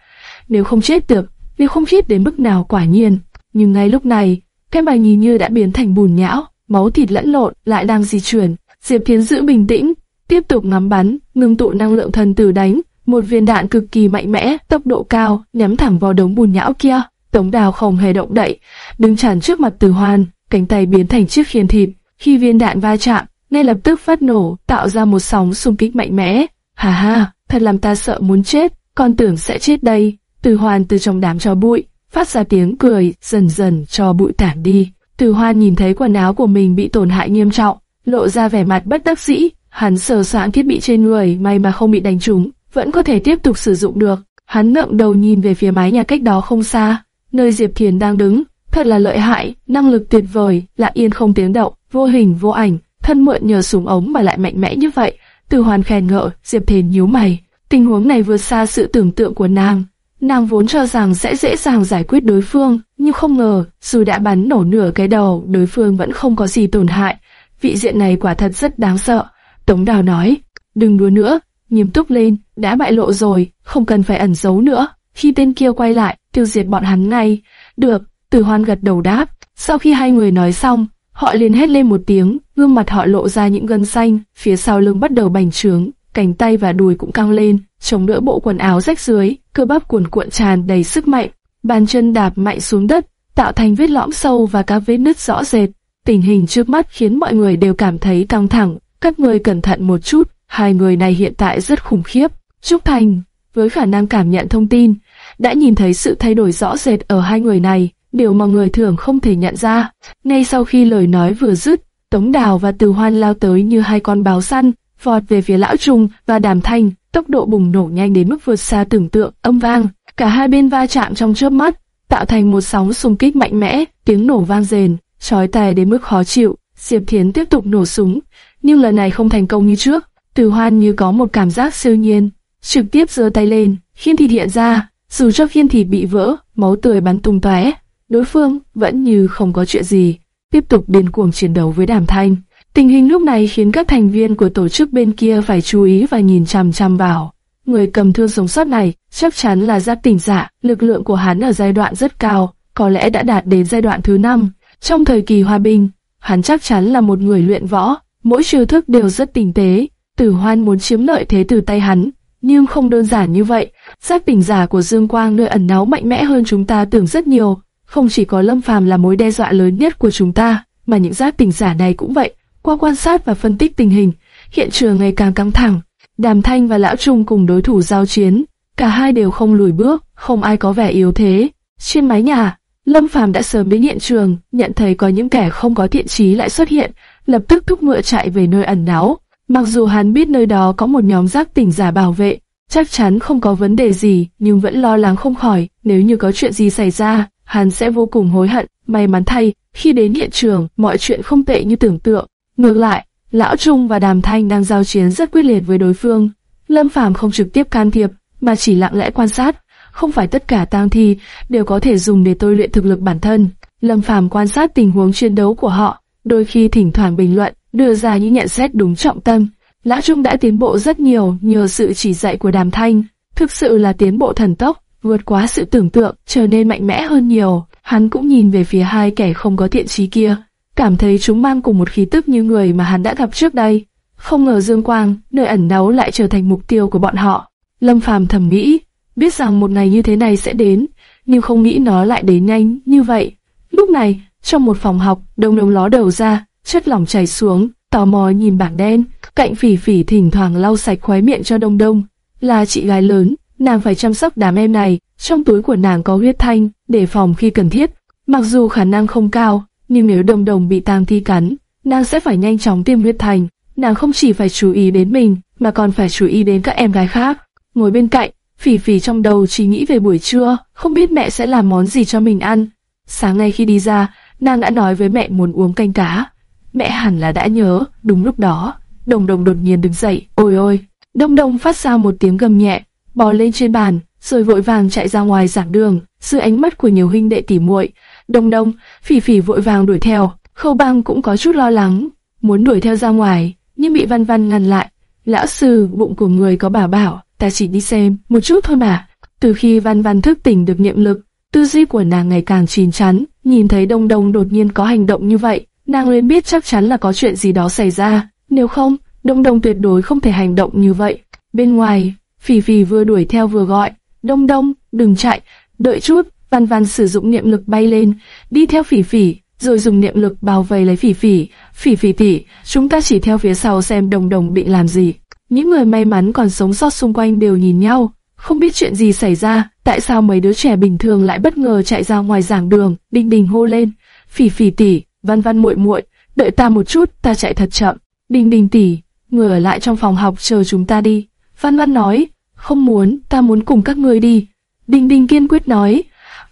Nếu không chết được, vì không chết đến mức nào quả nhiên. Nhưng ngay lúc này, cái bài nhìn như đã biến thành bùn nhão, máu thịt lẫn lộn lại đang di chuyển. Diệp Thiến giữ bình tĩnh, tiếp tục ngắm bắn, ngưng tụ năng lượng thần tử đánh, một viên đạn cực kỳ mạnh mẽ, tốc độ cao, ném thẳng vào đống bùn nhão kia. Tống Đào không hề động đậy, đứng chắn trước mặt Từ Hoan, cánh tay biến thành chiếc khiên thịt. Khi viên đạn va chạm, ngay lập tức phát nổ, tạo ra một sóng xung kích mạnh mẽ. Hà ha, thật làm ta sợ muốn chết, con tưởng sẽ chết đây. Từ Hoan từ trong đám cho bụi, phát ra tiếng cười, dần dần cho bụi tản đi. Từ Hoan nhìn thấy quần áo của mình bị tổn hại nghiêm trọng, lộ ra vẻ mặt bất đắc dĩ. Hắn sờ soạn thiết bị trên người, may mà không bị đánh trúng, vẫn có thể tiếp tục sử dụng được. Hắn ngẩng đầu nhìn về phía mái nhà cách đó không xa, nơi Diệp Thiền đang đứng. Thật là lợi hại, năng lực tuyệt vời, lặng yên không tiếng động, vô hình vô ảnh, thân mượn nhờ súng ống mà lại mạnh mẽ như vậy. Từ hoàn khen ngợi, Diệp Thiền nhíu mày. Tình huống này vượt xa sự tưởng tượng của nàng. Nàng vốn cho rằng sẽ dễ dàng giải quyết đối phương, nhưng không ngờ, dù đã bắn nổ nửa cái đầu, đối phương vẫn không có gì tổn hại. Vị diện này quả thật rất đáng sợ. Tống Đào nói, đừng đùa nữa, nghiêm túc lên, đã bại lộ rồi, không cần phải ẩn giấu nữa. Khi tên kia quay lại, tiêu diệt bọn hắn ngay. Được, tử Hoan gật đầu đáp. Sau khi hai người nói xong, họ liền hét lên một tiếng, gương mặt họ lộ ra những gân xanh, phía sau lưng bắt đầu bành trướng, cánh tay và đùi cũng căng lên, chống đỡ bộ quần áo rách dưới, cơ bắp cuồn cuộn tràn đầy sức mạnh. Bàn chân đạp mạnh xuống đất, tạo thành vết lõm sâu và các vết nứt rõ rệt. Tình hình trước mắt khiến mọi người đều cảm thấy căng thẳng. Các người cẩn thận một chút, hai người này hiện tại rất khủng khiếp. Trúc Thành, với khả năng cảm nhận thông tin, đã nhìn thấy sự thay đổi rõ rệt ở hai người này, điều mà người thường không thể nhận ra. Ngay sau khi lời nói vừa dứt, Tống Đào và Từ Hoan lao tới như hai con báo săn, vọt về phía Lão Trung và Đàm Thanh, tốc độ bùng nổ nhanh đến mức vượt xa tưởng tượng, âm vang. Cả hai bên va chạm trong chớp mắt, tạo thành một sóng xung kích mạnh mẽ, tiếng nổ vang rền, chói tai đến mức khó chịu. Diệp Thiến tiếp tục nổ súng, nhưng lần này không thành công như trước. Từ Hoan như có một cảm giác siêu nhiên, trực tiếp giơ tay lên, khiên thịt hiện ra, dù cho khiên thịt bị vỡ, máu tươi bắn tung tóe, đối phương vẫn như không có chuyện gì, tiếp tục điên cuồng chiến đấu với Đàm Thanh. Tình hình lúc này khiến các thành viên của tổ chức bên kia phải chú ý và nhìn chằm chằm vào. Người cầm thương sống sót này chắc chắn là giác tỉnh giả, lực lượng của hắn ở giai đoạn rất cao, có lẽ đã đạt đến giai đoạn thứ năm. Trong thời kỳ hòa bình, hắn chắc chắn là một người luyện võ, mỗi chiêu thức đều rất tinh tế. Tử Hoan muốn chiếm lợi thế từ tay hắn, nhưng không đơn giản như vậy. Giác tỉnh giả của Dương Quang nơi ẩn náu mạnh mẽ hơn chúng ta tưởng rất nhiều. Không chỉ có Lâm Phàm là mối đe dọa lớn nhất của chúng ta, mà những giác tỉnh giả này cũng vậy. Qua quan sát và phân tích tình hình, hiện trường ngày càng căng thẳng. Đàm Thanh và Lão Trung cùng đối thủ giao chiến, cả hai đều không lùi bước, không ai có vẻ yếu thế. Trên mái nhà, Lâm Phàm đã sớm đến hiện trường, nhận thấy có những kẻ không có thiện chí lại xuất hiện, lập tức thúc ngựa chạy về nơi ẩn náu. Mặc dù hắn biết nơi đó có một nhóm giác tỉnh giả bảo vệ, chắc chắn không có vấn đề gì, nhưng vẫn lo lắng không khỏi, nếu như có chuyện gì xảy ra, hắn sẽ vô cùng hối hận. May mắn thay, khi đến hiện trường, mọi chuyện không tệ như tưởng tượng. Ngược lại, Lão Trung và Đàm Thanh đang giao chiến rất quyết liệt với đối phương. Lâm Phàm không trực tiếp can thiệp, mà chỉ lặng lẽ quan sát. Không phải tất cả tang thi đều có thể dùng để tôi luyện thực lực bản thân. Lâm Phàm quan sát tình huống chiến đấu của họ, đôi khi thỉnh thoảng bình luận, đưa ra những nhận xét đúng trọng tâm. Lã Trung đã tiến bộ rất nhiều nhờ sự chỉ dạy của Đàm Thanh, thực sự là tiến bộ thần tốc, vượt quá sự tưởng tượng, trở nên mạnh mẽ hơn nhiều. Hắn cũng nhìn về phía hai kẻ không có thiện trí kia, cảm thấy chúng mang cùng một khí tức như người mà hắn đã gặp trước đây. Không ngờ Dương Quang, nơi ẩn náu lại trở thành mục tiêu của bọn họ. Lâm Phàm thầm nghĩ, biết rằng một ngày như thế này sẽ đến, nhưng không nghĩ nó lại đến nhanh như vậy. Lúc này, trong một phòng học, đông đông ló đầu ra, chất lỏng chảy xuống, tò mò nhìn bảng đen, cạnh phỉ phỉ thỉnh thoảng lau sạch khóe miệng cho đông đông. Là chị gái lớn, nàng phải chăm sóc đám em này, trong túi của nàng có huyết thanh, để phòng khi cần thiết. Mặc dù khả năng không cao, nhưng nếu đồng đồng bị tang thi cắn, nàng sẽ phải nhanh chóng tiêm huyết thanh. Nàng không chỉ phải chú ý đến mình, mà còn phải chú ý đến các em gái khác. Ngồi bên cạnh, phỉ phỉ trong đầu chỉ nghĩ về buổi trưa, không biết mẹ sẽ làm món gì cho mình ăn. Sáng nay khi đi ra, nàng đã nói với mẹ muốn uống canh cá. Mẹ hẳn là đã nhớ, đúng lúc đó, đồng đồng đột nhiên đứng dậy, ôi ôi, đông đông phát ra một tiếng gầm nhẹ, bò lên trên bàn, rồi vội vàng chạy ra ngoài giảng đường, dưới ánh mắt của nhiều huynh đệ tỉ muội. Đông đông, phỉ phỉ vội vàng đuổi theo, khâu băng cũng có chút lo lắng, muốn đuổi theo ra ngoài, nhưng bị văn văn ngăn lại. Lão sư, bụng của người có bảo bảo, ta chỉ đi xem, một chút thôi mà. Từ khi văn văn thức tỉnh được niệm lực, tư duy của nàng ngày càng chín chắn, nhìn thấy đông đông đột nhiên có hành động như vậy, nàng liền biết chắc chắn là có chuyện gì đó xảy ra, nếu không, đông đông tuyệt đối không thể hành động như vậy. Bên ngoài, phỉ phỉ vừa đuổi theo vừa gọi, đông đông, đừng chạy, đợi chút, văn văn sử dụng niệm lực bay lên, đi theo phỉ phỉ, rồi dùng niệm lực bao vây lấy phỉ phỉ, phỉ phỉ tỉ, chúng ta chỉ theo phía sau xem Đông Đông bị làm gì. Những người may mắn còn sống sót xung quanh đều nhìn nhau, không biết chuyện gì xảy ra, tại sao mấy đứa trẻ bình thường lại bất ngờ chạy ra ngoài giảng đường, đinh đình hô lên, phỉ phỉ tỉ, văn văn muội muội, đợi ta một chút, ta chạy thật chậm, đinh đình tỷ, người ở lại trong phòng học chờ chúng ta đi. Văn văn nói, không muốn, ta muốn cùng các ngươi đi. Đinh đinh kiên quyết nói,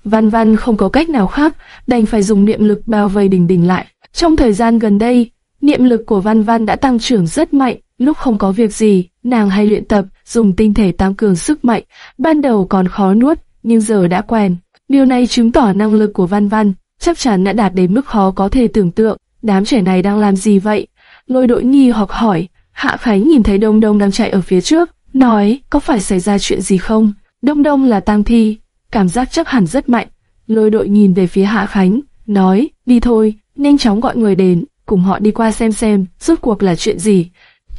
văn văn không có cách nào khác, đành phải dùng niệm lực bao vây đình đình lại. Trong thời gian gần đây, niệm lực của văn văn đã tăng trưởng rất mạnh, lúc không có việc gì, nàng hay luyện tập, dùng tinh thể tăng cường sức mạnh, ban đầu còn khó nuốt, nhưng giờ đã quen. Điều này chứng tỏ năng lực của văn văn, chắc chắn đã đạt đến mức khó có thể tưởng tượng. Đám trẻ này đang làm gì vậy? Lôi đội nghi hoặc hỏi, Hạ Khánh nhìn thấy Đông Đông đang chạy ở phía trước, nói, có phải xảy ra chuyện gì không? Đông Đông là tang thi, cảm giác chắc hẳn rất mạnh. Lôi đội nhìn về phía Hạ Khánh, nói, đi thôi, nhanh chóng gọi người đến, cùng họ đi qua xem xem, rốt cuộc là chuyện gì.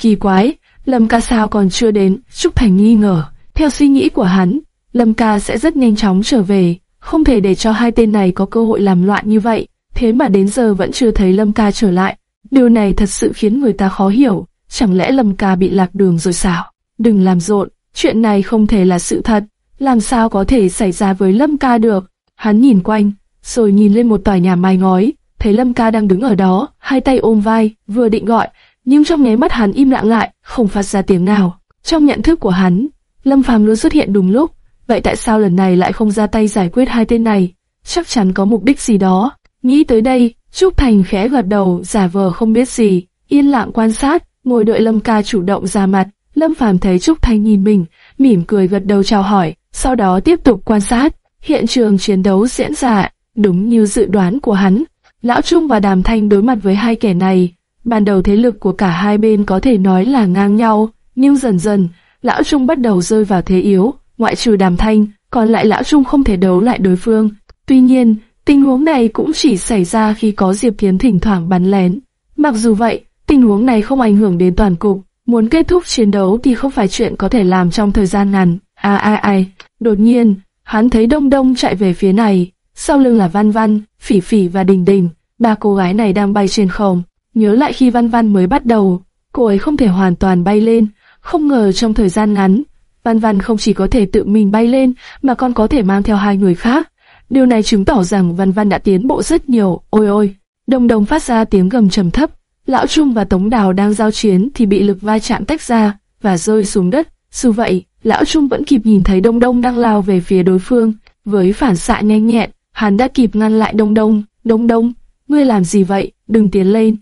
Kỳ quái, Lâm ca sao còn chưa đến, Trúc Thành nghi ngờ. Theo suy nghĩ của hắn, Lâm ca sẽ rất nhanh chóng trở về, không thể để cho hai tên này có cơ hội làm loạn như vậy. Thế mà đến giờ vẫn chưa thấy Lâm ca trở lại. Điều này thật sự khiến người ta khó hiểu. chẳng lẽ Lâm ca bị lạc đường rồi sao? Đừng làm rộn, chuyện này không thể là sự thật, làm sao có thể xảy ra với Lâm ca được? Hắn nhìn quanh, rồi nhìn lên một tòa nhà mái ngói, thấy Lâm ca đang đứng ở đó, hai tay ôm vai, vừa định gọi, nhưng trong nháy mắt hắn im lặng lại, không phát ra tiếng nào. Trong nhận thức của hắn, Lâm Phàm luôn xuất hiện đúng lúc, vậy tại sao lần này lại không ra tay giải quyết hai tên này? Chắc chắn có mục đích gì đó. Nghĩ tới đây, Trúc Thành khẽ gật đầu, giả vờ không biết gì, yên lặng quan sát, ngồi đợi Lâm ca chủ động ra mặt. Lâm Phàm thấy Trúc Thành nhìn mình, mỉm cười gật đầu chào hỏi, sau đó tiếp tục quan sát. Hiện trường chiến đấu diễn ra, đúng như dự đoán của hắn. Lão Trung và Đàm Thanh đối mặt với hai kẻ này. Ban đầu thế lực của cả hai bên có thể nói là ngang nhau, nhưng dần dần, Lão Trung bắt đầu rơi vào thế yếu, ngoại trừ Đàm Thanh, còn lại Lão Trung không thể đấu lại đối phương. Tuy nhiên, tình huống này cũng chỉ xảy ra khi có Diệp Thiến thỉnh thoảng bắn lén. Mặc dù vậy, tình huống này không ảnh hưởng đến toàn cục. Muốn kết thúc chiến đấu thì không phải chuyện có thể làm trong thời gian ngắn. À ai ai, đột nhiên, hắn thấy Đông Đông chạy về phía này. Sau lưng là Văn Văn, Phỉ Phỉ và Đình Đình. Ba cô gái này đang bay trên không. Nhớ lại khi Văn Văn mới bắt đầu, cô ấy không thể hoàn toàn bay lên. Không ngờ trong thời gian ngắn, Văn Văn không chỉ có thể tự mình bay lên, mà còn có thể mang theo hai người khác. Điều này chứng tỏ rằng Văn Văn đã tiến bộ rất nhiều. Ôi ôi! Đông Đông phát ra tiếng gầm trầm thấp. Lão Trung và Tống Đào đang giao chiến thì bị lực vai chạm tách ra và rơi xuống đất. Dù vậy, Lão Trung vẫn kịp nhìn thấy Đông Đông đang lao về phía đối phương. Với phản xạ nhanh nhẹn, hắn đã kịp ngăn lại Đông Đông. Đông Đông, ngươi làm gì vậy? Đừng tiến lên.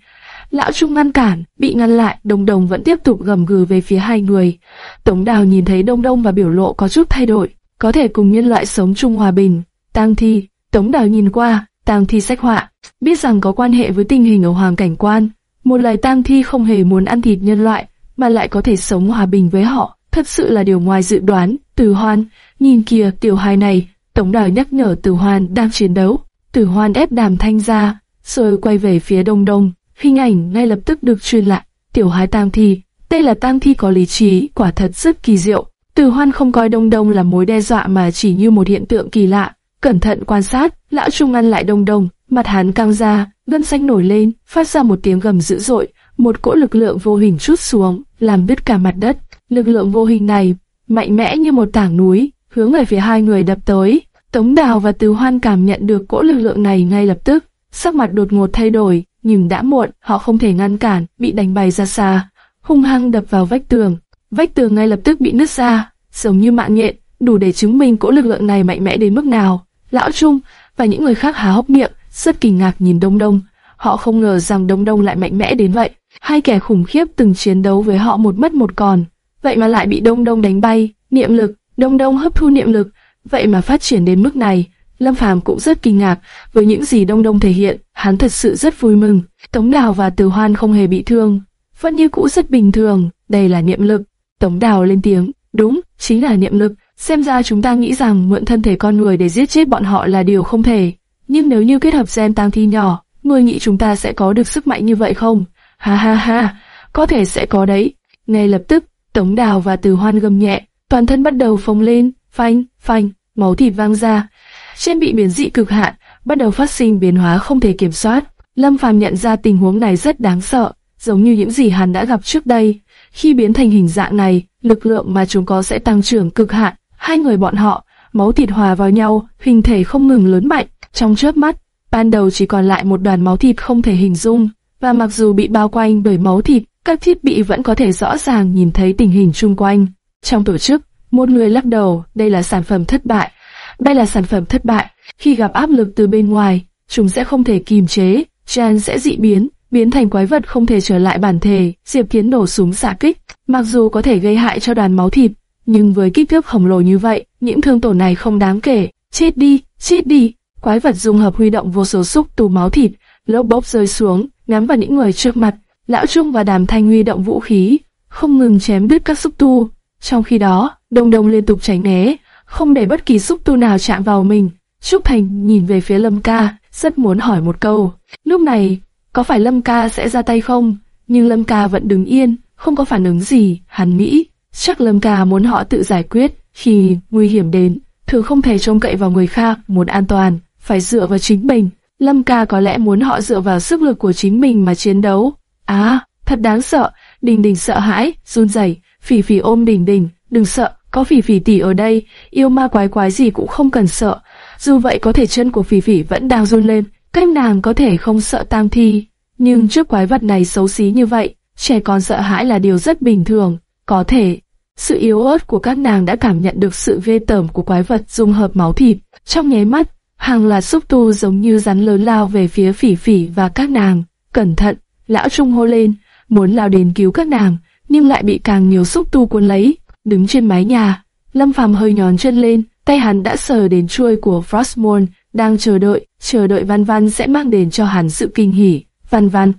Lão Trung ngăn cản, bị ngăn lại, Đông Đông vẫn tiếp tục gầm gừ về phía hai người. Tống Đào nhìn thấy Đông Đông và biểu lộ có chút thay đổi, có thể cùng nhân loại sống chung hòa bình. Tang Thi, Tống Đào nhìn qua, Tang Thi sách họa, biết rằng có quan hệ với tình hình ở Hoàng Cảnh Quan. Một loài Tang Thi không hề muốn ăn thịt nhân loại, mà lại có thể sống hòa bình với họ, thật sự là điều ngoài dự đoán. Từ Hoan, nhìn kìa, tiểu hài này, Tống Đào nhắc nhở Từ Hoan đang chiến đấu. Từ Hoan ép Đàm Thanh ra, rồi quay về phía Đông Đông. Hình ảnh ngay lập tức được truyền lại. Tiểu hái Tang Thi, đây là Tang Thi có lý trí, quả thật rất kỳ diệu. Từ Hoan không coi Đông Đông là mối đe dọa mà chỉ như một hiện tượng kỳ lạ. Cẩn thận quan sát, lão trung ngăn lại Đông Đông, mặt hắn căng ra, gân xanh nổi lên, phát ra một tiếng gầm dữ dội, một cỗ lực lượng vô hình chút xuống, làm đứt cả mặt đất. Lực lượng vô hình này mạnh mẽ như một tảng núi, hướng về phía hai người đập tới. Tống Đào và Từ Hoan cảm nhận được cỗ lực lượng này ngay lập tức, sắc mặt đột ngột thay đổi, nhưng đã muộn, họ không thể ngăn cản, bị đánh bay ra xa, hung hăng đập vào vách tường. Vách tường ngay lập tức bị nứt ra, giống như mạng nhện, đủ để chứng minh cỗ lực lượng này mạnh mẽ đến mức nào. Lão Trung và những người khác há hốc miệng, rất kinh ngạc nhìn Đông Đông. Họ không ngờ rằng Đông Đông lại mạnh mẽ đến vậy. Hai kẻ khủng khiếp từng chiến đấu với họ một mất một còn, vậy mà lại bị Đông Đông đánh bay. Niệm lực, Đông Đông hấp thu niệm lực, vậy mà phát triển đến mức này. Lâm Phàm cũng rất kinh ngạc với những gì Đông Đông thể hiện, hắn thật sự rất vui mừng. Tống Đào và Từ Hoan không hề bị thương, vẫn như cũ rất bình thường, đây là niệm lực. Tống Đào lên tiếng, đúng, chính là niệm lực. Xem ra chúng ta nghĩ rằng mượn thân thể con người để giết chết bọn họ là điều không thể. Nhưng nếu như kết hợp gen tăng thi nhỏ, người nghĩ chúng ta sẽ có được sức mạnh như vậy không? Ha ha ha, có thể sẽ có đấy. Ngay lập tức, Tống Đào và Từ Hoan gầm nhẹ, toàn thân bắt đầu phồng lên, phanh, phanh, máu thịt vang ra. Trên bị biến dị cực hạn, bắt đầu phát sinh biến hóa không thể kiểm soát. Lâm Phàm nhận ra tình huống này rất đáng sợ, giống như những gì hắn đã gặp trước đây. Khi biến thành hình dạng này, lực lượng mà chúng có sẽ tăng trưởng cực hạn. Hai người bọn họ, máu thịt hòa vào nhau, hình thể không ngừng lớn mạnh. Trong chớp mắt, ban đầu chỉ còn lại một đoàn máu thịt không thể hình dung, và mặc dù bị bao quanh bởi máu thịt, các thiết bị vẫn có thể rõ ràng nhìn thấy tình hình chung quanh. Trong tổ chức, một người lắc đầu, đây là sản phẩm thất bại. Đây là sản phẩm thất bại. Khi gặp áp lực từ bên ngoài, chúng sẽ không thể kìm chế, Jan sẽ dị biến, biến thành quái vật không thể trở lại bản thể. Diệp Kiến nổ súng xạ kích, mặc dù có thể gây hại cho đoàn máu thịt, nhưng với kích thước khổng lồ như vậy, những thương tổn này không đáng kể. Chết đi, chết đi! Quái vật dung hợp huy động vô số xúc tu máu thịt, lốp bốc rơi xuống, ngắm vào những người trước mặt. Lão Trung và Đàm Thanh huy động vũ khí, không ngừng chém đứt các xúc tu. Trong khi đó, Đông Đông liên tục tránh né, không để bất kỳ xúc tu nào chạm vào mình. Trúc Thành nhìn về phía Lâm Ca, rất muốn hỏi một câu. Lúc này, có phải Lâm Ca sẽ ra tay không? Nhưng Lâm Ca vẫn đứng yên, không có phản ứng gì. Hắn nghĩ, chắc Lâm Ca muốn họ tự giải quyết. Khi nguy hiểm đến, thường không thể trông cậy vào người khác, muốn an toàn, phải dựa vào chính mình. Lâm Ca có lẽ muốn họ dựa vào sức lực của chính mình mà chiến đấu. À, thật đáng sợ, Đình Đình sợ hãi, run rẩy, Phỉ Phỉ ôm Đình Đình, đừng sợ, có Phỉ Phỉ tỷ ở đây, yêu ma quái quái gì cũng không cần sợ. Dù vậy có thể chân của Phỉ Phỉ vẫn đang run lên, cách nàng có thể không sợ tam thi, nhưng trước quái vật này xấu xí như vậy, trẻ con sợ hãi là điều rất bình thường, có thể. Sự yếu ớt của các nàng đã cảm nhận được sự ghê tởm của quái vật dung hợp máu thịt. Trong nháy mắt, hàng loạt xúc tu giống như rắn lớn lao về phía phỉ phỉ và các nàng. Cẩn thận, lão trung hô lên, muốn lao đến cứu các nàng, nhưng lại bị càng nhiều xúc tu cuốn lấy. Đứng trên mái nhà, Lâm Phàm hơi nhón chân lên, tay hắn đã sờ đến chuôi của Frostmourne, đang chờ đợi, chờ đợi Văn Văn sẽ mang đến cho hắn sự kinh hỉ. Văn Văn,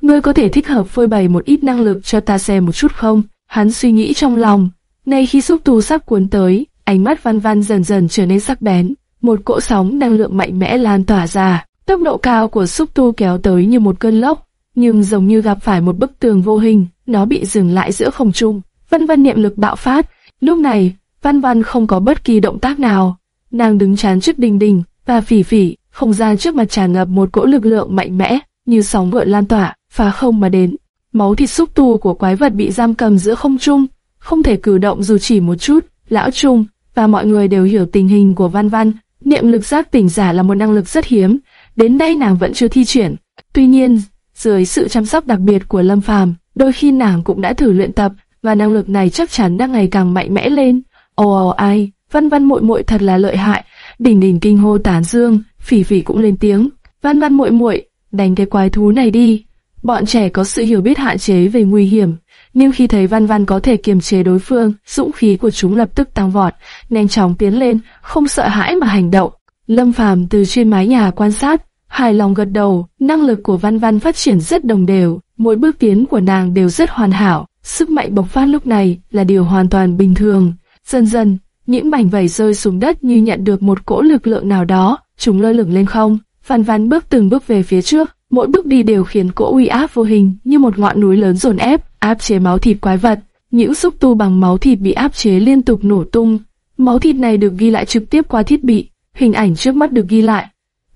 ngươi có thể thích hợp phơi bày một ít năng lực cho ta xem một chút không? Hắn suy nghĩ trong lòng. Nay khi xúc tu sắp cuốn tới, ánh mắt Văn Văn dần dần trở nên sắc bén. Một cỗ sóng năng lượng mạnh mẽ lan tỏa ra. Tốc độ cao của xúc tu kéo tới như một cơn lốc, nhưng giống như gặp phải một bức tường vô hình, nó bị dừng lại giữa không trung. Văn Văn niệm lực bạo phát. Lúc này, Văn Văn không có bất kỳ động tác nào. Nàng đứng chán trước đình đình và phỉ phỉ, không gian trước mặt tràn ngập một cỗ lực lượng mạnh mẽ, như sóng vượn lan tỏa, phá không mà đến. Máu thịt xúc tu của quái vật bị giam cầm giữa không trung, không thể cử động dù chỉ một chút. Lão Trung và mọi người đều hiểu tình hình của Văn Văn. Niệm lực giác tỉnh giả là một năng lực rất hiếm, đến đây nàng vẫn chưa thi triển. Tuy nhiên, dưới sự chăm sóc đặc biệt của Lâm Phàm, đôi khi nàng cũng đã thử luyện tập và năng lực này chắc chắn đang ngày càng mạnh mẽ lên. Ồ ồ ai, Văn Văn muội muội thật là lợi hại. Đỉnh đỉnh kinh hô tán dương, phỉ phỉ cũng lên tiếng. Văn Văn muội muội, đánh cái quái thú này đi. Bọn trẻ có sự hiểu biết hạn chế về nguy hiểm, nhưng khi thấy Văn Văn có thể kiềm chế đối phương, dũng khí của chúng lập tức tăng vọt, nhanh chóng tiến lên, không sợ hãi mà hành động. Lâm Phàm từ trên mái nhà quan sát, hài lòng gật đầu, năng lực của Văn Văn phát triển rất đồng đều, mỗi bước tiến của nàng đều rất hoàn hảo, sức mạnh bộc phát lúc này là điều hoàn toàn bình thường. Dần dần, những mảnh vảy rơi xuống đất như nhận được một cỗ lực lượng nào đó, chúng lơ lửng lên không. phàn Văn bước từng bước về phía trước, mỗi bước đi đều khiến cỗ uy áp vô hình như một ngọn núi lớn dồn ép, áp chế máu thịt quái vật. Những xúc tu bằng máu thịt bị áp chế liên tục nổ tung. Máu thịt này được ghi lại trực tiếp qua thiết bị, hình ảnh trước mắt được ghi lại.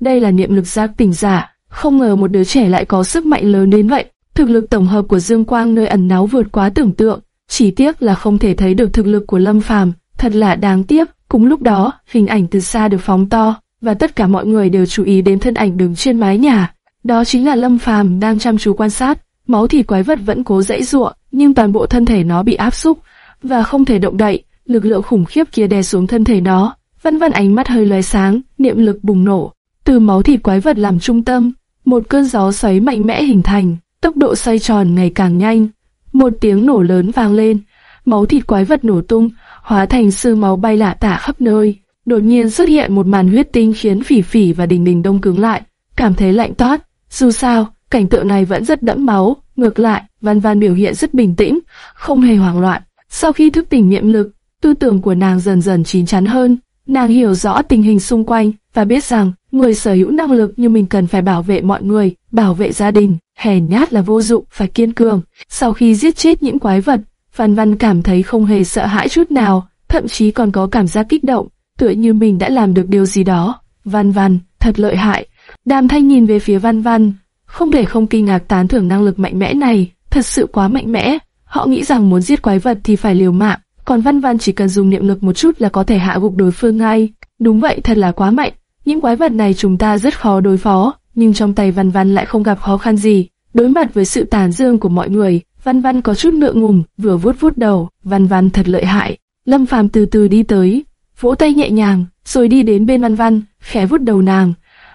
Đây là niệm lực giác tỉnh giả, không ngờ một đứa trẻ lại có sức mạnh lớn đến vậy. Thực lực tổng hợp của Dương Quang nơi ẩn náu vượt quá tưởng tượng, chỉ tiếc là không thể thấy được thực lực của Lâm Phàm, thật là đáng tiếc. Cùng lúc đó, hình ảnh từ xa được phóng to, và tất cả mọi người đều chú ý đến thân ảnh đứng trên mái nhà. Đó chính là Lâm Phàm đang chăm chú quan sát. Máu thịt quái vật vẫn cố dãy giụa, nhưng toàn bộ thân thể nó bị áp xúc và không thể động đậy. Lực lượng khủng khiếp kia đè xuống thân thể nó. Vân Vân ánh mắt hơi lóe sáng, niệm lực bùng nổ. Từ máu thịt quái vật làm trung tâm, một cơn gió xoáy mạnh mẽ hình thành, tốc độ xoay tròn ngày càng nhanh. Một tiếng nổ lớn vang lên, máu thịt quái vật nổ tung, hóa thành sương máu bay lả tả khắp nơi. Đột nhiên xuất hiện một màn huyết tinh khiến Phỉ Phỉ và Đình Đình đông cứng lại, cảm thấy lạnh toát. Dù sao, cảnh tượng này vẫn rất đẫm máu, ngược lại, Văn Văn biểu hiện rất bình tĩnh, không hề hoảng loạn. Sau khi thức tỉnh niệm lực, tư tưởng của nàng dần dần chín chắn hơn, nàng hiểu rõ tình hình xung quanh và biết rằng người sở hữu năng lực như mình cần phải bảo vệ mọi người, bảo vệ gia đình, hèn nhát là vô dụng, phải kiên cường. Sau khi giết chết những quái vật, Văn Văn cảm thấy không hề sợ hãi chút nào, thậm chí còn có cảm giác kích động, tựa như mình đã làm được điều gì đó. Văn Văn, thật lợi hại. Đàm Thanh nhìn về phía Văn Văn, không thể không kinh ngạc tán thưởng năng lực mạnh mẽ này, thật sự quá mạnh mẽ. Họ nghĩ rằng muốn giết quái vật thì phải liều mạng, còn Văn Văn chỉ cần dùng niệm lực một chút là có thể hạ gục đối phương ngay. Đúng vậy, thật là quá mạnh. Những quái vật này chúng ta rất khó đối phó, nhưng trong tay Văn Văn lại không gặp khó khăn gì. Đối mặt với sự tàn dương của mọi người, Văn Văn có chút ngượng ngùng, vừa vuốt vuốt đầu, Văn Văn thật lợi hại. Lâm Phàm từ từ đi tới, vỗ tay nhẹ nhàng, rồi đi đến bên Văn Văn, khẽ vuốt đầu nàng.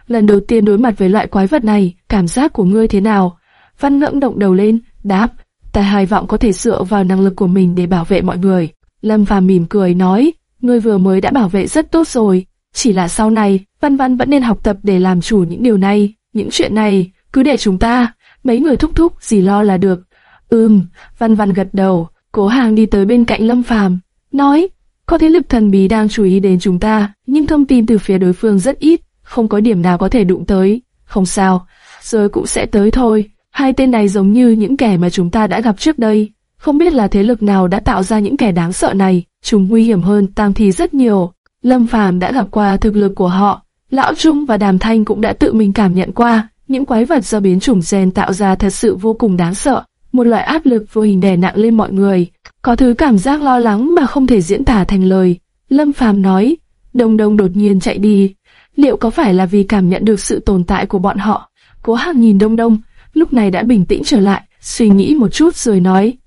Lần đầu tiên đối mặt với loại quái vật này, cảm giác của ngươi thế nào? Văn ngưỡng động đầu lên, đáp, ta hy vọng có thể dựa vào năng lực của mình để bảo vệ mọi người. Lâm Phàm mỉm cười nói, ngươi vừa mới đã bảo vệ rất tốt rồi, chỉ là sau này, Văn Văn vẫn nên học tập để làm chủ những điều này, những chuyện này, cứ để chúng ta, mấy người thúc thúc gì lo là được. Ừm, Văn Văn gật đầu, cố hàng đi tới bên cạnh Lâm Phàm, nói, có thế lực thần bí đang chú ý đến chúng ta, nhưng thông tin từ phía đối phương rất ít, không có điểm nào có thể đụng tới. Không sao, rồi cũng sẽ tới thôi. Hai tên này giống như những kẻ mà chúng ta đã gặp trước đây. Không biết là thế lực nào đã tạo ra những kẻ đáng sợ này, chúng nguy hiểm hơn tam thi rất nhiều. Lâm Phàm đã gặp qua thực lực của họ, Lão Trung và Đàm Thanh cũng đã tự mình cảm nhận qua, những quái vật do biến chủng gen tạo ra thật sự vô cùng đáng sợ. một loại áp lực vô hình đè nặng lên mọi người, có thứ cảm giác lo lắng mà không thể diễn tả thành lời. Lâm Phàm nói, Đông Đông đột nhiên chạy đi, liệu có phải là vì cảm nhận được sự tồn tại của bọn họ? Cố Hằng nhìn Đông Đông, lúc này đã bình tĩnh trở lại, suy nghĩ một chút rồi nói,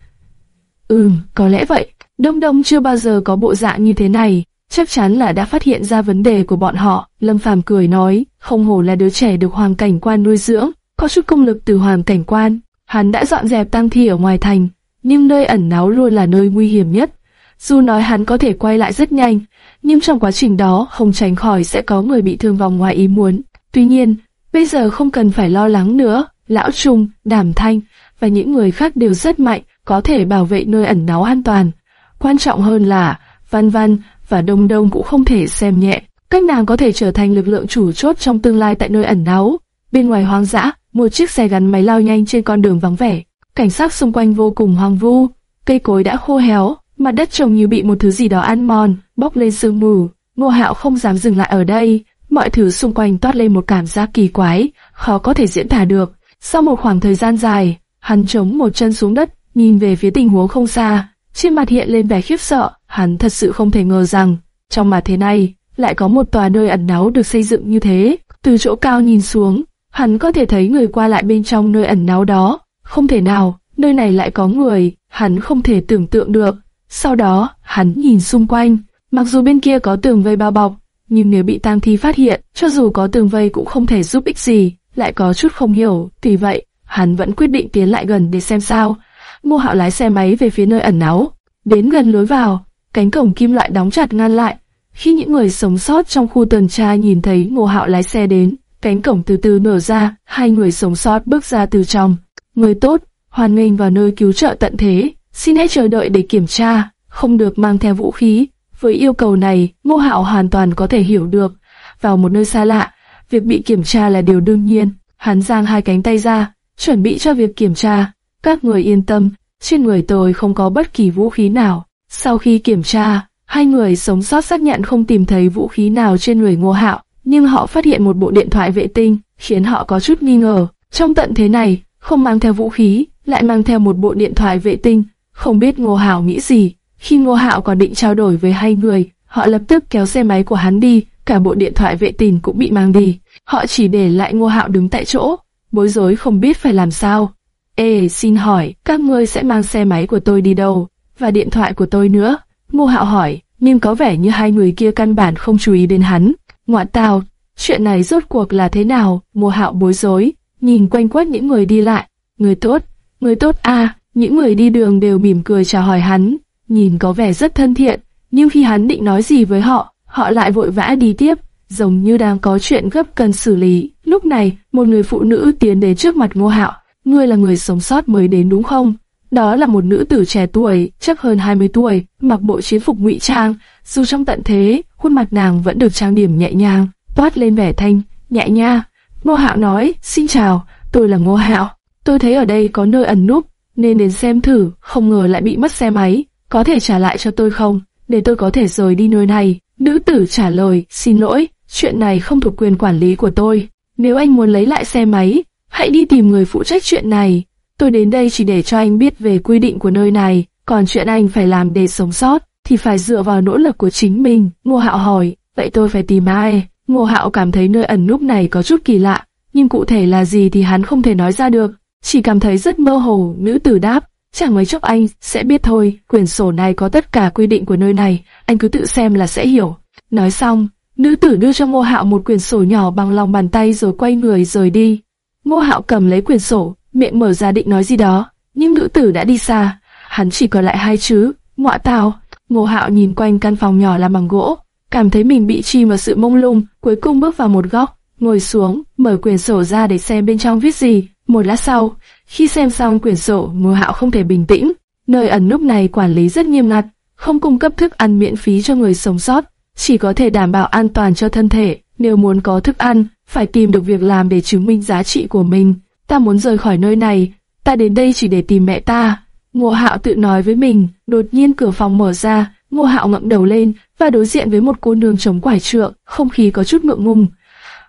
Ừm, có lẽ vậy. Đông Đông chưa bao giờ có bộ dạng như thế này, chắc chắn là đã phát hiện ra vấn đề của bọn họ. Lâm Phàm cười nói, không hổ là đứa trẻ được hoàng cảnh quan nuôi dưỡng, có chút công lực từ hoàng cảnh quan. Hắn đã dọn dẹp tang thi ở ngoài thành, nhưng nơi ẩn náu luôn là nơi nguy hiểm nhất. Dù nói hắn có thể quay lại rất nhanh, nhưng trong quá trình đó không tránh khỏi sẽ có người bị thương vong ngoài ý muốn. Tuy nhiên, bây giờ không cần phải lo lắng nữa, Lão Trung, Đàm Thanh và những người khác đều rất mạnh, có thể bảo vệ nơi ẩn náu an toàn. Quan trọng hơn là, Văn Văn và Đông Đông cũng không thể xem nhẹ, cách nàng có thể trở thành lực lượng chủ chốt trong tương lai tại nơi ẩn náu. Bên ngoài hoang dã, một chiếc xe gắn máy lao nhanh trên con đường vắng vẻ, cảnh sát xung quanh vô cùng hoang vu, cây cối đã khô héo, mặt đất trông như bị một thứ gì đó ăn mòn, bốc lên sương mù. Ngô Hạo không dám dừng lại ở đây, mọi thứ xung quanh toát lên một cảm giác kỳ quái, khó có thể diễn tả được. Sau một khoảng thời gian dài, hắn chống một chân xuống đất, nhìn về phía tình huống không xa, trên mặt hiện lên vẻ khiếp sợ, hắn thật sự không thể ngờ rằng, trong mặt thế này, lại có một tòa nơi ẩn náu được xây dựng như thế. Từ chỗ cao nhìn xuống, hắn có thể thấy người qua lại bên trong nơi ẩn náu đó. Không thể nào, nơi này lại có người, hắn không thể tưởng tượng được. Sau đó, hắn nhìn xung quanh, mặc dù bên kia có tường vây bao bọc, nhưng nếu bị tang thi phát hiện, cho dù có tường vây cũng không thể giúp ích gì, lại có chút không hiểu, vì vậy, hắn vẫn quyết định tiến lại gần để xem sao. Ngô Hạo lái xe máy về phía nơi ẩn náu, đến gần lối vào, cánh cổng kim loại đóng chặt ngăn lại. Khi những người sống sót trong khu tuần tra nhìn thấy Ngô Hạo lái xe đến, cánh cổng từ từ mở ra, hai người sống sót bước ra từ trong. Người tốt, hoan nghênh vào nơi cứu trợ tận thế, xin hãy chờ đợi để kiểm tra, không được mang theo vũ khí. Với yêu cầu này, Ngô Hạo hoàn toàn có thể hiểu được. Vào một nơi xa lạ, việc bị kiểm tra là điều đương nhiên. Hắn giang hai cánh tay ra, chuẩn bị cho việc kiểm tra. Các người yên tâm, trên người tôi không có bất kỳ vũ khí nào. Sau khi kiểm tra, hai người sống sót xác nhận không tìm thấy vũ khí nào trên người Ngô Hạo, nhưng họ phát hiện một bộ điện thoại vệ tinh, khiến họ có chút nghi ngờ. Trong tận thế này, không mang theo vũ khí, lại mang theo một bộ điện thoại vệ tinh, không biết Ngô Hạo nghĩ gì. Khi Ngô Hạo còn định trao đổi với hai người, họ lập tức kéo xe máy của hắn đi, cả bộ điện thoại vệ tinh cũng bị mang đi. Họ chỉ để lại Ngô Hạo đứng tại chỗ, bối rối không biết phải làm sao. Ê, xin hỏi, các ngươi sẽ mang xe máy của tôi đi đâu? Và điện thoại của tôi nữa? Ngô Hạo hỏi, nhưng có vẻ như hai người kia căn bản không chú ý đến hắn. Ngoạn tào, chuyện này rốt cuộc là thế nào? Ngô Hạo bối rối, nhìn quanh quất những người đi lại. Người tốt, người tốt a, những người đi đường đều mỉm cười chào hỏi hắn, nhìn có vẻ rất thân thiện, nhưng khi hắn định nói gì với họ, họ lại vội vã đi tiếp, giống như đang có chuyện gấp cần xử lý. Lúc này, một người phụ nữ tiến đến trước mặt Ngô Hạo, ngươi là người sống sót mới đến đúng không? Đó là một nữ tử trẻ tuổi, chắc hơn 20 tuổi, mặc bộ chiến phục ngụy trang, dù trong tận thế, khuôn mặt nàng vẫn được trang điểm nhẹ nhàng, toát lên vẻ thanh, nhẹ nha. Ngô Hạo nói, xin chào, tôi là Ngô Hạo, tôi thấy ở đây có nơi ẩn núp, nên đến xem thử, không ngờ lại bị mất xe máy, có thể trả lại cho tôi không, để tôi có thể rời đi nơi này. Nữ tử trả lời, xin lỗi, chuyện này không thuộc quyền quản lý của tôi. Nếu anh muốn lấy lại xe máy, hãy đi tìm người phụ trách chuyện này. Tôi đến đây chỉ để cho anh biết về quy định của nơi này, còn chuyện anh phải làm để sống sót, thì phải dựa vào nỗ lực của chính mình. Ngô Hạo hỏi, vậy tôi phải tìm ai? Ngô Hạo cảm thấy nơi ẩn núp này có chút kỳ lạ, nhưng cụ thể là gì thì hắn không thể nói ra được, chỉ cảm thấy rất mơ hồ. Nữ tử đáp, chẳng mấy chốc anh sẽ biết thôi. Quyển sổ này có tất cả quy định của nơi này, anh cứ tự xem là sẽ hiểu. Nói xong, nữ tử đưa cho Ngô Hạo một quyển sổ nhỏ bằng lòng bàn tay rồi quay người rời đi. Ngô Hạo cầm lấy quyển sổ, miệng mở ra định nói gì đó, nhưng nữ tử đã đi xa, hắn chỉ còn lại hai chữ, ngọa tào. Ngô Hạo nhìn quanh căn phòng nhỏ làm bằng gỗ, cảm thấy mình bị chìm vào sự mông lung, cuối cùng bước vào một góc, ngồi xuống, mở quyển sổ ra để xem bên trong viết gì. Một lát sau, khi xem xong quyển sổ, Ngô Hạo không thể bình tĩnh. Nơi ẩn núp này quản lý rất nghiêm ngặt, không cung cấp thức ăn miễn phí cho người sống sót, chỉ có thể đảm bảo an toàn cho thân thể. Nếu muốn có thức ăn, phải tìm được việc làm để chứng minh giá trị của mình. Ta muốn rời khỏi nơi này, ta đến đây chỉ để tìm mẹ ta. Ngô Hạo tự nói với mình, đột nhiên cửa phòng mở ra, Ngô Hạo ngẩng đầu lên và đối diện với một cô nương chống quải trượng, không khí có chút ngượng ngùng.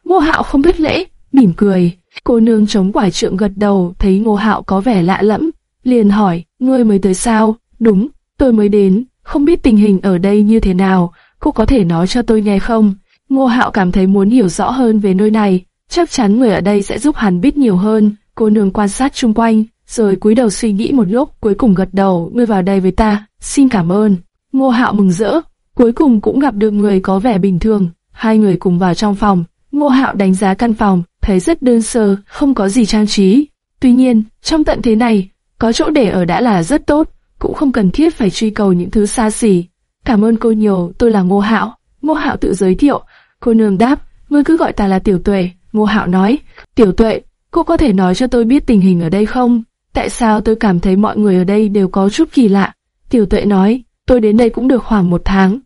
Ngô Hạo không biết lễ, mỉm cười. Cô nương chống quải trượng gật đầu, thấy Ngô Hạo có vẻ lạ lẫm, liền hỏi, ngươi mới tới sao? Đúng, tôi mới đến, không biết tình hình ở đây như thế nào, cô có thể nói cho tôi nghe không? Ngô Hạo cảm thấy muốn hiểu rõ hơn về nơi này, chắc chắn người ở đây sẽ giúp hắn biết nhiều hơn. Cô nương quan sát chung quanh, rồi cúi đầu suy nghĩ một lúc, cuối cùng gật đầu, ngươi vào đây với ta, xin cảm ơn. Ngô Hạo mừng rỡ, cuối cùng cũng gặp được người có vẻ bình thường, hai người cùng vào trong phòng. Ngô Hạo đánh giá căn phòng, thấy rất đơn sơ, không có gì trang trí. Tuy nhiên, trong tận thế này, có chỗ để ở đã là rất tốt, cũng không cần thiết phải truy cầu những thứ xa xỉ. Cảm ơn cô nhiều, tôi là Ngô Hạo. Ngô Hạo tự giới thiệu, cô nương đáp, ngươi cứ gọi ta là Tiểu Tuệ. Ngô Hạo nói, Tiểu Tuệ, cô có thể nói cho tôi biết tình hình ở đây không? Tại sao tôi cảm thấy mọi người ở đây đều có chút kỳ lạ? Tiểu Tuệ nói, tôi đến đây cũng được khoảng một tháng.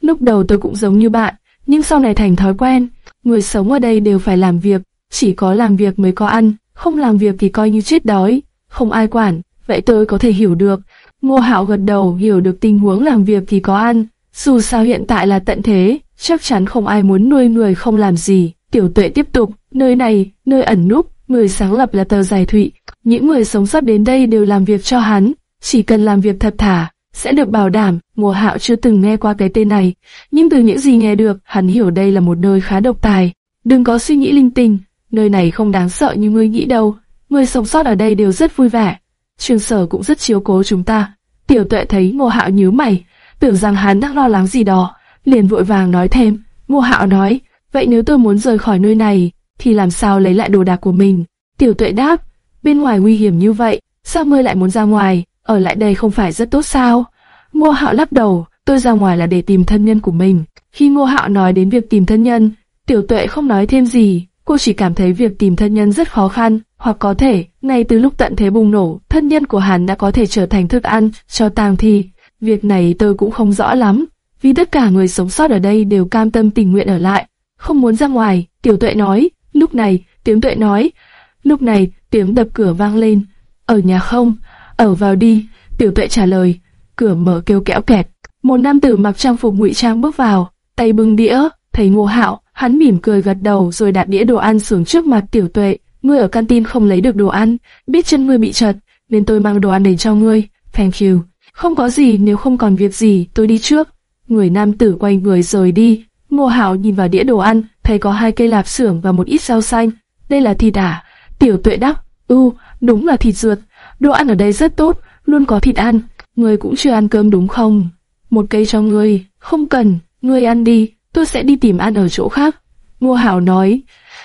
Lúc đầu tôi cũng giống như bạn, nhưng sau này thành thói quen. Người sống ở đây đều phải làm việc, chỉ có làm việc mới có ăn, không làm việc thì coi như chết đói, không ai quản. Vậy tôi có thể hiểu được. Ngô Hạo gật đầu hiểu được tình huống làm việc thì có ăn. Dù sao hiện tại là tận thế, chắc chắn không ai muốn nuôi người không làm gì. Tiểu tuệ tiếp tục, nơi này, nơi ẩn núp, người sáng lập là tờ giải thụy. Những người sống sót đến đây đều làm việc cho hắn, chỉ cần làm việc thật thả sẽ được bảo đảm. Mùa hạo chưa từng nghe qua cái tên này, nhưng từ những gì nghe được, hắn hiểu đây là một nơi khá độc tài. Đừng có suy nghĩ linh tinh, nơi này không đáng sợ như ngươi nghĩ đâu. Người sống sót ở đây đều rất vui vẻ. Trường sở cũng rất chiếu cố chúng ta. Tiểu tuệ thấy Ngô Hạo nhíu mày, tưởng rằng hắn đang lo lắng gì đó, liền vội vàng nói thêm. Ngô Hạo nói, vậy nếu tôi muốn rời khỏi nơi này, thì làm sao lấy lại đồ đạc của mình? Tiểu tuệ đáp, bên ngoài nguy hiểm như vậy, sao ngươi lại muốn ra ngoài? Ở lại đây không phải rất tốt sao? Ngô Hạo lắc đầu, tôi ra ngoài là để tìm thân nhân của mình. Khi Ngô Hạo nói đến việc tìm thân nhân, Tiểu Tuệ không nói thêm gì, cô chỉ cảm thấy việc tìm thân nhân rất khó khăn, hoặc có thể, ngay từ lúc tận thế bùng nổ, thân nhân của hắn đã có thể trở thành thức ăn cho tang thi. Việc này tôi cũng không rõ lắm, vì tất cả người sống sót ở đây đều cam tâm tình nguyện ở lại, không muốn ra ngoài. Tiểu Tuệ nói, lúc này, tiếng Tuệ nói, lúc này tiếng đập cửa vang lên, ở nhà không, ở vào đi. Tiểu Tuệ trả lời, cửa mở kêu kẽo kẹt. Một nam tử mặc trang phục ngụy trang bước vào, tay bưng đĩa, thấy Ngô Hạo, hắn mỉm cười gật đầu rồi đặt đĩa đồ ăn xuống trước mặt Tiểu Tuệ. Ngươi ở canteen không lấy được đồ ăn, biết chân ngươi bị chật, nên tôi mang đồ ăn đến cho ngươi. Thank you. Không có gì, nếu không còn việc gì, tôi đi trước. Người nam tử quay người rời đi. Ngô Hạo nhìn vào đĩa đồ ăn, thấy có hai cây lạp xưởng và một ít rau xanh. Đây là thịt à? Tiểu Tuệ đáp, "Ừ, đúng là thịt ruột. Đồ ăn ở đây rất tốt, luôn có thịt ăn. Ngươi cũng chưa ăn cơm đúng không? Một cây cho ngươi, không cần, ngươi ăn đi, tôi sẽ đi tìm ăn ở chỗ khác." Ngô Hạo nói,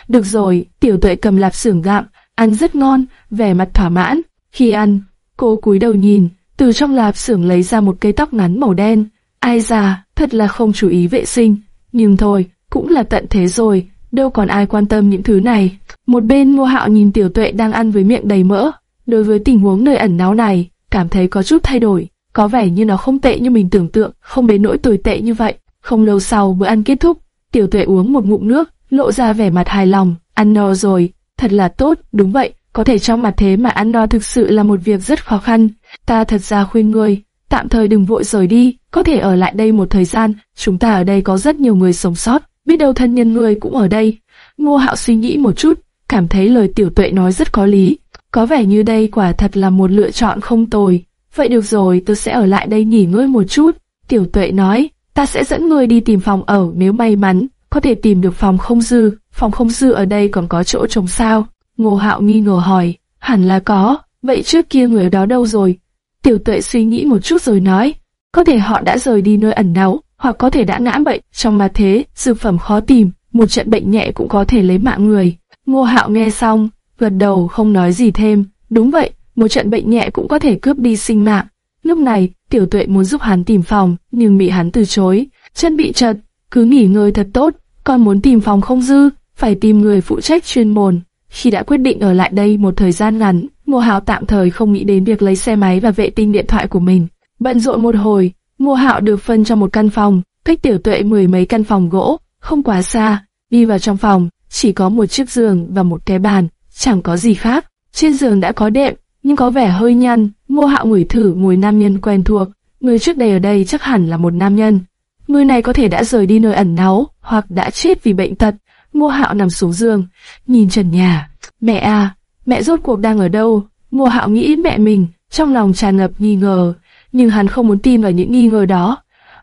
"Được rồi." Tiểu Tuệ cầm lạp xưởng gạm, ăn rất ngon, vẻ mặt thỏa mãn. Khi ăn, cô cúi đầu nhìn, từ trong lạp xưởng lấy ra một cây tóc ngắn màu đen. Ai già, thật là không chú ý vệ sinh. Nhưng thôi, cũng là tận thế rồi, đâu còn ai quan tâm những thứ này. Một bên Ngô Hạo nhìn Tiểu Tuệ đang ăn với miệng đầy mỡ, đối với tình huống nơi ẩn náu này, cảm thấy có chút thay đổi, có vẻ như nó không tệ như mình tưởng tượng, không đến nỗi tồi tệ như vậy. Không lâu sau bữa ăn kết thúc, Tiểu Tuệ uống một ngụm nước, lộ ra vẻ mặt hài lòng, ăn no rồi, thật là tốt, đúng vậy, có thể trong mặt thế mà ăn no thực sự là một việc rất khó khăn. Ta thật ra khuyên ngươi, tạm thời đừng vội rời đi, có thể ở lại đây một thời gian, chúng ta ở đây có rất nhiều người sống sót, biết đâu thân nhân ngươi cũng ở đây. Ngô Hạo suy nghĩ một chút, cảm thấy lời tiểu tuệ nói rất có lý, có vẻ như đây quả thật là một lựa chọn không tồi. Vậy được rồi, tôi sẽ ở lại đây nghỉ ngơi một chút. Tiểu tuệ nói, ta sẽ dẫn ngươi đi tìm phòng ở nếu may mắn, có thể tìm được phòng không dư, phòng không dư ở đây còn có chỗ trồng sao. Ngô Hạo nghi ngờ hỏi, hẳn là có, vậy trước kia người ở đó đâu rồi? Tiểu tuệ suy nghĩ một chút rồi nói, có thể họ đã rời đi nơi ẩn náu, hoặc có thể đã ngã bệnh, trong mà thế, dược phẩm khó tìm, một trận bệnh nhẹ cũng có thể lấy mạng người. Ngô Hạo nghe xong, gật đầu không nói gì thêm, đúng vậy, một trận bệnh nhẹ cũng có thể cướp đi sinh mạng. Lúc này, tiểu tuệ muốn giúp hắn tìm phòng, nhưng bị hắn từ chối, chân bị chật, cứ nghỉ ngơi thật tốt, còn muốn tìm phòng không dư, phải tìm người phụ trách chuyên môn. Khi đã quyết định ở lại đây một thời gian ngắn, Ngô Hạo tạm thời không nghĩ đến việc lấy xe máy và vệ tinh điện thoại của mình. Bận rộn một hồi, Ngô Hạo được phân cho một căn phòng, cách tiểu tuệ mười mấy căn phòng gỗ, không quá xa. Đi vào trong phòng, chỉ có một chiếc giường và một cái bàn, chẳng có gì khác. Trên giường đã có đệm, nhưng có vẻ hơi nhăn. Ngô Hạo ngửi thử mùi nam nhân quen thuộc. Người trước đây ở đây chắc hẳn là một nam nhân. Người này có thể đã rời đi nơi ẩn náu, hoặc đã chết vì bệnh tật. Ngô Hạo nằm xuống giường, nhìn trần nhà. Mẹ à, mẹ rốt cuộc đang ở đâu? Ngô Hạo nghĩ mẹ mình, trong lòng tràn ngập nghi ngờ, nhưng hắn không muốn tin vào những nghi ngờ đó.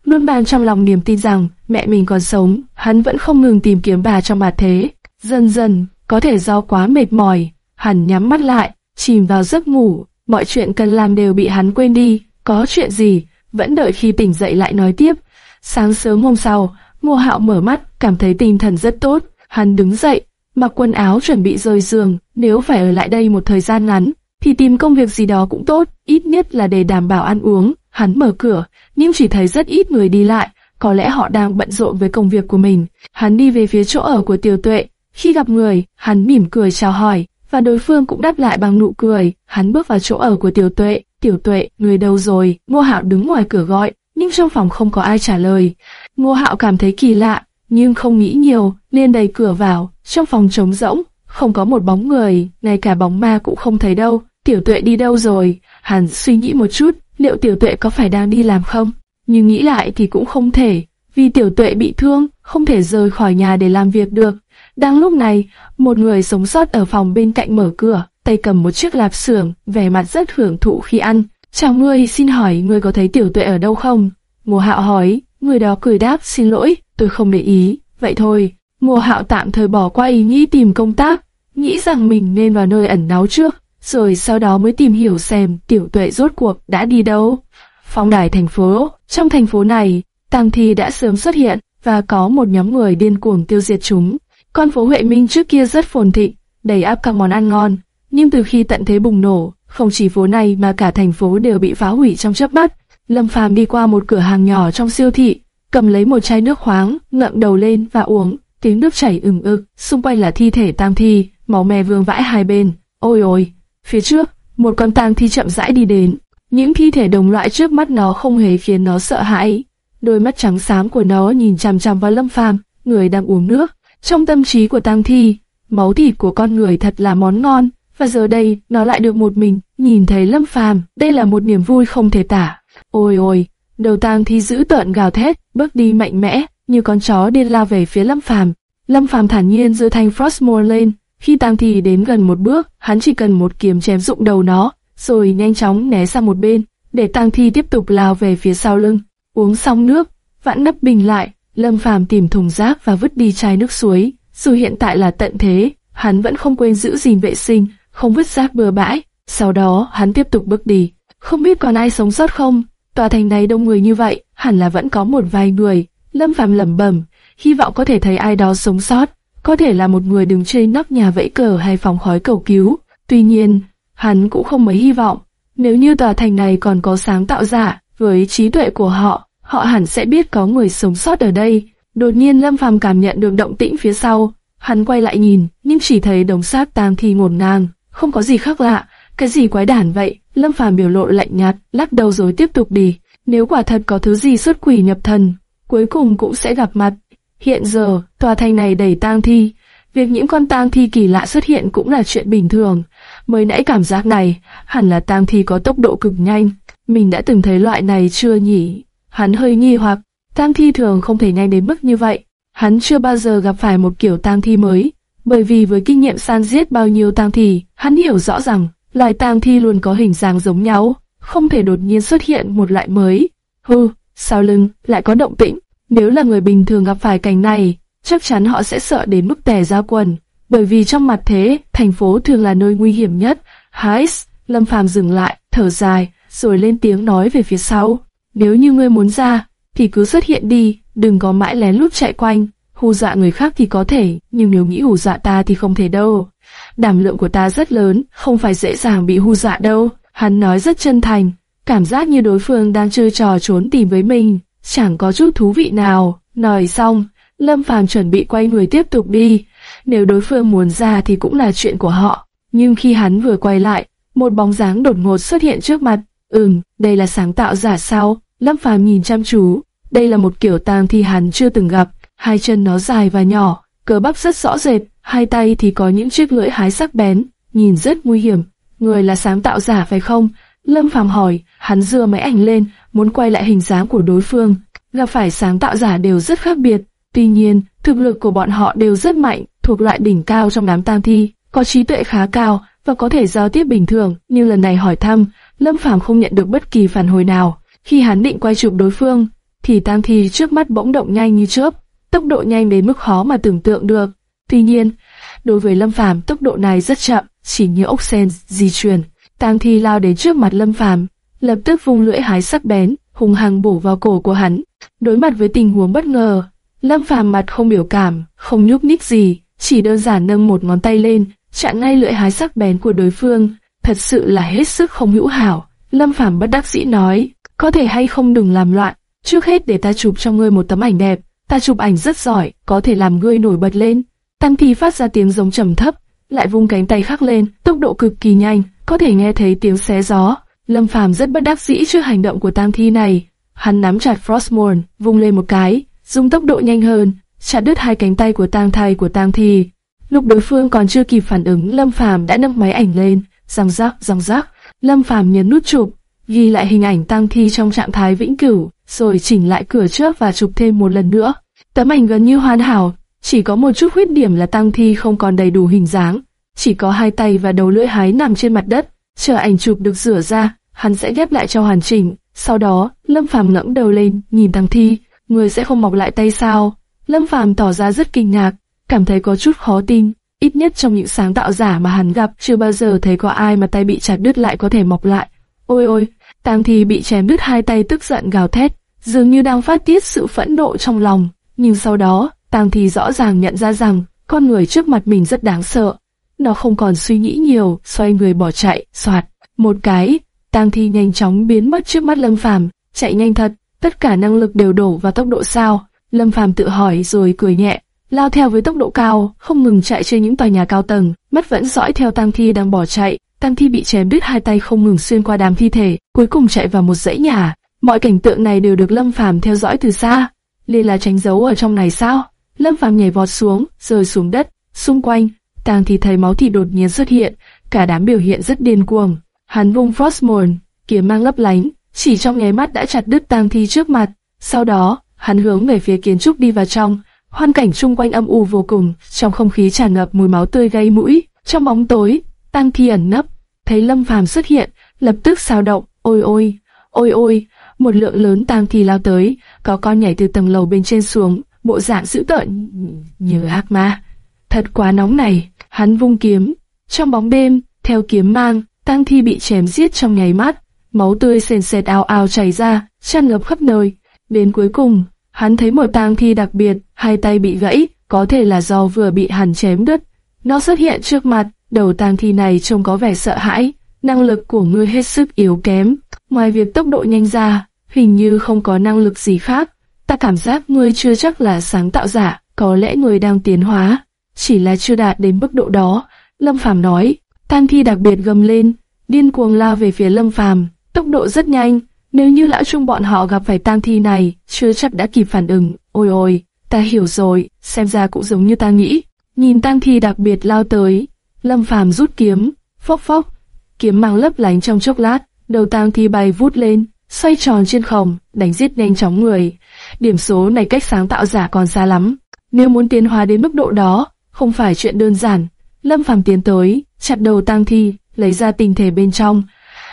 Luôn bàn trong lòng niềm tin rằng mẹ mình còn sống, hắn vẫn không ngừng tìm kiếm bà trong mặt thế. Dần dần, có thể do quá mệt mỏi, hắn nhắm mắt lại, chìm vào giấc ngủ, mọi chuyện cần làm đều bị hắn quên đi, có chuyện gì, vẫn đợi khi tỉnh dậy lại nói tiếp. Sáng sớm hôm sau, Ngô Hạo mở mắt, cảm thấy tinh thần rất tốt, hắn đứng dậy, mặc quần áo chuẩn bị rời giường, nếu phải ở lại đây một thời gian ngắn, thì tìm công việc gì đó cũng tốt, ít nhất là để đảm bảo ăn uống. Hắn mở cửa, nhưng chỉ thấy rất ít người đi lại, có lẽ họ đang bận rộn với công việc của mình. Hắn đi về phía chỗ ở của Tiểu Tuệ, khi gặp người, hắn mỉm cười chào hỏi, và đối phương cũng đáp lại bằng nụ cười. Hắn bước vào chỗ ở của Tiểu Tuệ, Tiểu Tuệ, người đâu rồi? Ngô Hạo đứng ngoài cửa gọi, nhưng trong phòng không có ai trả lời. Ngô Hạo cảm thấy kỳ lạ, nhưng không nghĩ nhiều, nên đẩy cửa vào, trong phòng trống rỗng, không có một bóng người, ngay cả bóng ma cũng không thấy đâu. Tiểu Tuệ đi đâu rồi? hàn suy nghĩ một chút, liệu Tiểu Tuệ có phải đang đi làm không? Nhưng nghĩ lại thì cũng không thể, vì Tiểu Tuệ bị thương, không thể rời khỏi nhà để làm việc được. Đang lúc này, một người sống sót ở phòng bên cạnh mở cửa, tay cầm một chiếc lạp xưởng, vẻ mặt rất hưởng thụ khi ăn. Chào ngươi, xin hỏi ngươi có thấy tiểu tuệ ở đâu không? Ngô Hạo hỏi, người đó cười đáp, xin lỗi, tôi không để ý, vậy thôi. Ngô Hạo tạm thời bỏ qua ý nghĩ tìm công tác, nghĩ rằng mình nên vào nơi ẩn náu trước, rồi sau đó mới tìm hiểu xem tiểu tuệ rốt cuộc đã đi đâu. Phong đài thành phố, trong thành phố này, tang thi đã sớm xuất hiện và có một nhóm người điên cuồng tiêu diệt chúng. Con phố Huệ Minh trước kia rất phồn thịnh, đầy áp các món ăn ngon, nhưng từ khi tận thế bùng nổ, không chỉ phố này mà cả thành phố đều bị phá hủy trong chớp mắt. Lâm Phàm đi qua một cửa hàng nhỏ trong siêu thị, cầm lấy một chai nước khoáng, ngậm đầu lên và uống, tiếng nước chảy ừng ực, xung quanh là thi thể tang thi, máu me vương vãi hai bên. Ôi ôi, phía trước, một con tang thi chậm rãi đi đến. Những thi thể đồng loại trước mắt nó không hề khiến nó sợ hãi. Đôi mắt trắng xám của nó nhìn chằm chằm vào Lâm Phàm, người đang uống nước. Trong tâm trí của tang thi, máu thịt của con người thật là món ngon, và giờ đây nó lại được một mình nhìn thấy Lâm Phàm, đây là một niềm vui không thể tả. Ôi ôi, đầu tang thi giữ tợn gào thét, bước đi mạnh mẽ, như con chó điên lao về phía Lâm Phàm. Lâm Phàm thản nhiên giơ thanh Frostmore lên, khi tang thi đến gần một bước, hắn chỉ cần một kiếm chém rụng đầu nó, rồi nhanh chóng né sang một bên, để tang thi tiếp tục lao về phía sau lưng. Uống xong nước, vãn nắp bình lại, Lâm Phàm tìm thùng rác và vứt đi chai nước suối. Dù hiện tại là tận thế, hắn vẫn không quên giữ gìn vệ sinh, không vứt rác bừa bãi. Sau đó, hắn tiếp tục bước đi. Không biết còn ai sống sót không? Tòa thành này đông người như vậy, hẳn là vẫn có một vài người. Lâm Phàm lẩm bẩm, hy vọng có thể thấy ai đó sống sót. Có thể là một người đứng trên nóc nhà vẫy cờ hay phòng khói cầu cứu. Tuy nhiên, hắn cũng không mấy hy vọng. Nếu như tòa thành này còn có sáng tạo giả, với trí tuệ của họ, họ hẳn sẽ biết có người sống sót ở đây. Đột nhiên Lâm Phàm cảm nhận được động tĩnh phía sau, hắn quay lại nhìn, nhưng chỉ thấy đống xác tang thi ngổn ngang, không có gì khác lạ. Cái gì quái đản vậy? Lâm Phàm biểu lộ lạnh nhạt, lắc đầu rồi tiếp tục đi. Nếu quả thật có thứ gì xuất quỷ nhập thần, cuối cùng cũng sẽ gặp mặt. Hiện giờ, tòa thành này đầy tang thi, việc những con tang thi kỳ lạ xuất hiện cũng là chuyện bình thường. Mới nãy cảm giác này, hẳn là tang thi có tốc độ cực nhanh. Mình đã từng thấy loại này chưa nhỉ? Hắn hơi nghi hoặc, tang thi thường không thể nhanh đến mức như vậy. Hắn chưa bao giờ gặp phải một kiểu tang thi mới, bởi vì với kinh nghiệm san giết bao nhiêu tang thi, hắn hiểu rõ rằng loài tang thi luôn có hình dáng giống nhau, không thể đột nhiên xuất hiện một loại mới. Hừ, sau lưng lại có động tĩnh. Nếu là người bình thường gặp phải cảnh này, chắc chắn họ sẽ sợ đến mức tè ra quần, bởi vì trong mặt thế, thành phố thường là nơi nguy hiểm nhất. Hais, Lâm Phàm dừng lại, thở dài, rồi lên tiếng nói về phía sau. Nếu như ngươi muốn ra, thì cứ xuất hiện đi, đừng có mãi lén lút chạy quanh. Hù dọa người khác thì có thể, nhưng nếu nghĩ hù dọa ta thì không thể đâu. Đảm lượng của ta rất lớn, không phải dễ dàng bị hù dọa đâu. Hắn nói rất chân thành, cảm giác như đối phương đang chơi trò trốn tìm với mình, chẳng có chút thú vị nào. Nói xong, Lâm Phàm chuẩn bị quay người tiếp tục đi. Nếu đối phương muốn ra thì cũng là chuyện của họ. Nhưng khi hắn vừa quay lại, một bóng dáng đột ngột xuất hiện trước mặt. Ừm, đây là sáng tạo giả sao? Lâm Phàm nhìn chăm chú. Đây là một kiểu tang thi hắn chưa từng gặp. Hai chân nó dài và nhỏ, cơ bắp rất rõ rệt, hai tay thì có những chiếc lưỡi hái sắc bén, nhìn rất nguy hiểm. Người là sáng tạo giả phải không? Lâm Phàm hỏi, hắn dưa máy ảnh lên, muốn quay lại hình dáng của đối phương. Gặp phải sáng tạo giả đều rất khác biệt, tuy nhiên, thực lực của bọn họ đều rất mạnh, thuộc loại đỉnh cao trong đám tam thi, có trí tuệ khá cao và có thể giao tiếp bình thường. Nhưng lần này hỏi thăm, Lâm Phàm không nhận được bất kỳ phản hồi nào. Khi hắn định quay chụp đối phương, thì tang thi trước mắt bỗng động nhanh như chớp, tốc độ nhanh đến mức khó mà tưởng tượng được. Tuy nhiên, đối với Lâm Phàm tốc độ này rất chậm, chỉ như ốc sen di chuyển. Tang thi lao đến trước mặt Lâm Phàm, lập tức vung lưỡi hái sắc bén, hung hăng bổ vào cổ của hắn. Đối mặt với tình huống bất ngờ, Lâm Phàm mặt không biểu cảm, không nhúc nhích gì, chỉ đơn giản nâng một ngón tay lên, chặn ngay lưỡi hái sắc bén của đối phương. Thật sự là hết sức không hữu hảo. Lâm Phàm bất đắc dĩ nói, có thể hay không đừng làm loạn, trước hết để ta chụp cho ngươi một tấm ảnh đẹp, ta chụp ảnh rất giỏi, có thể làm ngươi nổi bật lên. Tăng Thi phát ra tiếng giống trầm thấp, lại vung cánh tay khác lên, tốc độ cực kỳ nhanh, có thể nghe thấy tiếng xé gió. Lâm Phàm rất bất đắc dĩ trước hành động của Tang Thi này, hắn nắm chặt Frostmourne, vung lên một cái, dùng tốc độ nhanh hơn, chặt đứt hai cánh tay của Tang Thai của Tang Thi. Lúc đối phương còn chưa kịp phản ứng, Lâm Phàm đã nâng máy ảnh lên, răng rắc, răng rắc. Lâm Phàm nhấn nút chụp, ghi lại hình ảnh Tang Thi trong trạng thái vĩnh cửu, rồi chỉnh lại cửa trước và chụp thêm một lần nữa. Tấm ảnh gần như hoàn hảo, chỉ có một chút khuyết điểm là Tang Thi không còn đầy đủ hình dáng, chỉ có hai tay và đầu lưỡi hái nằm trên mặt đất. Chờ ảnh chụp được rửa ra, hắn sẽ ghép lại cho hoàn chỉnh. Sau đó, Lâm Phàm ngẩng đầu lên, nhìn Tăng Thi, người sẽ không mọc lại tay sao? Lâm Phàm tỏ ra rất kinh ngạc, cảm thấy có chút khó tin. Ít nhất trong những sáng tạo giả mà hắn gặp, chưa bao giờ thấy có ai mà tay bị chặt đứt lại có thể mọc lại. Ôi ôi, Tang Thi bị chém đứt hai tay tức giận gào thét, dường như đang phát tiết sự phẫn nộ trong lòng. Nhưng sau đó, Tang Thi rõ ràng nhận ra rằng con người trước mặt mình rất đáng sợ. Nó không còn suy nghĩ nhiều, xoay người bỏ chạy, soạt. Một cái, Tang Thi nhanh chóng biến mất trước mắt Lâm Phàm, chạy nhanh thật, tất cả năng lực đều đổ vào tốc độ sao. Lâm Phàm tự hỏi rồi cười nhẹ, lao theo với tốc độ cao, không ngừng chạy trên những tòa nhà cao tầng, mắt vẫn dõi theo tang Thi đang bỏ chạy. tang Thi bị chém đứt hai tay không ngừng xuyên qua đám thi thể, cuối cùng chạy vào một dãy nhà. Mọi cảnh tượng này đều được Lâm Phàm theo dõi từ xa. lê là tránh giấu ở trong này sao? Lâm Phàm nhảy vọt xuống, rơi xuống đất. Xung quanh, Tang Thi thấy máu thịt đột nhiên xuất hiện, cả đám biểu hiện rất điên cuồng. Hắn vung Frostmourne, kiếm mang lấp lánh, chỉ trong nháy mắt đã chặt đứt Tang Thi trước mặt. Sau đó, hắn hướng về phía kiến trúc đi vào trong. Hoàn cảnh xung quanh âm u vô cùng, trong không khí tràn ngập mùi máu tươi gây mũi. Trong bóng tối, Tang Thi ẩn nấp, thấy Lâm Phàm xuất hiện, lập tức sao động. Ôi ôi, ôi ôi, một lượng lớn Tang Thi lao tới, có con nhảy từ tầng lầu bên trên xuống, bộ dạng dữ tợn như ác ma. Thật quá nóng này, hắn vung kiếm. Trong bóng đêm, theo kiếm mang, tang Thi bị chém giết trong nháy mắt, máu tươi sền sệt ao ao chảy ra, tràn ngập khắp nơi. Đến cuối cùng, hắn thấy một tang thi đặc biệt, hai tay bị gãy, có thể là do vừa bị hắn chém đứt. Nó xuất hiện trước mặt, đầu tang thi này trông có vẻ sợ hãi, năng lực của ngươi hết sức yếu kém. Ngoài việc tốc độ nhanh ra, hình như không có năng lực gì khác. Ta cảm giác ngươi chưa chắc là sáng tạo giả, có lẽ ngươi đang tiến hóa, chỉ là chưa đạt đến mức độ đó. Lâm Phàm nói, tang thi đặc biệt gầm lên, điên cuồng lao về phía Lâm Phàm, tốc độ rất nhanh, nếu như lão trung bọn họ gặp phải tang thi này, chưa chắc đã kịp phản ứng. Ôi ôi, ta hiểu rồi, xem ra cũng giống như ta nghĩ. Nhìn tang thi đặc biệt lao tới, Lâm Phàm rút kiếm, phốc phốc, kiếm mang lấp lánh trong chốc lát, đầu tang thi bay vút lên, xoay tròn trên không, đánh giết nhanh chóng người. Điểm số này cách sáng tạo giả còn xa lắm. Nếu muốn tiến hóa đến mức độ đó, không phải chuyện đơn giản. Lâm Phàm tiến tới, chặt đầu tang thi, lấy ra tinh thể bên trong,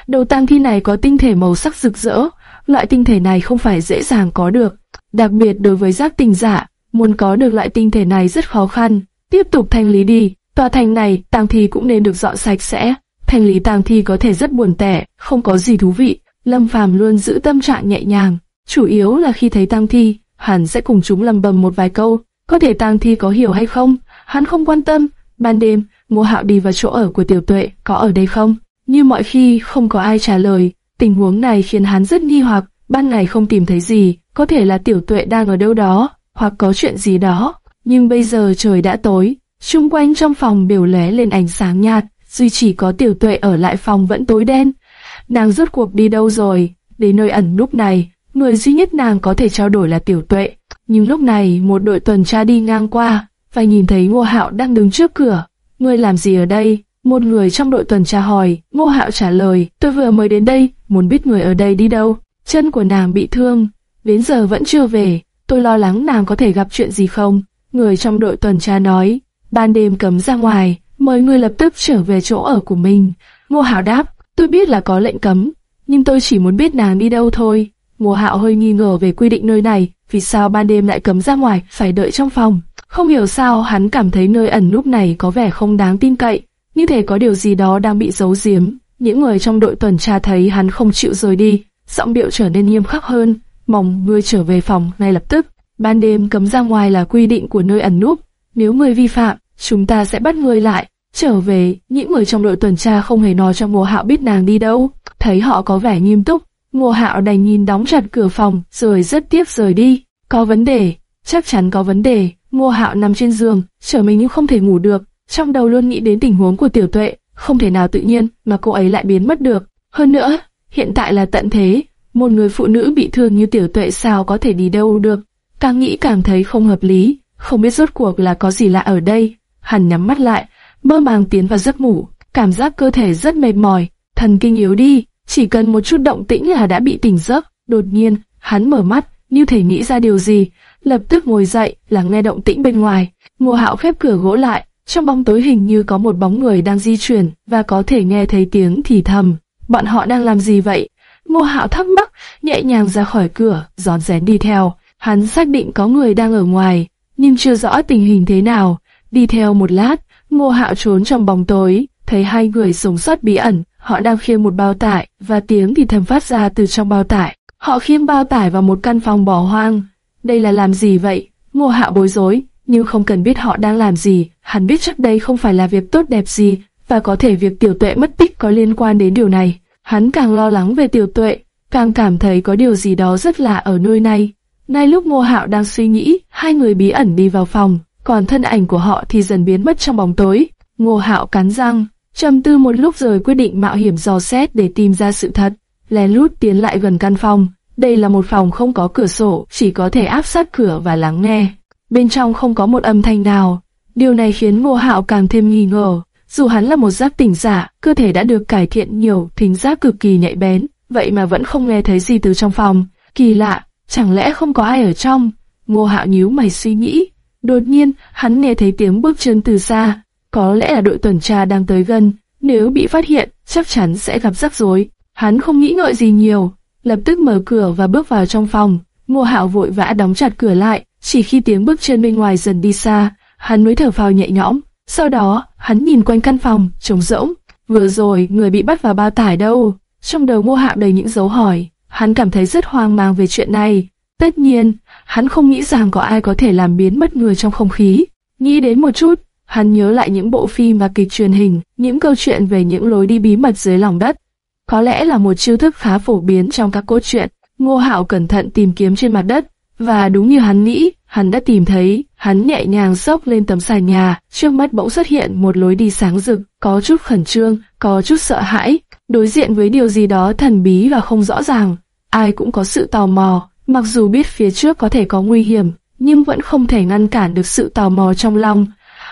Đầu tang thi này có tinh thể màu sắc rực rỡ, loại tinh thể này không phải dễ dàng có được. Đặc biệt đối với giác tình giả, dạ, muốn có được loại tinh thể này rất khó khăn. Tiếp tục thanh lý đi, tòa thành này tang thi cũng nên được dọn sạch sẽ. Thanh lý tang thi có thể rất buồn tẻ, không có gì thú vị. Lâm Phàm luôn giữ tâm trạng nhẹ nhàng, chủ yếu là khi thấy tang thi, hắn sẽ cùng chúng lầm bầm một vài câu. Có thể tang thi có hiểu hay không, hắn không quan tâm. Ban đêm, Ngô Hạo đi vào chỗ ở của Tiểu Tuệ, có ở đây không? Như mọi khi không có ai trả lời, tình huống này khiến hắn rất nghi hoặc, ban ngày không tìm thấy gì, có thể là tiểu tuệ đang ở đâu đó, hoặc có chuyện gì đó. Nhưng bây giờ trời đã tối, xung quanh trong phòng đều lóe lên ánh sáng nhạt, duy chỉ có tiểu tuệ ở lại phòng vẫn tối đen. Nàng rốt cuộc đi đâu rồi? Đến nơi ẩn núp này, người duy nhất nàng có thể trao đổi là tiểu tuệ. Nhưng lúc này một đội tuần tra đi ngang qua, và nhìn thấy Ngô Hạo đang đứng trước cửa. Ngươi làm gì ở đây? Một người trong đội tuần tra hỏi, Ngô Hạo trả lời, tôi vừa mới đến đây, muốn biết người ở đây đi đâu. Chân của nàng bị thương, đến giờ vẫn chưa về, tôi lo lắng nàng có thể gặp chuyện gì không. Người trong đội tuần tra nói, ban đêm cấm ra ngoài, mời ngươi lập tức trở về chỗ ở của mình. Ngô Hạo đáp, Tôi biết là có lệnh cấm, nhưng tôi chỉ muốn biết nàng đi đâu thôi. Ngô Hạo hơi nghi ngờ về quy định nơi này, vì sao ban đêm lại cấm ra ngoài, phải đợi trong phòng. Không hiểu sao hắn cảm thấy nơi ẩn núp này có vẻ không đáng tin cậy, như thể có điều gì đó đang bị giấu giếm. Những người trong đội tuần tra thấy hắn không chịu rời đi, giọng điệu trở nên nghiêm khắc hơn, mong ngươi trở về phòng ngay lập tức. Ban đêm cấm ra ngoài là quy định của nơi ẩn núp, nếu ngươi vi phạm, chúng ta sẽ bắt ngươi lại. Trở về, những người trong đội tuần tra không hề nói cho mùa Hạo biết nàng đi đâu. Thấy họ có vẻ nghiêm túc, mùa Hạo đành nhìn đóng chặt cửa phòng, rồi rất tiếp rời đi. Có vấn đề, chắc chắn có vấn đề. Ngô Hạo nằm trên giường, trở mình nhưng không thể ngủ được, trong đầu luôn nghĩ đến tình huống của Tiểu Tuệ, không thể nào tự nhiên mà cô ấy lại biến mất được. Hơn nữa, hiện tại là tận thế, một người phụ nữ bị thương như Tiểu Tuệ sao có thể đi đâu được. Càng nghĩ càng thấy không hợp lý, không biết rốt cuộc là có gì lạ ở đây. Hắn nhắm mắt lại, mơ màng tiến vào giấc ngủ, cảm giác cơ thể rất mệt mỏi, thần kinh yếu đi, chỉ cần một chút động tĩnh là đã bị tỉnh giấc. Đột nhiên, hắn mở mắt, như thể nghĩ ra điều gì, lập tức ngồi dậy, là nghe động tĩnh bên ngoài. Ngô Hạo khép cửa gỗ lại, trong bóng tối hình như có một bóng người đang di chuyển và có thể nghe thấy tiếng thì thầm. Bọn họ đang làm gì vậy? Ngô Hạo thắc mắc, nhẹ nhàng ra khỏi cửa, rón rén đi theo. Hắn xác định có người đang ở ngoài, nhưng chưa rõ tình hình thế nào. Đi theo một lát, Ngô Hạo trốn trong bóng tối, thấy hai người sống sót bí ẩn, họ đang khiêng một bao tải và tiếng thì thầm phát ra từ trong bao tải. Họ khiêng bao tải vào một căn phòng bỏ hoang. Đây là làm gì vậy? Ngô Hạo bối rối, nhưng không cần biết họ đang làm gì, hắn biết trước đây không phải là việc tốt đẹp gì, và có thể việc tiểu tuệ mất tích có liên quan đến điều này. Hắn càng lo lắng về tiểu tuệ, càng cảm thấy có điều gì đó rất lạ ở nơi này. Nay lúc Ngô Hạo đang suy nghĩ, hai người bí ẩn đi vào phòng, còn thân ảnh của họ thì dần biến mất trong bóng tối. Ngô Hạo cắn răng, trầm tư một lúc rồi quyết định mạo hiểm dò xét để tìm ra sự thật. Lén lút tiến lại gần căn phòng. Đây là một phòng không có cửa sổ, chỉ có thể áp sát cửa và lắng nghe. Bên trong không có một âm thanh nào. Điều này khiến Ngô Hạo càng thêm nghi ngờ. Dù hắn là một giác tỉnh giả, cơ thể đã được cải thiện nhiều, thính giác cực kỳ nhạy bén, vậy mà vẫn không nghe thấy gì từ trong phòng. Kỳ lạ, chẳng lẽ không có ai ở trong? Ngô Hạo nhíu mày suy nghĩ. Đột nhiên, hắn nghe thấy tiếng bước chân từ xa. Có lẽ là đội tuần tra đang tới gần. Nếu bị phát hiện, chắc chắn sẽ gặp rắc rối. Hắn không nghĩ ngợi gì nhiều, lập tức mở cửa và bước vào trong phòng. Ngô Hạo vội vã đóng chặt cửa lại, chỉ khi tiếng bước chân bên ngoài dần đi xa, hắn mới thở phào nhẹ nhõm. Sau đó, hắn nhìn quanh căn phòng, trống rỗng. Vừa rồi, người bị bắt vào bao tải đâu? Trong đầu Ngô Hạo đầy những dấu hỏi. Hắn cảm thấy rất hoang mang về chuyện này. Tất nhiên, hắn không nghĩ rằng có ai có thể làm biến mất người trong không khí. Nghĩ đến một chút, hắn nhớ lại những bộ phim và kịch truyền hình, những câu chuyện về những lối đi bí mật dưới lòng đất. Có lẽ là một chiêu thức khá phổ biến trong các cốt truyện. Ngô Hạo cẩn thận tìm kiếm trên mặt đất, và đúng như hắn nghĩ, hắn đã tìm thấy, hắn nhẹ nhàng xốc lên tấm sàn nhà, trước mắt bỗng xuất hiện một lối đi sáng rực, có chút khẩn trương, có chút sợ hãi, đối diện với điều gì đó thần bí và không rõ ràng. Ai cũng có sự tò mò, mặc dù biết phía trước có thể có nguy hiểm, nhưng vẫn không thể ngăn cản được sự tò mò trong lòng.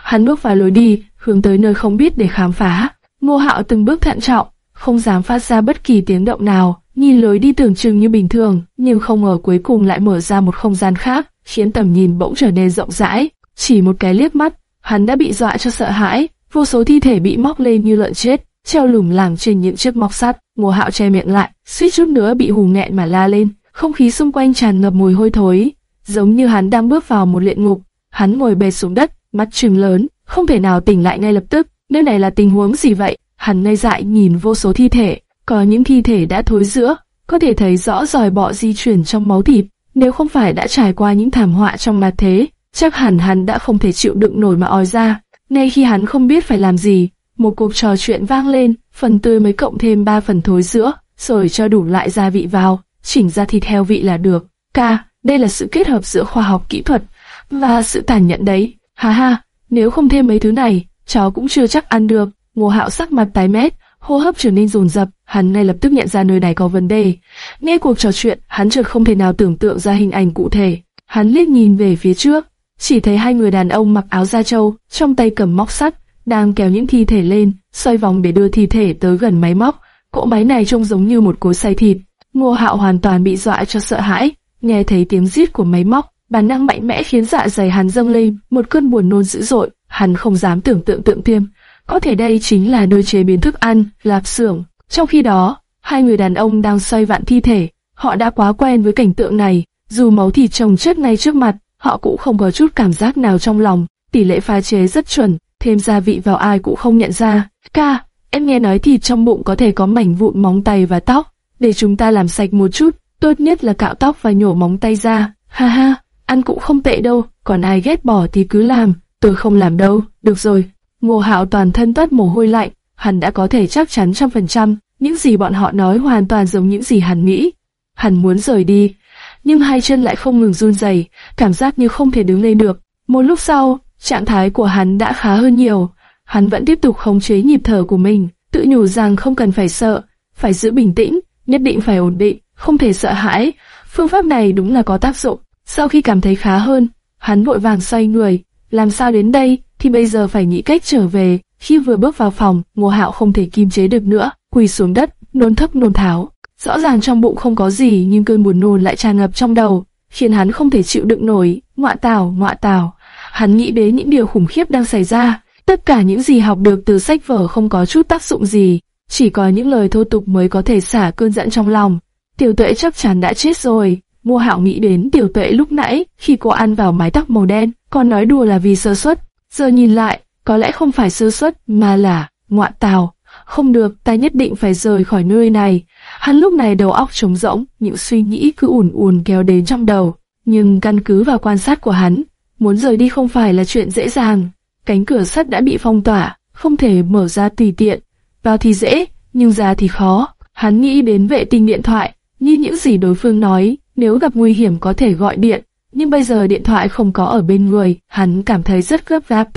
Hắn bước vào lối đi, hướng tới nơi không biết để khám phá. Ngô Hạo từng bước thận trọng, không dám phát ra bất kỳ tiếng động nào, nhìn lối đi tưởng chừng như bình thường, nhưng không ngờ cuối cùng lại mở ra một không gian khác, khiến tầm nhìn bỗng trở nên rộng rãi. Chỉ một cái liếc mắt, hắn đã bị dọa cho sợ hãi, vô số thi thể bị móc lên như lợn chết, treo lủng lẳng trên những chiếc móc sắt. Ngô Hạo che miệng lại, suýt chút nữa bị hù nghẹn mà la lên. Không khí xung quanh tràn ngập mùi hôi thối, giống như hắn đang bước vào một luyện ngục. Hắn ngồi bệt xuống đất, mắt trừng lớn, không thể nào tỉnh lại ngay lập tức. Nơi này là tình huống gì vậy? Hắn ngây dại nhìn vô số thi thể, có những thi thể đã thối rữa, có thể thấy rõ ròi bọ di chuyển trong máu thịt. Nếu không phải đã trải qua những thảm họa trong mặt thế, chắc hẳn hắn đã không thể chịu đựng nổi mà ói ra. Ngay khi hắn không biết phải làm gì, một cuộc trò chuyện vang lên, phần tươi mới cộng thêm ba phần thối rữa, rồi cho đủ lại gia vị vào, chỉnh ra thịt heo vị là được. Ca, đây là sự kết hợp giữa khoa học kỹ thuật và sự tàn nhẫn đấy. Ha ha, nếu không thêm mấy thứ này, cháu cũng chưa chắc ăn được. Ngô Hạo sắc mặt tái mét, hô hấp trở nên dồn dập, hắn ngay lập tức nhận ra nơi này có vấn đề. Nghe cuộc trò chuyện, hắn chợt không thể nào tưởng tượng ra hình ảnh cụ thể. Hắn liếc nhìn về phía trước, chỉ thấy hai người đàn ông mặc áo da trâu, trong tay cầm móc sắt, đang kéo những thi thể lên, xoay vòng để đưa thi thể tới gần máy móc. Cỗ máy này trông giống như một cối xay thịt. Ngô Hạo hoàn toàn bị dọa cho sợ hãi, nghe thấy tiếng rít của máy móc, bản năng mạnh mẽ khiến dạ dày hắn dâng lên, một cơn buồn nôn dữ dội, hắn không dám tưởng tượng tượng tiêm. Có thể đây chính là nơi chế biến thức ăn, lạp xưởng. Trong khi đó, hai người đàn ông đang xoay vạn thi thể, họ đã quá quen với cảnh tượng này, dù máu thịt chồng chất ngay trước mặt, họ cũng không có chút cảm giác nào trong lòng, tỷ lệ pha chế rất chuẩn, thêm gia vị vào ai cũng không nhận ra. Ca, em nghe nói thịt trong bụng có thể có mảnh vụn móng tay và tóc, để chúng ta làm sạch một chút, tốt nhất là cạo tóc và nhổ móng tay ra. Ha ha, ăn cũng không tệ đâu, còn ai ghét bỏ thì cứ làm, tôi không làm đâu, được rồi. Ngô Hạo toàn thân toát mồ hôi lạnh, hắn đã có thể chắc chắn trăm phần trăm, những gì bọn họ nói hoàn toàn giống những gì hắn nghĩ. Hắn muốn rời đi, nhưng hai chân lại không ngừng run rẩy, cảm giác như không thể đứng lên được. Một lúc sau, trạng thái của hắn đã khá hơn nhiều. Hắn vẫn tiếp tục khống chế nhịp thở của mình, tự nhủ rằng không cần phải sợ, phải giữ bình tĩnh, nhất định phải ổn định, không thể sợ hãi. Phương pháp này đúng là có tác dụng. Sau khi cảm thấy khá hơn, hắn vội vàng xoay người. Làm sao đến đây, thì bây giờ phải nghĩ cách trở về. Khi vừa bước vào phòng, Ngô Hạo không thể kiềm chế được nữa, quỳ xuống đất, nôn thấp nôn tháo. Rõ ràng trong bụng không có gì nhưng cơn buồn nôn lại tràn ngập trong đầu, khiến hắn không thể chịu đựng nổi. Ngọa tào, ngọa tào. Hắn nghĩ đến những điều khủng khiếp đang xảy ra. Tất cả những gì học được từ sách vở không có chút tác dụng gì, chỉ có những lời thô tục mới có thể xả cơn giận trong lòng. Tiểu tuệ chắc chắn đã chết rồi. Ngô hạo nghĩ đến tiểu tuệ lúc nãy khi cô ăn vào mái tóc màu đen, còn nói đùa là vì sơ suất. Giờ nhìn lại, có lẽ không phải sơ suất mà là ngoạn tào. Không được, ta nhất định phải rời khỏi nơi này. Hắn lúc này đầu óc trống rỗng, những suy nghĩ cứ ùn ùn kéo đến trong đầu. Nhưng căn cứ vào quan sát của hắn, muốn rời đi không phải là chuyện dễ dàng. Cánh cửa sắt đã bị phong tỏa, không thể mở ra tùy tiện. Vào thì dễ, nhưng ra thì khó. Hắn nghĩ đến vệ tinh điện thoại, như những gì đối phương nói, nếu gặp nguy hiểm có thể gọi điện. Nhưng bây giờ điện thoại không có ở bên người, hắn cảm thấy rất gấp gáp.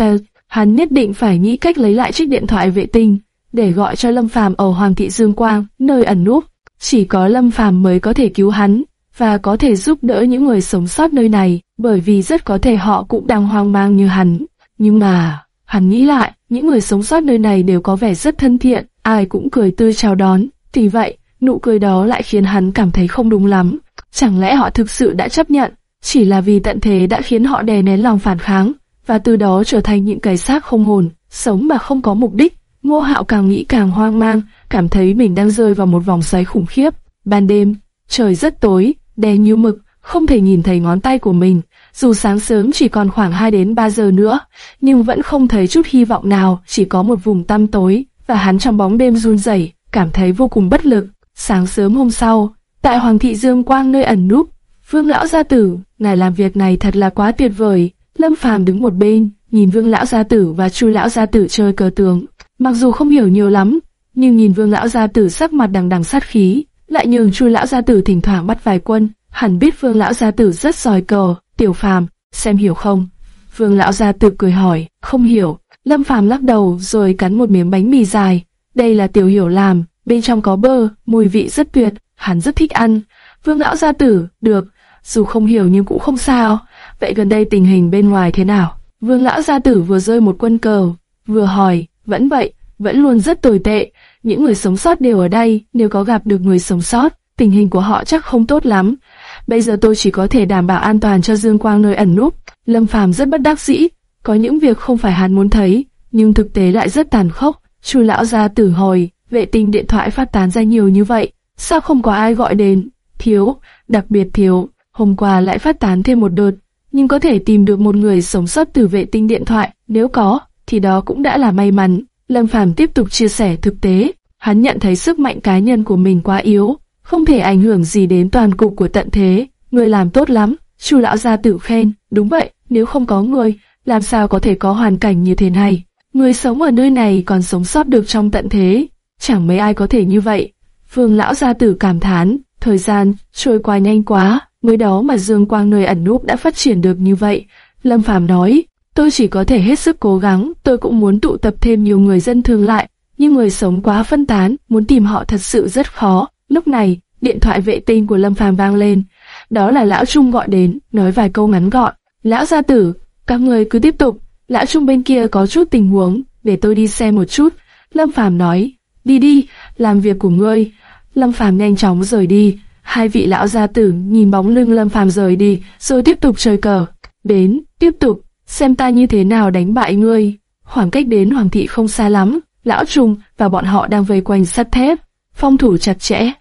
Hắn nhất định phải nghĩ cách lấy lại chiếc điện thoại vệ tinh, để gọi cho Lâm Phàm ở Hoàng thị Dương Quang, nơi ẩn núp. Chỉ có Lâm Phàm mới có thể cứu hắn, và có thể giúp đỡ những người sống sót nơi này, bởi vì rất có thể họ cũng đang hoang mang như hắn. Nhưng mà, hắn nghĩ lại, những người sống sót nơi này đều có vẻ rất thân thiện, ai cũng cười tươi chào đón. Thì vậy, nụ cười đó lại khiến hắn cảm thấy không đúng lắm. Chẳng lẽ họ thực sự đã chấp nhận, chỉ là vì tận thế đã khiến họ đè nén lòng phản kháng, và từ đó trở thành những cái xác không hồn, sống mà không có mục đích. Ngô Hạo càng nghĩ càng hoang mang, cảm thấy mình đang rơi vào một vòng xoáy khủng khiếp. Ban đêm, trời rất tối, đen như mực, không thể nhìn thấy ngón tay của mình. Dù sáng sớm chỉ còn khoảng 2 đến 3 giờ nữa, nhưng vẫn không thấy chút hy vọng nào, chỉ có một vùng tăm tối, và hắn trong bóng đêm run rẩy, cảm thấy vô cùng bất lực. Sáng sớm hôm sau, tại Hoàng thị Dương Quang nơi ẩn núp, Vương lão gia tử, ngài làm việc này thật là quá tuyệt vời. Lâm Phàm đứng một bên, nhìn Vương lão gia tử và Chu lão gia tử chơi cờ tướng. Mặc dù không hiểu nhiều lắm, nhưng nhìn Vương lão gia tử sắc mặt đằng đằng sát khí, lại nhường Chu lão gia tử thỉnh thoảng bắt vài quân, hẳn biết Vương lão gia tử rất giỏi cờ. Tiểu Phàm, xem hiểu không? Vương lão gia tử cười hỏi, không hiểu. Lâm Phàm lắc đầu rồi cắn một miếng bánh mì dài. Đây là Tiểu Hiểu làm, bên trong có bơ, mùi vị rất tuyệt, hắn rất thích ăn. Vương lão gia tử, được, dù không hiểu nhưng cũng không sao. Vậy gần đây tình hình bên ngoài thế nào? Vương lão gia tử vừa rơi một quân cờ, vừa hỏi, vẫn vậy, vẫn luôn rất tồi tệ. Những người sống sót đều ở đây, nếu có gặp được người sống sót, tình hình của họ chắc không tốt lắm. Bây giờ tôi chỉ có thể đảm bảo an toàn cho Dương Quang nơi ẩn núp. Lâm Phàm rất bất đắc dĩ, có những việc không phải hắn muốn thấy, nhưng thực tế lại rất tàn khốc. Chu lão gia tử hồi, vệ tinh điện thoại phát tán ra nhiều như vậy, sao không có ai gọi đến? Thiếu, đặc biệt thiếu, hôm qua lại phát tán thêm một đợt, nhưng có thể tìm được một người sống sót từ vệ tinh điện thoại, nếu có, thì đó cũng đã là may mắn. Lâm Phàm tiếp tục chia sẻ thực tế, hắn nhận thấy sức mạnh cá nhân của mình quá yếu, không thể ảnh hưởng gì đến toàn cục của tận thế. Người làm tốt lắm, Chu lão gia tử khen, đúng vậy, nếu không có người, làm sao có thể có hoàn cảnh như thế này? Người sống ở nơi này còn sống sót được trong tận thế, chẳng mấy ai có thể như vậy. Phương lão gia tử cảm thán, thời gian trôi qua nhanh quá, mới đó mà Dương Quang nơi ẩn núp đã phát triển được như vậy. Lâm Phàm nói, tôi chỉ có thể hết sức cố gắng, tôi cũng muốn tụ tập thêm nhiều người dân thường lại, nhưng người sống quá phân tán, muốn tìm họ thật sự rất khó. Lúc này, điện thoại vệ tinh của Lâm Phàm vang lên, đó là lão Trung gọi đến, nói vài câu ngắn gọn. Lão gia tử, các người cứ tiếp tục, lão Trung bên kia có chút tình huống, để tôi đi xem một chút. Lâm Phàm nói, đi đi, làm việc của ngươi. Lâm Phàm nhanh chóng rời đi. Hai vị lão gia tử nhìn bóng lưng Lâm Phàm rời đi, rồi tiếp tục chơi cờ. Đến, tiếp tục, xem ta như thế nào đánh bại ngươi. Khoảng cách đến Hoàng thị không xa lắm, lão Trung và bọn họ đang vây quanh sắt thép. phong thủ chặt chẽ.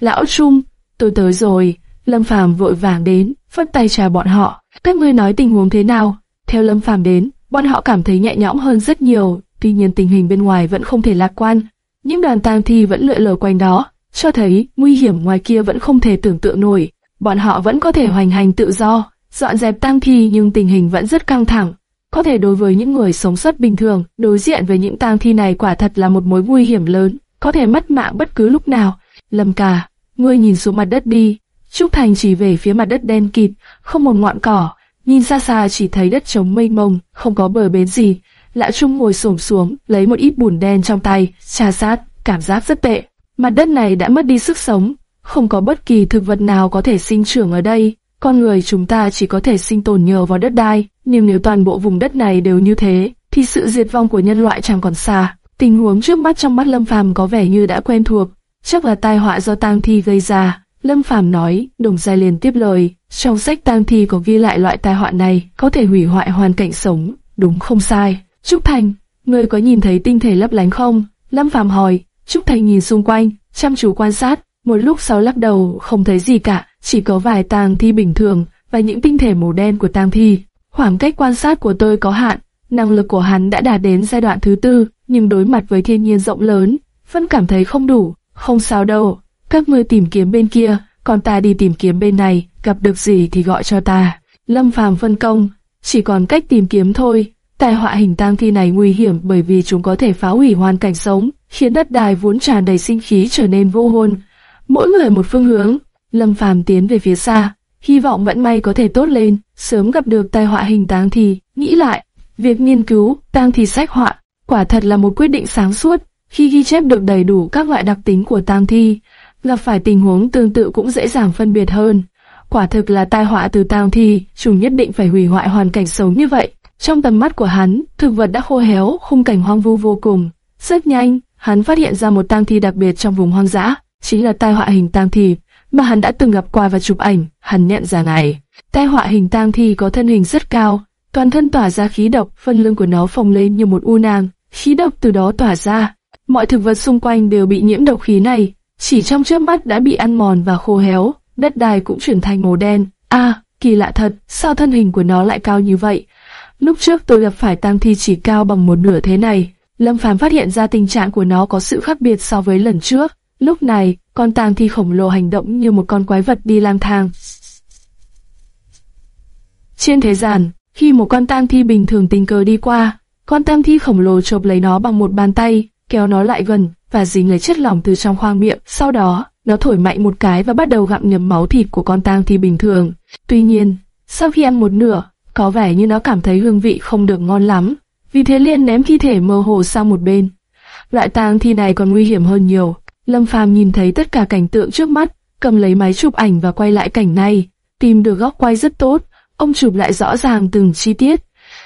Lão Trung, tôi tới rồi. Lâm Phàm vội vàng đến, phất tay chào bọn họ. Các ngươi nói tình huống thế nào? Theo Lâm Phàm đến, bọn họ cảm thấy nhẹ nhõm hơn rất nhiều. Tuy nhiên tình hình bên ngoài vẫn không thể lạc quan. Những đoàn tang thi vẫn lượn lờ quanh đó, cho thấy nguy hiểm ngoài kia vẫn không thể tưởng tượng nổi. Bọn họ vẫn có thể hoành hành tự do, dọn dẹp tang thi nhưng tình hình vẫn rất căng thẳng. Có thể đối với những người sống sót bình thường, đối diện với những tang thi này quả thật là một mối nguy hiểm lớn, có thể mất mạng bất cứ lúc nào. Lâm Cà, ngươi nhìn xuống mặt đất đi. Trúc Thành chỉ về phía mặt đất đen kịt, không một ngọn cỏ, nhìn xa xa chỉ thấy đất trống mênh mông, không có bờ bến gì. Lã Trung ngồi xổm xuống, lấy một ít bùn đen trong tay, trà sát, cảm giác rất tệ. Mặt đất này đã mất đi sức sống, không có bất kỳ thực vật nào có thể sinh trưởng ở đây. Con người chúng ta chỉ có thể sinh tồn nhờ vào đất đai, nhưng nếu toàn bộ vùng đất này đều như thế, thì sự diệt vong của nhân loại chẳng còn xa. Tình huống trước mắt trong mắt Lâm Phàm có vẻ như đã quen thuộc, chắc là tai họa do tang thi gây ra. Lâm Phàm nói, Đồng Giai liền tiếp lời, trong sách tang thi có ghi lại loại tai họa này có thể hủy hoại hoàn cảnh sống, đúng không sai. Trúc Thành, ngươi có nhìn thấy tinh thể lấp lánh không? Lâm Phàm hỏi, Trúc Thành nhìn xung quanh, chăm chú quan sát, một lúc sau lắc đầu không thấy gì cả, chỉ có vài tang thi bình thường và những tinh thể màu đen của tang thi. Khoảng cách quan sát của tôi có hạn, năng lực của hắn đã đạt đến giai đoạn thứ tư, nhưng đối mặt với thiên nhiên rộng lớn, vẫn cảm thấy không đủ. Không sao đâu, các ngươi tìm kiếm bên kia, còn ta đi tìm kiếm bên này, gặp được gì thì gọi cho ta. Lâm Phàm phân công, chỉ còn cách tìm kiếm thôi. Tai họa hình tang thi này nguy hiểm bởi vì chúng có thể phá hủy hoàn cảnh sống, khiến đất đai vốn tràn đầy sinh khí trở nên vô hồn. Mỗi người một phương hướng, Lâm Phàm tiến về phía xa, hy vọng vận may có thể tốt lên, sớm gặp được tai họa hình tang thi. Nghĩ lại, việc nghiên cứu tang thi sách họa quả thật là một quyết định sáng suốt. Khi ghi chép được đầy đủ các loại đặc tính của tang thi, gặp phải tình huống tương tự cũng dễ dàng phân biệt hơn. Quả thực là tai họa từ tang thi, chúng nhất định phải hủy hoại hoàn cảnh sống như vậy. Trong tầm mắt của hắn, thực vật đã khô héo, khung cảnh hoang vu vô cùng. Rất nhanh, hắn phát hiện ra một tang thi đặc biệt trong vùng hoang dã, chính là tai họa hình tang thi mà hắn đã từng gặp qua và chụp ảnh. Hắn nhận ra này, tai họa hình tang thi có thân hình rất cao, toàn thân tỏa ra khí độc, phần lưng của nó phồng lên như một u nang, khí độc từ đó tỏa ra. Mọi thực vật xung quanh đều bị nhiễm độc khí này, chỉ trong chớp mắt đã bị ăn mòn và khô héo, đất đai cũng chuyển thành màu đen. A, kỳ lạ thật, sao thân hình của nó lại cao như vậy? Lúc trước tôi gặp phải tang thi chỉ cao bằng một nửa thế này. Lâm Phàm phát hiện ra tình trạng của nó có sự khác biệt so với lần trước. Lúc này, con tang thi khổng lồ hành động như một con quái vật đi lang thang. Trên thế gian, khi một con tang thi bình thường tình cờ đi qua, con tang thi khổng lồ chộp lấy nó bằng một bàn tay, kéo nó lại gần và dính lấy chất lỏng từ trong khoang miệng. Sau đó, nó thổi mạnh một cái và bắt đầu gặm nhấm máu thịt của con tang thi bình thường. Tuy nhiên, sau khi ăn một nửa, có vẻ như nó cảm thấy hương vị không được ngon lắm, vì thế liền ném thi thể mơ hồ sang một bên. Loại tang thi này còn nguy hiểm hơn nhiều. Lâm Phàm nhìn thấy tất cả cảnh tượng trước mắt, cầm lấy máy chụp ảnh và quay lại cảnh này, tìm được góc quay rất tốt, ông chụp lại rõ ràng từng chi tiết.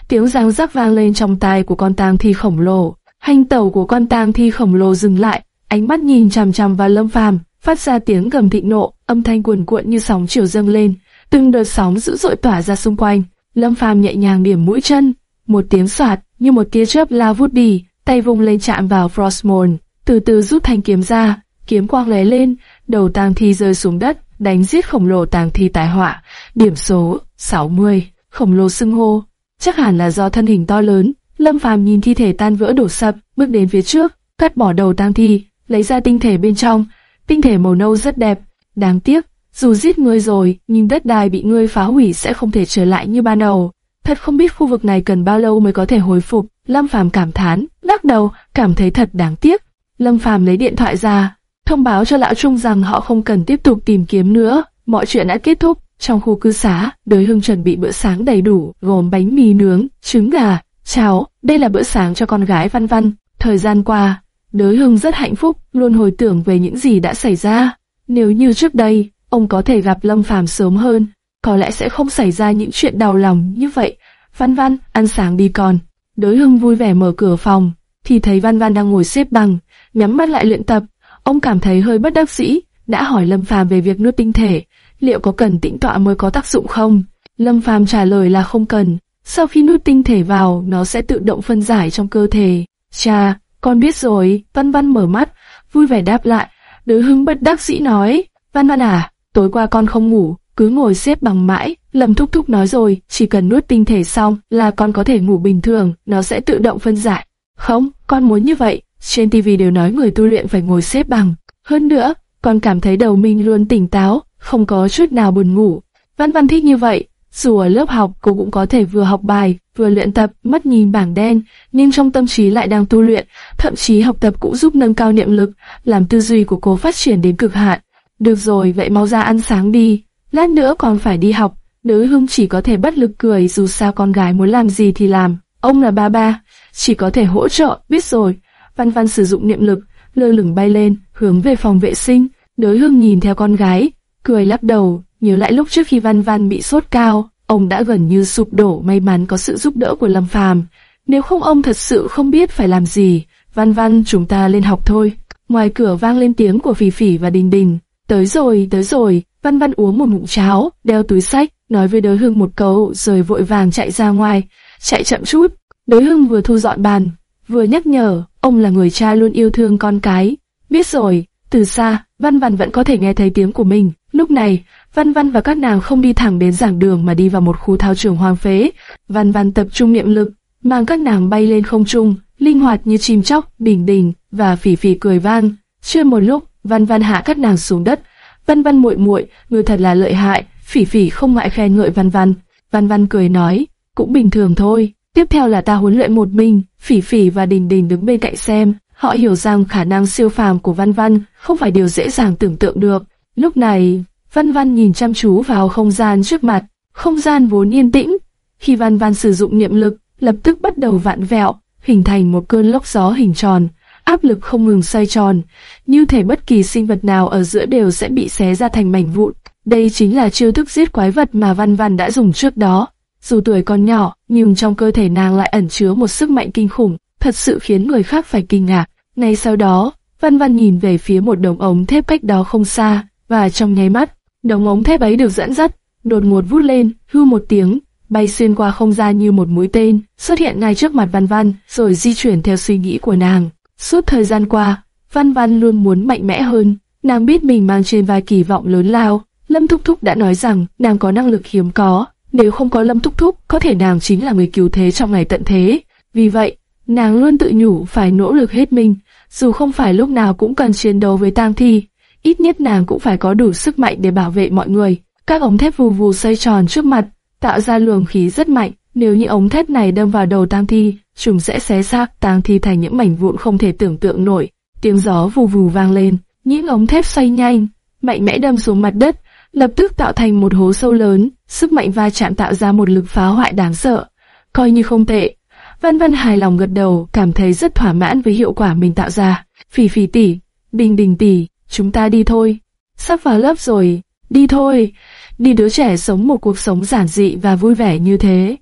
Tiếng răng rắc vang lên trong tai của con tang thi khổng lồ. Hành tẩu của con tang thi khổng lồ dừng lại, ánh mắt nhìn chằm chằm vào Lâm Phàm, phát ra tiếng gầm thịnh nộ, âm thanh cuồn cuộn như sóng chiều dâng lên, từng đợt sóng dữ dội tỏa ra xung quanh. Lâm Phàm nhẹ nhàng điểm mũi chân, một tiếng soạt như một tia chớp lao vút đi, tay vung lên chạm vào Frostmourne, từ từ rút thanh kiếm ra, kiếm quang lóe lên, đầu tang thi rơi xuống đất, đánh giết khổng lồ tang thi tài họa, điểm số 60, khổng lồ xưng hô, chắc hẳn là do thân hình to lớn. Lâm Phàm nhìn thi thể tan vỡ đổ sập, bước đến phía trước, cắt bỏ đầu tang thi, lấy ra tinh thể bên trong, tinh thể màu nâu rất đẹp, đáng tiếc, dù giết ngươi rồi, nhưng đất đai bị ngươi phá hủy sẽ không thể trở lại như ban đầu. Thật không biết khu vực này cần bao lâu mới có thể hồi phục. Lâm Phàm cảm thán, lắc đầu, cảm thấy thật đáng tiếc. Lâm Phàm lấy điện thoại ra, thông báo cho lão Trung rằng họ không cần tiếp tục tìm kiếm nữa, mọi chuyện đã kết thúc. Trong khu cư xá, Đới Hưng chuẩn bị bữa sáng đầy đủ, gồm bánh mì nướng, trứng gà, cháo. Đây là bữa sáng cho con gái Văn Văn. Thời gian qua, Đới Hưng rất hạnh phúc, luôn hồi tưởng về những gì đã xảy ra. Nếu như trước đây, ông có thể gặp Lâm Phàm sớm hơn, có lẽ sẽ không xảy ra những chuyện đau lòng như vậy. Văn Văn, ăn sáng đi con. Đối hưng vui vẻ mở cửa phòng, thì thấy Văn Văn đang ngồi xếp bằng, nhắm mắt lại luyện tập. Ông cảm thấy hơi bất đắc dĩ, đã hỏi Lâm Phàm về việc nuốt tinh thể, liệu có cần tĩnh tọa mới có tác dụng không? Lâm Phàm trả lời là không cần. Sau khi nuốt tinh thể vào, nó sẽ tự động phân giải trong cơ thể. Cha, con biết rồi. Văn Văn mở mắt, vui vẻ đáp lại. đối hưng bất đắc dĩ nói, Văn Văn à, tối qua con không ngủ, cứ ngồi xếp bằng mãi. Lâm Thúc Thúc nói rồi, chỉ cần nuốt tinh thể xong là con có thể ngủ bình thường, nó sẽ tự động phân giải. Không, con muốn như vậy. Trên TV đều nói người tu luyện phải ngồi xếp bằng. Hơn nữa, con cảm thấy đầu mình luôn tỉnh táo, không có chút nào buồn ngủ. Văn Văn thích như vậy, dù ở lớp học cô cũng có thể vừa học bài, vừa luyện tập, mắt nhìn bảng đen, nhưng trong tâm trí lại đang tu luyện, thậm chí học tập cũng giúp nâng cao niệm lực, làm tư duy của cô phát triển đến cực hạn. Được rồi, vậy mau ra ăn sáng đi, lát nữa còn phải đi học. Nữ hưng chỉ có thể bất lực cười dù sao con gái muốn làm gì thì làm. Ông là ba ba, chỉ có thể hỗ trợ, biết rồi. Văn Văn sử dụng niệm lực, lơ lửng bay lên, hướng về phòng vệ sinh. Đới hưng nhìn theo con gái, cười lắc đầu, nhớ lại lúc trước khi Văn Văn bị sốt cao, ông đã gần như sụp đổ may mắn có sự giúp đỡ của Lâm Phàm. Nếu không ông thật sự không biết phải làm gì. Văn Văn chúng ta lên học thôi. Ngoài cửa vang lên tiếng của Phỉ Phỉ và Đình Đình. Tới rồi, tới rồi. Văn Văn uống một ngụm cháo, đeo túi sách, nói với Đới Hưng một câu rồi vội vàng chạy ra ngoài. Chạy chậm chút. Đới Hưng vừa thu dọn bàn, vừa nhắc nhở, ông là người cha luôn yêu thương con cái. Biết rồi, từ xa, Văn Văn vẫn có thể nghe thấy tiếng của mình. Lúc này, Văn Văn và các nàng không đi thẳng đến giảng đường mà đi vào một khu thao trường hoang phế. Văn Văn tập trung niệm lực, mang các nàng bay lên không trung, linh hoạt như chim chóc, bình đình và phỉ phỉ cười vang. Chưa một lúc, Văn Văn hạ các nàng xuống đất. Văn Văn muội muội, người thật là lợi hại. Phỉ phỉ không ngại khen ngợi Văn Văn. Văn Văn cười nói, cũng bình thường thôi. Tiếp theo là ta huấn luyện một mình. Phỉ phỉ và Đình Đình đứng bên cạnh xem. Họ hiểu rằng khả năng siêu phàm của Văn Văn không phải điều dễ dàng tưởng tượng được. Lúc này, Văn Văn nhìn chăm chú vào không gian trước mặt, không gian vốn yên tĩnh. Khi Văn Văn sử dụng niệm lực, lập tức bắt đầu vạn vẹo, hình thành một cơn lốc gió hình tròn, áp lực không ngừng xoay tròn, như thể bất kỳ sinh vật nào ở giữa đều sẽ bị xé ra thành mảnh vụn. Đây chính là chiêu thức giết quái vật mà Văn Văn đã dùng trước đó. Dù tuổi còn nhỏ, nhưng trong cơ thể nàng lại ẩn chứa một sức mạnh kinh khủng, thật sự khiến người khác phải kinh ngạc. Ngay sau đó, Văn Văn nhìn về phía một đồng ống thép cách đó không xa, và trong nháy mắt, đồng ống thép ấy được dẫn dắt, đột ngột vút lên, hư một tiếng, bay xuyên qua không gian như một mũi tên, xuất hiện ngay trước mặt Văn Văn, rồi di chuyển theo suy nghĩ của nàng. Suốt thời gian qua, Văn Văn luôn muốn mạnh mẽ hơn, nàng biết mình mang trên vai kỳ vọng lớn lao. Lâm Thúc Thúc đã nói rằng nàng có năng lực hiếm có, nếu không có Lâm Thúc Thúc, có thể nàng chính là người cứu thế trong ngày tận thế. Vì vậy, nàng luôn tự nhủ phải nỗ lực hết mình, dù không phải lúc nào cũng cần chiến đấu với tang thi, ít nhất nàng cũng phải có đủ sức mạnh để bảo vệ mọi người. Các ống thép vù vù xoay tròn trước mặt, tạo ra luồng khí rất mạnh. Nếu như ống thép này đâm vào đầu tang thi, chúng sẽ xé xác tang thi thành những mảnh vụn không thể tưởng tượng nổi. Tiếng gió vù vù vang lên, những ống thép xoay nhanh, mạnh mẽ đâm xuống mặt đất, lập tức tạo thành một hố sâu lớn. Sức mạnh va chạm tạo ra một lực phá hoại đáng sợ, coi như không tệ. Văn Văn hài lòng gật đầu, cảm thấy rất thỏa mãn với hiệu quả mình tạo ra. Phỉ phỉ tỷ, bình bình tỷ, chúng ta đi thôi. Sắp vào lớp rồi, đi thôi. Đi đứa trẻ sống một cuộc sống giản dị và vui vẻ như thế.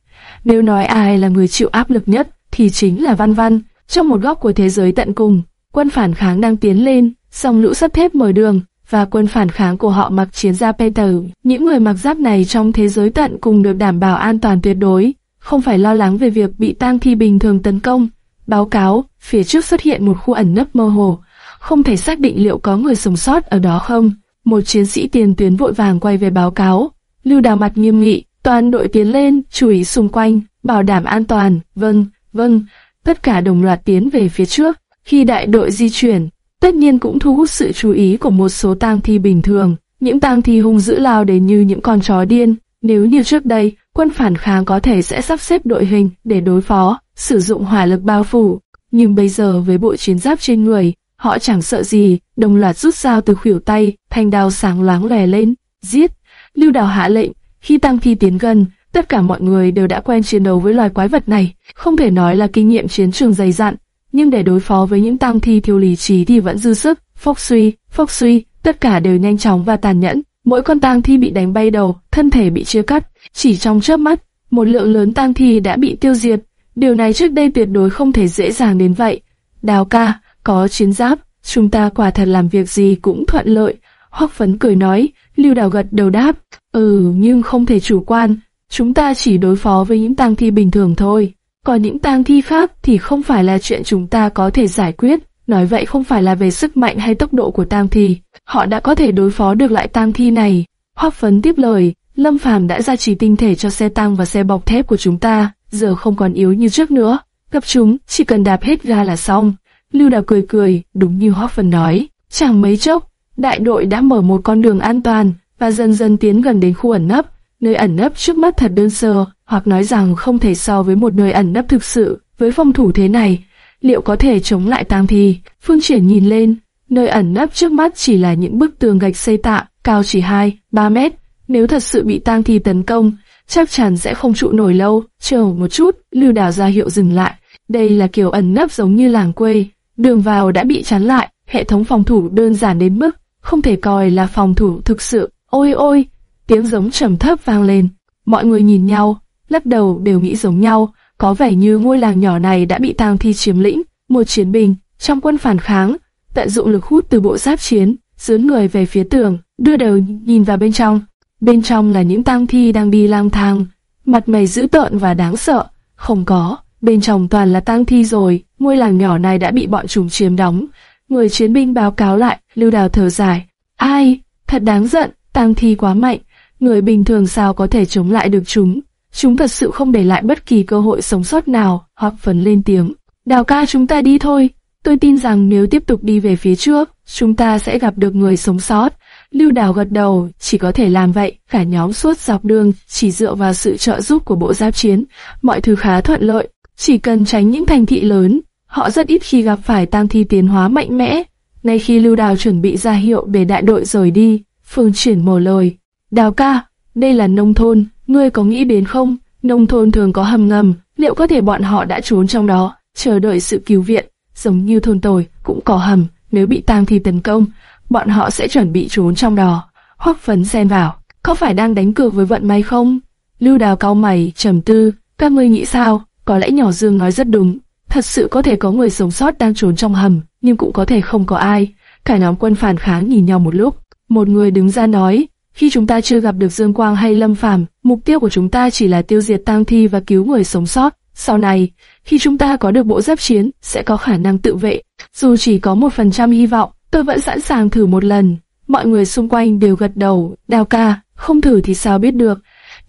Nếu nói ai là người chịu áp lực nhất, thì chính là Văn Văn. Trong một góc của thế giới tận cùng, quân phản kháng đang tiến lên, song lũ sắt thép mở đường, và quân phản kháng của họ mặc chiến giáp Peter. Những người mặc giáp này trong thế giới tận cùng được đảm bảo an toàn tuyệt đối, không phải lo lắng về việc bị tang thi bình thường tấn công. Báo cáo, phía trước xuất hiện một khu ẩn nấp mơ hồ, không thể xác định liệu có người sống sót ở đó không. Một chiến sĩ tiền tuyến vội vàng quay về báo cáo. Lưu Đào mặt nghiêm nghị, toàn đội tiến lên, chú ý xung quanh, bảo đảm an toàn. Vâng, vâng, tất cả đồng loạt tiến về phía trước. Khi đại đội di chuyển, tất nhiên cũng thu hút sự chú ý của một số tang thi bình thường. Những tang thi hung dữ lao đến như những con chó điên. Nếu như trước đây, quân phản kháng có thể sẽ sắp xếp đội hình để đối phó, sử dụng hỏa lực bao phủ. Nhưng bây giờ với bộ chiến giáp trên người, họ chẳng sợ gì, đồng loạt rút dao từ khuỷu tay, thanh đao sáng loáng lè lên, giết. Lưu Đào hạ lệnh, khi tăng thi tiến gần, tất cả mọi người đều đã quen chiến đấu với loài quái vật này, không thể nói là kinh nghiệm chiến trường dày dặn, nhưng để đối phó với những tang thi thiếu lý trí thì vẫn dư sức. Phốc suy, phốc suy, tất cả đều nhanh chóng và tàn nhẫn. Mỗi con tang thi bị đánh bay đầu, thân thể bị chia cắt, chỉ trong chớp mắt, một lượng lớn tang thi đã bị tiêu diệt. Điều này trước đây tuyệt đối không thể dễ dàng đến vậy. Đào ca, có chiến giáp, chúng ta quả thật làm việc gì cũng thuận lợi. Hoắc phấn cười nói, Lưu Đào gật đầu đáp, ừ nhưng không thể chủ quan, chúng ta chỉ đối phó với những tang thi bình thường thôi. Còn những tang thi khác thì không phải là chuyện chúng ta có thể giải quyết. Nói vậy không phải là về sức mạnh hay tốc độ của tang thi, họ đã có thể đối phó được lại tang thi này. Hoắc Phấn tiếp lời, Lâm Phàm đã gia trì tinh thể cho xe tăng và xe bọc thép của chúng ta, giờ không còn yếu như trước nữa. Gặp chúng, chỉ cần đạp hết ga là xong. Lưu Đào cười cười, đúng như Hoắc Phấn nói. Chẳng mấy chốc, đại đội đã mở một con đường an toàn và dần dần tiến gần đến khu ẩn nấp. Nơi ẩn nấp trước mắt thật đơn sơ, hoặc nói rằng không thể so với một nơi ẩn nấp thực sự. Với phòng thủ thế này, liệu có thể chống lại tang thi? Phương Triển nhìn lên, nơi ẩn nấp trước mắt chỉ là những bức tường gạch xây tạ, cao chỉ 2, 3 mét. Nếu thật sự bị tang thi tấn công, chắc chắn sẽ không trụ nổi lâu. Chờ một chút, Lưu Đào ra hiệu dừng lại. Đây là kiểu ẩn nấp giống như làng quê. Đường vào đã bị chắn lại, hệ thống phòng thủ đơn giản đến mức không thể coi là phòng thủ thực sự. Ôi ôi, tiếng giống trầm thấp vang lên. Mọi người nhìn nhau, lắc đầu đều nghĩ giống nhau, có vẻ như ngôi làng nhỏ này đã bị tang thi chiếm lĩnh. Một chiến binh trong quân phản kháng, tận dụng lực hút từ bộ giáp chiến, dướn người về phía tường, đưa đầu nhìn vào bên trong. Bên trong là những tang thi đang đi lang thang, mặt mày dữ tợn và đáng sợ. Không có, bên trong toàn là tang thi rồi, ngôi làng nhỏ này đã bị bọn chúng chiếm đóng. Người chiến binh báo cáo lại, lưu đào thở dài. Ai, thật đáng giận, tang thi quá mạnh, người bình thường sao có thể chống lại được chúng. Chúng thật sự không để lại bất kỳ cơ hội sống sót nào, hoặc phấn lên tiếng. Đào ca chúng ta đi thôi, tôi tin rằng nếu tiếp tục đi về phía trước, chúng ta sẽ gặp được người sống sót. Lưu Đào gật đầu, chỉ có thể làm vậy, cả nhóm suốt dọc đường, chỉ dựa vào sự trợ giúp của bộ giáp chiến, mọi thứ khá thuận lợi, chỉ cần tránh những thành thị lớn, họ rất ít khi gặp phải tang thi tiến hóa mạnh mẽ. Ngay khi Lưu Đào chuẩn bị ra hiệu để đại đội rời đi, Phương chuyển mồ lời, Đào ca, đây là nông thôn, ngươi có nghĩ đến không? Nông thôn thường có hầm ngầm, liệu có thể bọn họ đã trốn trong đó, chờ đợi sự cứu viện, giống như thôn tồi cũng có hầm, nếu bị tang thi tấn công, bọn họ sẽ chuẩn bị trốn trong đó. Hoắc phấn xen vào, có phải đang đánh cược với vận may không? Lưu đào cao mày, trầm tư, các ngươi nghĩ sao? Có lẽ nhỏ Dương nói rất đúng, thật sự có thể có người sống sót đang trốn trong hầm, nhưng cũng có thể không có ai. Cả nhóm quân phản kháng nhìn nhau một lúc, một người đứng ra nói, khi chúng ta chưa gặp được Dương Quang hay Lâm Phàm, mục tiêu của chúng ta chỉ là tiêu diệt tang thi và cứu người sống sót. Sau này, khi chúng ta có được bộ giáp chiến, sẽ có khả năng tự vệ. Dù chỉ có một phần trăm hy vọng, tôi vẫn sẵn sàng thử một lần. Mọi người xung quanh đều gật đầu, đào ca, không thử thì sao biết được.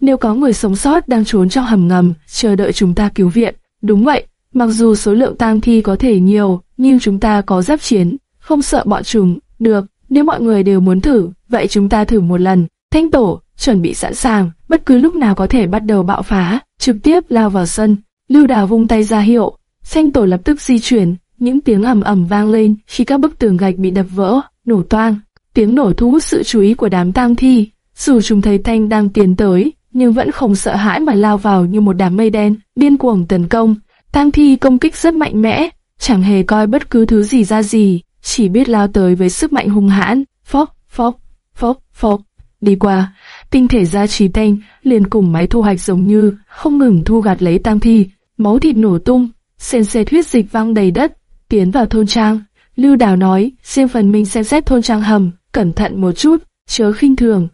Nếu có người sống sót đang trốn trong hầm ngầm, chờ đợi chúng ta cứu viện. Đúng vậy, mặc dù số lượng tang thi có thể nhiều, nhưng chúng ta có giáp chiến, không sợ bọn chúng. Được, nếu mọi người đều muốn thử, vậy chúng ta thử một lần. Thanh tổ, chuẩn bị sẵn sàng, bất cứ lúc nào có thể bắt đầu bạo phá, trực tiếp lao vào sân. Lưu Đào vung tay ra hiệu, Thanh tổ lập tức di chuyển, những tiếng ầm ầm vang lên khi các bức tường gạch bị đập vỡ, nổ toang. Tiếng nổ thu hút sự chú ý của đám tang thi. Dù chúng thấy Thanh đang tiến tới, nhưng vẫn không sợ hãi mà lao vào như một đám mây đen, điên cuồng tấn công. Tang thi công kích rất mạnh mẽ, chẳng hề coi bất cứ thứ gì ra gì, chỉ biết lao tới với sức mạnh hung hãn. Phốc, phốc, phốc, phốc. Đi qua, tinh thể ra trì tanh liền cùng máy thu hoạch giống như không ngừng thu gạt lấy tang thi, máu thịt nổ tung, sền sệt huyết dịch văng đầy đất, tiến vào thôn trang. Lưu Đào nói, riêng phần mình xem xét thôn trang hầm, cẩn thận một chút, chớ khinh thường.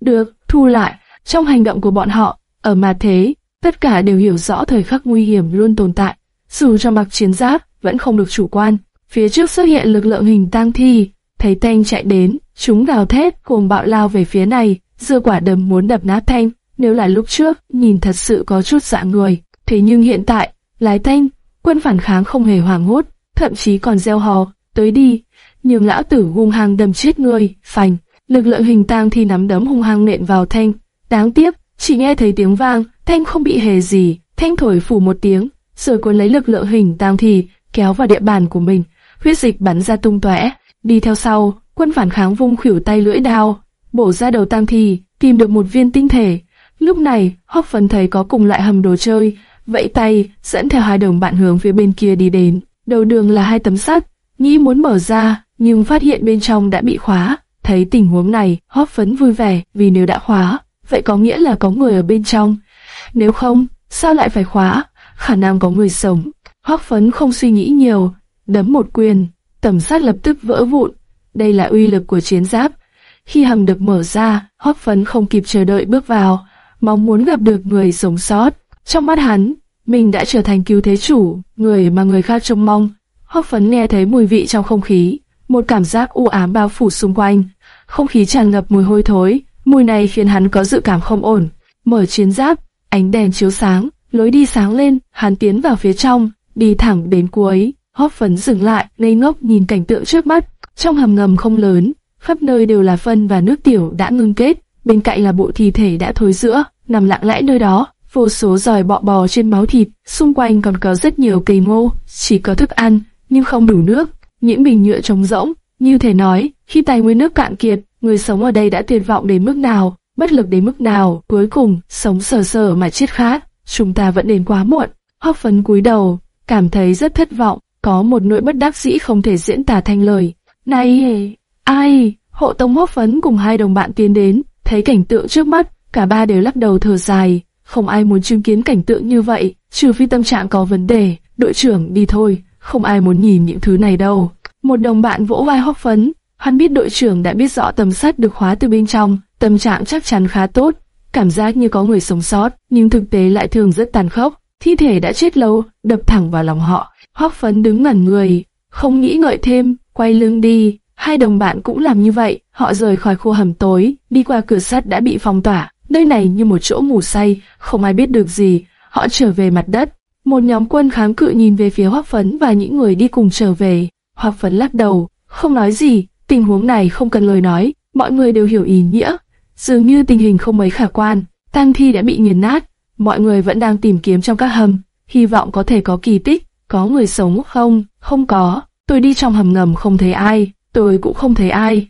Được, thu lại, trong hành động của bọn họ, ở mà thế, tất cả đều hiểu rõ thời khắc nguy hiểm luôn tồn tại. Dù cho mặc chiến giáp, vẫn không được chủ quan. Phía trước xuất hiện lực lượng hình tang thi, thấy Thanh chạy đến, chúng gào thét cùng bạo lao về phía này, dưa quả đầm muốn đập nát Thanh. Nếu là lúc trước, nhìn thật sự có chút dạ người. Thế nhưng hiện tại, lái Thanh, quân phản kháng không hề hoảng hốt, thậm chí còn gieo hò, tới đi. nhường lão tử hung hăng đâm chết người, phành. Lực lượng hình tang thi nắm đấm hung hăng nện vào Thanh. Đáng tiếc, chỉ nghe thấy tiếng vang, Thanh không bị hề gì. Thanh thổi phủ một tiếng, rồi cuốn lấy lực lượng hình tang thi, kéo vào địa bàn của mình. Huyết dịch bắn ra tung tóe. Đi theo sau, quân phản kháng vung khuỷu tay lưỡi đao, bổ ra đầu tang thi, tìm được một viên tinh thể. Lúc này, Hóc Phấn thấy có cùng lại hầm đồ chơi, vẫy tay, dẫn theo hai đồng bạn hướng phía bên kia đi đến. Đầu đường là hai tấm sắt, nghĩ muốn mở ra, nhưng phát hiện bên trong đã bị khóa. Thấy tình huống này, Hóc Phấn vui vẻ, vì nếu đã khóa, vậy có nghĩa là có người ở bên trong. Nếu không, sao lại phải khóa? Khả năng có người sống. Hoắc Phấn không suy nghĩ nhiều, đấm một quyền, tầm sát lập tức vỡ vụn. Đây là uy lực của chiến giáp. Khi hầm được mở ra, Hoắc Phấn không kịp chờ đợi bước vào, mong muốn gặp được người sống sót. Trong mắt hắn, mình đã trở thành cứu thế chủ, người mà người khác trông mong. Hoắc Phấn nghe thấy mùi vị trong không khí, một cảm giác u ám bao phủ xung quanh, không khí tràn ngập mùi hôi thối, mùi này khiến hắn có dự cảm không ổn. Mở chiến giáp, ánh đèn chiếu sáng, lối đi sáng lên, hắn tiến vào phía trong, đi thẳng đến cuối. Hóp Phấn dừng lại, ngây ngốc nhìn cảnh tượng trước mắt. Trong hầm ngầm không lớn, khắp nơi đều là phân và nước tiểu đã ngưng kết, bên cạnh là bộ thi thể đã thối rữa, nằm lặng lẽ nơi đó. Vô số giòi bọ bò trên máu thịt, xung quanh còn có rất nhiều cây ngô, chỉ có thức ăn, nhưng không đủ nước. Những bình nhựa trống rỗng, như thể nói, khi tài nguyên nước cạn kiệt, người sống ở đây đã tuyệt vọng đến mức nào, bất lực đến mức nào, cuối cùng, sống sờ sờ mà chết khát. Chúng ta vẫn đến quá muộn. Hóc phấn cúi đầu, cảm thấy rất thất vọng, có một nỗi bất đắc dĩ không thể diễn tả thành lời. Này, ai? Hộ tống hốt phấn cùng hai đồng bạn tiến đến, thấy cảnh tượng trước mắt, cả ba đều lắc đầu thở dài. Không ai muốn chứng kiến cảnh tượng như vậy, trừ phi tâm trạng có vấn đề. Đội trưởng đi thôi, không ai muốn nhìn những thứ này đâu. Một đồng bạn vỗ vai hốt phấn, hắn biết đội trưởng đã biết rõ tầm sắt được khóa từ bên trong, tâm trạng chắc chắn khá tốt, cảm giác như có người sống sót, nhưng thực tế lại thường rất tàn khốc. Thi thể đã chết lâu, đập thẳng vào lòng họ. Hoắc phấn đứng ngẩn người, không nghĩ ngợi thêm, quay lưng đi. Hai đồng bạn cũng làm như vậy, họ rời khỏi khu hầm tối, đi qua cửa sắt đã bị phong tỏa. Nơi này như một chỗ ngủ say, không ai biết được gì. Họ trở về mặt đất. Một nhóm quân kháng cự nhìn về phía Hoắc Phấn và những người đi cùng trở về. Hoắc Phấn lắc đầu, không nói gì. Tình huống này không cần lời nói, mọi người đều hiểu ý nghĩa. Dường như tình hình không mấy khả quan, tang thi đã bị nghiền nát, mọi người vẫn đang tìm kiếm trong các hầm, hy vọng có thể có kỳ tích, có người sống không? Không có. Tôi đi trong hầm ngầm không thấy ai, tôi cũng không thấy ai.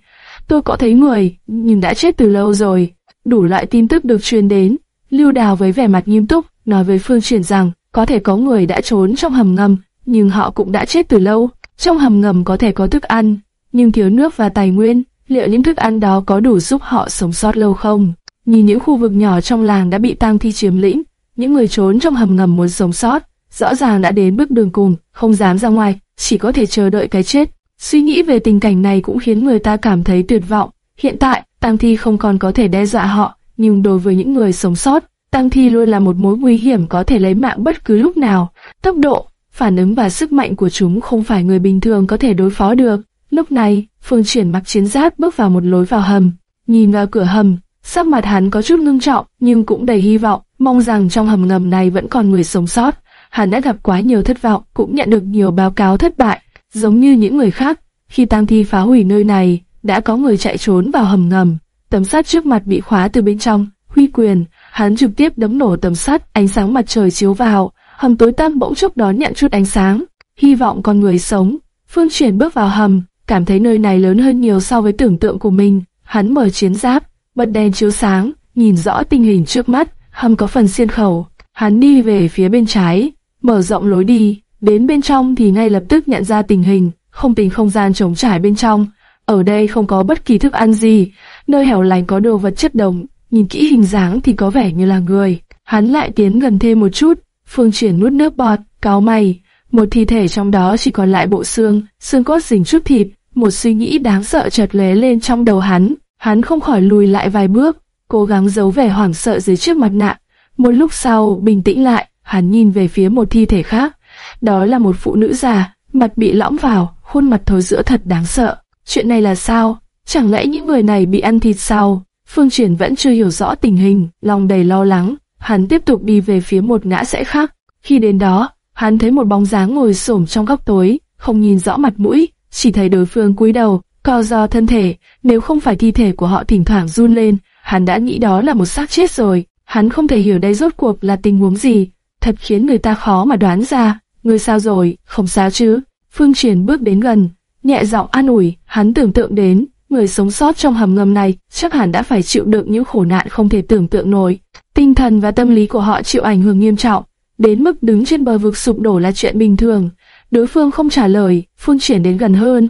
Tôi có thấy người, nhưng đã chết từ lâu rồi. Đủ loại tin tức được truyền đến. Lưu Đào với vẻ mặt nghiêm túc, nói với Phương Triển rằng, có thể có người đã trốn trong hầm ngầm, nhưng họ cũng đã chết từ lâu. Trong hầm ngầm có thể có thức ăn, nhưng thiếu nước và tài nguyên, liệu những thức ăn đó có đủ giúp họ sống sót lâu không? Nhìn những khu vực nhỏ trong làng đã bị tang thi chiếm lĩnh, những người trốn trong hầm ngầm muốn sống sót, rõ ràng đã đến bước đường cùng, không dám ra ngoài, chỉ có thể chờ đợi cái chết. Suy nghĩ về tình cảnh này cũng khiến người ta cảm thấy tuyệt vọng. Hiện tại, tang thi không còn có thể đe dọa họ, nhưng đối với những người sống sót, tang thi luôn là một mối nguy hiểm có thể lấy mạng bất cứ lúc nào. Tốc độ, phản ứng và sức mạnh của chúng không phải người bình thường có thể đối phó được. Lúc này, Phương Triển mặc chiến giáp bước vào một lối vào hầm, nhìn vào cửa hầm, sắc mặt hắn có chút ngưng trọng nhưng cũng đầy hy vọng, mong rằng trong hầm ngầm này vẫn còn người sống sót. Hắn đã gặp quá nhiều thất vọng, cũng nhận được nhiều báo cáo thất bại, giống như những người khác. Khi tang thi phá hủy nơi này, đã có người chạy trốn vào hầm ngầm. Tấm sắt trước mặt bị khóa từ bên trong. Huy quyền, hắn trực tiếp đấm nổ tấm sắt, ánh sáng mặt trời chiếu vào, hầm tối tăm bỗng chốc đón nhận chút ánh sáng. Hy vọng con người sống. Phương Triển bước vào hầm, cảm thấy nơi này lớn hơn nhiều so với tưởng tượng của mình. Hắn mở chiến giáp, bật đèn chiếu sáng, nhìn rõ tình hình trước mắt. Hầm có phần xiên khẩu. Hắn đi về phía bên trái, mở rộng lối đi, đến bên trong thì ngay lập tức nhận ra tình hình, không tình không gian trống trải bên trong. Ở đây không có bất kỳ thức ăn gì, nơi hẻo lánh có đồ vật chất đồng, nhìn kỹ hình dáng thì có vẻ như là người. Hắn lại tiến gần thêm một chút, phương triển nuốt nước bọt, cáo mày, một thi thể trong đó chỉ còn lại bộ xương, xương cốt dính chút thịt, một suy nghĩ đáng sợ chợt lóe lên trong đầu hắn, hắn không khỏi lùi lại vài bước, cố gắng giấu vẻ hoảng sợ dưới chiếc mặt nạ. Một lúc sau, bình tĩnh lại, hắn nhìn về phía một thi thể khác. Đó là một phụ nữ già, mặt bị lõm vào, khuôn mặt thối giữa thật đáng sợ. Chuyện này là sao? Chẳng lẽ những người này bị ăn thịt sao? Phương Triển vẫn chưa hiểu rõ tình hình, lòng đầy lo lắng. Hắn tiếp tục đi về phía một ngã sẽ khác. Khi đến đó, hắn thấy một bóng dáng ngồi xổm trong góc tối, không nhìn rõ mặt mũi, chỉ thấy đối phương cúi đầu, co do thân thể. Nếu không phải thi thể của họ thỉnh thoảng run lên, hắn đã nghĩ đó là một xác chết rồi. Hắn không thể hiểu đây rốt cuộc là tình huống gì, thật khiến người ta khó mà đoán ra. Người sao rồi, không sao chứ? Phương Triển bước đến gần, nhẹ giọng an ủi, hắn tưởng tượng đến, người sống sót trong hầm ngầm này chắc hẳn đã phải chịu đựng những khổ nạn không thể tưởng tượng nổi. Tinh thần và tâm lý của họ chịu ảnh hưởng nghiêm trọng, đến mức đứng trên bờ vực sụp đổ là chuyện bình thường. Đối phương không trả lời, Phương Triển đến gần hơn,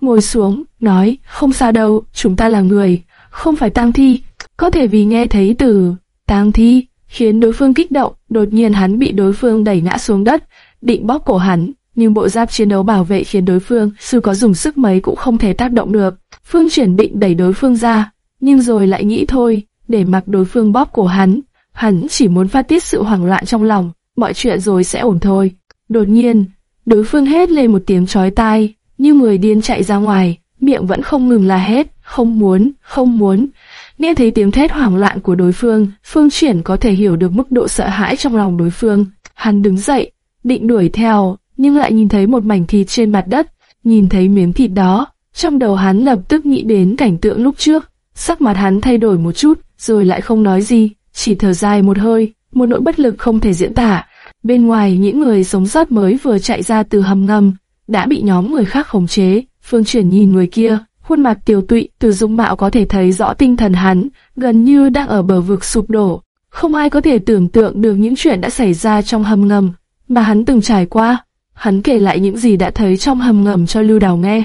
ngồi xuống, nói, không sao đâu, chúng ta là người, không phải tang thi. Có thể vì nghe thấy từ tang thi, khiến đối phương kích động, đột nhiên hắn bị đối phương đẩy ngã xuống đất, định bóp cổ hắn, nhưng bộ giáp chiến đấu bảo vệ khiến đối phương, dù có dùng sức mấy cũng không thể tác động được. Phương chuyển định đẩy đối phương ra, nhưng rồi lại nghĩ thôi, để mặc đối phương bóp cổ hắn, hắn chỉ muốn phát tiết sự hoảng loạn trong lòng, mọi chuyện rồi sẽ ổn thôi. Đột nhiên, đối phương hét lên một tiếng chói tai, như người điên chạy ra ngoài, miệng vẫn không ngừng la hét, không muốn, không muốn. Nghe thấy tiếng thét hoảng loạn của đối phương, Phương Triển có thể hiểu được mức độ sợ hãi trong lòng đối phương. Hắn đứng dậy, định đuổi theo, nhưng lại nhìn thấy một mảnh thịt trên mặt đất. Nhìn thấy miếng thịt đó, trong đầu hắn lập tức nghĩ đến cảnh tượng lúc trước. Sắc mặt hắn thay đổi một chút, rồi lại không nói gì, chỉ thở dài một hơi, một nỗi bất lực không thể diễn tả. Bên ngoài những người sống sót mới vừa chạy ra từ hầm ngầm, đã bị nhóm người khác khống chế. Phương Triển nhìn người kia, khuôn mặt tiểu tụy, từ dung mạo có thể thấy rõ tinh thần hắn, gần như đang ở bờ vực sụp đổ. Không ai có thể tưởng tượng được những chuyện đã xảy ra trong hầm ngầm, mà hắn từng trải qua. Hắn kể lại những gì đã thấy trong hầm ngầm cho Lưu Đào nghe.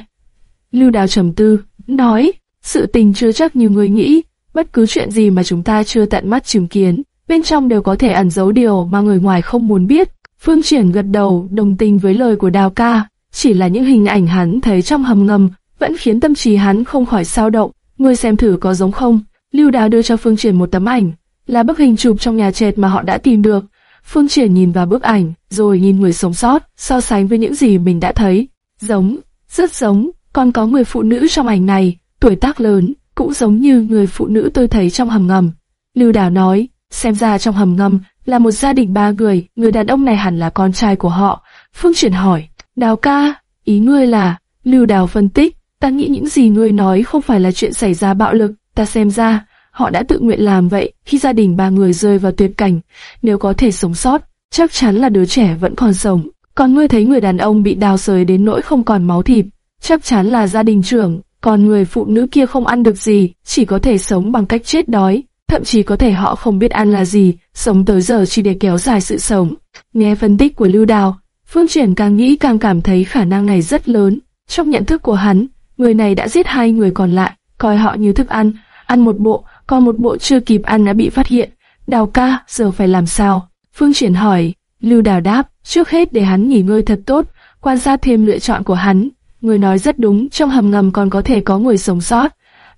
Lưu Đào trầm tư, nói, sự tình chưa chắc như người nghĩ, bất cứ chuyện gì mà chúng ta chưa tận mắt chứng kiến, bên trong đều có thể ẩn giấu điều mà người ngoài không muốn biết. Phương Triển gật đầu, đồng tình với lời của Đào ca, chỉ là những hình ảnh hắn thấy trong hầm ngầm vẫn khiến tâm trí hắn không khỏi sao động. Ngươi xem thử có giống không? Lưu Đào đưa cho Phương Triển một tấm ảnh, là bức hình chụp trong nhà trệt mà họ đã tìm được. Phương Triển nhìn vào bức ảnh, rồi nhìn người sống sót, so sánh với những gì mình đã thấy. Giống, rất giống, còn có người phụ nữ trong ảnh này, tuổi tác lớn, cũng giống như người phụ nữ tôi thấy trong hầm ngầm. Lưu Đào nói, xem ra trong hầm ngầm là một gia đình ba người, người đàn ông này hẳn là con trai của họ. Phương Triển hỏi, Đào ca, ý ngươi là, Lưu Đào phân tích, ta nghĩ những gì ngươi nói không phải là chuyện xảy ra bạo lực, ta xem ra, họ đã tự nguyện làm vậy khi gia đình ba người rơi vào tuyệt cảnh, nếu có thể sống sót, chắc chắn là đứa trẻ vẫn còn sống. Còn ngươi thấy người đàn ông bị đào sới đến nỗi không còn máu thịt, chắc chắn là gia đình trưởng, còn người phụ nữ kia không ăn được gì, chỉ có thể sống bằng cách chết đói, thậm chí có thể họ không biết ăn là gì, sống tới giờ chỉ để kéo dài sự sống. Nghe phân tích của Lưu Đào, Phương Triển càng nghĩ càng cảm thấy khả năng này rất lớn. Trong nhận thức của hắn, người này đã giết hai người còn lại, coi họ như thức ăn, ăn một bộ, còn một bộ chưa kịp ăn đã bị phát hiện. Đào ca, giờ phải làm sao? Phương Triển hỏi, Lưu Đào đáp, trước hết để hắn nghỉ ngơi thật tốt, quan sát thêm lựa chọn của hắn. Người nói rất đúng, trong hầm ngầm còn có thể có người sống sót.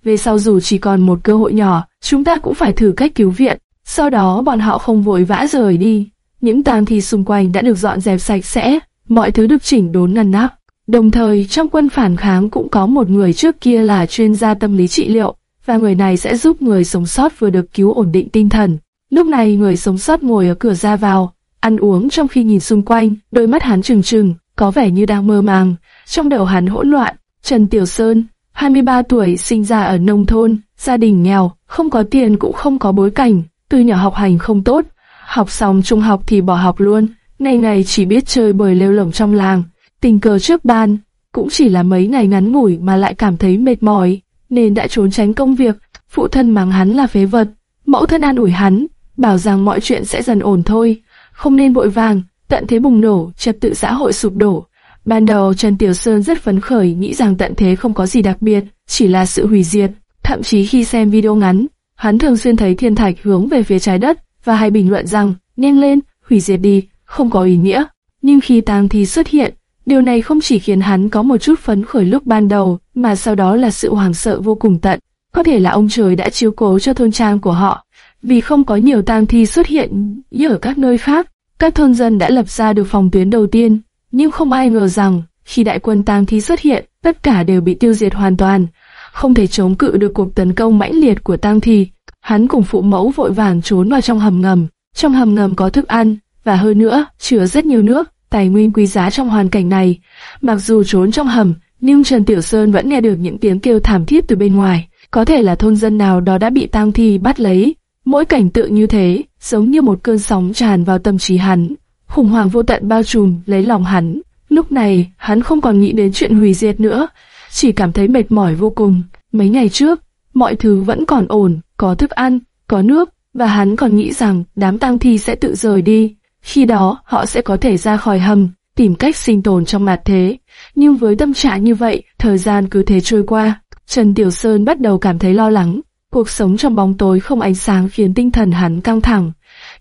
Về sau dù chỉ còn một cơ hội nhỏ, chúng ta cũng phải thử cách cứu viện. Sau đó bọn họ không vội vã rời đi. Những tang thi xung quanh đã được dọn dẹp sạch sẽ, mọi thứ được chỉnh đốn ngăn nắp. Đồng thời trong quân phản kháng cũng có một người trước kia là chuyên gia tâm lý trị liệu, và người này sẽ giúp người sống sót vừa được cứu ổn định tinh thần. Lúc này người sống sót ngồi ở cửa ra vào, ăn uống trong khi nhìn xung quanh, đôi mắt hắn trừng trừng, có vẻ như đang mơ màng. Trong đầu hắn hỗn loạn, Trần Tiểu Sơn, 23 tuổi sinh ra ở nông thôn, gia đình nghèo, không có tiền cũng không có bối cảnh, từ nhỏ học hành không tốt, học xong trung học thì bỏ học luôn, ngày ngày chỉ biết chơi bời lêu lổng trong làng, tình cờ trước ban, cũng chỉ là mấy ngày ngắn ngủi mà lại cảm thấy mệt mỏi, nên đã trốn tránh công việc, phụ thân mắng hắn là phế vật, mẫu thân an ủi hắn, bảo rằng mọi chuyện sẽ dần ổn thôi, không nên vội vàng, tận thế bùng nổ, trật tự xã hội sụp đổ. Ban đầu Trần Tiểu Sơn rất phấn khởi nghĩ rằng tận thế không có gì đặc biệt, chỉ là sự hủy diệt. Thậm chí khi xem video ngắn, hắn thường xuyên thấy thiên thạch hướng về phía trái đất và hay bình luận rằng nhanh lên, hủy diệt đi, không có ý nghĩa. Nhưng khi tang thi xuất hiện, điều này không chỉ khiến hắn có một chút phấn khởi lúc ban đầu, mà sau đó là sự hoảng sợ vô cùng tận. Có thể là ông trời đã chiếu cố cho thôn trang của họ, vì không có nhiều tang thi xuất hiện như ở các nơi khác. Các thôn dân đã lập ra được phòng tuyến đầu tiên, nhưng không ai ngờ rằng khi đại quân tang thi xuất hiện, tất cả đều bị tiêu diệt hoàn toàn, không thể chống cự được cuộc tấn công mãnh liệt của tang thi. Hắn cùng phụ mẫu vội vàng trốn vào trong hầm ngầm. Trong hầm ngầm có thức ăn, và hơn nữa, chứa rất nhiều nước, tài nguyên quý giá trong hoàn cảnh này. Mặc dù trốn trong hầm, nhưng Trần Tiểu Sơn vẫn nghe được những tiếng kêu thảm thiết từ bên ngoài. Có thể là thôn dân nào đó đã bị tang thi bắt lấy. Mỗi cảnh tượng như thế, giống như một cơn sóng tràn vào tâm trí hắn. Khủng hoảng vô tận bao trùm lấy lòng hắn. Lúc này, hắn không còn nghĩ đến chuyện hủy diệt nữa, chỉ cảm thấy mệt mỏi vô cùng. Mấy ngày trước, mọi thứ vẫn còn ổn, có thức ăn, có nước, và hắn còn nghĩ rằng đám tang thi sẽ tự rời đi. Khi đó, họ sẽ có thể ra khỏi hầm, tìm cách sinh tồn trong mặt thế. Nhưng với tâm trạng như vậy, thời gian cứ thế trôi qua. Trần Tiểu Sơn bắt đầu cảm thấy lo lắng. Cuộc sống trong bóng tối không ánh sáng khiến tinh thần hắn căng thẳng.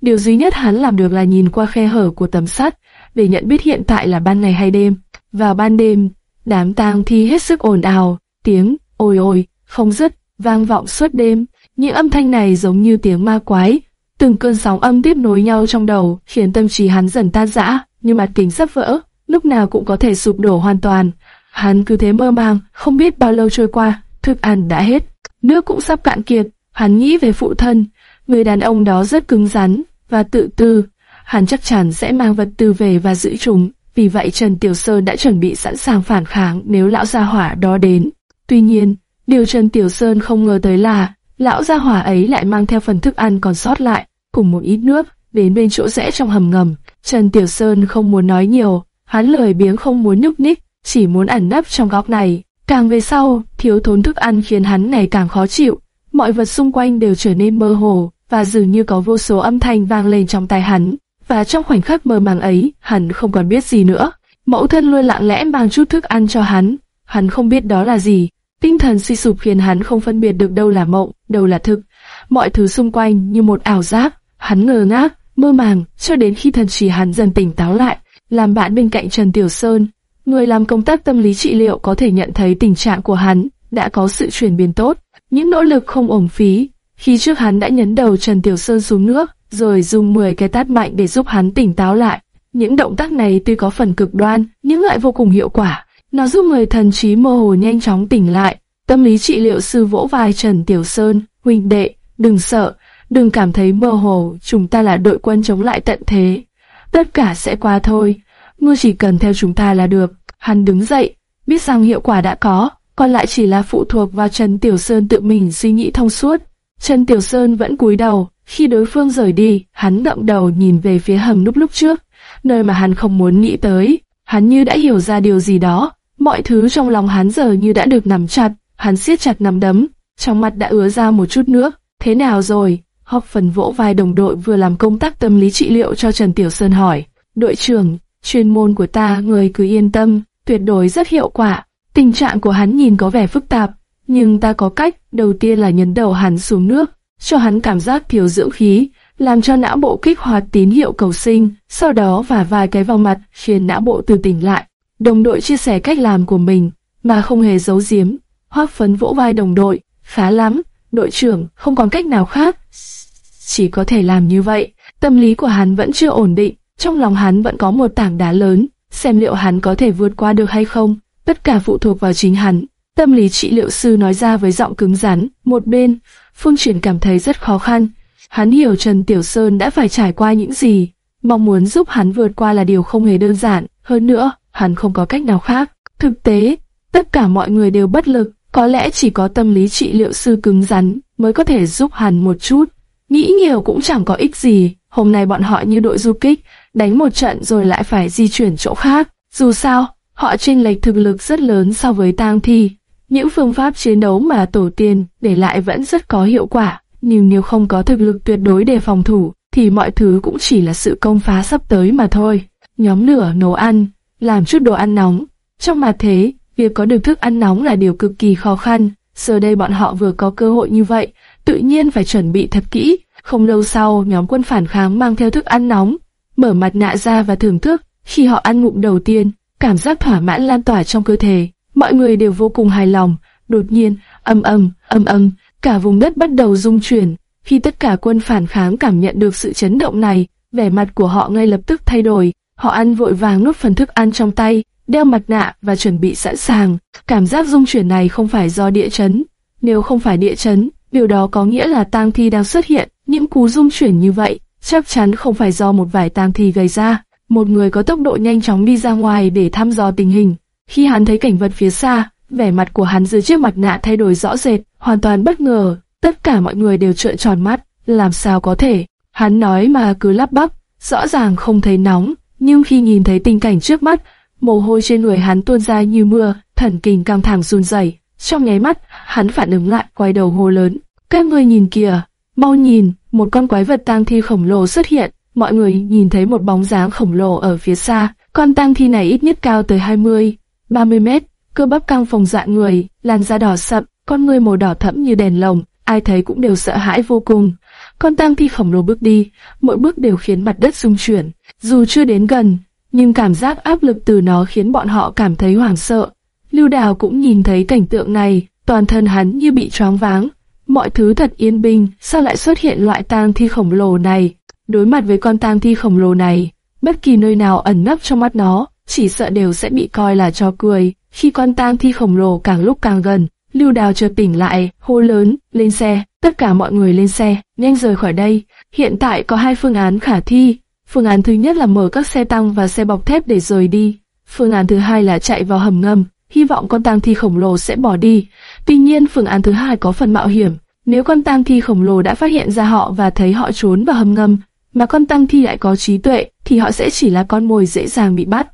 Điều duy nhất hắn làm được là nhìn qua khe hở của tấm sắt, để nhận biết hiện tại là ban ngày hay đêm. Vào ban đêm, đám tang thi hết sức ồn ào, tiếng ôi ôi, không dứt, vang vọng suốt đêm. Những âm thanh này giống như tiếng ma quái, từng cơn sóng âm tiếp nối nhau trong đầu, khiến tâm trí hắn dần tan rã, như mặt kính sắp vỡ. lúc nào cũng có thể sụp đổ hoàn toàn. Hắn cứ thế mơ màng, không biết bao lâu trôi qua, thức ăn đã hết, nước cũng sắp cạn kiệt. Hắn nghĩ về phụ thân, người đàn ông đó rất cứng rắn và tự tư. Hắn chắc chắn sẽ mang vật tư về và giữ chúng. Vì vậy Trần Tiểu Sơn đã chuẩn bị sẵn sàng phản kháng nếu lão gia hỏa đó đến. Tuy nhiên, điều Trần Tiểu Sơn không ngờ tới là lão gia hỏa ấy lại mang theo phần thức ăn còn sót lại, cùng một ít nước, đến bên chỗ rẽ trong hầm ngầm. Trần Tiểu Sơn không muốn nói nhiều, hắn lời biếng không muốn nhúc nhích, chỉ muốn ẩn nấp trong góc này. Càng về sau, thiếu thốn thức ăn khiến hắn ngày càng khó chịu, mọi vật xung quanh đều trở nên mơ hồ, và dường như có vô số âm thanh vang lên trong tai hắn. Và trong khoảnh khắc mơ màng ấy, hắn không còn biết gì nữa. Mẫu thân luôn lặng lẽ mang chút thức ăn cho hắn, hắn không biết đó là gì. Tinh thần suy sụp khiến hắn không phân biệt được đâu là mộng, đâu là thực. Mọi thứ xung quanh như một ảo giác, hắn ngờ ngác, mơ màng, cho đến khi thần trí hắn dần tỉnh táo lại, làm bạn bên cạnh Trần Tiểu Sơn. Người làm công tác tâm lý trị liệu có thể nhận thấy tình trạng của hắn đã có sự chuyển biến tốt, những nỗ lực không ổng phí. Khi trước hắn đã nhấn đầu Trần Tiểu Sơn xuống nước, rồi dùng 10 cái tát mạnh để giúp hắn tỉnh táo lại. Những động tác này tuy có phần cực đoan, nhưng lại vô cùng hiệu quả. Nó giúp người thần trí mơ hồ nhanh chóng tỉnh lại. Tâm lý trị liệu sư vỗ vai Trần Tiểu Sơn, huynh đệ, đừng sợ, đừng cảm thấy mơ hồ, chúng ta là đội quân chống lại tận thế. Tất cả sẽ qua thôi, ngươi chỉ cần theo chúng ta là được. Hắn đứng dậy, biết rằng hiệu quả đã có, còn lại chỉ là phụ thuộc vào Trần Tiểu Sơn tự mình suy nghĩ thông suốt. Trần Tiểu Sơn vẫn cúi đầu, khi đối phương rời đi, hắn động đầu nhìn về phía hầm núp lúc trước, nơi mà hắn không muốn nghĩ tới. Hắn như đã hiểu ra điều gì đó, mọi thứ trong lòng hắn giờ như đã được nắm chặt, hắn siết chặt nắm đấm, trong mặt đã ứa ra một chút nước. Thế nào rồi? Hóc phần vỗ vai đồng đội vừa làm công tác tâm lý trị liệu cho Trần Tiểu Sơn hỏi. Đội trưởng, chuyên môn của ta người cứ yên tâm, tuyệt đối rất hiệu quả. Tình trạng của hắn nhìn có vẻ phức tạp, nhưng ta có cách, đầu tiên là nhấn đầu hắn xuống nước, cho hắn cảm giác thiếu dưỡng khí, làm cho não bộ kích hoạt tín hiệu cầu sinh, sau đó và vài cái vào mặt khiến não bộ từ tỉnh lại. Đồng đội chia sẻ cách làm của mình, mà không hề giấu giếm. Hoác phấn vỗ vai đồng đội, khá lắm, đội trưởng, không còn cách nào khác. Chỉ có thể làm như vậy, tâm lý của hắn vẫn chưa ổn định, trong lòng hắn vẫn có một tảng đá lớn, xem liệu hắn có thể vượt qua được hay không, tất cả phụ thuộc vào chính hắn. Tâm lý trị liệu sư nói ra với giọng cứng rắn, một bên, Phương Triển cảm thấy rất khó khăn. Hắn hiểu Trần Tiểu Sơn đã phải trải qua những gì, mong muốn giúp hắn vượt qua là điều không hề đơn giản, hơn nữa, hắn không có cách nào khác. Thực tế, tất cả mọi người đều bất lực, có lẽ chỉ có tâm lý trị liệu sư cứng rắn mới có thể giúp hắn một chút. Nghĩ nhiều cũng chẳng có ích gì, hôm nay bọn họ như đội du kích, đánh một trận rồi lại phải di chuyển chỗ khác. Dù sao, họ chênh lệch thực lực rất lớn so với tang thi, những phương pháp chiến đấu mà tổ tiên để lại vẫn rất có hiệu quả, nhưng nếu không có thực lực tuyệt đối để phòng thủ, thì mọi thứ cũng chỉ là sự công phá sắp tới mà thôi. Nhóm lửa nấu ăn, làm chút đồ ăn nóng. Trong mặt thế, việc có được thức ăn nóng là điều cực kỳ khó khăn. Giờ đây bọn họ vừa có cơ hội như vậy, tự nhiên phải chuẩn bị thật kỹ. Không lâu sau, nhóm quân phản kháng mang theo thức ăn nóng, mở mặt nạ ra và thưởng thức. Khi họ ăn ngụm đầu tiên, cảm giác thỏa mãn lan tỏa trong cơ thể. Mọi người đều vô cùng hài lòng. Đột nhiên, âm âm, âm âm, cả vùng đất bắt đầu rung chuyển. Khi tất cả quân phản kháng cảm nhận được sự chấn động này, vẻ mặt của họ ngay lập tức thay đổi. Họ ăn vội vàng nuốt phần thức ăn trong tay, đeo mặt nạ và chuẩn bị sẵn sàng. Cảm giác rung chuyển này không phải do địa chấn. Nếu không phải địa chấn, điều đó có nghĩa là tang thi đang xuất hiện. Những cú rung chuyển như vậy chắc chắn không phải do một vài tang thi gây ra. Một người có tốc độ nhanh chóng đi ra ngoài để thăm dò tình hình, khi hắn thấy cảnh vật phía xa, vẻ mặt của hắn dưới chiếc mặt nạ thay đổi rõ rệt, hoàn toàn bất ngờ. Tất cả mọi người đều trợn tròn mắt, làm sao có thể? Hắn nói mà cứ lắp bắp, rõ ràng không thấy nóng, nhưng khi nhìn thấy tình cảnh trước mắt, mồ hôi trên người hắn tuôn ra như mưa, thần kinh căng thẳng run rẩy. Trong nháy mắt, hắn phản ứng lại, quay đầu hô lớn: "Các người nhìn kìa, mau nhìn!" Một con quái vật tang thi khổng lồ xuất hiện. Mọi người nhìn thấy một bóng dáng khổng lồ ở phía xa. Con tang thi này ít nhất cao tới 20, 30 mét, cơ bắp căng phồng dạn người, làn da đỏ sậm, con người màu đỏ thẫm như đèn lồng, ai thấy cũng đều sợ hãi vô cùng. Con tang thi khổng lồ bước đi, mỗi bước đều khiến mặt đất rung chuyển. Dù chưa đến gần, nhưng cảm giác áp lực từ nó khiến bọn họ cảm thấy hoảng sợ. Lưu Đào cũng nhìn thấy cảnh tượng này, toàn thân hắn như bị choáng váng. Mọi thứ thật yên bình, sao lại xuất hiện loại tang thi khổng lồ này? Đối mặt với con tang thi khổng lồ này, bất kỳ nơi nào ẩn nấp trong mắt nó chỉ sợ đều sẽ bị coi là trò cười. Khi con tang thi khổng lồ càng lúc càng gần, Lưu Đào chợt tỉnh lại, hô lớn, lên xe, tất cả mọi người lên xe, nhanh rời khỏi đây. Hiện tại có hai phương án khả thi. Phương án thứ nhất là mở các xe tăng và xe bọc thép để rời đi. Phương án thứ hai là chạy vào hầm ngầm, hy vọng con tang thi khổng lồ sẽ bỏ đi. Tuy nhiên phương án thứ hai có phần mạo hiểm. Nếu con tang thi khổng lồ đã phát hiện ra họ và thấy họ trốn vào hầm ngầm, mà con tang thi lại có trí tuệ, thì họ sẽ chỉ là con mồi dễ dàng bị bắt.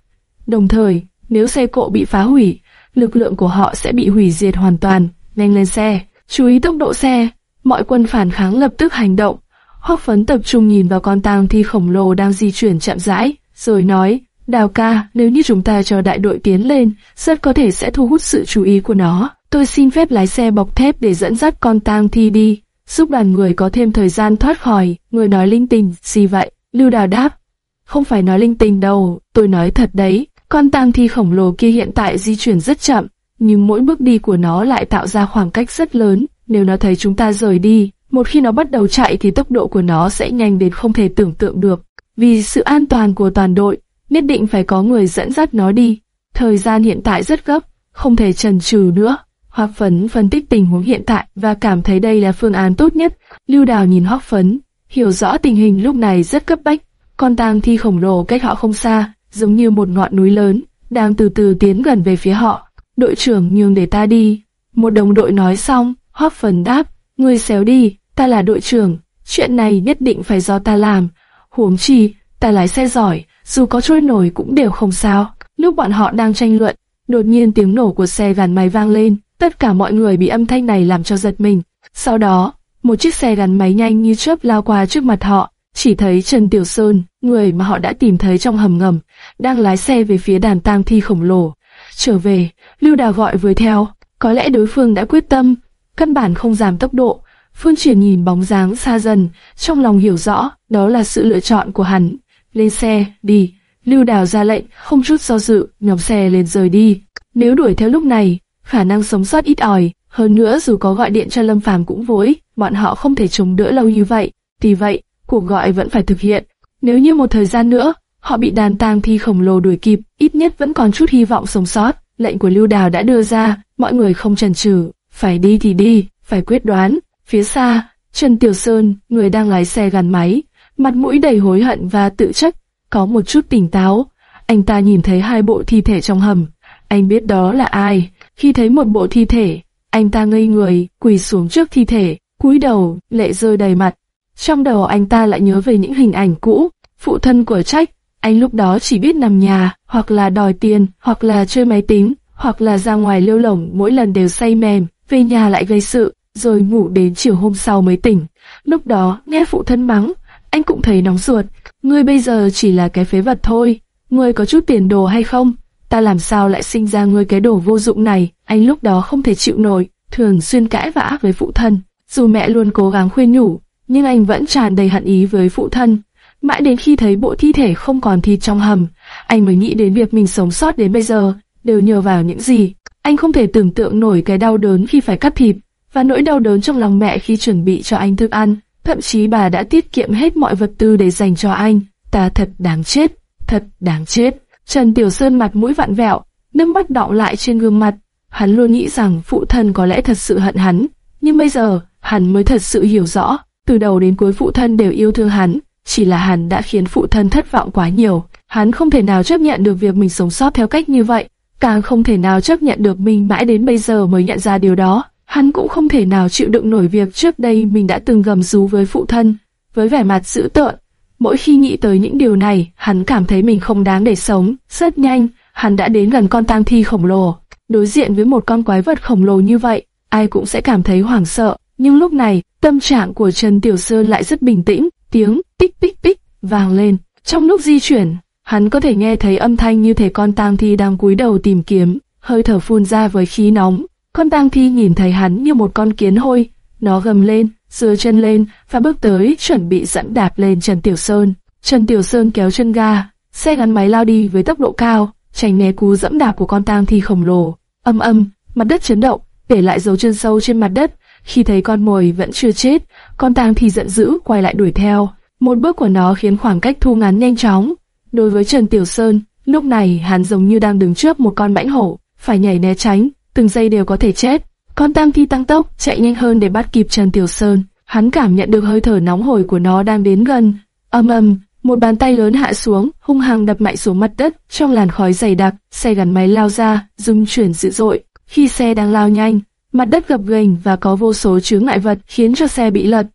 Đồng thời, nếu xe cộ bị phá hủy, lực lượng của họ sẽ bị hủy diệt hoàn toàn. Nhanh lên xe, chú ý tốc độ xe. Mọi quân phản kháng lập tức hành động. Hốc Phấn tập trung nhìn vào con tang thi khổng lồ đang di chuyển chậm rãi, rồi nói: Đào ca, nếu như chúng ta cho đại đội tiến lên, rất có thể sẽ thu hút sự chú ý của nó. Tôi xin phép lái xe bọc thép để dẫn dắt con tang thi đi, giúp đoàn người có thêm thời gian thoát khỏi. Người nói linh tinh, gì vậy? Lưu Đào đáp. Không phải nói linh tinh đâu, tôi nói thật đấy. Con tang thi khổng lồ kia hiện tại di chuyển rất chậm, nhưng mỗi bước đi của nó lại tạo ra khoảng cách rất lớn. Nếu nó thấy chúng ta rời đi, một khi nó bắt đầu chạy thì tốc độ của nó sẽ nhanh đến không thể tưởng tượng được. Vì sự an toàn của toàn đội, nhất định phải có người dẫn dắt nó đi. Thời gian hiện tại rất gấp, không thể chần chừ nữa. Hoắc Phấn phân tích tình huống hiện tại và cảm thấy đây là phương án tốt nhất. Lưu Đào nhìn Hoắc Phấn, hiểu rõ tình hình lúc này rất cấp bách. Con tang thi khổng lồ cách họ không xa, giống như một ngọn núi lớn, đang từ từ tiến gần về phía họ. Đội trưởng nhường để ta đi. Một đồng đội nói xong, Hoắc Phấn đáp, ngươi xéo đi, ta là đội trưởng, chuyện này nhất định phải do ta làm. Huống chi, ta lái xe giỏi, dù có trôi nổi cũng đều không sao. Lúc bọn họ đang tranh luận, đột nhiên tiếng nổ của xe gắn máy vang lên, tất cả mọi người bị âm thanh này làm cho giật mình. Sau đó, một chiếc xe gắn máy nhanh như chớp lao qua trước mặt họ, chỉ thấy Trần Tiểu Sơn, người mà họ đã tìm thấy trong hầm ngầm, đang lái xe về phía đàn tang thi khổng lồ. Trở về, Lưu Đào gọi với theo, có lẽ đối phương đã quyết tâm, căn bản không giảm tốc độ. Phương Triển nhìn bóng dáng xa dần, trong lòng hiểu rõ, đó là sự lựa chọn của hắn lên xe, đi. Lưu Đào ra lệnh, không chút do dự, nhóm xe lên rời đi. Nếu đuổi theo lúc này, khả năng sống sót ít ỏi. Hơn nữa dù có gọi điện cho Lâm Phàm cũng vối, bọn họ không thể chống đỡ lâu như vậy. Vì vậy, cuộc gọi vẫn phải thực hiện. Nếu như một thời gian nữa, họ bị đàn tang thi khổng lồ đuổi kịp, ít nhất vẫn còn chút hy vọng sống sót. Lệnh của Lưu Đào đã đưa ra, mọi người không chần chừ, phải đi thì đi, phải quyết đoán. Phía xa, Trần Tiểu Sơn, người đang lái xe gắn máy, mặt mũi đầy hối hận và tự trách, có một chút tỉnh táo. Anh ta nhìn thấy hai bộ thi thể trong hầm, anh biết đó là ai. Khi thấy một bộ thi thể, anh ta ngây người, quỳ xuống trước thi thể, cúi đầu, lệ rơi đầy mặt. Trong đầu anh ta lại nhớ về những hình ảnh cũ, phụ thân của trách. Anh lúc đó chỉ biết nằm nhà, hoặc là đòi tiền, hoặc là chơi máy tính, hoặc là ra ngoài lêu lỏng mỗi lần đều say mềm, về nhà lại gây sự, rồi ngủ đến chiều hôm sau mới tỉnh. Lúc đó, nghe phụ thân mắng, anh cũng thấy nóng ruột. Ngươi bây giờ chỉ là cái phế vật thôi. Ngươi có chút tiền đồ hay không? Ta làm sao lại sinh ra ngươi cái đồ vô dụng này? Anh lúc đó không thể chịu nổi, thường xuyên cãi vã với phụ thân. Dù mẹ luôn cố gắng khuyên nhủ, nhưng anh vẫn tràn đầy hận ý với phụ thân. Mãi đến khi thấy bộ thi thể không còn thịt trong hầm, anh mới nghĩ đến việc mình sống sót đến bây giờ, đều nhờ vào những gì. Anh không thể tưởng tượng nổi cái đau đớn khi phải cắt thịt, và nỗi đau đớn trong lòng mẹ khi chuẩn bị cho anh thức ăn. Thậm chí bà đã tiết kiệm hết mọi vật tư để dành cho anh. Ta thật đáng chết, thật đáng chết. Trần Tiểu Sơn mặt mũi vặn vẹo, nước mắt đọng lại trên gương mặt. Hắn luôn nghĩ rằng phụ thân có lẽ thật sự hận hắn, nhưng bây giờ hắn mới thật sự hiểu rõ. Từ đầu đến cuối phụ thân đều yêu thương hắn, chỉ là hắn đã khiến phụ thân thất vọng quá nhiều. Hắn không thể nào chấp nhận được việc mình sống sót theo cách như vậy, càng không thể nào chấp nhận được mình mãi đến bây giờ mới nhận ra điều đó. Hắn cũng không thể nào chịu đựng nổi việc trước đây mình đã từng gầm rú với phụ thân, với vẻ mặt dữ tợn. Mỗi khi nghĩ tới những điều này, hắn cảm thấy mình không đáng để sống. Rất nhanh, hắn đã đến gần con tang thi khổng lồ. Đối diện với một con quái vật khổng lồ như vậy, ai cũng sẽ cảm thấy hoảng sợ. Nhưng lúc này, tâm trạng của Trần Tiểu Sơn lại rất bình tĩnh, tiếng tích tích tích vang lên. Trong lúc di chuyển, hắn có thể nghe thấy âm thanh như thể con tang thi đang cúi đầu tìm kiếm, hơi thở phun ra với khí nóng, con tang thi nhìn thấy hắn như một con kiến hôi, nó gầm lên, dừa chân lên và bước tới chuẩn bị dẫm đạp lên Trần Tiểu Sơn. Trần Tiểu Sơn kéo chân ga, xe gắn máy lao đi với tốc độ cao, tránh né cú dẫm đạp của con tang thi khổng lồ. Âm âm, mặt đất chấn động, để lại dấu chân sâu trên mặt đất. Khi thấy con mồi vẫn chưa chết, con tang thi giận dữ quay lại đuổi theo. Một bước của nó khiến khoảng cách thu ngắn nhanh chóng. Đối với Trần Tiểu Sơn, Lúc này hắn giống như đang đứng trước một con mãnh hổ, phải nhảy né tránh, từng giây đều có thể chết. Con tam thi tăng tốc, chạy nhanh hơn để bắt kịp Trần Tiểu Sơn. Hắn cảm nhận được hơi thở nóng hổi của nó đang đến gần. Âm ầm, một bàn tay lớn hạ xuống, hung hăng đập mạnh xuống mặt đất, trong làn khói dày đặc, xe gắn máy lao ra, rung chuyển dữ dội. Khi xe đang lao nhanh, mặt đất gập ghềnh và có vô số chướng ngại vật khiến cho xe bị lật.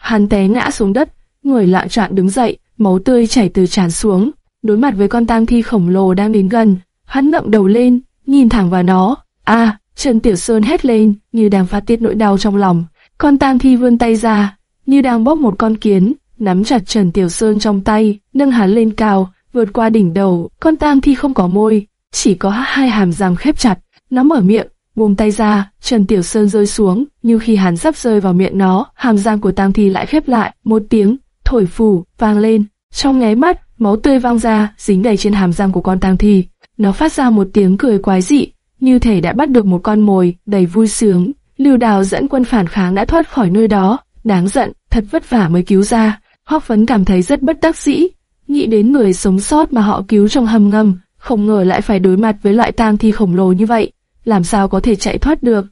Hắn té ngã xuống đất, người lạng trạng đứng dậy, máu tươi chảy từ trán xuống. Đối mặt với con tang thi khổng lồ đang đến gần, hắn ngậm đầu lên, nhìn thẳng vào nó. A, Trần Tiểu Sơn hét lên, như đang phát tiết nỗi đau trong lòng. Con tang thi vươn tay ra, như đang bóp một con kiến, nắm chặt Trần Tiểu Sơn trong tay, nâng hắn lên cao, vượt qua đỉnh đầu. Con tang thi không có môi, chỉ có hai hàm răng khép chặt. Nó mở miệng, buông tay ra, Trần Tiểu Sơn rơi xuống, nhưng khi hắn sắp rơi vào miệng nó, hàm răng của tang thi lại khép lại, một tiếng thổi phù vang lên. Trong nháy mắt, máu tươi văng ra, dính đầy trên hàm răng của con tang thi. Nó phát ra một tiếng cười quái dị, như thể đã bắt được một con mồi, đầy vui sướng. Lưu Đào dẫn quân phản kháng đã thoát khỏi nơi đó, đáng giận, thật vất vả mới cứu ra. Hoắc Phấn cảm thấy rất bất đắc dĩ, nghĩ đến người sống sót mà họ cứu trong hầm ngầm, không ngờ lại phải đối mặt với loại tang thi khổng lồ như vậy, làm sao có thể chạy thoát được.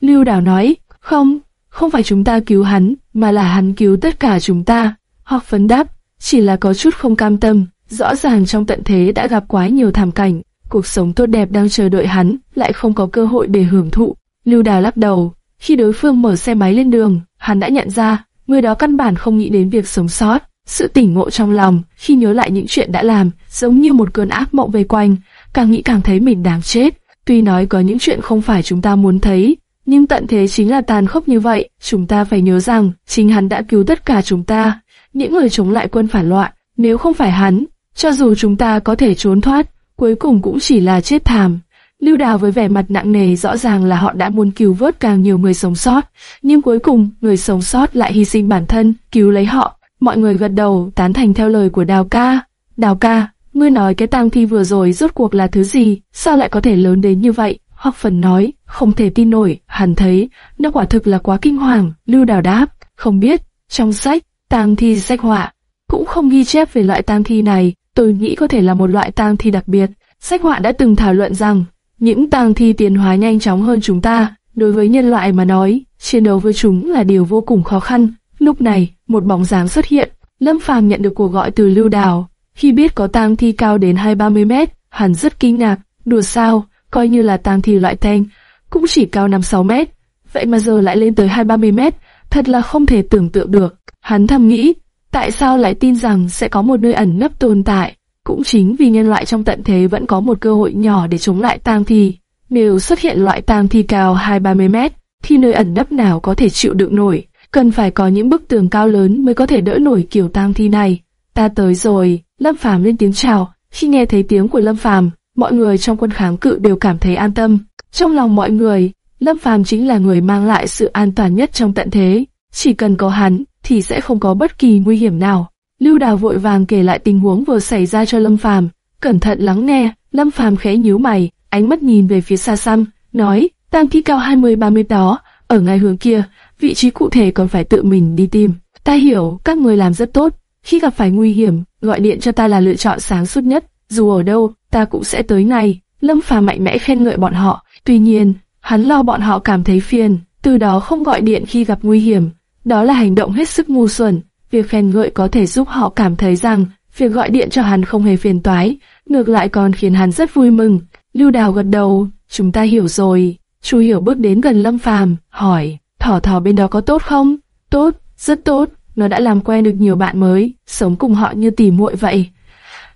Lưu Đào nói, không, không phải chúng ta cứu hắn, mà là hắn cứu tất cả chúng ta hoặc Phấn đáp, chỉ là có chút không cam tâm, rõ ràng trong tận thế đã gặp quá nhiều thảm cảnh, cuộc sống tốt đẹp đang chờ đợi hắn, lại không có cơ hội để hưởng thụ. Lưu Đào lắc đầu, khi đối phương mở xe máy lên đường, hắn đã nhận ra, người đó căn bản không nghĩ đến việc sống sót. Sự tỉnh ngộ trong lòng, khi nhớ lại những chuyện đã làm, giống như một cơn ác mộng vây quanh, càng nghĩ càng thấy mình đáng chết. Tuy nói có những chuyện không phải chúng ta muốn thấy, nhưng tận thế chính là tàn khốc như vậy, chúng ta phải nhớ rằng, chính hắn đã cứu tất cả chúng ta, những người chống lại quân phản loạn, nếu không phải hắn, cho dù chúng ta có thể trốn thoát, cuối cùng cũng chỉ là chết thảm. Lưu Đào với vẻ mặt nặng nề rõ ràng là họ đã muốn cứu vớt càng nhiều người sống sót, nhưng cuối cùng người sống sót lại hy sinh bản thân, cứu lấy họ. Mọi người gật đầu tán thành theo lời của Đào ca. Đào ca, ngươi nói cái tang thi vừa rồi rốt cuộc là thứ gì, sao lại có thể lớn đến như vậy? Hoặc phần nói, không thể tin nổi, hắn thấy, nó quả thực là quá kinh hoàng, Lưu Đào đáp, không biết, trong sách, tang thi sách họa, cũng không ghi chép về loại tang thi này, tôi nghĩ có thể là một loại tang thi đặc biệt. Sách họa đã từng thảo luận rằng, những tang thi tiến hóa nhanh chóng hơn chúng ta, đối với nhân loại mà nói, chiến đấu với chúng là điều vô cùng khó khăn. Lúc này, một bóng dáng xuất hiện, Lâm Phàm nhận được cuộc gọi từ Lưu Đào. Khi biết có tang thi cao đến 2-30 mét, hắn rất kinh ngạc, đùa sao, coi như là tang thi loại thanh, cũng chỉ cao 5-6 mét, vậy mà giờ lại lên tới 2-30 mét, thật là không thể tưởng tượng được. Hắn thầm nghĩ, tại sao lại tin rằng sẽ có một nơi ẩn nấp tồn tại? Cũng chính vì nhân loại trong tận thế vẫn có một cơ hội nhỏ để chống lại tang thi. Nếu xuất hiện loại tang thi cao 2-30 mét, thì nơi ẩn nấp nào có thể chịu đựng nổi? Cần phải có những bức tường cao lớn mới có thể đỡ nổi kiểu tang thi này. Ta tới rồi, Lâm Phàm lên tiếng chào. Khi nghe thấy tiếng của Lâm Phàm, mọi người trong quân kháng cự đều cảm thấy an tâm. Trong lòng mọi người, Lâm Phàm chính là người mang lại sự an toàn nhất trong tận thế. Chỉ cần có hắn, thì sẽ không có bất kỳ nguy hiểm nào. Lưu Đào vội vàng kể lại tình huống vừa xảy ra cho Lâm Phàm, cẩn thận lắng nghe. Lâm Phàm khẽ nhíu mày, ánh mắt nhìn về phía xa xăm, nói: "Tang thi cao 20-30 đó, ở ngay hướng kia, vị trí cụ thể còn phải tự mình đi tìm. Ta hiểu, các người làm rất tốt. Khi gặp phải nguy hiểm, gọi điện cho ta là lựa chọn sáng suốt nhất. Dù ở đâu, ta cũng sẽ tới ngay." Lâm Phàm mạnh mẽ khen ngợi bọn họ. Tuy nhiên, hắn lo bọn họ cảm thấy phiền, từ đó không gọi điện khi gặp nguy hiểm. Đó là hành động hết sức ngu xuẩn. Việc khen ngợi có thể giúp họ cảm thấy rằng việc gọi điện cho hắn không hề phiền toái, ngược lại còn khiến hắn rất vui mừng. Lưu Đào gật đầu, chúng ta hiểu rồi. Chu Hiểu bước đến gần Lâm Phàm, hỏi, thỏ thỏ bên đó có tốt không? Tốt, rất tốt, nó đã làm quen được nhiều bạn mới, sống cùng họ như tỉ muội vậy.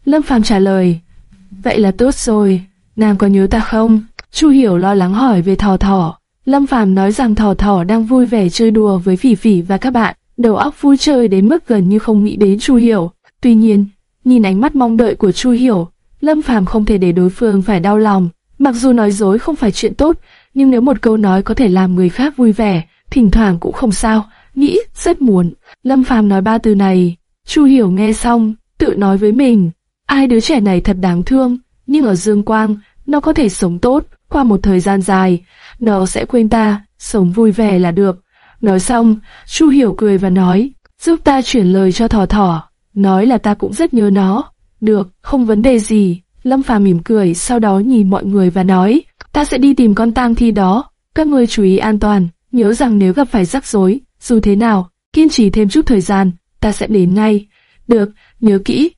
Lâm Phàm trả lời, vậy là tốt rồi, nàng có nhớ ta không? Chu Hiểu lo lắng hỏi về thỏ thỏ. Lâm Phàm nói rằng thỏ thỏ đang vui vẻ chơi đùa với Phỉ Phỉ và các bạn, đầu óc vui chơi đến mức gần như không nghĩ đến Chu Hiểu. Tuy nhiên, nhìn ánh mắt mong đợi của Chu Hiểu, Lâm Phàm không thể để đối phương phải đau lòng. Mặc dù nói dối không phải chuyện tốt, nhưng nếu một câu nói có thể làm người khác vui vẻ, thỉnh thoảng cũng không sao. Nghĩ rất muốn. Lâm Phàm nói ba từ này, Chu Hiểu nghe xong, tự nói với mình, ai đứa trẻ này thật đáng thương, nhưng ở Dương Quang, nó có thể sống tốt qua một thời gian dài nó sẽ quên ta, sống vui vẻ là được. Nói xong, Chu Hiểu cười và nói, giúp ta chuyển lời cho thỏ thỏ, nói là ta cũng rất nhớ nó. Được, không vấn đề gì. Lâm Phàm mỉm cười, sau đó nhìn mọi người và nói, ta sẽ đi tìm con tang thi đó, các ngươi chú ý an toàn, nhớ rằng nếu gặp phải rắc rối, dù thế nào, kiên trì thêm chút thời gian, ta sẽ đến ngay. Được, nhớ kỹ.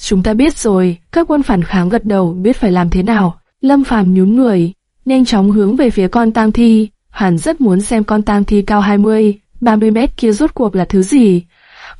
Chúng ta biết rồi, các quân phản kháng gật đầu biết phải làm thế nào. Lâm Phàm nhún người, nhanh chóng hướng về phía con tang thi. Hắn rất muốn xem con tang thi cao 20, 30 mét kia rốt cuộc là thứ gì.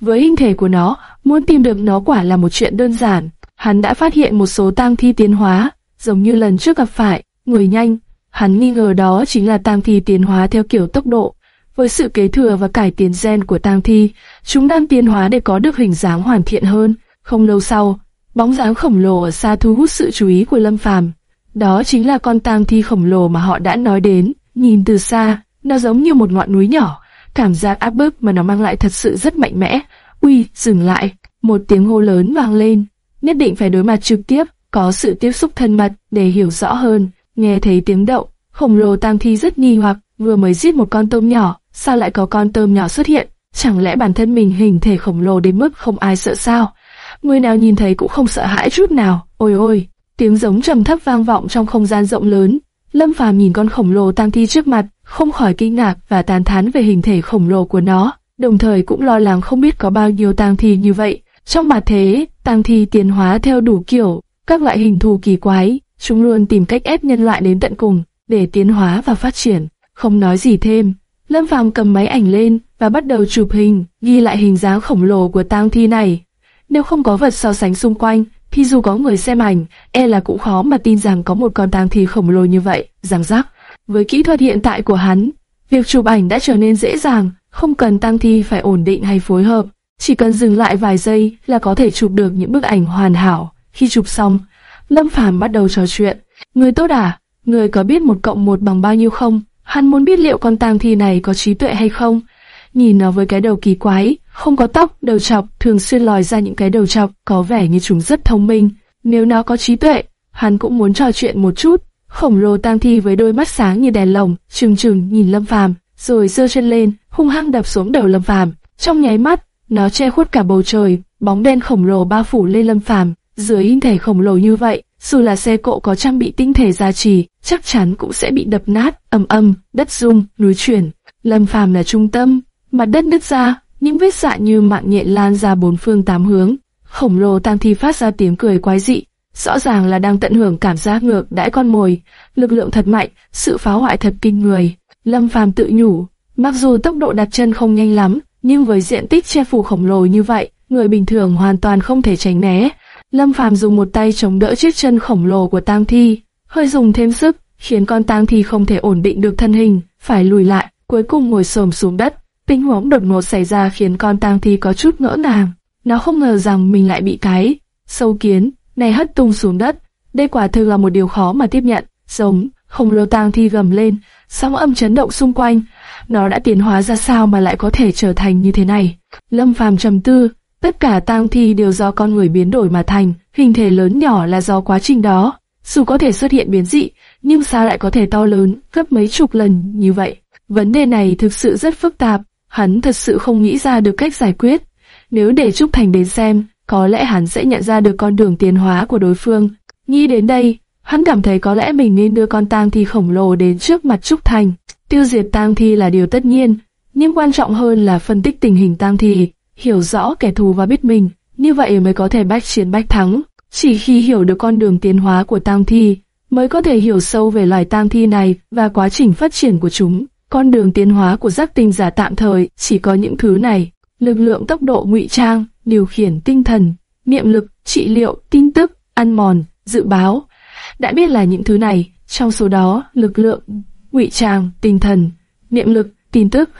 Với hình thể của nó, muốn tìm được nó quả là một chuyện đơn giản. Hắn đã phát hiện một số tang thi tiến hóa, giống như lần trước gặp phải, người nhanh. Hắn nghi ngờ đó chính là tang thi tiến hóa theo kiểu tốc độ. Với sự kế thừa và cải tiến gen của tang thi, chúng đang tiến hóa để có được hình dáng hoàn thiện hơn. Không lâu sau, bóng dáng khổng lồ ở xa thu hút sự chú ý của Lâm Phàm. Đó chính là con tang thi khổng lồ mà họ đã nói đến. Nhìn từ xa, nó giống như một ngọn núi nhỏ. Cảm giác áp bức mà nó mang lại thật sự rất mạnh mẽ. Uy, dừng lại. Một tiếng hô lớn vang lên. Nhất định phải đối mặt trực tiếp, có sự tiếp xúc thân mật để hiểu rõ hơn. Nghe thấy tiếng động, khổng lồ tang thi rất nghi hoặc, vừa mới giết một con tôm nhỏ, sao lại có con tôm nhỏ xuất hiện? Chẳng lẽ bản thân mình hình thể khổng lồ đến mức không ai sợ sao? Người nào nhìn thấy cũng không sợ hãi chút nào. Ôi ôi, tiếng giống trầm thấp vang vọng trong không gian rộng lớn. Lâm Phàm nhìn con khổng lồ tang thi trước mặt, không khỏi kinh ngạc và tán thán về hình thể khổng lồ của nó, đồng thời cũng lo lắng không biết có bao nhiêu tang thi như vậy. Trong mặt thế, tang thi tiến hóa theo đủ kiểu, các loại hình thù kỳ quái, chúng luôn tìm cách ép nhân loại đến tận cùng để tiến hóa và phát triển. Không nói gì thêm, Lâm Phàm cầm máy ảnh lên và bắt đầu chụp hình, ghi lại hình dáng khổng lồ của tang thi này. Nếu không có vật so sánh xung quanh, thì dù có người xem ảnh, e là cũng khó mà tin rằng có một con tang thi khổng lồ như vậy, rằng rắc. Với kỹ thuật hiện tại của hắn, việc chụp ảnh đã trở nên dễ dàng, không cần tang thi phải ổn định hay phối hợp, chỉ cần dừng lại vài giây là có thể chụp được những bức ảnh hoàn hảo. Khi chụp xong, Lâm Phàm bắt đầu trò chuyện. Người tốt à? Người có biết một cộng một bằng bao nhiêu không? Hắn muốn biết liệu con tang thi này có trí tuệ hay không. Nhìn nó với cái đầu kỳ quái, không có tóc, đầu chọc, thường xuyên lòi ra những cái đầu chọc, có vẻ như chúng rất thông minh. Nếu nó có trí tuệ, hắn cũng muốn trò chuyện một chút. Khổng lồ tang thi với đôi mắt sáng như đèn lồng, trừng trừng nhìn Lâm Phàm, rồi giơ chân lên, hung hăng đập xuống đầu Lâm Phàm. Trong nháy mắt, nó che khuất cả bầu trời, bóng đen khổng lồ bao phủ lên Lâm Phàm. Dưới hình thể khổng lồ như vậy, dù là xe cộ có trang bị tinh thể gia trì, chắc chắn cũng sẽ bị đập nát, ầm ầm, đất rung, núi chuyển. Lâm Phàm là trung tâm, mặt đất nứt ra, những vết sạn như mạng nhện lan ra bốn phương tám hướng. Khổng lồ tang thi phát ra tiếng cười quái dị, rõ ràng là đang tận hưởng cảm giác ngược đãi con mồi, lực lượng thật mạnh, sự phá hoại thật kinh người. Lâm Phàm tự nhủ, mặc dù tốc độ đặt chân không nhanh lắm, nhưng với diện tích che phủ khổng lồ như vậy, người bình thường hoàn toàn không thể tránh né. Lâm Phàm dùng một tay chống đỡ chiếc chân khổng lồ của tang thi, hơi dùng thêm sức, khiến con tang thi không thể ổn định được thân hình, phải lùi lại, cuối cùng ngồi xổm xuống đất. Tình huống đột ngột xảy ra khiến con tang thi có chút ngỡ ngàng. Nó không ngờ rằng mình lại bị cái sâu kiến này hất tung xuống đất. Đây quả thực là một điều khó mà tiếp nhận. Giống, khổng lồ tang thi gầm lên, sóng âm chấn động xung quanh. Nó đã tiến hóa ra sao mà lại có thể trở thành như thế này? Lâm Phàm trầm tư, tất cả tang thi đều do con người biến đổi mà thành, hình thể lớn nhỏ là do quá trình đó. Dù có thể xuất hiện biến dị, nhưng sao lại có thể to lớn, gấp mấy chục lần như vậy? Vấn đề này thực sự rất phức tạp, hắn thật sự không nghĩ ra được cách giải quyết. Nếu để Trúc Thành đến xem, có lẽ hắn sẽ nhận ra được con đường tiến hóa của đối phương. Nghĩ đến đây, hắn cảm thấy có lẽ mình nên đưa con tang thi khổng lồ đến trước mặt Trúc Thành. Tiêu diệt tang thi là điều tất nhiên, nhưng quan trọng hơn là phân tích tình hình tang thi, hiểu rõ kẻ thù và biết mình, như vậy mới có thể bách chiến bách thắng. Chỉ khi hiểu được con đường tiến hóa của tang thi, mới có thể hiểu sâu về loài tang thi này và quá trình phát triển của chúng. Con đường tiến hóa của giác tinh giả tạm thời chỉ có những thứ này: lực lượng, tốc độ, ngụy trang, điều khiển tinh thần, niệm lực, trị liệu, tin tức, ăn mòn, dự báo. Đã biết là những thứ này, trong số đó, lực lượng, ngụy trang, tinh thần, niệm lực, tin tức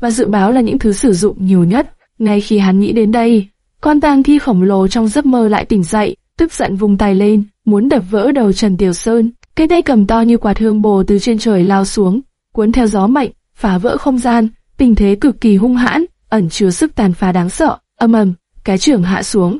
và dự báo là những thứ sử dụng nhiều nhất. Ngay khi hắn nghĩ đến đây, con tang thi khổng lồ trong giấc mơ lại tỉnh dậy, tức giận vùng tay lên, muốn đập vỡ đầu Trần Tiểu Sơn. Cái tay cầm to như quạt hương bồ từ trên trời lao xuống, cuốn theo gió mạnh, phá vỡ không gian, tình thế cực kỳ hung hãn, ẩn chứa sức tàn phá đáng sợ. Âm ầm, cái trưởng hạ xuống,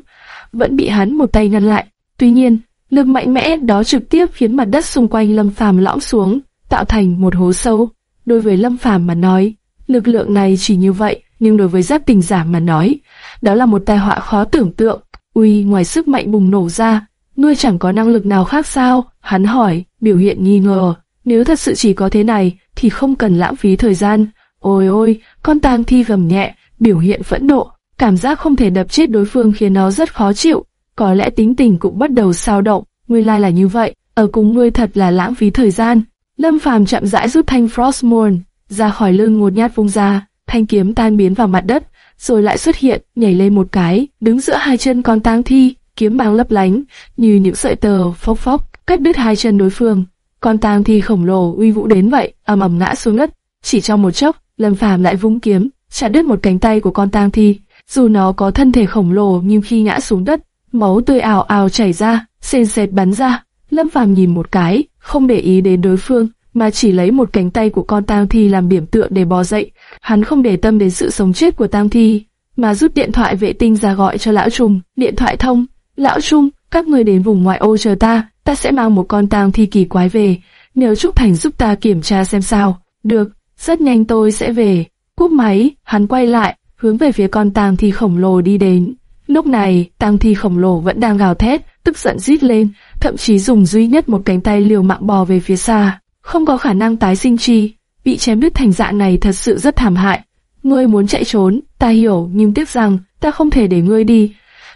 vẫn bị hắn một tay ngăn lại. Tuy nhiên, lực mạnh mẽ đó trực tiếp khiến mặt đất xung quanh Lâm Phàm lõm xuống, tạo thành một hố sâu. Đối với Lâm Phàm mà nói, lực lượng này chỉ như vậy, nhưng đối với giáp tình giả mà nói, đó là một tai họa khó tưởng tượng. Uy ngoài sức mạnh bùng nổ ra, ngươi chẳng có năng lực nào khác sao? Hắn hỏi, biểu hiện nghi ngờ. Nếu thật sự chỉ có thế này, thì không cần lãng phí thời gian. Ôi ôi, con tang thi gầm nhẹ, biểu hiện phẫn nộ. Cảm giác không thể đập chết đối phương khiến nó rất khó chịu. Có lẽ tính tình cũng bắt đầu sao động. Nguyên lai là như vậy, ở cùng ngươi thật là lãng phí thời gian. Lâm Phàm chậm rãi rút thanh Frostmourne ra khỏi lưng một nhát vung ra, thanh kiếm tan biến vào mặt đất, rồi lại xuất hiện, nhảy lên một cái, đứng giữa hai chân con tang thi, kiếm băng lấp lánh, như những sợi tờ phốc phốc, cắt đứt hai chân đối phương. Con tang thi khổng lồ uy vũ đến vậy, ầm ầm ngã xuống đất. Chỉ trong một chốc, Lâm Phàm lại vung kiếm, chặt đứt một cánh tay của con tang thi. Dù nó có thân thể khổng lồ nhưng khi ngã xuống đất, máu tươi ảo ảo chảy ra, sền sệt bắn ra. Lâm Phàm nhìn một cái, không để ý đến đối phương, mà chỉ lấy một cánh tay của con tang thi làm điểm tựa để bò dậy. Hắn không để tâm đến sự sống chết của tang thi, mà rút điện thoại vệ tinh ra gọi cho lão Trung. Điện thoại thông, lão Trung, các người đến vùng ngoại ô chờ ta, ta sẽ mang một con tang thi kỳ quái về. Nếu Trúc Thành giúp ta kiểm tra xem sao. Được, rất nhanh tôi sẽ về. Cúp máy, hắn quay lại, hướng về phía con tang thi khổng lồ đi đến. Lúc này, tang thi khổng lồ vẫn đang gào thét, tức giận rít lên, thậm chí dùng duy nhất một cánh tay liều mạng bò về phía xa, không có khả năng tái sinh chi. Bị chém đứt thành dạng này thật sự rất thảm hại. Ngươi muốn chạy trốn, ta hiểu, nhưng tiếc rằng ta không thể để ngươi đi.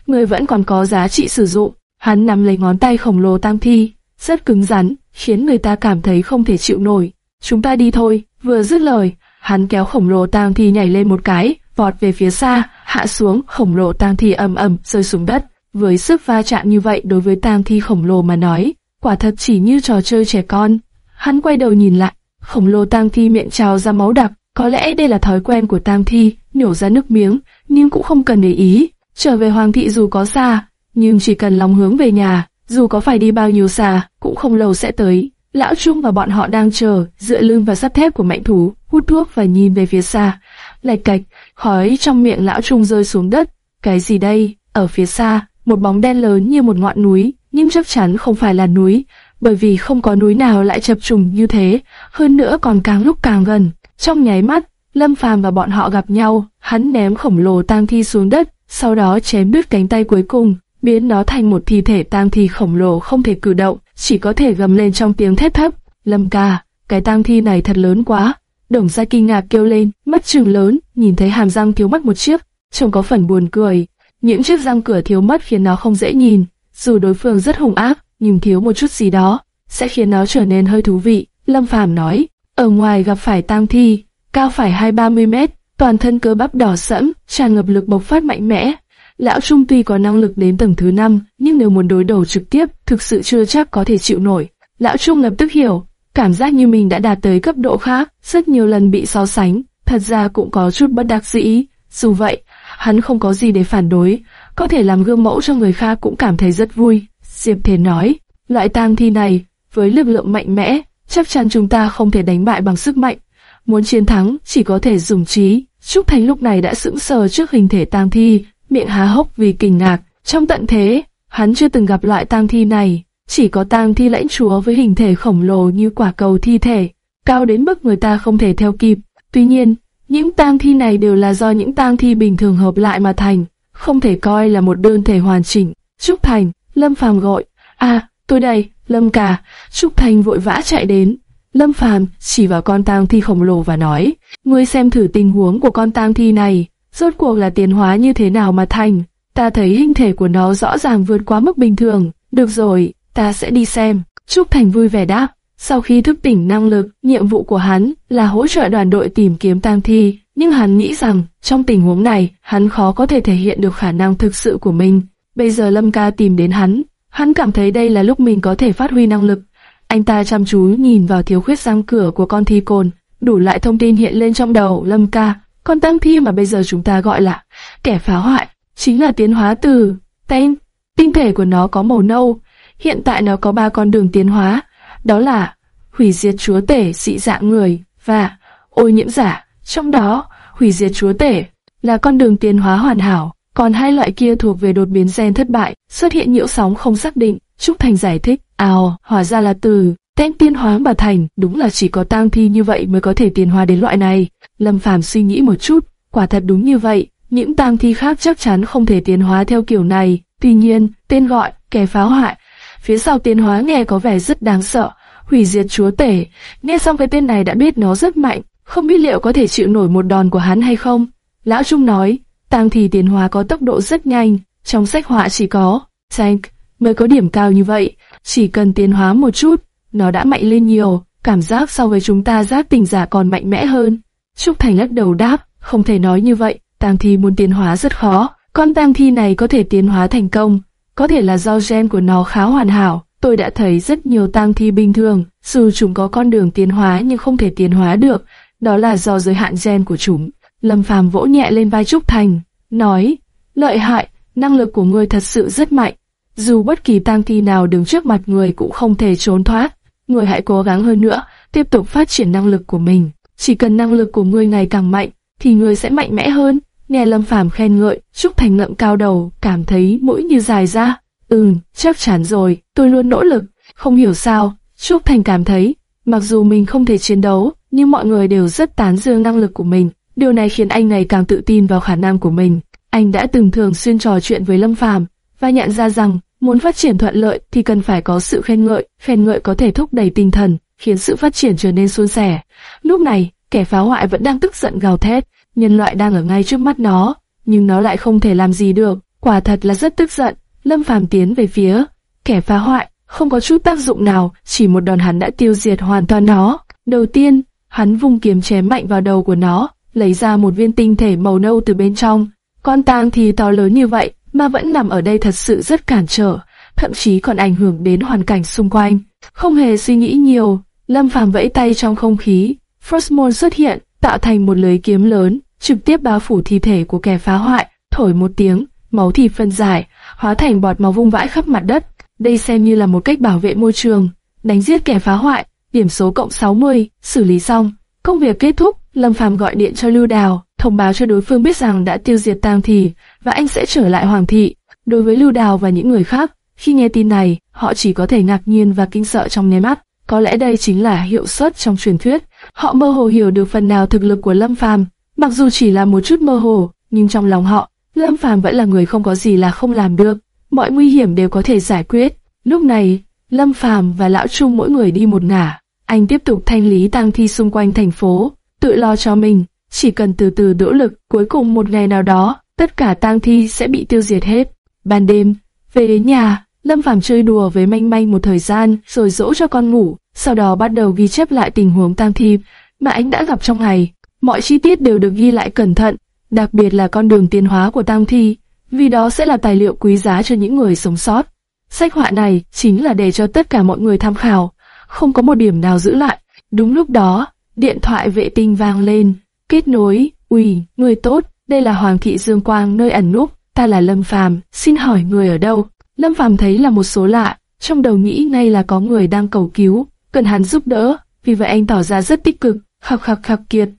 Ngươi vẫn còn có giá trị sử dụng. Hắn nắm lấy ngón tay khổng lồ tang thi, rất cứng rắn, khiến người ta cảm thấy không thể chịu nổi. Chúng ta đi thôi. Vừa dứt lời, hắn kéo khổng lồ tang thi nhảy lên một cái, vọt về phía xa, hạ xuống, khổng lồ tang thi ầm ầm rơi xuống đất. Với sức va chạm như vậy đối với tang thi khổng lồ mà nói, quả thật chỉ như trò chơi trẻ con. Hắn quay đầu nhìn lại, khổng lồ tang thi miệng trào ra máu đặc, có lẽ đây là thói quen của tang thi, nhổ ra nước miếng, nhưng cũng không cần để ý. Trở về hoàng thị dù có xa, nhưng chỉ cần lòng hướng về nhà, dù có phải đi bao nhiêu xa, cũng không lâu sẽ tới. Lão Trung và bọn họ đang chờ, dựa lưng vào sắt thép của mạnh thú, hút thuốc và nhìn về phía xa. Lạch cạch, khói trong miệng lão Trung rơi xuống đất. Cái gì đây? Ở phía xa, một bóng đen lớn như một ngọn núi, nhưng chắc chắn không phải là núi, bởi vì không có núi nào lại chập trùng như thế, hơn nữa còn càng lúc càng gần. Trong nháy mắt, Lâm Phàm và bọn họ gặp nhau, hắn ném khổng lồ tang thi xuống đất, sau đó chém đứt cánh tay cuối cùng, biến nó thành một thi thể tang thi khổng lồ không thể cử động, chỉ có thể gầm lên trong tiếng thét thấp. Lâm ca, cái tang thi này thật lớn quá. Đồng gia kinh ngạc kêu lên, mắt trừng lớn, nhìn thấy hàm răng thiếu mất một chiếc, trông có phần buồn cười. Những chiếc răng cửa thiếu mất khiến nó không dễ nhìn, dù đối phương rất hung ác, nhưng thiếu một chút gì đó, sẽ khiến nó trở nên hơi thú vị. Lâm Phàm nói, ở ngoài gặp phải tang thi, cao phải hai ba mươi mét, toàn thân cơ bắp đỏ sẫm, tràn ngập lực bộc phát mạnh mẽ. Lão Trung tuy có năng lực đến tầng thứ 5, nhưng nếu muốn đối đầu trực tiếp, thực sự chưa chắc có thể chịu nổi. Lão Trung lập tức hiểu, cảm giác như mình đã đạt tới cấp độ khác, rất nhiều lần bị so sánh, thật ra cũng có chút bất đắc dĩ. Dù vậy, hắn không có gì để phản đối, có thể làm gương mẫu cho người khác cũng cảm thấy rất vui. Diệp Thế nói, loại tang thi này, với lực lượng mạnh mẽ, chắc chắn chúng ta không thể đánh bại bằng sức mạnh. Muốn chiến thắng, chỉ có thể dùng trí. Trúc Thành lúc này đã sững sờ trước hình thể tang thi, miệng há hốc vì kinh ngạc. Trong tận thế, hắn chưa từng gặp loại tang thi này, chỉ có tang thi lãnh chúa với hình thể khổng lồ như quả cầu thi thể, cao đến mức người ta không thể theo kịp. Tuy nhiên, những tang thi này đều là do những tang thi bình thường hợp lại mà thành, không thể coi là một đơn thể hoàn chỉnh. Trúc Thành, Lâm Phàm gọi, à, tôi đây, Lâm cả. Trúc Thành vội vã chạy đến. Lâm Phàm chỉ vào con tang thi khổng lồ và nói, ngươi xem thử tình huống của con tang thi này, rốt cuộc là tiến hóa như thế nào mà thành. Ta thấy hình thể của nó rõ ràng vượt quá mức bình thường. Được rồi, ta sẽ đi xem. Trúc Thành vui vẻ đáp. Sau khi thức tỉnh năng lực, nhiệm vụ của hắn là hỗ trợ đoàn đội tìm kiếm tang thi, nhưng hắn nghĩ rằng trong tình huống này, hắn khó có thể thể hiện được khả năng thực sự của mình. Bây giờ Lâm Ca tìm đến hắn, hắn cảm thấy đây là lúc mình có thể phát huy năng lực. Anh ta chăm chú nhìn vào thiếu khuyết răng cửa của con thi côn, đủ lại thông tin hiện lên trong đầu Lâm Ca. Con tang thi mà bây giờ chúng ta gọi là kẻ phá hoại, chính là tiến hóa từ tên. Tinh thể của nó có màu nâu, hiện tại nó có ba con đường tiến hóa, đó là hủy diệt chúa tể dị dạng người và ô nhiễm giả. Trong đó, hủy diệt chúa tể là con đường tiến hóa hoàn hảo, còn hai loại kia thuộc về đột biến gen thất bại, xuất hiện nhiễu sóng không xác định. Trúc Thành giải thích, ào, hóa ra là từ tên tiến hóa mà thành, đúng là chỉ có tang thi như vậy mới có thể tiến hóa đến loại này. Lâm Phàm suy nghĩ một chút, quả thật đúng như vậy, những tang thi khác chắc chắn không thể tiến hóa theo kiểu này. Tuy nhiên, tên gọi kẻ phá hoại Phía sau tiến hóa nghe có vẻ rất đáng sợ, hủy diệt chúa tể. Nghe xong cái tên này đã biết nó rất mạnh, không biết liệu có thể chịu nổi một đòn của hắn hay không. Lão Trung nói, tang thi tiến hóa có tốc độ rất nhanh, trong sách họa chỉ có tank mới có điểm cao như vậy, chỉ cần tiến hóa một chút, nó đã mạnh lên nhiều, cảm giác so với chúng ta giác tình giả còn mạnh mẽ hơn. Trúc Thành lắc đầu đáp, không thể nói như vậy, tang thi muốn tiến hóa rất khó, con tang thi này có thể tiến hóa thành công, có thể là do gen của nó khá hoàn hảo. Tôi đã thấy rất nhiều tang thi bình thường, dù chúng có con đường tiến hóa nhưng không thể tiến hóa được, đó là do giới hạn gen của chúng. Lâm Phàm vỗ nhẹ lên vai Trúc Thành, nói, lợi hại, năng lực của ngươi thật sự rất mạnh. Dù bất kỳ tang thi nào đứng trước mặt người cũng không thể trốn thoát, người hãy cố gắng hơn nữa, tiếp tục phát triển năng lực của mình. Chỉ cần năng lực của ngươi ngày càng mạnh, thì ngươi sẽ mạnh mẽ hơn. Nghe Lâm Phàm khen ngợi, Trúc Thành ngậm cao đầu, cảm thấy mũi như dài ra. Ừm, chắc chắn rồi, tôi luôn nỗ lực. Không hiểu sao, Trúc Thành cảm thấy, mặc dù mình không thể chiến đấu, nhưng mọi người đều rất tán dương năng lực của mình. Điều này khiến anh ngày càng tự tin vào khả năng của mình. Anh đã từng thường xuyên trò chuyện với Lâm Phàm và nhận ra rằng muốn phát triển thuận lợi thì cần phải có sự khen ngợi. Khen ngợi có thể thúc đẩy tinh thần, khiến sự phát triển trở nên suôn sẻ. Lúc này, kẻ phá hoại vẫn đang tức giận gào thét. Nhân loại đang ở ngay trước mắt nó, nhưng nó lại không thể làm gì được. Quả thật là rất tức giận. Lâm Phàm tiến về phía kẻ phá hoại, không có chút tác dụng nào, chỉ một đòn hắn đã tiêu diệt hoàn toàn nó. Đầu tiên, hắn vung kiếm chém mạnh vào đầu của nó, lấy ra một viên tinh thể màu nâu từ bên trong. Con tang thì to lớn như vậy, mà vẫn nằm ở đây thật sự rất cản trở, thậm chí còn ảnh hưởng đến hoàn cảnh xung quanh. Không hề suy nghĩ nhiều, Lâm Phàm vẫy tay trong không khí, Frostmourne xuất hiện, tạo thành một lưới kiếm lớn, trực tiếp bao phủ thi thể của kẻ phá hoại, thổi một tiếng, máu thịt phân giải, hóa thành bọt máu vung vãi khắp mặt đất. Đây xem như là một cách bảo vệ môi trường, đánh giết kẻ phá hoại, điểm số cộng 60, xử lý xong. Công việc kết thúc, Lâm Phàm gọi điện cho Lưu Đào, thông báo cho đối phương biết rằng đã tiêu diệt Tang Thị và anh sẽ trở lại Hoàng thị. Đối với Lưu Đào và những người khác, khi nghe tin này, họ chỉ có thể ngạc nhiên và kinh sợ trong nháy mắt. Có lẽ đây chính là hiệu suất trong truyền thuyết. Họ mơ hồ hiểu được phần nào thực lực của Lâm Phàm, mặc dù chỉ là một chút mơ hồ, nhưng trong lòng họ, Lâm Phàm vẫn là người không có gì là không làm được, mọi nguy hiểm đều có thể giải quyết. Lúc này, Lâm Phàm và Lão Trung mỗi người đi một ngả, anh tiếp tục thanh lý tang thi xung quanh thành phố, tự lo cho mình, chỉ cần từ từ nỗ lực, cuối cùng một ngày nào đó, tất cả tang thi sẽ bị tiêu diệt hết. Ban đêm, về đến nhà, Lâm Phàm chơi đùa với manh manh một thời gian, rồi dỗ cho con ngủ, sau đó bắt đầu ghi chép lại tình huống tang thi mà anh đã gặp trong ngày. Mọi chi tiết đều được ghi lại cẩn thận, đặc biệt là con đường tiến hóa của tang thi, vì đó sẽ là tài liệu quý giá cho những người sống sót. Sách họa này chính là để cho tất cả mọi người tham khảo, không có một điểm nào giữ lại. Đúng lúc đó, điện thoại vệ tinh vang lên, kết nối, ủy, người tốt, đây là Hoàng thị Dương Quang nơi ẩn núp, ta là Lâm Phàm, xin hỏi người ở đâu? Lâm Phàm thấy là một số lạ, trong đầu nghĩ ngay là có người đang cầu cứu, cần hắn giúp đỡ, vì vậy anh tỏ ra rất tích cực, khập khập khập kiệt.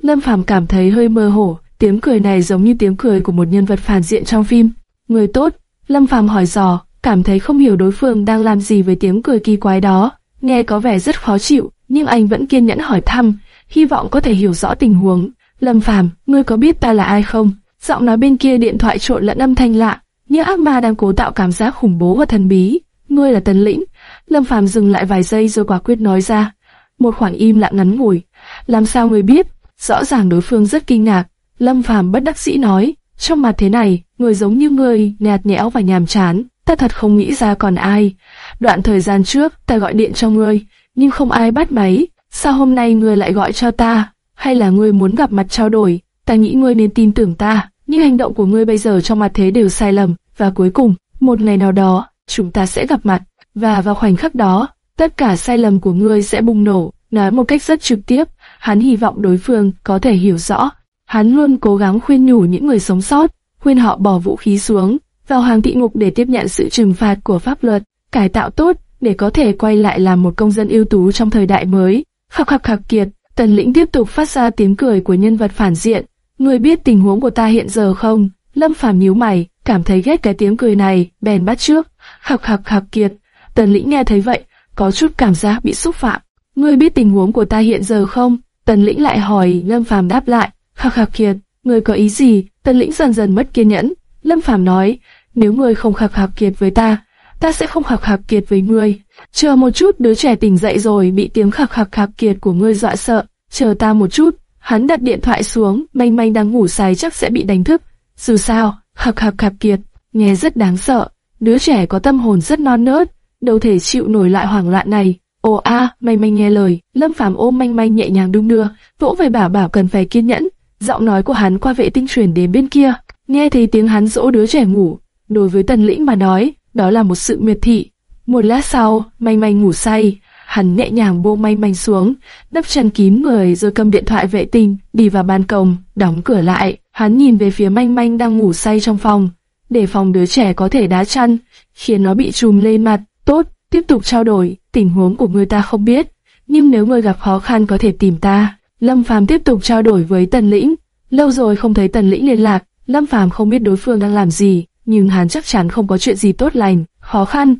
Lâm Phàm cảm thấy hơi mơ hồ, tiếng cười này giống như tiếng cười của một nhân vật phản diện trong phim. Người tốt, Lâm Phàm hỏi dò, cảm thấy không hiểu đối phương đang làm gì với tiếng cười kỳ quái đó, nghe có vẻ rất khó chịu, nhưng anh vẫn kiên nhẫn hỏi thăm, hy vọng có thể hiểu rõ tình huống. Lâm Phàm, ngươi có biết ta là ai không? Giọng nói bên kia điện thoại trộn lẫn âm thanh lạ, như ác ma đang cố tạo cảm giác khủng bố và thần bí. Ngươi là Tần Lĩnh. Lâm Phàm dừng lại vài giây rồi quả quyết nói ra. Một khoảng im lặng ngắn ngủi. Làm sao ngươi biết? Rõ ràng đối phương rất kinh ngạc. Lâm Phàm bất đắc dĩ nói, trong mặt thế này, người giống như ngươi, nhạt nhẽo và nhàm chán, ta thật không nghĩ ra còn ai. Đoạn thời gian trước, ta gọi điện cho ngươi, nhưng không ai bắt máy. Sao hôm nay ngươi lại gọi cho ta? Hay là ngươi muốn gặp mặt trao đổi? Ta nghĩ ngươi nên tin tưởng ta. Những hành động của ngươi bây giờ trong mặt thế đều sai lầm. Và cuối cùng, một ngày nào đó, chúng ta sẽ gặp mặt. Và vào khoảnh khắc đó, tất cả sai lầm của ngươi sẽ bùng nổ. Nói một cách rất trực tiếp, hắn hy vọng đối phương có thể hiểu rõ. Hắn luôn cố gắng khuyên nhủ những người sống sót, khuyên họ bỏ vũ khí xuống, vào hàng thị ngục để tiếp nhận sự trừng phạt của pháp luật, cải tạo tốt để có thể quay lại làm một công dân ưu tú trong thời đại mới. Khắc khắc khắc kiệt, tần lĩnh tiếp tục phát ra tiếng cười của nhân vật phản diện. ngươi biết tình huống của ta hiện giờ không? Lâm Phàm nhíu mày, cảm thấy ghét cái tiếng cười này, bèn bắt trước. Khắc khắc khắc kiệt, tần lĩnh nghe thấy vậy, có chút cảm giác bị xúc phạm. Ngươi biết tình huống của ta hiện giờ không? Tần lĩnh lại hỏi, Lâm Phàm đáp lại. Khắc khắc kiệt, ngươi có ý gì? Tần lĩnh dần dần mất kiên nhẫn. Lâm Phàm nói, nếu ngươi không khắc khắc kiệt với ta, ta sẽ không khạc khạc kiệt với ngươi. Chờ một chút, đứa trẻ tỉnh dậy rồi bị tiếng khạc khạc khạc kiệt của ngươi dọa sợ. Chờ ta một chút, hắn đặt điện thoại xuống, manh manh đang ngủ say chắc sẽ bị đánh thức. Dù sao, khạc khạc khạc kiệt, nghe rất đáng sợ. Đứa trẻ có tâm hồn rất non nớt, đâu thể chịu nổi lại hoảng loạn này. Ồ a, manh manh nghe lời, Lâm Phàm ôm manh manh nhẹ nhàng đung đưa, vỗ về bảo bảo cần phải kiên nhẫn. Giọng nói của hắn qua vệ tinh truyền đến bên kia, nghe thấy tiếng hắn dỗ đứa trẻ ngủ. Đối với Tần Lĩnh mà nói, đó là một sự miệt thị. Một lát sau, manh manh ngủ say, hắn nhẹ nhàng buông manh manh xuống, đắp chân kín người rồi cầm điện thoại vệ tinh, đi vào ban công, đóng cửa lại. Hắn nhìn về phía manh manh đang ngủ say trong phòng, để phòng đứa trẻ có thể đá chăn, khiến nó bị trùm lên mặt. Tốt, tiếp tục trao đổi, tình huống của người ta không biết, nhưng nếu người gặp khó khăn có thể tìm ta. Lâm Phàm tiếp tục trao đổi với Tần Lĩnh. Lâu rồi không thấy Tần Lĩnh liên lạc, Lâm Phàm không biết đối phương đang làm gì, nhưng hắn chắc chắn không có chuyện gì tốt lành, khó khăn.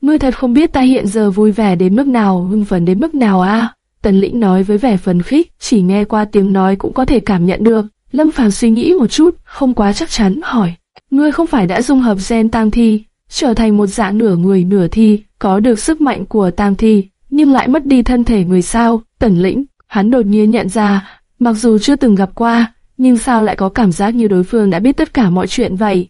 Ngươi thật không biết ta hiện giờ vui vẻ đến mức nào, hưng phấn đến mức nào a? Tần Lĩnh nói với vẻ phấn khích, chỉ nghe qua tiếng nói cũng có thể cảm nhận được. Lâm Phàm suy nghĩ một chút, không quá chắc chắn, hỏi: Ngươi không phải đã dung hợp gen tang thi, trở thành một dạng nửa người nửa thi, có được sức mạnh của tang thi, nhưng lại mất đi thân thể người sao? Tần Lĩnh, hắn đột nhiên nhận ra, mặc dù chưa từng gặp qua, nhưng sao lại có cảm giác như đối phương đã biết tất cả mọi chuyện vậy?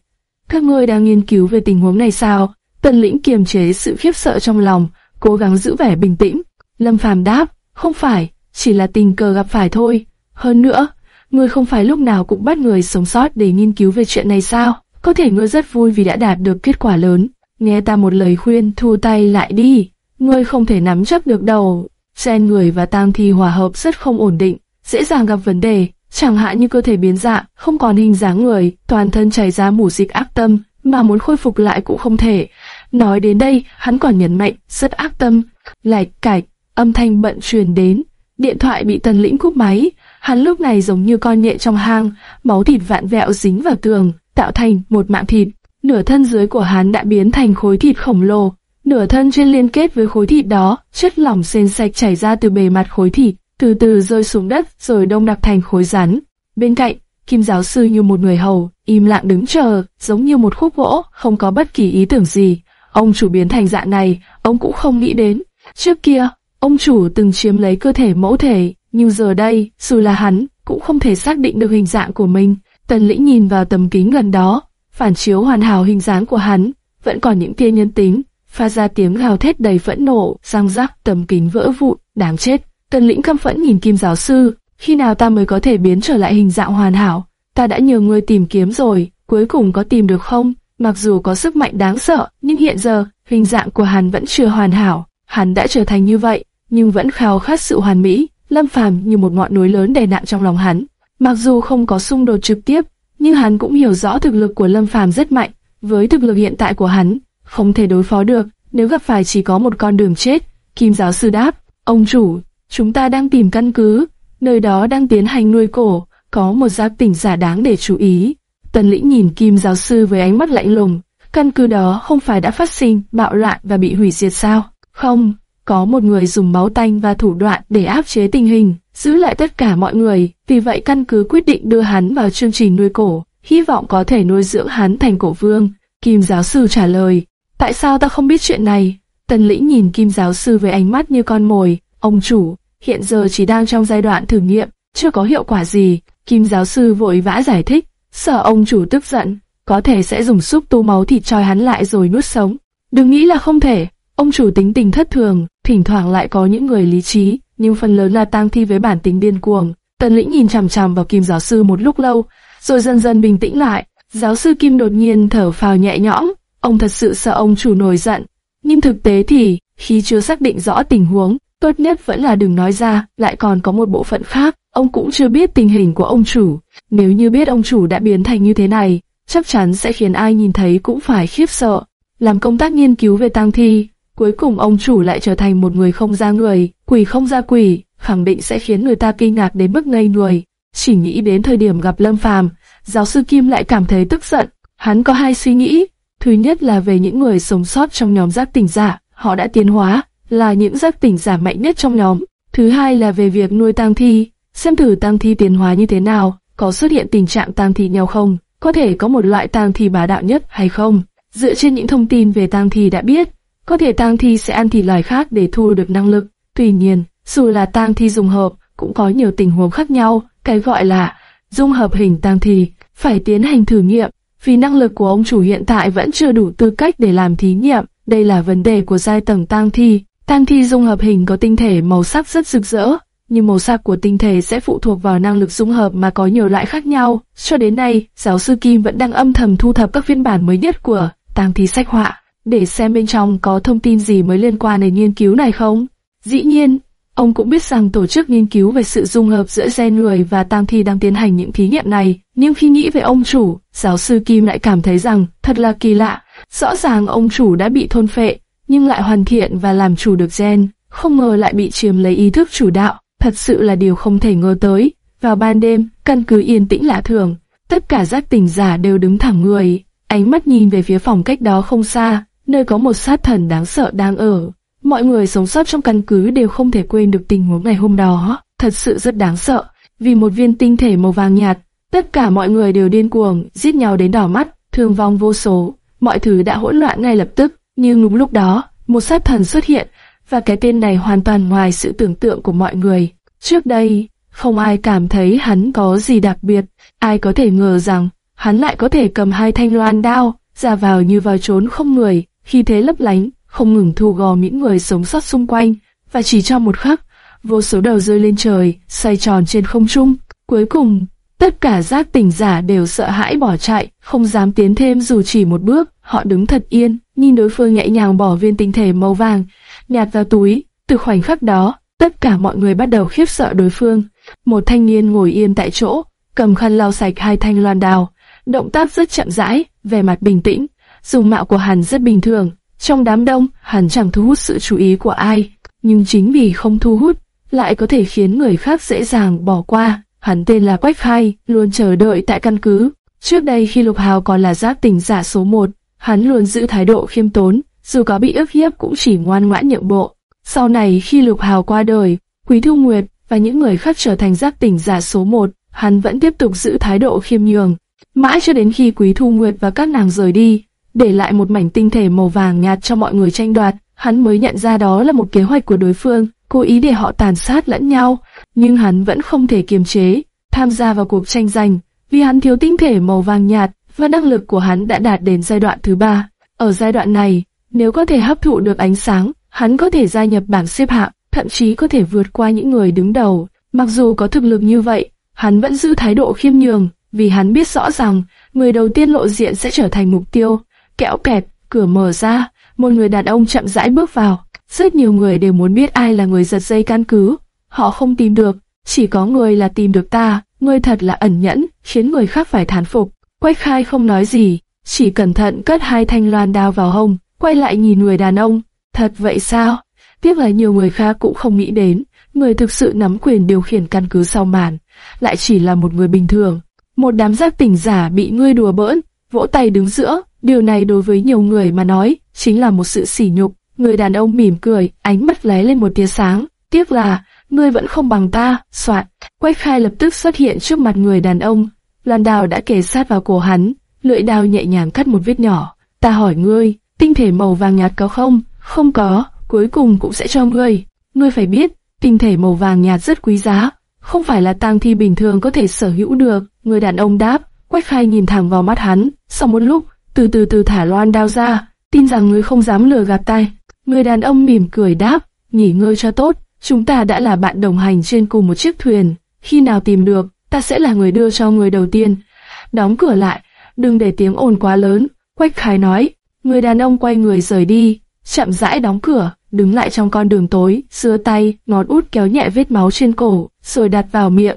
Các ngươi đang nghiên cứu về tình huống này sao? Tần lĩnh kiềm chế sự khiếp sợ trong lòng, cố gắng giữ vẻ bình tĩnh. Lâm Phàm đáp, không phải, chỉ là tình cờ gặp phải thôi. Hơn nữa, ngươi không phải lúc nào cũng bắt người sống sót để nghiên cứu về chuyện này sao? Có thể ngươi rất vui vì đã đạt được kết quả lớn. Nghe ta một lời khuyên, thu tay lại đi. Ngươi không thể nắm chắc được đầu. Gen người và tang thi hòa hợp rất không ổn định, dễ dàng gặp vấn đề chẳng hạn như cơ thể biến dạng, không còn hình dáng người, toàn thân chảy ra mủ dịch ác tâm, mà muốn khôi phục lại cũng không thể. Nói đến đây, hắn còn nhấn mạnh, rất ác tâm, lạch cạch, âm thanh bận truyền đến, điện thoại bị tần lĩnh cúp máy, hắn lúc này giống như con nhện trong hang, máu thịt vạn vẹo dính vào tường, tạo thành một mạng thịt. Nửa thân dưới của hắn đã biến thành khối thịt khổng lồ, nửa thân trên liên kết với khối thịt đó, chất lỏng sền sạch chảy ra từ bề mặt khối thịt, từ từ rơi xuống đất rồi đông đặc thành khối rắn. Bên cạnh, kim giáo sư như một người hầu, im lặng đứng chờ, giống như một khúc gỗ, không có bất kỳ ý tưởng gì. Ông chủ biến thành dạng này, ông cũng không nghĩ đến. Trước kia, ông chủ từng chiếm lấy cơ thể mẫu thể, nhưng giờ đây, dù là hắn, cũng không thể xác định được hình dạng của mình. Tần lĩnh nhìn vào tầm kính gần đó, phản chiếu hoàn hảo hình dáng của hắn, vẫn còn những tia nhân tính, pha ra tiếng gào thét đầy phẫn nộ, răng rắc tầm kính vỡ vụn, đáng chết. Tần lĩnh căm phẫn nhìn kim giáo sư, khi nào ta mới có thể biến trở lại hình dạng hoàn hảo? Ta đã nhờ ngươi tìm kiếm rồi, cuối cùng có tìm được không? Mặc dù có sức mạnh đáng sợ, nhưng hiện giờ, hình dạng của hắn vẫn chưa hoàn hảo. Hắn đã trở thành như vậy, nhưng vẫn khao khát sự hoàn mỹ. Lâm Phàm như một ngọn núi lớn đè nặng trong lòng hắn. Mặc dù không có xung đột trực tiếp, nhưng hắn cũng hiểu rõ thực lực của Lâm Phàm rất mạnh. Với thực lực hiện tại của hắn, không thể đối phó được. Nếu gặp phải chỉ có một con đường chết, Kim giáo sư đáp, ông chủ, Chúng ta đang tìm căn cứ, nơi đó đang tiến hành nuôi cổ, có một gia tỉnh giả đáng để chú ý. Tần lĩnh nhìn Kim giáo sư với ánh mắt lạnh lùng, căn cứ đó không phải đã phát sinh, bạo loạn và bị hủy diệt sao? Không, có một người dùng máu tanh và thủ đoạn để áp chế tình hình, giữ lại tất cả mọi người, vì vậy căn cứ quyết định đưa hắn vào chương trình nuôi cổ, hy vọng có thể nuôi dưỡng hắn thành cổ vương. Kim giáo sư trả lời, tại sao ta không biết chuyện này? Tần lĩnh nhìn Kim giáo sư với ánh mắt như con mồi, ông chủ, hiện giờ chỉ đang trong giai đoạn thử nghiệm, chưa có hiệu quả gì. Kim giáo sư vội vã giải thích, sợ ông chủ tức giận, có thể sẽ dùng xúc tu máu thịt trói hắn lại rồi nuốt sống. Đừng nghĩ là không thể, ông chủ tính tình thất thường, thỉnh thoảng lại có những người lý trí, nhưng phần lớn là tang thi với bản tính điên cuồng. Tần lĩnh nhìn chằm chằm vào kim giáo sư một lúc lâu, rồi dần dần bình tĩnh lại. Giáo sư Kim đột nhiên thở phào nhẹ nhõm, ông thật sự sợ ông chủ nổi giận. Nhưng thực tế thì, khi chưa xác định rõ tình huống, tốt nhất vẫn là đừng nói ra, lại còn có một bộ phận khác, ông cũng chưa biết tình hình của ông chủ. Nếu như biết ông chủ đã biến thành như thế này, chắc chắn sẽ khiến ai nhìn thấy cũng phải khiếp sợ. Làm công tác nghiên cứu về tang thi, cuối cùng ông chủ lại trở thành một người không ra người, quỷ không ra quỷ, khẳng định sẽ khiến người ta kinh ngạc đến mức ngây người. Chỉ nghĩ đến thời điểm gặp Lâm Phàm, giáo sư Kim lại cảm thấy tức giận. Hắn có hai suy nghĩ, thứ nhất là về những người sống sót trong nhóm giác tỉnh giả, họ đã tiến hóa, là những giác tỉnh giả mạnh nhất trong nhóm. Thứ hai là về việc nuôi tang thi, xem thử tang thi tiến hóa như thế nào, có xuất hiện tình trạng tang thi nhau không, có thể có một loại tang thi bá đạo nhất hay không. Dựa trên những thông tin về tang thi đã biết, có thể tang thi sẽ ăn thịt loài khác để thu được năng lực. Tuy nhiên, dù là tang thi dùng hợp, cũng có nhiều tình huống khác nhau, cái gọi là dung hợp hình tang thi, phải tiến hành thử nghiệm, vì năng lực của ông chủ hiện tại vẫn chưa đủ tư cách để làm thí nghiệm. Đây là vấn đề của giai tầng tang thi. Tang thi dung hợp hình có tinh thể màu sắc rất rực rỡ, nhưng màu sắc của tinh thể sẽ phụ thuộc vào năng lực dung hợp mà có nhiều loại khác nhau. Cho đến nay, giáo sư Kim vẫn đang âm thầm thu thập các phiên bản mới nhất của tang thi sách họa, để xem bên trong có thông tin gì mới liên quan đến nghiên cứu này không. Dĩ nhiên, ông cũng biết rằng tổ chức nghiên cứu về sự dung hợp giữa gen người và tang thi đang tiến hành những thí nghiệm này, nhưng khi nghĩ về ông chủ, giáo sư Kim lại cảm thấy rằng thật là kỳ lạ. Rõ ràng ông chủ đã bị thôn phệ, nhưng lại hoàn thiện và làm chủ được gen, không ngờ lại bị chiếm lấy ý thức chủ đạo, thật sự là điều không thể ngờ tới. Vào ban đêm, căn cứ yên tĩnh lạ thường, tất cả giác tỉnh giả đều đứng thẳng người, ánh mắt nhìn về phía phòng cách đó không xa, nơi có một sát thần đáng sợ đang ở. Mọi người sống sót trong căn cứ đều không thể quên được tình huống ngày hôm đó, thật sự rất đáng sợ. Vì một viên tinh thể màu vàng nhạt, tất cả mọi người đều điên cuồng, giết nhau đến đỏ mắt, thương vong vô số. Mọi thứ đã hỗn loạn ngay lập tức, nhưng đúng lúc đó, một sát thần xuất hiện, và cái tên này hoàn toàn ngoài sự tưởng tượng của mọi người. Trước đây, không ai cảm thấy hắn có gì đặc biệt, ai có thể ngờ rằng hắn lại có thể cầm hai thanh loan đao, ra vào như vào trốn không người, khi thế lấp lánh, không ngừng thu gò những người sống sót xung quanh, và chỉ trong một khắc, vô số đầu rơi lên trời, xoay tròn trên không trung. Cuối cùng, tất cả giác tỉnh giả đều sợ hãi bỏ chạy, không dám tiến thêm dù chỉ một bước, họ đứng thật yên, nhìn đối phương nhẹ nhàng bỏ viên tinh thể màu vàng, nhạt vào túi. Từ khoảnh khắc đó, tất cả mọi người bắt đầu khiếp sợ đối phương. Một thanh niên ngồi yên tại chỗ, cầm khăn lau sạch hai thanh loan đào, động tác rất chậm rãi, vẻ mặt bình tĩnh. Dùng mạo của hắn rất bình thường, trong đám đông, hắn chẳng thu hút sự chú ý của ai, nhưng chính vì không thu hút, lại có thể khiến người khác dễ dàng bỏ qua. Hắn tên là Quách Khai, luôn chờ đợi tại căn cứ. Trước đây khi Lục Hào còn là giác tỉnh giả số 1, hắn luôn giữ thái độ khiêm tốn, dù có bị ức hiếp cũng chỉ ngoan ngoãn nhượng bộ. Sau này khi Lục Hào qua đời, Quý Thu Nguyệt và những người khác trở thành giác tỉnh giả số 1, hắn vẫn tiếp tục giữ thái độ khiêm nhường. Mãi cho đến khi Quý Thu Nguyệt và các nàng rời đi, để lại một mảnh tinh thể màu vàng nhạt cho mọi người tranh đoạt, hắn mới nhận ra đó là một kế hoạch của đối phương, cố ý để họ tàn sát lẫn nhau, nhưng hắn vẫn không thể kiềm chế, tham gia vào cuộc tranh giành, vì hắn thiếu tinh thể màu vàng nhạt và năng lực của hắn đã đạt đến giai đoạn thứ ba. Ở giai đoạn này, nếu có thể hấp thụ được ánh sáng, hắn có thể gia nhập bảng xếp hạng, thậm chí có thể vượt qua những người đứng đầu. Mặc dù có thực lực như vậy, hắn vẫn giữ thái độ khiêm nhường, vì hắn biết rõ rằng người đầu tiên lộ diện sẽ trở thành mục tiêu. Kẽo kẹt, cửa mở ra, một người đàn ông chậm rãi bước vào. Rất nhiều người đều muốn biết ai là người giật dây căn cứ. Họ không tìm được, chỉ có người là tìm được ta. ngươi thật là ẩn nhẫn, khiến người khác phải thán phục. Quách khai không nói gì, chỉ cẩn thận cất hai thanh loan đao vào hông, quay lại nhìn người đàn ông. Thật vậy sao? Tiếc là nhiều người khác cũng không nghĩ đến, người thực sự nắm quyền điều khiển căn cứ sau màn, lại chỉ là một người bình thường. Một đám giác tỉnh giả bị ngươi đùa bỡn, vỗ tay đứng giữa, điều này đối với nhiều người mà nói, chính là một sự sỉ nhục. Người đàn ông mỉm cười, ánh mắt lóe lên một tia sáng. Tiếc là, ngươi vẫn không bằng ta, soạn. Quách khai lập tức xuất hiện trước mặt người đàn ông. Loan đào đã kề sát vào cổ hắn, lưỡi đao nhẹ nhàng cắt một vết nhỏ. Ta hỏi ngươi, tinh thể màu vàng nhạt có không? Không có, cuối cùng cũng sẽ cho ngươi. Ngươi phải biết, tinh thể màu vàng nhạt rất quý giá, không phải là tang thi bình thường có thể sở hữu được. Người đàn ông đáp, Quách khai nhìn thẳng vào mắt hắn, sau một lúc, từ từ từ thả loan đao ra, tin rằng ngươi không dám lừa gạt tay. Người đàn ông mỉm cười đáp, nghỉ ngơi cho tốt, chúng ta đã là bạn đồng hành trên cùng một chiếc thuyền, khi nào tìm được, ta sẽ là người đưa cho người đầu tiên. Đóng cửa lại, đừng để tiếng ồn quá lớn, Quách Khải nói. Người đàn ông quay người rời đi, chậm rãi đóng cửa, đứng lại trong con đường tối, xưa tay, ngón út kéo nhẹ vết máu trên cổ, rồi đặt vào miệng,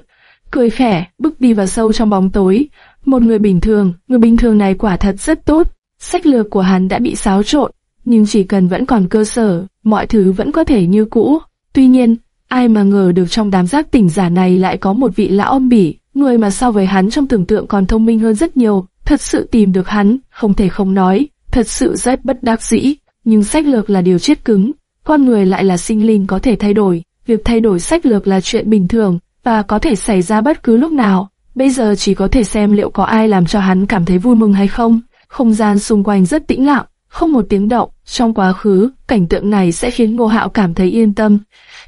cười khẽ, bước đi vào sâu trong bóng tối. Một người bình thường, người bình thường này quả thật rất tốt. Sách lược của hắn đã bị xáo trộn, nhưng chỉ cần vẫn còn cơ sở, mọi thứ vẫn có thể như cũ. Tuy nhiên, ai mà ngờ được trong đám giác tỉnh giả này lại có một vị lão âm bỉ, người mà so với hắn trong tưởng tượng còn thông minh hơn rất nhiều. Thật sự tìm được hắn, không thể không nói, thật sự rất bất đắc dĩ. Nhưng sách lược là điều chết cứng, con người lại là sinh linh có thể thay đổi. Việc thay đổi sách lược là chuyện bình thường, và có thể xảy ra bất cứ lúc nào. Bây giờ chỉ có thể xem liệu có ai làm cho hắn cảm thấy vui mừng hay không. không gian xung quanh rất tĩnh lặng, không một tiếng động. Trong quá khứ, cảnh tượng này sẽ khiến Ngô Hạo cảm thấy yên tâm.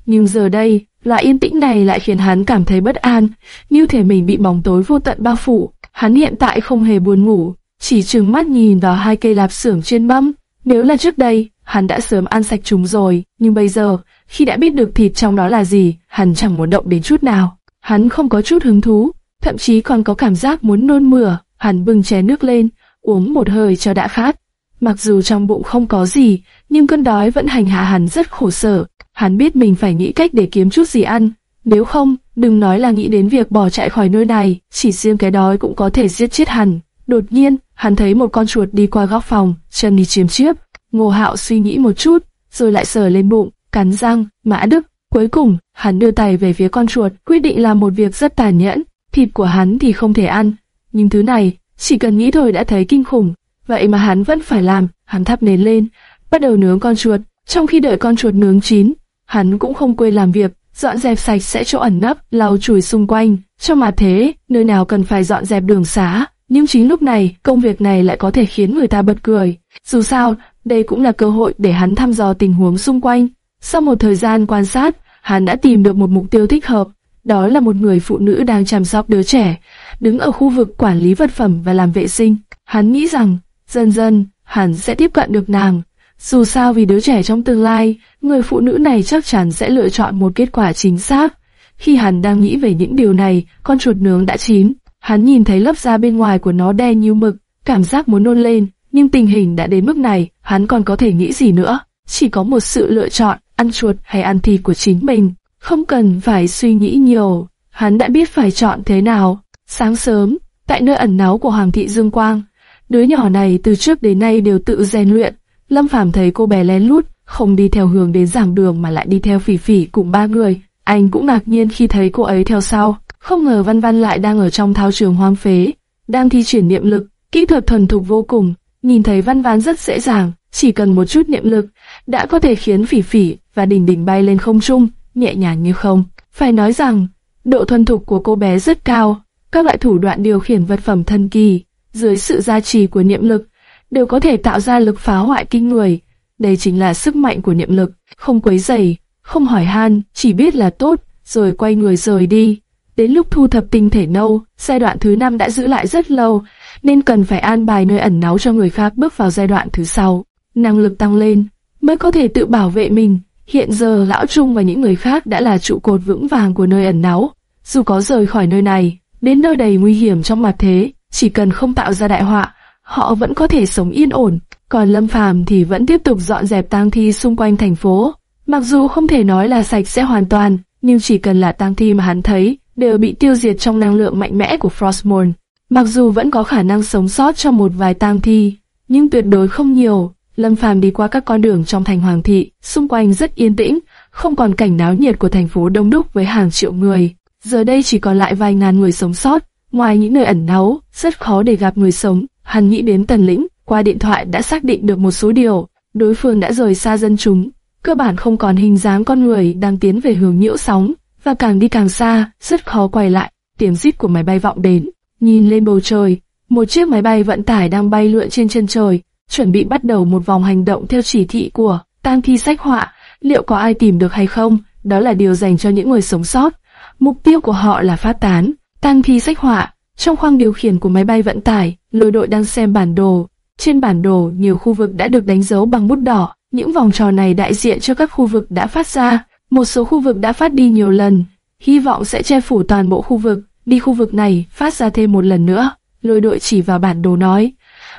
Nhưng giờ đây, loại yên tĩnh này lại khiến hắn cảm thấy bất an, như thể mình bị bóng tối vô tận bao phủ. Hắn hiện tại không hề buồn ngủ, chỉ trừng mắt nhìn vào hai cây lạp xưởng trên mâm. Nếu là trước đây, hắn đã sớm ăn sạch chúng rồi, nhưng bây giờ, khi đã biết được thịt trong đó là gì, hắn chẳng muốn động đến chút nào. Hắn không có chút hứng thú, thậm chí còn có cảm giác muốn nôn mửa. Hắn bưng chén nước lên, uống một hơi cho đã khát. Mặc dù trong bụng không có gì, nhưng cơn đói vẫn hành hạ hắn rất khổ sở. Hắn biết mình phải nghĩ cách để kiếm chút gì ăn. Nếu không, đừng nói là nghĩ đến việc bỏ chạy khỏi nơi này, chỉ riêng cái đói cũng có thể giết chết hắn. Đột nhiên, hắn thấy một con chuột đi qua góc phòng, chân đi chiếm chiếp. Ngô Hạo suy nghĩ một chút, rồi lại sờ lên bụng, cắn răng, mã đức. Cuối cùng, hắn đưa tay về phía con chuột, quyết định làm một việc rất tàn nhẫn. Thịt của hắn thì không thể ăn, nhưng thứ này, chỉ cần nghĩ thôi đã thấy kinh khủng. Vậy mà hắn vẫn phải làm, hắn thắp nến lên, bắt đầu nướng con chuột. Trong khi đợi con chuột nướng chín, hắn cũng không quên làm việc, dọn dẹp sạch sẽ chỗ ẩn nấp, lau chùi xung quanh. Trong mà thế, nơi nào cần phải dọn dẹp đường xá, nhưng chính lúc này, công việc này lại có thể khiến người ta bật cười. Dù sao, đây cũng là cơ hội để hắn thăm dò tình huống xung quanh. Sau một thời gian quan sát, hắn đã tìm được một mục tiêu thích hợp. Đó là một người phụ nữ đang chăm sóc đứa trẻ, đứng ở khu vực quản lý vật phẩm và làm vệ sinh. Hắn nghĩ rằng, dần dần, hắn sẽ tiếp cận được nàng. Dù sao vì đứa trẻ trong tương lai, người phụ nữ này chắc chắn sẽ lựa chọn một kết quả chính xác. Khi hắn đang nghĩ về những điều này, con chuột nướng đã chín. Hắn nhìn thấy lớp da bên ngoài của nó đen như mực, cảm giác muốn nôn lên, nhưng tình hình đã đến mức này, hắn còn có thể nghĩ gì nữa. Chỉ có một sự lựa chọn, ăn chuột hay ăn thịt của chính mình. Không cần phải suy nghĩ nhiều, hắn đã biết phải chọn thế nào. Sáng sớm, tại nơi ẩn náu của Hoàng thị Dương Quang, đứa nhỏ này từ trước đến nay đều tự rèn luyện. Lâm Phàm thấy cô bé lén lút, không đi theo hướng đến giảng đường mà lại đi theo phỉ phỉ cùng ba người. Anh cũng ngạc nhiên khi thấy cô ấy theo sau. Không ngờ Văn Văn lại đang ở trong thao trường hoang phế, đang thi triển niệm lực, kỹ thuật thuần thục vô cùng. Nhìn thấy Văn Văn rất dễ dàng, chỉ cần một chút niệm lực, đã có thể khiến phỉ phỉ và đỉnh đỉnh bay lên không trung, nhẹ nhàng như không. Phải nói rằng, độ thuần thục của cô bé rất cao, các loại thủ đoạn điều khiển vật phẩm thần kỳ, dưới sự gia trì của niệm lực, đều có thể tạo ra lực phá hoại kinh người. Đây chính là sức mạnh của niệm lực, không quấy rầy, không hỏi han, chỉ biết là tốt, rồi quay người rời đi. Đến lúc thu thập tinh thể nâu, giai đoạn thứ năm đã giữ lại rất lâu, nên cần phải an bài nơi ẩn náu cho người khác bước vào giai đoạn thứ sau. Năng lực tăng lên, mới có thể tự bảo vệ mình. Hiện giờ Lão Trung và những người khác đã là trụ cột vững vàng của nơi ẩn náu. Dù có rời khỏi nơi này, đến nơi đầy nguy hiểm trong mặt thế, chỉ cần không tạo ra đại họa, họ vẫn có thể sống yên ổn. Còn Lâm Phàm thì vẫn tiếp tục dọn dẹp tang thi xung quanh thành phố. Mặc dù không thể nói là sạch sẽ hoàn toàn, nhưng chỉ cần là tang thi mà hắn thấy, đều bị tiêu diệt trong năng lượng mạnh mẽ của Frostmourne. Mặc dù vẫn có khả năng sống sót cho một vài tang thi, nhưng tuyệt đối không nhiều. Lâm Phàm đi qua các con đường trong thành Hoàng thị, xung quanh rất yên tĩnh, không còn cảnh náo nhiệt của thành phố đông đúc với hàng triệu người. Giờ đây chỉ còn lại vài ngàn người sống sót, ngoài những nơi ẩn náu, rất khó để gặp người sống. Hắn nghĩ đến Tần Lĩnh, qua điện thoại đã xác định được một số điều, đối phương đã rời xa dân chúng, cơ bản không còn hình dáng con người đang tiến về hướng nhiễu sóng, và càng đi càng xa, rất khó quay lại. Tiếng rít của máy bay vọng đến, nhìn lên bầu trời, một chiếc máy bay vận tải đang bay lượn trên chân trời, chuẩn bị bắt đầu một vòng hành động theo chỉ thị của tang thi sách họa. Liệu có ai tìm được hay không? Đó là điều dành cho những người sống sót. Mục tiêu của họ là phát tán. Tang thi sách họa. Trong khoang điều khiển của máy bay vận tải, lôi đội đang xem bản đồ. Trên bản đồ, nhiều khu vực đã được đánh dấu bằng bút đỏ. Những vòng tròn này đại diện cho các khu vực đã phát ra. Một số khu vực đã phát đi nhiều lần. Hy vọng sẽ che phủ toàn bộ khu vực. Đi khu vực này, phát ra thêm một lần nữa. Lôi đội chỉ vào bản đồ nói.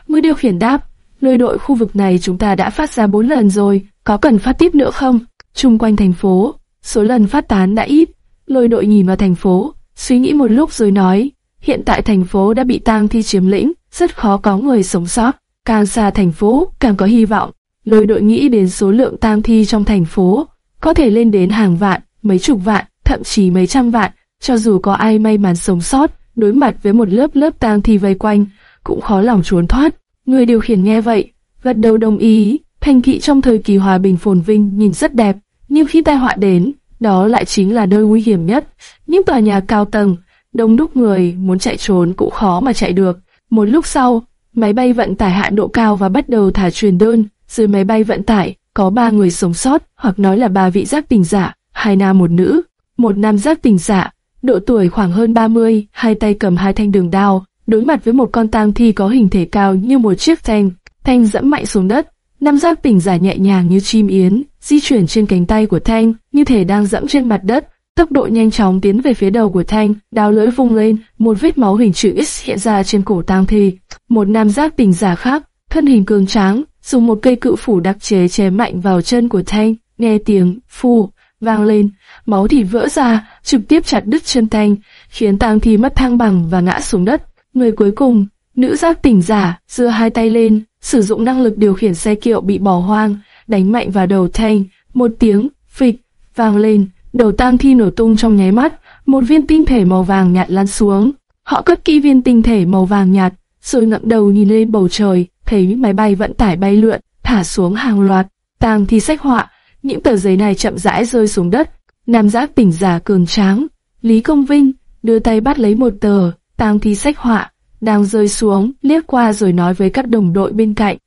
Mới điều khiển đáp, Lôi đội khu vực này chúng ta đã phát ra 4 lần rồi, có cần phát tiếp nữa không? Trung quanh thành phố, số lần phát tán đã ít. Lôi đội nhìn vào thành phố, suy nghĩ một lúc rồi nói, hiện tại thành phố đã bị tang thi chiếm lĩnh, rất khó có người sống sót. Càng xa thành phố, càng có hy vọng. Lôi đội nghĩ đến số lượng tang thi trong thành phố, có thể lên đến hàng vạn, mấy chục vạn, thậm chí mấy trăm vạn. Cho dù có ai may mắn sống sót, đối mặt với một lớp lớp tang thi vây quanh, cũng khó lòng trốn thoát. Người điều khiển nghe vậy, gật đầu đồng ý. Thành thị trong thời kỳ hòa bình phồn vinh nhìn rất đẹp, nhưng khi tai họa đến, đó lại chính là nơi nguy hiểm nhất. Những tòa nhà cao tầng, đông đúc người muốn chạy trốn cũng khó mà chạy được. Một lúc sau, máy bay vận tải hạ độ cao và bắt đầu thả truyền đơn. Dưới máy bay vận tải, có ba người sống sót, hoặc nói là ba vị giác tình giả, hai nam một nữ. Một nam giác tình giả, độ tuổi khoảng hơn 30, hai tay cầm hai thanh đường đao, đối mặt với một con tang thi có hình thể cao như một chiếc thanh. Thanh dẫm mạnh xuống đất, nam giác tỉnh giả nhẹ nhàng như chim yến, di chuyển trên cánh tay của Thanh, như thể đang dẫm trên mặt đất. Tốc độ nhanh chóng tiến về phía đầu của Thanh, đao lưỡi vung lên, một vết máu hình chữ X hiện ra trên cổ tang thi. Một nam giác tỉnh giả khác, thân hình cường tráng, dùng một cây cự phủ đặc chế chém mạnh vào chân của Thanh, nghe tiếng phù vang lên, máu thì vỡ ra, trực tiếp chặt đứt chân Thanh, khiến tang thi mất thăng bằng và ngã xuống đất. Người cuối cùng, nữ giác tỉnh giả, giơ hai tay lên, sử dụng năng lực điều khiển xe kiệu bị bỏ hoang, đánh mạnh vào đầu Thanh, một tiếng phịch vang lên, đầu tang thi nổ tung trong nháy mắt, một viên tinh thể màu vàng nhạt lăn xuống. Họ cất kỹ viên tinh thể màu vàng nhạt, rồi ngậm đầu nhìn lên bầu trời, thấy máy bay vận tải bay lượn, thả xuống hàng loạt. Tang thi sách họa, những tờ giấy này chậm rãi rơi xuống đất. Nam giác tỉnh giả cường tráng, Lý Công Vinh đưa tay bắt lấy một tờ, tang thi sách họa, đang rơi xuống, liếc qua rồi nói với các đồng đội bên cạnh.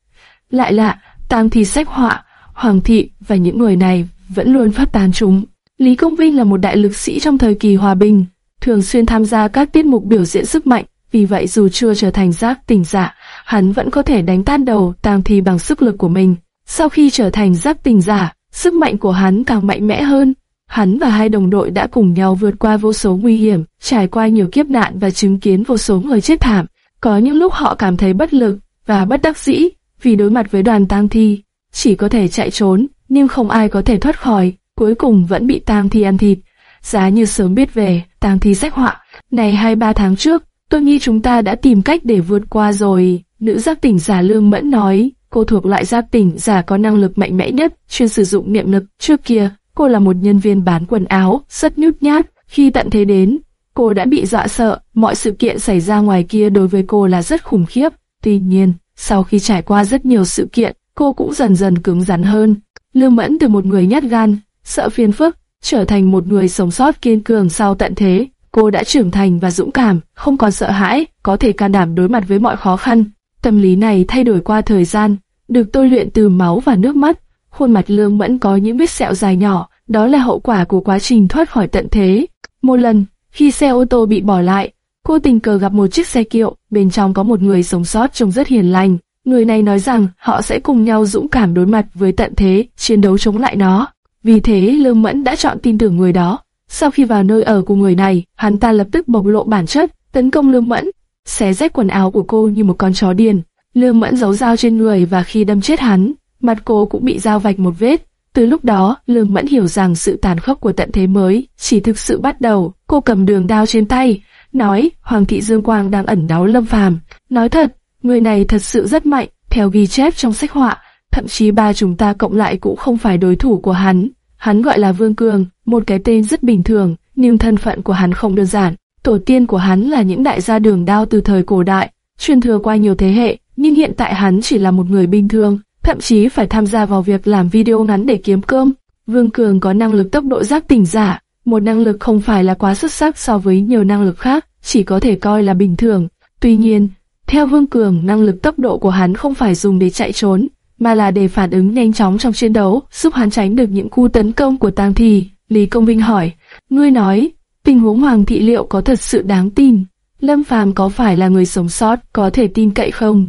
Lại lạ, tam thì sách họa, Hoàng thị và những người này vẫn luôn phát tán chúng. Lý Công Vinh là một đại lực sĩ trong thời kỳ hòa bình, thường xuyên tham gia các tiết mục biểu diễn sức mạnh, vì vậy dù chưa trở thành giác tỉnh giả, hắn vẫn có thể đánh tan đầu tam thi bằng sức lực của mình. Sau khi trở thành giác tỉnh giả, sức mạnh của hắn càng mạnh mẽ hơn. Hắn và hai đồng đội đã cùng nhau vượt qua vô số nguy hiểm, trải qua nhiều kiếp nạn và chứng kiến vô số người chết thảm. Có những lúc họ cảm thấy bất lực và bất đắc dĩ vì đối mặt với đoàn tang thi, chỉ có thể chạy trốn, nhưng không ai có thể thoát khỏi, cuối cùng vẫn bị tang thi ăn thịt. Giá như sớm biết về, tang thi sách họa, này hai ba tháng trước, tôi nghĩ chúng ta đã tìm cách để vượt qua rồi. Nữ giác tỉnh giả lương mẫn nói, cô thuộc loại giác tỉnh giả có năng lực mạnh mẽ nhất, chuyên sử dụng niệm lực. Trước kia, cô là một nhân viên bán quần áo, rất nhút nhát. Khi tận thế đến, cô đã bị dọa sợ, mọi sự kiện xảy ra ngoài kia đối với cô là rất khủng khiếp. Tuy nhiên, sau khi trải qua rất nhiều sự kiện, cô cũng dần dần cứng rắn hơn. Lương Mẫn từ một người nhát gan, sợ phiền phức, trở thành một người sống sót kiên cường sau tận thế. Cô đã trưởng thành và dũng cảm, không còn sợ hãi, có thể can đảm đối mặt với mọi khó khăn. Tâm lý này thay đổi qua thời gian, được tôi luyện từ máu và nước mắt. Khuôn mặt Lương Mẫn có những vết sẹo dài nhỏ, đó là hậu quả của quá trình thoát khỏi tận thế. Một lần, khi xe ô tô bị bỏ lại, cô tình cờ gặp một chiếc xe kiệu, bên trong có một người sống sót trông rất hiền lành. Người này nói rằng họ sẽ cùng nhau dũng cảm đối mặt với tận thế, chiến đấu chống lại nó. Vì thế Lương Mẫn đã chọn tin tưởng người đó. Sau khi vào nơi ở của người này, hắn ta lập tức bộc lộ bản chất, tấn công Lương Mẫn, xé rách quần áo của cô như một con chó điên. Lương Mẫn giấu dao trên người và khi đâm chết hắn, mặt cô cũng bị dao vạch một vết. Từ lúc đó, Lương Mẫn hiểu rằng sự tàn khốc của tận thế mới chỉ thực sự bắt đầu. Cô cầm đường đao trên tay, nói Hoàng thị Dương Quang đang ẩn náu Lâm Phàm. Nói thật, người này thật sự rất mạnh, theo ghi chép trong sách họa, thậm chí ba chúng ta cộng lại cũng không phải đối thủ của hắn. Hắn gọi là Vương Cường, một cái tên rất bình thường, nhưng thân phận của hắn không đơn giản. Tổ tiên của hắn là những đại gia đường đao từ thời cổ đại, truyền thừa qua nhiều thế hệ, nhưng hiện tại hắn chỉ là một người bình thường, thậm chí phải tham gia vào việc làm video ngắn để kiếm cơm. Vương Cường có năng lực tốc độ giác tỉnh giả, một năng lực không phải là quá xuất sắc so với nhiều năng lực khác, chỉ có thể coi là bình thường. Tuy nhiên, theo Vương Cường, năng lực tốc độ của hắn không phải dùng để chạy trốn, mà là để phản ứng nhanh chóng trong chiến đấu, giúp hắn tránh được những cú tấn công của tang thi. Lý Công Vinh hỏi, ngươi nói, tình huống Hoàng thị liệu có thật sự đáng tin? Lâm Phàm có phải là người sống sót, có thể tin cậy không?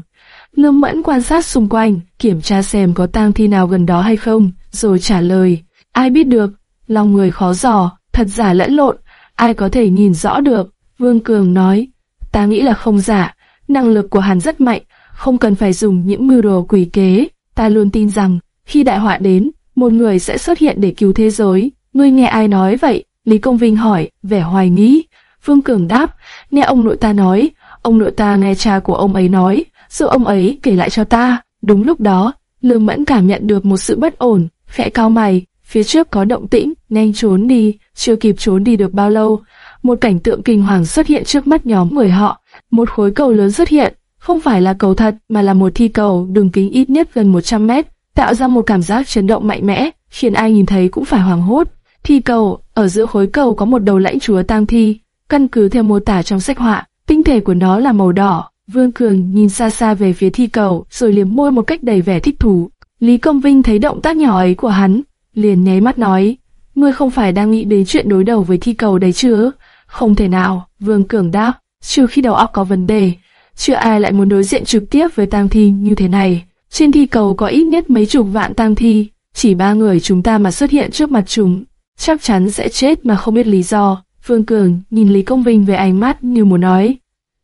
Lương Mẫn quan sát xung quanh, kiểm tra xem có tang thi nào gần đó hay không, rồi trả lời, ai biết được, lòng người khó dò, thật giả lẫn lộn, ai có thể nhìn rõ được. Vương Cường nói, ta nghĩ là không giả, năng lực của hắn rất mạnh, không cần phải dùng những mưu đồ quỷ kế. Ta luôn tin rằng, khi đại họa đến, một người sẽ xuất hiện để cứu thế giới. Ngươi nghe ai nói vậy? Lý Công Vinh hỏi, vẻ hoài nghi. Vương Cường đáp, nghe ông nội ta nói, ông nội ta nghe cha của ông ấy nói, sự ông ấy kể lại cho ta. Đúng lúc đó, Lương Mẫn cảm nhận được một sự bất ổn, khẽ cao mày, phía trước có động tĩnh, nhanh trốn đi, chưa kịp trốn đi được bao lâu, một cảnh tượng kinh hoàng xuất hiện trước mắt nhóm người họ, một khối cầu lớn xuất hiện, không phải là cầu thật mà là một thi cầu đường kính ít nhất gần 100 mét, tạo ra một cảm giác chấn động mạnh mẽ, khiến ai nhìn thấy cũng phải hoảng hốt. Thi cầu, ở giữa khối cầu có một đầu lãnh chúa tang thi, căn cứ theo mô tả trong sách họa, tinh thể của nó là màu đỏ, Vương Cường nhìn xa xa về phía thi cầu, rồi liếm môi một cách đầy vẻ thích thú. Lý Công Vinh thấy động tác nhỏ ấy của hắn, liền nháy mắt nói, ngươi không phải đang nghĩ đến chuyện đối đầu với thi cầu đấy chứ? Không thể nào, Vương Cường đáp, trừ khi đầu óc có vấn đề. Chưa ai lại muốn đối diện trực tiếp với tang thi như thế này. Trên thi cầu có ít nhất mấy chục vạn tang thi, chỉ ba người chúng ta mà xuất hiện trước mặt chúng, chắc chắn sẽ chết mà không biết lý do. Vương Cường nhìn Lý Công Vinh với ánh mắt như muốn nói,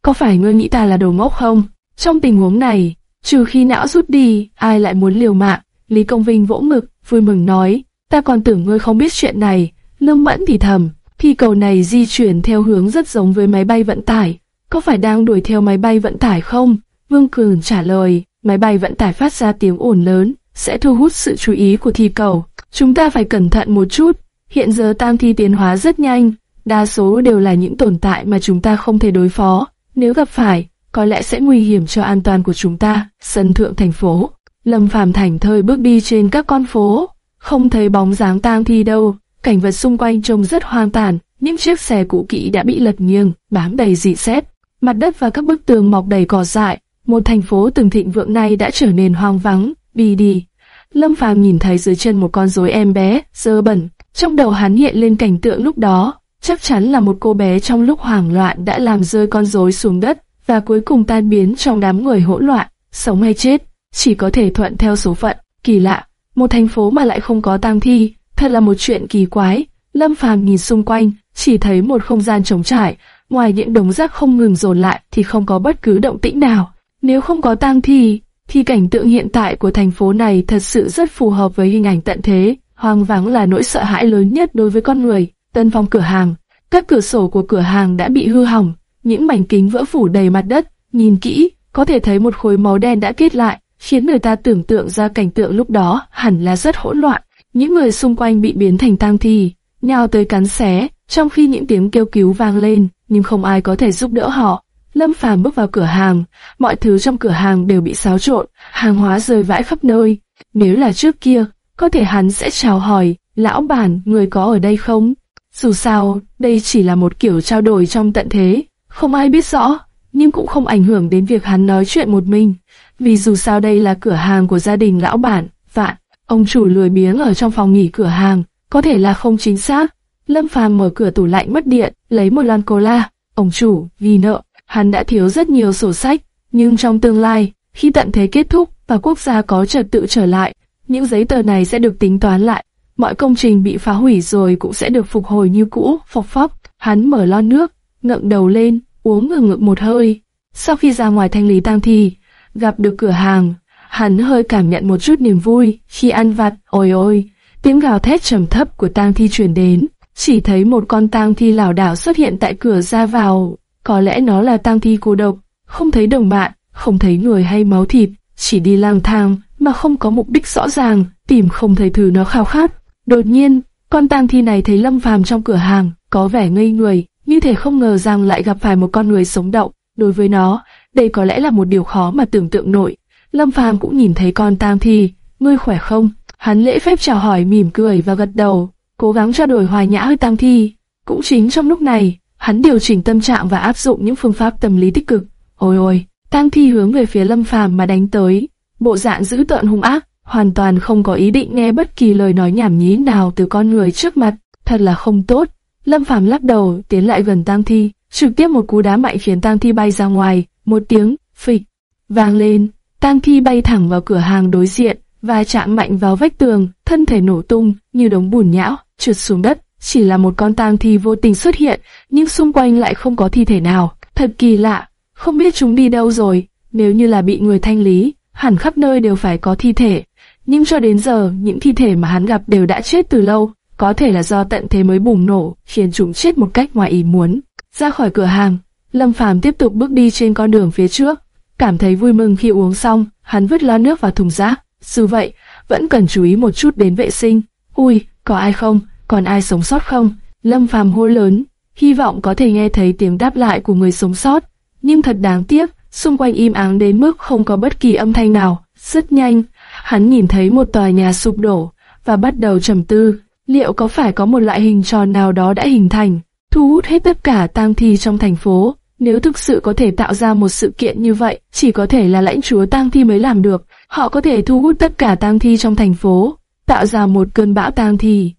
có phải ngươi nghĩ ta là đồ ngốc không? Trong tình huống này, trừ khi não rút đi, ai lại muốn liều mạng? Lý Công Vinh vỗ ngực, vui mừng nói, ta còn tưởng ngươi không biết chuyện này. Lương Mẫn thì thầm, khi cầu này di chuyển theo hướng rất giống với máy bay vận tải, có phải đang đuổi theo máy bay vận tải không? Vương Cường trả lời, máy bay vận tải phát ra tiếng ồn lớn, sẽ thu hút sự chú ý của thi cầu. Chúng ta phải cẩn thận một chút, hiện giờ tam thi tiến hóa rất nhanh, đa số đều là những tồn tại mà chúng ta không thể đối phó. Nếu gặp phải, có lẽ sẽ nguy hiểm cho an toàn của chúng ta. Sân thượng thành phố, Lâm Phàm thành thơi bước đi trên các con phố, không thấy bóng dáng tang thi đâu. Cảnh vật xung quanh trông rất hoang tàn, những chiếc xe cũ kỹ đã bị lật nghiêng, bám đầy dị xét. Mặt đất và các bức tường mọc đầy cỏ dại, một thành phố từng thịnh vượng này đã trở nên hoang vắng, bi đi. Lâm Phàm nhìn thấy dưới chân một con rối em bé, dơ bẩn, trong đầu hắn hiện lên cảnh tượng lúc đó, chắc chắn là một cô bé trong lúc hoảng loạn đã làm rơi con rối xuống đất và cuối cùng tan biến trong đám người hỗn loạn, sống hay chết, chỉ có thể thuận theo số phận. Kỳ lạ, một thành phố mà lại không có tang thi, thật là một chuyện kỳ quái. Lâm Phàm nhìn xung quanh, chỉ thấy một không gian trống trải, ngoài những đống rác không ngừng dồn lại thì không có bất cứ động tĩnh nào. Nếu không có tang thi, thì cảnh tượng hiện tại của thành phố này thật sự rất phù hợp với hình ảnh tận thế. Hoang vắng là nỗi sợ hãi lớn nhất đối với con người. Tân phong cửa hàng, các cửa sổ của cửa hàng đã bị hư hỏng, những mảnh kính vỡ phủ đầy mặt đất. Nhìn kỹ, có thể thấy một khối máu đen đã kết lại, khiến người ta tưởng tượng ra cảnh tượng lúc đó hẳn là rất hỗn loạn. Những người xung quanh bị biến thành tang thi, nhào tới cắn xé, trong khi những tiếng kêu cứu vang lên, nhưng không ai có thể giúp đỡ họ. Lâm Phàm bước vào cửa hàng, mọi thứ trong cửa hàng đều bị xáo trộn, hàng hóa rơi vãi khắp nơi. Nếu là trước kia, có thể hắn sẽ chào hỏi, lão bản, người có ở đây không? Dù sao, đây chỉ là một kiểu trao đổi trong tận thế, không ai biết rõ, nhưng cũng không ảnh hưởng đến việc hắn nói chuyện một mình. Vì dù sao đây là cửa hàng của gia đình lão bản, vạn, ông chủ lười biếng ở trong phòng nghỉ cửa hàng, có thể là không chính xác. Lâm Phàm mở cửa tủ lạnh mất điện, lấy một lon cola. Ông chủ, vì nợ, hắn đã thiếu rất nhiều sổ sách, nhưng trong tương lai, khi tận thế kết thúc và quốc gia có trật tự trở lại, những giấy tờ này sẽ được tính toán lại. Mọi công trình bị phá hủy rồi cũng sẽ được phục hồi như cũ, phọc phóc. Hắn mở lon nước, ngậm đầu lên, uống ngừng ngực một hơi. Sau khi ra ngoài thanh lý tang thi, gặp được cửa hàng, hắn hơi cảm nhận một chút niềm vui khi ăn vặt. Ôi ôi, tiếng gào thét trầm thấp của tang thi truyền đến. Chỉ thấy một con tang thi lảo đảo xuất hiện tại cửa ra vào. Có lẽ nó là tang thi cô độc, không thấy đồng bạn, không thấy người hay máu thịt, chỉ đi lang thang mà không có mục đích rõ ràng, tìm không thấy thứ nó khao khát. Đột nhiên, con tang thi này thấy Lâm Phàm trong cửa hàng, có vẻ ngây người, như thể không ngờ rằng lại gặp phải một con người sống động. Đối với nó, đây có lẽ là một điều khó mà tưởng tượng nổi. Lâm Phàm cũng nhìn thấy con tang thi, ngươi khỏe không? Hắn lễ phép chào hỏi mỉm cười và gật đầu, cố gắng trao đổi hòa nhã với tang thi. Cũng chính trong lúc này, hắn điều chỉnh tâm trạng và áp dụng những phương pháp tâm lý tích cực. Ôi ôi, tang thi hướng về phía Lâm Phàm mà đánh tới, bộ dạng dữ tợn hung ác, hoàn toàn không có ý định nghe bất kỳ lời nói nhảm nhí nào từ con người trước mặt, thật là không tốt. Lâm Phàm lắc đầu, tiến lại gần tang thi, trực tiếp một cú đá mạnh khiến tang thi bay ra ngoài, một tiếng phịch vang lên, tang thi bay thẳng vào cửa hàng đối diện, và chạm mạnh vào vách tường, thân thể nổ tung như đống bùn nhão, trượt xuống đất. Chỉ là một con tang thi vô tình xuất hiện, nhưng xung quanh lại không có thi thể nào. Thật kỳ lạ, không biết chúng đi đâu rồi. Nếu như là bị người thanh lý, hẳn khắp nơi đều phải có thi thể. Nhưng cho đến giờ, những thi thể mà hắn gặp đều đã chết từ lâu. Có thể là do tận thế mới bùng nổ, khiến chúng chết một cách ngoài ý muốn. Ra khỏi cửa hàng, Lâm Phàm tiếp tục bước đi trên con đường phía trước. Cảm thấy vui mừng khi uống xong, hắn vứt lon nước vào thùng rác. Dù vậy, vẫn cần chú ý một chút đến vệ sinh. Ui, có ai không? Còn ai sống sót không? Lâm Phàm hô lớn, hy vọng có thể nghe thấy tiếng đáp lại của người sống sót. Nhưng thật đáng tiếc, xung quanh im ắng đến mức không có bất kỳ âm thanh nào. Rất nhanh, hắn nhìn thấy một tòa nhà sụp đổ và bắt đầu trầm tư, liệu có phải có một loại hình tròn nào đó đã hình thành, thu hút hết tất cả tang thi trong thành phố. Nếu thực sự có thể tạo ra một sự kiện như vậy, chỉ có thể là lãnh chúa tang thi mới làm được. Họ có thể thu hút tất cả tang thi trong thành phố, tạo ra một cơn bão tang thi.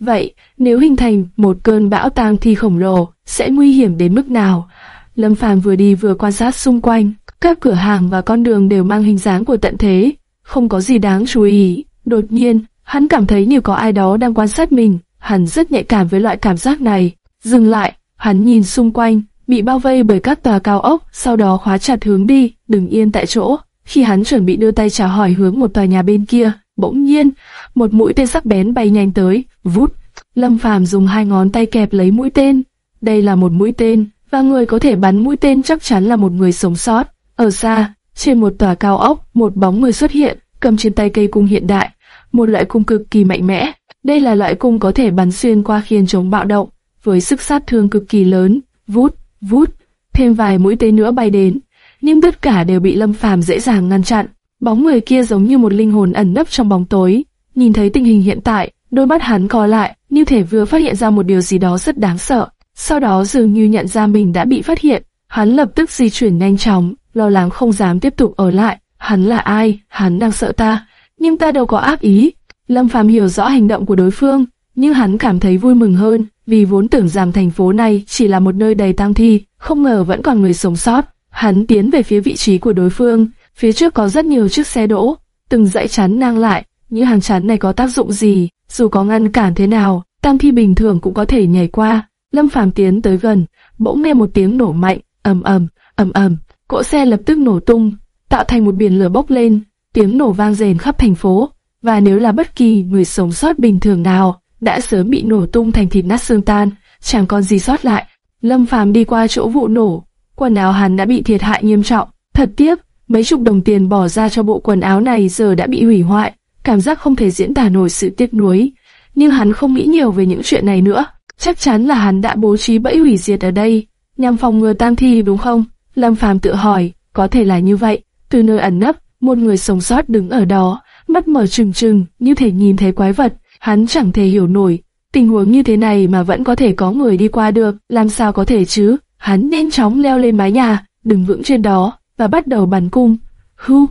Vậy, nếu hình thành một cơn bão tang thi khổng lồ, sẽ nguy hiểm đến mức nào? Lâm Phàm vừa đi vừa quan sát xung quanh, các cửa hàng và con đường đều mang hình dáng của tận thế, không có gì đáng chú ý. Đột nhiên, hắn cảm thấy như có ai đó đang quan sát mình, hắn rất nhạy cảm với loại cảm giác này. Dừng lại, hắn nhìn xung quanh, bị bao vây bởi các tòa cao ốc, sau đó khóa chặt hướng đi, đừng yên tại chỗ. Khi hắn chuẩn bị đưa tay chào hỏi hướng một tòa nhà bên kia, bỗng nhiên, một mũi tên sắc bén bay nhanh tới, vút. Lâm Phàm dùng hai ngón tay kẹp lấy mũi tên. Đây là một mũi tên, và người có thể bắn mũi tên chắc chắn là một người sống sót. Ở xa, trên một tòa cao ốc, một bóng người xuất hiện, cầm trên tay cây cung hiện đại, một loại cung cực kỳ mạnh mẽ. Đây là loại cung có thể bắn xuyên qua khiên chống bạo động, với sức sát thương cực kỳ lớn. Vút, vút, thêm vài mũi tên nữa bay đến, nhưng tất cả đều bị Lâm Phàm dễ dàng ngăn chặn. Bóng người kia giống như một linh hồn ẩn nấp trong bóng tối, nhìn thấy tình hình hiện tại, đôi mắt hắn co lại, như thể vừa phát hiện ra một điều gì đó rất đáng sợ. Sau đó dường như nhận ra mình đã bị phát hiện, hắn lập tức di chuyển nhanh chóng, lo lắng không dám tiếp tục ở lại. Hắn là ai? Hắn đang sợ ta, nhưng ta đâu có ác ý. Lâm Phàm hiểu rõ hành động của đối phương, nhưng hắn cảm thấy vui mừng hơn, vì vốn tưởng rằng thành phố này chỉ là một nơi đầy tang thi, không ngờ vẫn còn người sống sót. Hắn tiến về phía vị trí của đối phương, phía trước có rất nhiều chiếc xe đỗ, từng dãy chắn ngang lại, những hàng chắn này có tác dụng gì, dù có ngăn cản thế nào, tang thi bình thường cũng có thể nhảy qua. Lâm Phàm tiến tới gần, bỗng nghe một tiếng nổ mạnh, ầm ầm, ầm ầm, cỗ xe lập tức nổ tung, tạo thành một biển lửa bốc lên, tiếng nổ vang rền khắp thành phố. Và nếu là bất kỳ người sống sót bình thường nào, đã sớm bị nổ tung thành thịt nát xương tan, chẳng còn gì sót lại. Lâm Phàm đi qua chỗ vụ nổ, quần áo hắn đã bị thiệt hại nghiêm trọng. Thật tiếc, mấy chục đồng tiền bỏ ra cho bộ quần áo này giờ đã bị hủy hoại, cảm giác không thể diễn tả nổi sự tiếc nuối. Nhưng hắn không nghĩ nhiều về những chuyện này nữa, chắc chắn là hắn đã bố trí bẫy hủy diệt ở đây, nhằm phòng ngừa tang thi đúng không? Lâm Phàm tự hỏi, có thể là như vậy. Từ nơi ẩn nấp, một người sống sót đứng ở đó, mắt mở trừng trừng, như thể nhìn thấy quái vật. Hắn chẳng thể hiểu nổi, tình huống như thế này mà vẫn có thể có người đi qua được, làm sao có thể chứ? Hắn nhanh chóng leo lên mái nhà, đứng vững trên đó, và bắt đầu bắn cung. Hu,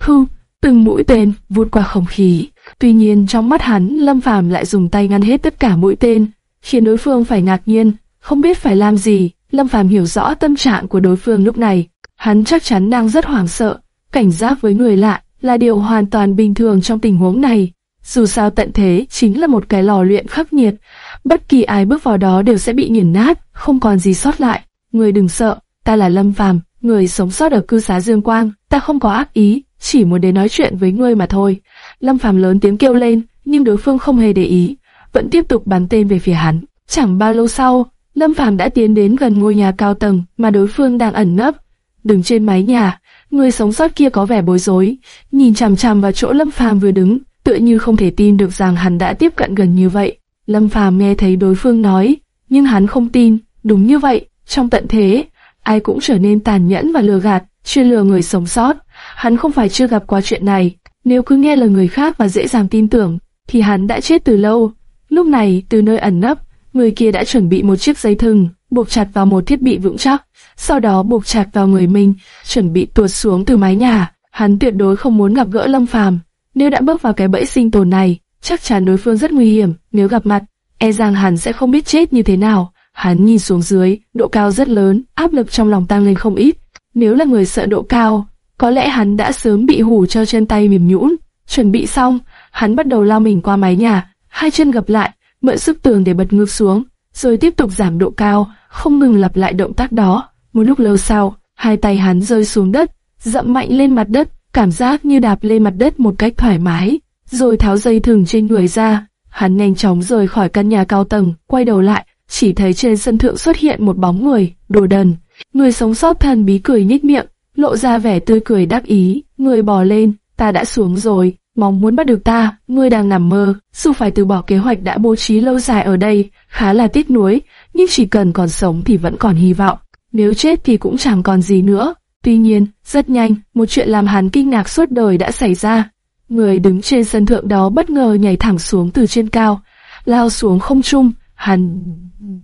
hu, từng mũi tên vụt qua không khí. Tuy nhiên trong mắt hắn, Lâm Phàm lại dùng tay ngăn hết tất cả mũi tên, khiến đối phương phải ngạc nhiên, không biết phải làm gì. Lâm Phàm hiểu rõ tâm trạng của đối phương lúc này, hắn chắc chắn đang rất hoảng sợ, cảnh giác với người lạ là điều hoàn toàn bình thường trong tình huống này. Dù sao tận thế chính là một cái lò luyện khắc nghiệt, bất kỳ ai bước vào đó đều sẽ bị nghiền nát, không còn gì sót lại. Người đừng sợ, ta là Lâm Phàm, người sống sót ở cư xá Dương Quang, ta không có ác ý, chỉ muốn đến nói chuyện với ngươi mà thôi. Lâm Phàm lớn tiếng kêu lên, nhưng đối phương không hề để ý, vẫn tiếp tục bắn tên về phía hắn. Chẳng bao lâu sau, Lâm Phàm đã tiến đến gần ngôi nhà cao tầng mà đối phương đang ẩn nấp. Đứng trên mái nhà, người sống sót kia có vẻ bối rối, nhìn chằm chằm vào chỗ Lâm Phàm vừa đứng, tựa như không thể tin được rằng hắn đã tiếp cận gần như vậy. Lâm Phàm nghe thấy đối phương nói, nhưng hắn không tin, đúng như vậy, trong tận thế, ai cũng trở nên tàn nhẫn và lừa gạt, chuyên lừa người sống sót. Hắn không phải chưa gặp qua chuyện này, nếu cứ nghe lời người khác và dễ dàng tin tưởng, thì hắn đã chết từ lâu. Lúc này, từ nơi ẩn nấp, người kia đã chuẩn bị một chiếc dây thừng, buộc chặt vào một thiết bị vững chắc, sau đó buộc chặt vào người mình, chuẩn bị tuột xuống từ mái nhà. Hắn tuyệt đối không muốn gặp gỡ Lâm Phàm. Nếu đã bước vào cái bẫy sinh tồn này, chắc chắn đối phương rất nguy hiểm. Nếu gặp mặt, e rằng hắn sẽ không biết chết như thế nào. Hắn nhìn xuống dưới, độ cao rất lớn, áp lực trong lòng tăng lên không ít. Nếu là người sợ độ cao, có lẽ hắn đã sớm bị hủ cho chân tay mềm nhũn. Chuẩn bị xong, hắn bắt đầu lao mình qua mái nhà, hai chân gập lại, mượn sức tường để bật ngược xuống, rồi tiếp tục giảm độ cao, không ngừng lặp lại động tác đó. Một lúc lâu sau, hai tay hắn rơi xuống đất, dậm mạnh lên mặt đất, cảm giác như đạp lên mặt đất một cách thoải mái, rồi tháo dây thừng trên người ra. Hắn nhanh chóng rời khỏi căn nhà cao tầng, quay đầu lại, chỉ thấy trên sân thượng xuất hiện một bóng người, đồ đần. Người sống sót thần bí cười nhếch miệng, lộ ra vẻ tươi cười đắc ý, người bò lên, ta đã xuống rồi, mong muốn bắt được ta, ngươi đang nằm mơ, dù phải từ bỏ kế hoạch đã bố trí lâu dài ở đây, khá là tiếc nuối, nhưng chỉ cần còn sống thì vẫn còn hy vọng, nếu chết thì cũng chẳng còn gì nữa. Tuy nhiên, rất nhanh, một chuyện làm hắn kinh ngạc suốt đời đã xảy ra. Người đứng trên sân thượng đó bất ngờ nhảy thẳng xuống từ trên cao, lao xuống không trung, hắn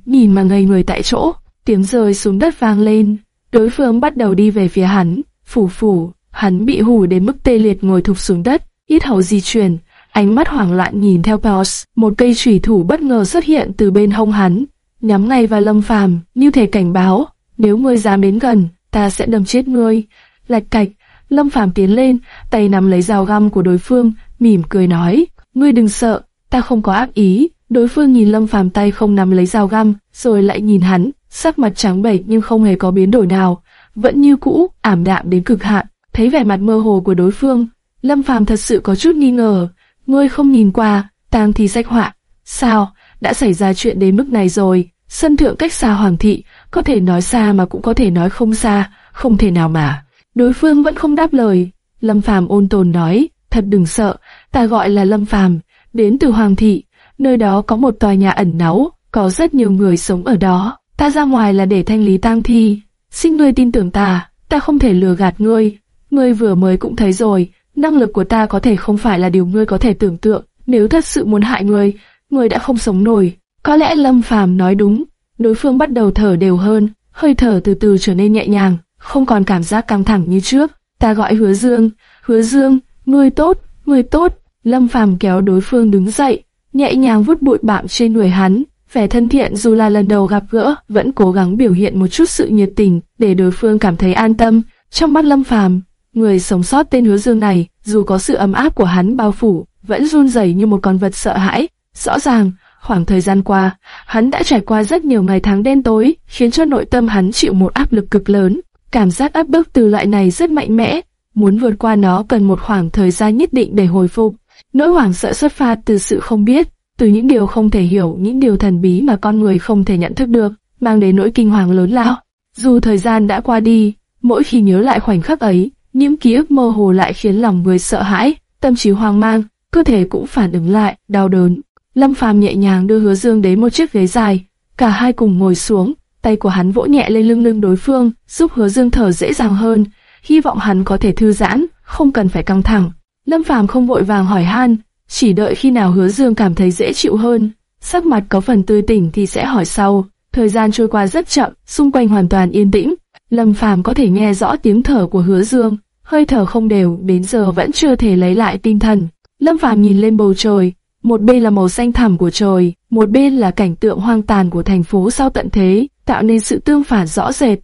nhìn mà ngây người tại chỗ. tiếng rơi xuống đất vang lên. Đối phương bắt đầu đi về phía hắn, phủ phủ, hắn bị hù đến mức tê liệt ngồi thụp xuống đất, ít hầu di chuyển, ánh mắt hoảng loạn nhìn theo Pels, một cây chủy thủ bất ngờ xuất hiện từ bên hông hắn, nhắm ngay vào Lâm Phàm, như thể cảnh báo, nếu ngươi dám đến gần, ta sẽ đâm chết ngươi. Lạch cạch, Lâm Phàm tiến lên, tay nắm lấy dao găm của đối phương, mỉm cười nói, ngươi đừng sợ, ta không có ác ý. Đối phương nhìn Lâm Phàm tay không nắm lấy dao găm, rồi lại nhìn hắn, sắc mặt trắng bệch nhưng không hề có biến đổi nào, vẫn như cũ, ảm đạm đến cực hạn. Thấy vẻ mặt mơ hồ của đối phương, Lâm Phàm thật sự có chút nghi ngờ. Ngươi không nhìn qua, tang thì sách họa. Sao, đã xảy ra chuyện đến mức này rồi? Sân thượng cách xa hoàng thị, có thể nói xa mà cũng có thể nói không xa, không thể nào mà. Đối phương vẫn không đáp lời. Lâm Phàm ôn tồn nói, thật đừng sợ, ta gọi là Lâm Phàm, đến từ hoàng thị, nơi đó có một tòa nhà ẩn náu, có rất nhiều người sống ở đó. Ta ra ngoài là để thanh lý tang thi. Xin ngươi tin tưởng ta, ta không thể lừa gạt ngươi. Ngươi vừa mới cũng thấy rồi, năng lực của ta có thể không phải là điều ngươi có thể tưởng tượng. Nếu thật sự muốn hại ngươi, ngươi đã không sống nổi. Có lẽ Lâm Phàm nói đúng. Đối phương bắt đầu thở đều hơn, hơi thở từ từ trở nên nhẹ nhàng, không còn cảm giác căng thẳng như trước. Ta gọi Hứa Dương, Hứa Dương, ngươi tốt, ngươi tốt. Lâm Phàm kéo đối phương đứng dậy, nhẹ nhàng vút bụi bặm trên người hắn, vẻ thân thiện dù là lần đầu gặp gỡ, vẫn cố gắng biểu hiện một chút sự nhiệt tình để đối phương cảm thấy an tâm. Trong mắt Lâm Phàm, người sống sót tên Hứa Dương này, dù có sự ấm áp của hắn bao phủ, vẫn run rẩy như một con vật sợ hãi. Rõ ràng, khoảng thời gian qua, hắn đã trải qua rất nhiều ngày tháng đen tối, khiến cho nội tâm hắn chịu một áp lực cực lớn. Cảm giác áp bức từ loại này rất mạnh mẽ, muốn vượt qua nó cần một khoảng thời gian nhất định để hồi phục. Nỗi hoảng sợ xuất phát từ sự không biết, từ những điều không thể hiểu, những điều thần bí mà con người không thể nhận thức được, mang đến nỗi kinh hoàng lớn lao. Dù thời gian đã qua đi, mỗi khi nhớ lại khoảnh khắc ấy, những ký ức mơ hồ lại khiến lòng người sợ hãi, tâm trí hoang mang, cơ thể cũng phản ứng lại, đau đớn. Lâm Phàm nhẹ nhàng đưa Hứa Dương đến một chiếc ghế dài, cả hai cùng ngồi xuống, tay của hắn vỗ nhẹ lên lưng lưng đối phương, giúp Hứa Dương thở dễ dàng hơn, hy vọng hắn có thể thư giãn, không cần phải căng thẳng. Lâm Phàm không vội vàng hỏi han, chỉ đợi khi nào Hứa Dương cảm thấy dễ chịu hơn, sắc mặt có phần tươi tỉnh thì sẽ hỏi sau. Thời gian trôi qua rất chậm, xung quanh hoàn toàn yên tĩnh. Lâm Phàm có thể nghe rõ tiếng thở của Hứa Dương, hơi thở không đều, đến giờ vẫn chưa thể lấy lại tinh thần. Lâm Phàm nhìn lên bầu trời, một bên là màu xanh thẳm của trời, một bên là cảnh tượng hoang tàn của thành phố sau tận thế, tạo nên sự tương phản rõ rệt.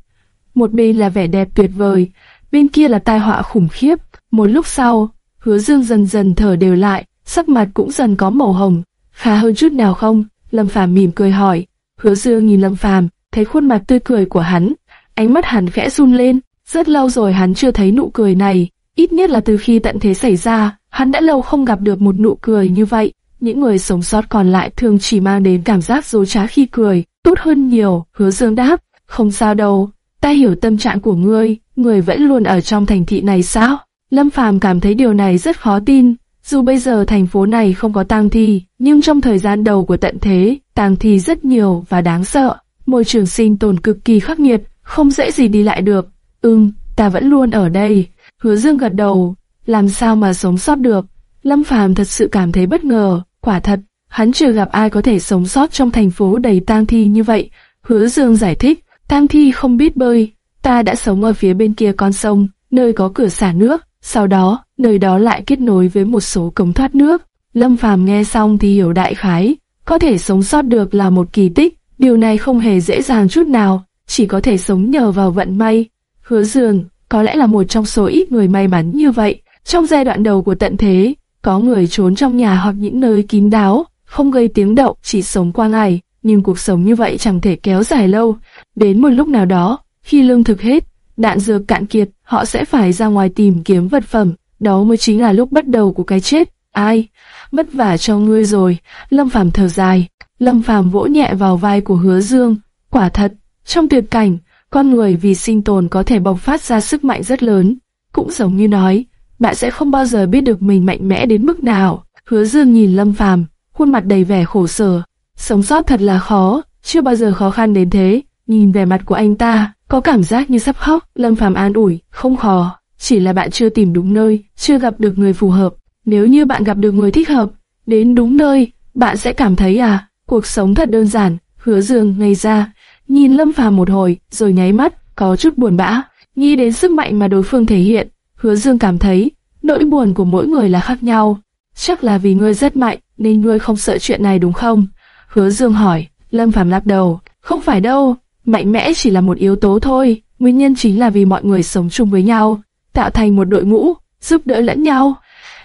Một bên là vẻ đẹp tuyệt vời, bên kia là tai họa khủng khiếp. Một lúc sau, Hứa Dương dần dần thở đều lại, sắc mặt cũng dần có màu hồng. Khá hơn chút nào không? Lâm Phàm mỉm cười hỏi. Hứa Dương nhìn Lâm Phàm, thấy khuôn mặt tươi cười của hắn, ánh mắt hắn khẽ run lên. Rất lâu rồi hắn chưa thấy nụ cười này, ít nhất là từ khi tận thế xảy ra, hắn đã lâu không gặp được một nụ cười như vậy. Những người sống sót còn lại thường chỉ mang đến cảm giác dối trá khi cười, tốt hơn nhiều. Hứa Dương đáp, không sao đâu, ta hiểu tâm trạng của ngươi, ngươi vẫn luôn ở trong thành thị này sao? Lâm Phàm cảm thấy điều này rất khó tin. Dù bây giờ thành phố này không có tang thi, nhưng trong thời gian đầu của tận thế, tang thi rất nhiều và đáng sợ. Môi trường sinh tồn cực kỳ khắc nghiệt, không dễ gì đi lại được. Ừm, ta vẫn luôn ở đây. Hứa Dương gật đầu, làm sao mà sống sót được. Lâm Phàm thật sự cảm thấy bất ngờ, quả thật, hắn chưa gặp ai có thể sống sót trong thành phố đầy tang thi như vậy. Hứa Dương giải thích, tang thi không biết bơi, ta đã sống ở phía bên kia con sông, nơi có cửa xả nước, sau đó, nơi đó lại kết nối với một số cống thoát nước. Lâm Phàm nghe xong thì hiểu đại khái, có thể sống sót được là một kỳ tích, điều này không hề dễ dàng chút nào, chỉ có thể sống nhờ vào vận may. Hứa Dương, có lẽ là một trong số ít người may mắn như vậy. Trong giai đoạn đầu của tận thế, có người trốn trong nhà hoặc những nơi kín đáo, không gây tiếng động, chỉ sống qua ngày, nhưng cuộc sống như vậy chẳng thể kéo dài lâu. Đến một lúc nào đó, khi lương thực hết, đạn dược cạn kiệt, họ sẽ phải ra ngoài tìm kiếm vật phẩm, đó mới chính là lúc bắt đầu của cái chết. Ai? Vất vả cho ngươi rồi, Lâm Phàm thở dài. Lâm Phàm vỗ nhẹ vào vai của Hứa Dương, quả thật, trong tuyệt cảnh, con người vì sinh tồn có thể bộc phát ra sức mạnh rất lớn, cũng giống như nói, bạn sẽ không bao giờ biết được mình mạnh mẽ đến mức nào. Hứa Dương nhìn Lâm Phàm, khuôn mặt đầy vẻ khổ sở, sống sót thật là khó, chưa bao giờ khó khăn đến thế. Nhìn vẻ mặt của anh ta, có cảm giác như sắp khóc, Lâm Phàm an ủi, không khó, chỉ là bạn chưa tìm đúng nơi, chưa gặp được người phù hợp. Nếu như bạn gặp được người thích hợp, đến đúng nơi, bạn sẽ cảm thấy à, cuộc sống thật đơn giản, hứa dương ngây ra, nhìn Lâm Phàm một hồi, rồi nháy mắt, có chút buồn bã, nghĩ đến sức mạnh mà đối phương thể hiện. Hứa Dương cảm thấy, nỗi buồn của mỗi người là khác nhau. Chắc là vì ngươi rất mạnh, nên ngươi không sợ chuyện này đúng không? Hứa Dương hỏi, Lâm Phàm lắc đầu, không phải đâu, mạnh mẽ chỉ là một yếu tố thôi, nguyên nhân chính là vì mọi người sống chung với nhau, tạo thành một đội ngũ, giúp đỡ lẫn nhau.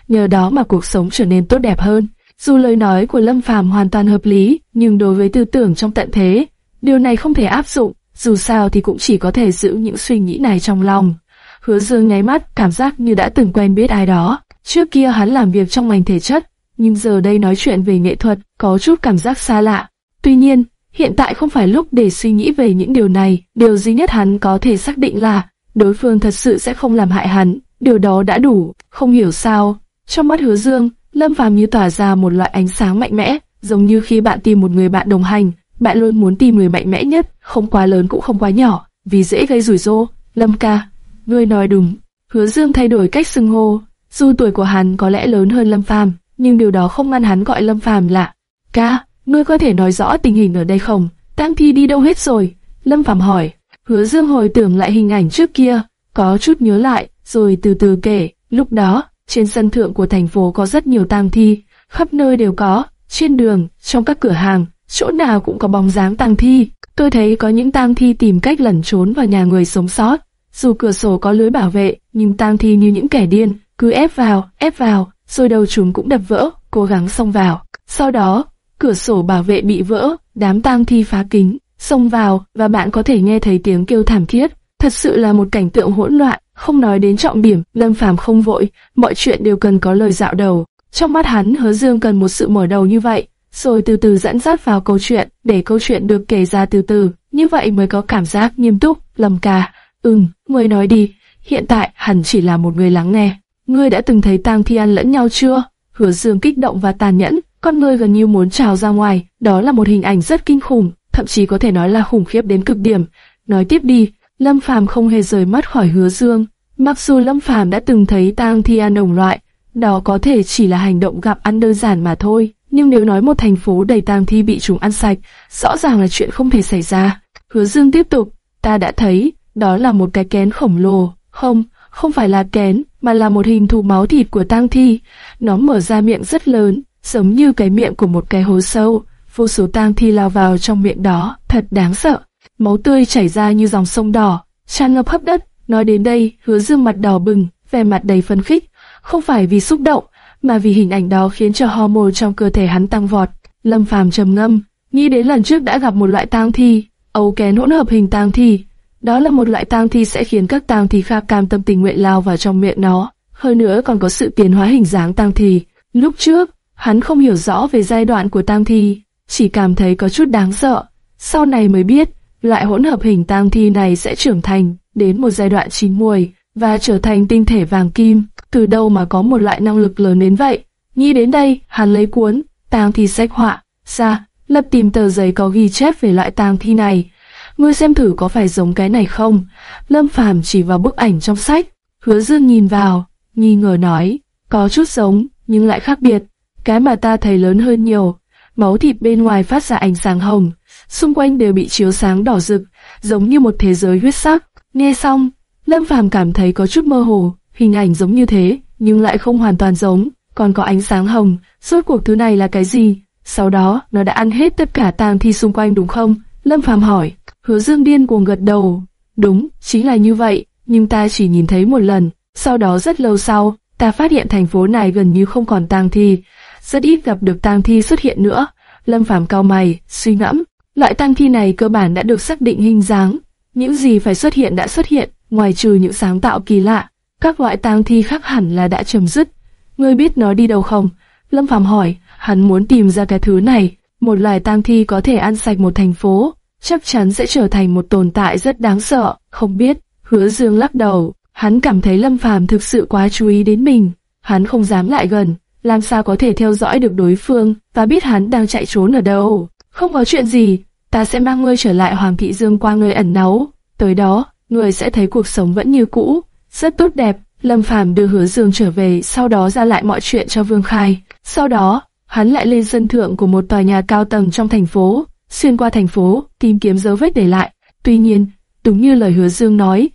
Nhờ đó mà cuộc sống trở nên tốt đẹp hơn. Dù lời nói của Lâm Phàm hoàn toàn hợp lý, nhưng đối với tư tưởng trong tận thế, điều này không thể áp dụng, dù sao thì cũng chỉ có thể giữ những suy nghĩ này trong lòng. Hứa Dương nháy mắt, cảm giác như đã từng quen biết ai đó. Trước kia hắn làm việc trong ngành thể chất, nhưng giờ đây nói chuyện về nghệ thuật, có chút cảm giác xa lạ. Tuy nhiên, hiện tại không phải lúc để suy nghĩ về những điều này, điều duy nhất hắn có thể xác định là đối phương thật sự sẽ không làm hại hắn, điều đó đã đủ, không hiểu sao. Trong mắt hứa dương, Lâm Phàm như tỏa ra một loại ánh sáng mạnh mẽ, giống như khi bạn tìm một người bạn đồng hành, bạn luôn muốn tìm người mạnh mẽ nhất, không quá lớn cũng không quá nhỏ, vì dễ gây rủi ro. Lâm ca, ngươi nói đúng. Hứa Dương thay đổi cách xưng hô, dù tuổi của hắn có lẽ lớn hơn Lâm Phàm, nhưng điều đó không ngăn hắn gọi Lâm Phàm là ca. Ngươi có thể nói rõ tình hình ở đây không? Tang Thi đi đâu hết rồi? Lâm Phàm hỏi. Hứa Dương hồi tưởng lại hình ảnh trước kia, có chút nhớ lại, rồi từ từ kể. Lúc đó, trên sân thượng của thành phố có rất nhiều tang thi, khắp nơi đều có, trên đường, trong các cửa hàng, chỗ nào cũng có bóng dáng tang thi. Tôi thấy có những tang thi tìm cách lẩn trốn vào nhà người sống sót. Dù cửa sổ có lưới bảo vệ, nhưng tang thi như những kẻ điên, cứ ép vào, ép vào, rồi đầu chúng cũng đập vỡ, cố gắng xông vào. Sau đó, cửa sổ bảo vệ bị vỡ, đám tang thi phá kính, xông vào và bạn có thể nghe thấy tiếng kêu thảm thiết. Thật sự là một cảnh tượng hỗn loạn, không nói đến trọng điểm, Lâm Phàm không vội, mọi chuyện đều cần có lời dạo đầu. Trong mắt hắn, Hứa Dương cần một sự mở đầu như vậy, rồi từ từ dẫn dắt vào câu chuyện, để câu chuyện được kể ra từ từ, như vậy mới có cảm giác nghiêm túc. Lâm ca, ừm, ngươi nói đi, hiện tại hẳn chỉ là một người lắng nghe. Ngươi đã từng thấy tang thi ăn lẫn nhau chưa? Hứa Dương kích động và tàn nhẫn, con ngươi gần như muốn trào ra ngoài, đó là một hình ảnh rất kinh khủng, thậm chí có thể nói là khủng khiếp đến cực điểm. Nói tiếp đi, Lâm Phàm không hề rời mắt khỏi Hứa Dương. Mặc dù Lâm Phàm đã từng thấy tang thi ăn đồng loại, đó có thể chỉ là hành động gặp ăn đơn giản mà thôi. Nhưng nếu nói một thành phố đầy tang thi bị chúng ăn sạch, rõ ràng là chuyện không thể xảy ra. Hứa Dương tiếp tục, ta đã thấy, đó là một cái kén khổng lồ. Không, không phải là kén, mà là một hình thù máu thịt của tang thi. Nó mở ra miệng rất lớn, giống như cái miệng của một cái hố sâu. Vô số tang thi lao vào trong miệng đó, thật đáng sợ. Máu tươi chảy ra như dòng sông đỏ, tràn ngập hấp đất. Nói đến đây, hứa dương mặt đỏ bừng, vẻ mặt đầy phấn khích. Không phải vì xúc động, mà vì hình ảnh đó khiến cho hormone trong cơ thể hắn tăng vọt. Lâm Phàm trầm ngâm, nghĩ đến lần trước đã gặp một loại tang thi, ấu kén hỗn hợp hình tang thi. Đó là một loại tang thi sẽ khiến các tang thi khác cam tâm tình nguyện lao vào trong miệng nó. Hơn nữa còn có sự tiến hóa hình dáng tang thi. Lúc trước, hắn không hiểu rõ về giai đoạn của tang thi, chỉ cảm thấy có chút đáng sợ. Sau này mới biết, loại hỗn hợp hình tang thi này sẽ trưởng thành đến một giai đoạn chín muồi và trở thành tinh thể vàng kim. Từ đâu mà có một loại năng lực lớn đến vậy? Nghĩ đến đây, hắn lấy cuốn tang thi sách họa ra, lập tìm tờ giấy có ghi chép về loại tang thi này. Ngươi xem thử có phải giống cái này không? Lâm Phàm chỉ vào bức ảnh trong sách. Hứa Dương nhìn vào, nghi ngờ nói, có chút giống, nhưng lại khác biệt. Cái mà ta thấy lớn hơn nhiều. Máu thịt bên ngoài phát ra ánh sáng hồng, xung quanh đều bị chiếu sáng đỏ rực, giống như một thế giới huyết sắc. Nghe xong, Lâm Phàm cảm thấy có chút mơ hồ, hình ảnh giống như thế, nhưng lại không hoàn toàn giống, còn có ánh sáng hồng, suốt cuộc thứ này là cái gì? Sau đó, nó đã ăn hết tất cả tang thi xung quanh đúng không? Lâm Phàm hỏi, hứa dương điên cuồng gật đầu. Đúng, chính là như vậy, nhưng ta chỉ nhìn thấy một lần, sau đó rất lâu sau, ta phát hiện thành phố này gần như không còn tang thi, rất ít gặp được tang thi xuất hiện nữa. Lâm Phàm cao mày, suy ngẫm, loại tang thi này cơ bản đã được xác định hình dáng, những gì phải xuất hiện đã xuất hiện, ngoài trừ những sáng tạo kỳ lạ, các loại tang thi khác hẳn là đã chấm dứt. Ngươi biết nó đi đâu không? Lâm Phàm hỏi, hắn muốn tìm ra cái thứ này. Một loài tang thi có thể ăn sạch một thành phố, chắc chắn sẽ trở thành một tồn tại rất đáng sợ. Không biết, Hứa Dương lắc đầu, hắn cảm thấy Lâm Phàm thực sự quá chú ý đến mình, hắn không dám lại gần, làm sao có thể theo dõi được đối phương và biết hắn đang chạy trốn ở đâu. Không có chuyện gì, ta sẽ mang ngươi trở lại Hoàng thị Dương qua nơi ẩn náu, tới đó, ngươi sẽ thấy cuộc sống vẫn như cũ, rất tốt đẹp. Lâm Phàm đưa Hứa Dương trở về, sau đó ra lại mọi chuyện cho Vương Khai. Sau đó, hắn lại lên sân thượng của một tòa nhà cao tầng trong thành phố, xuyên qua thành phố, tìm kiếm dấu vết để lại. Tuy nhiên, đúng như lời hứa Dương nói,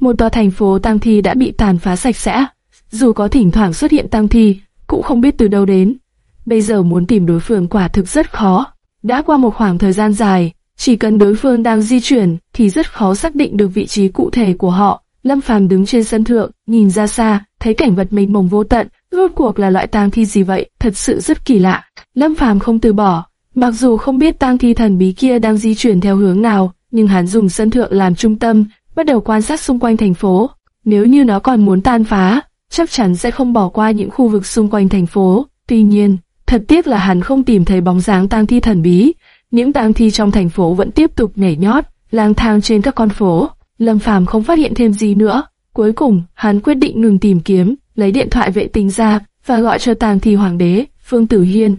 một tòa thành phố tang thi đã bị tàn phá sạch sẽ. Dù có thỉnh thoảng xuất hiện tang thi, cũng không biết từ đâu đến. Bây giờ muốn tìm đối phương quả thực rất khó. Đã qua một khoảng thời gian dài, chỉ cần đối phương đang di chuyển thì rất khó xác định được vị trí cụ thể của họ. Lâm Phàm đứng trên sân thượng, nhìn ra xa, thấy cảnh vật mênh mông vô tận, rốt cuộc là loại tang thi gì vậy, thật sự rất kỳ lạ. Lâm Phàm không từ bỏ, mặc dù không biết tang thi thần bí kia đang di chuyển theo hướng nào, nhưng hắn dùng sân thượng làm trung tâm, bắt đầu quan sát xung quanh thành phố. Nếu như nó còn muốn tan phá, chắc chắn sẽ không bỏ qua những khu vực xung quanh thành phố. Tuy nhiên, thật tiếc là hắn không tìm thấy bóng dáng tang thi thần bí. Những tang thi trong thành phố vẫn tiếp tục nhảy nhót, lang thang trên các con phố. Lâm Phàm không phát hiện thêm gì nữa. Cuối cùng, hắn quyết định ngừng tìm kiếm, lấy điện thoại vệ tinh ra và gọi cho tang thi hoàng đế, Phương Tử Hiên,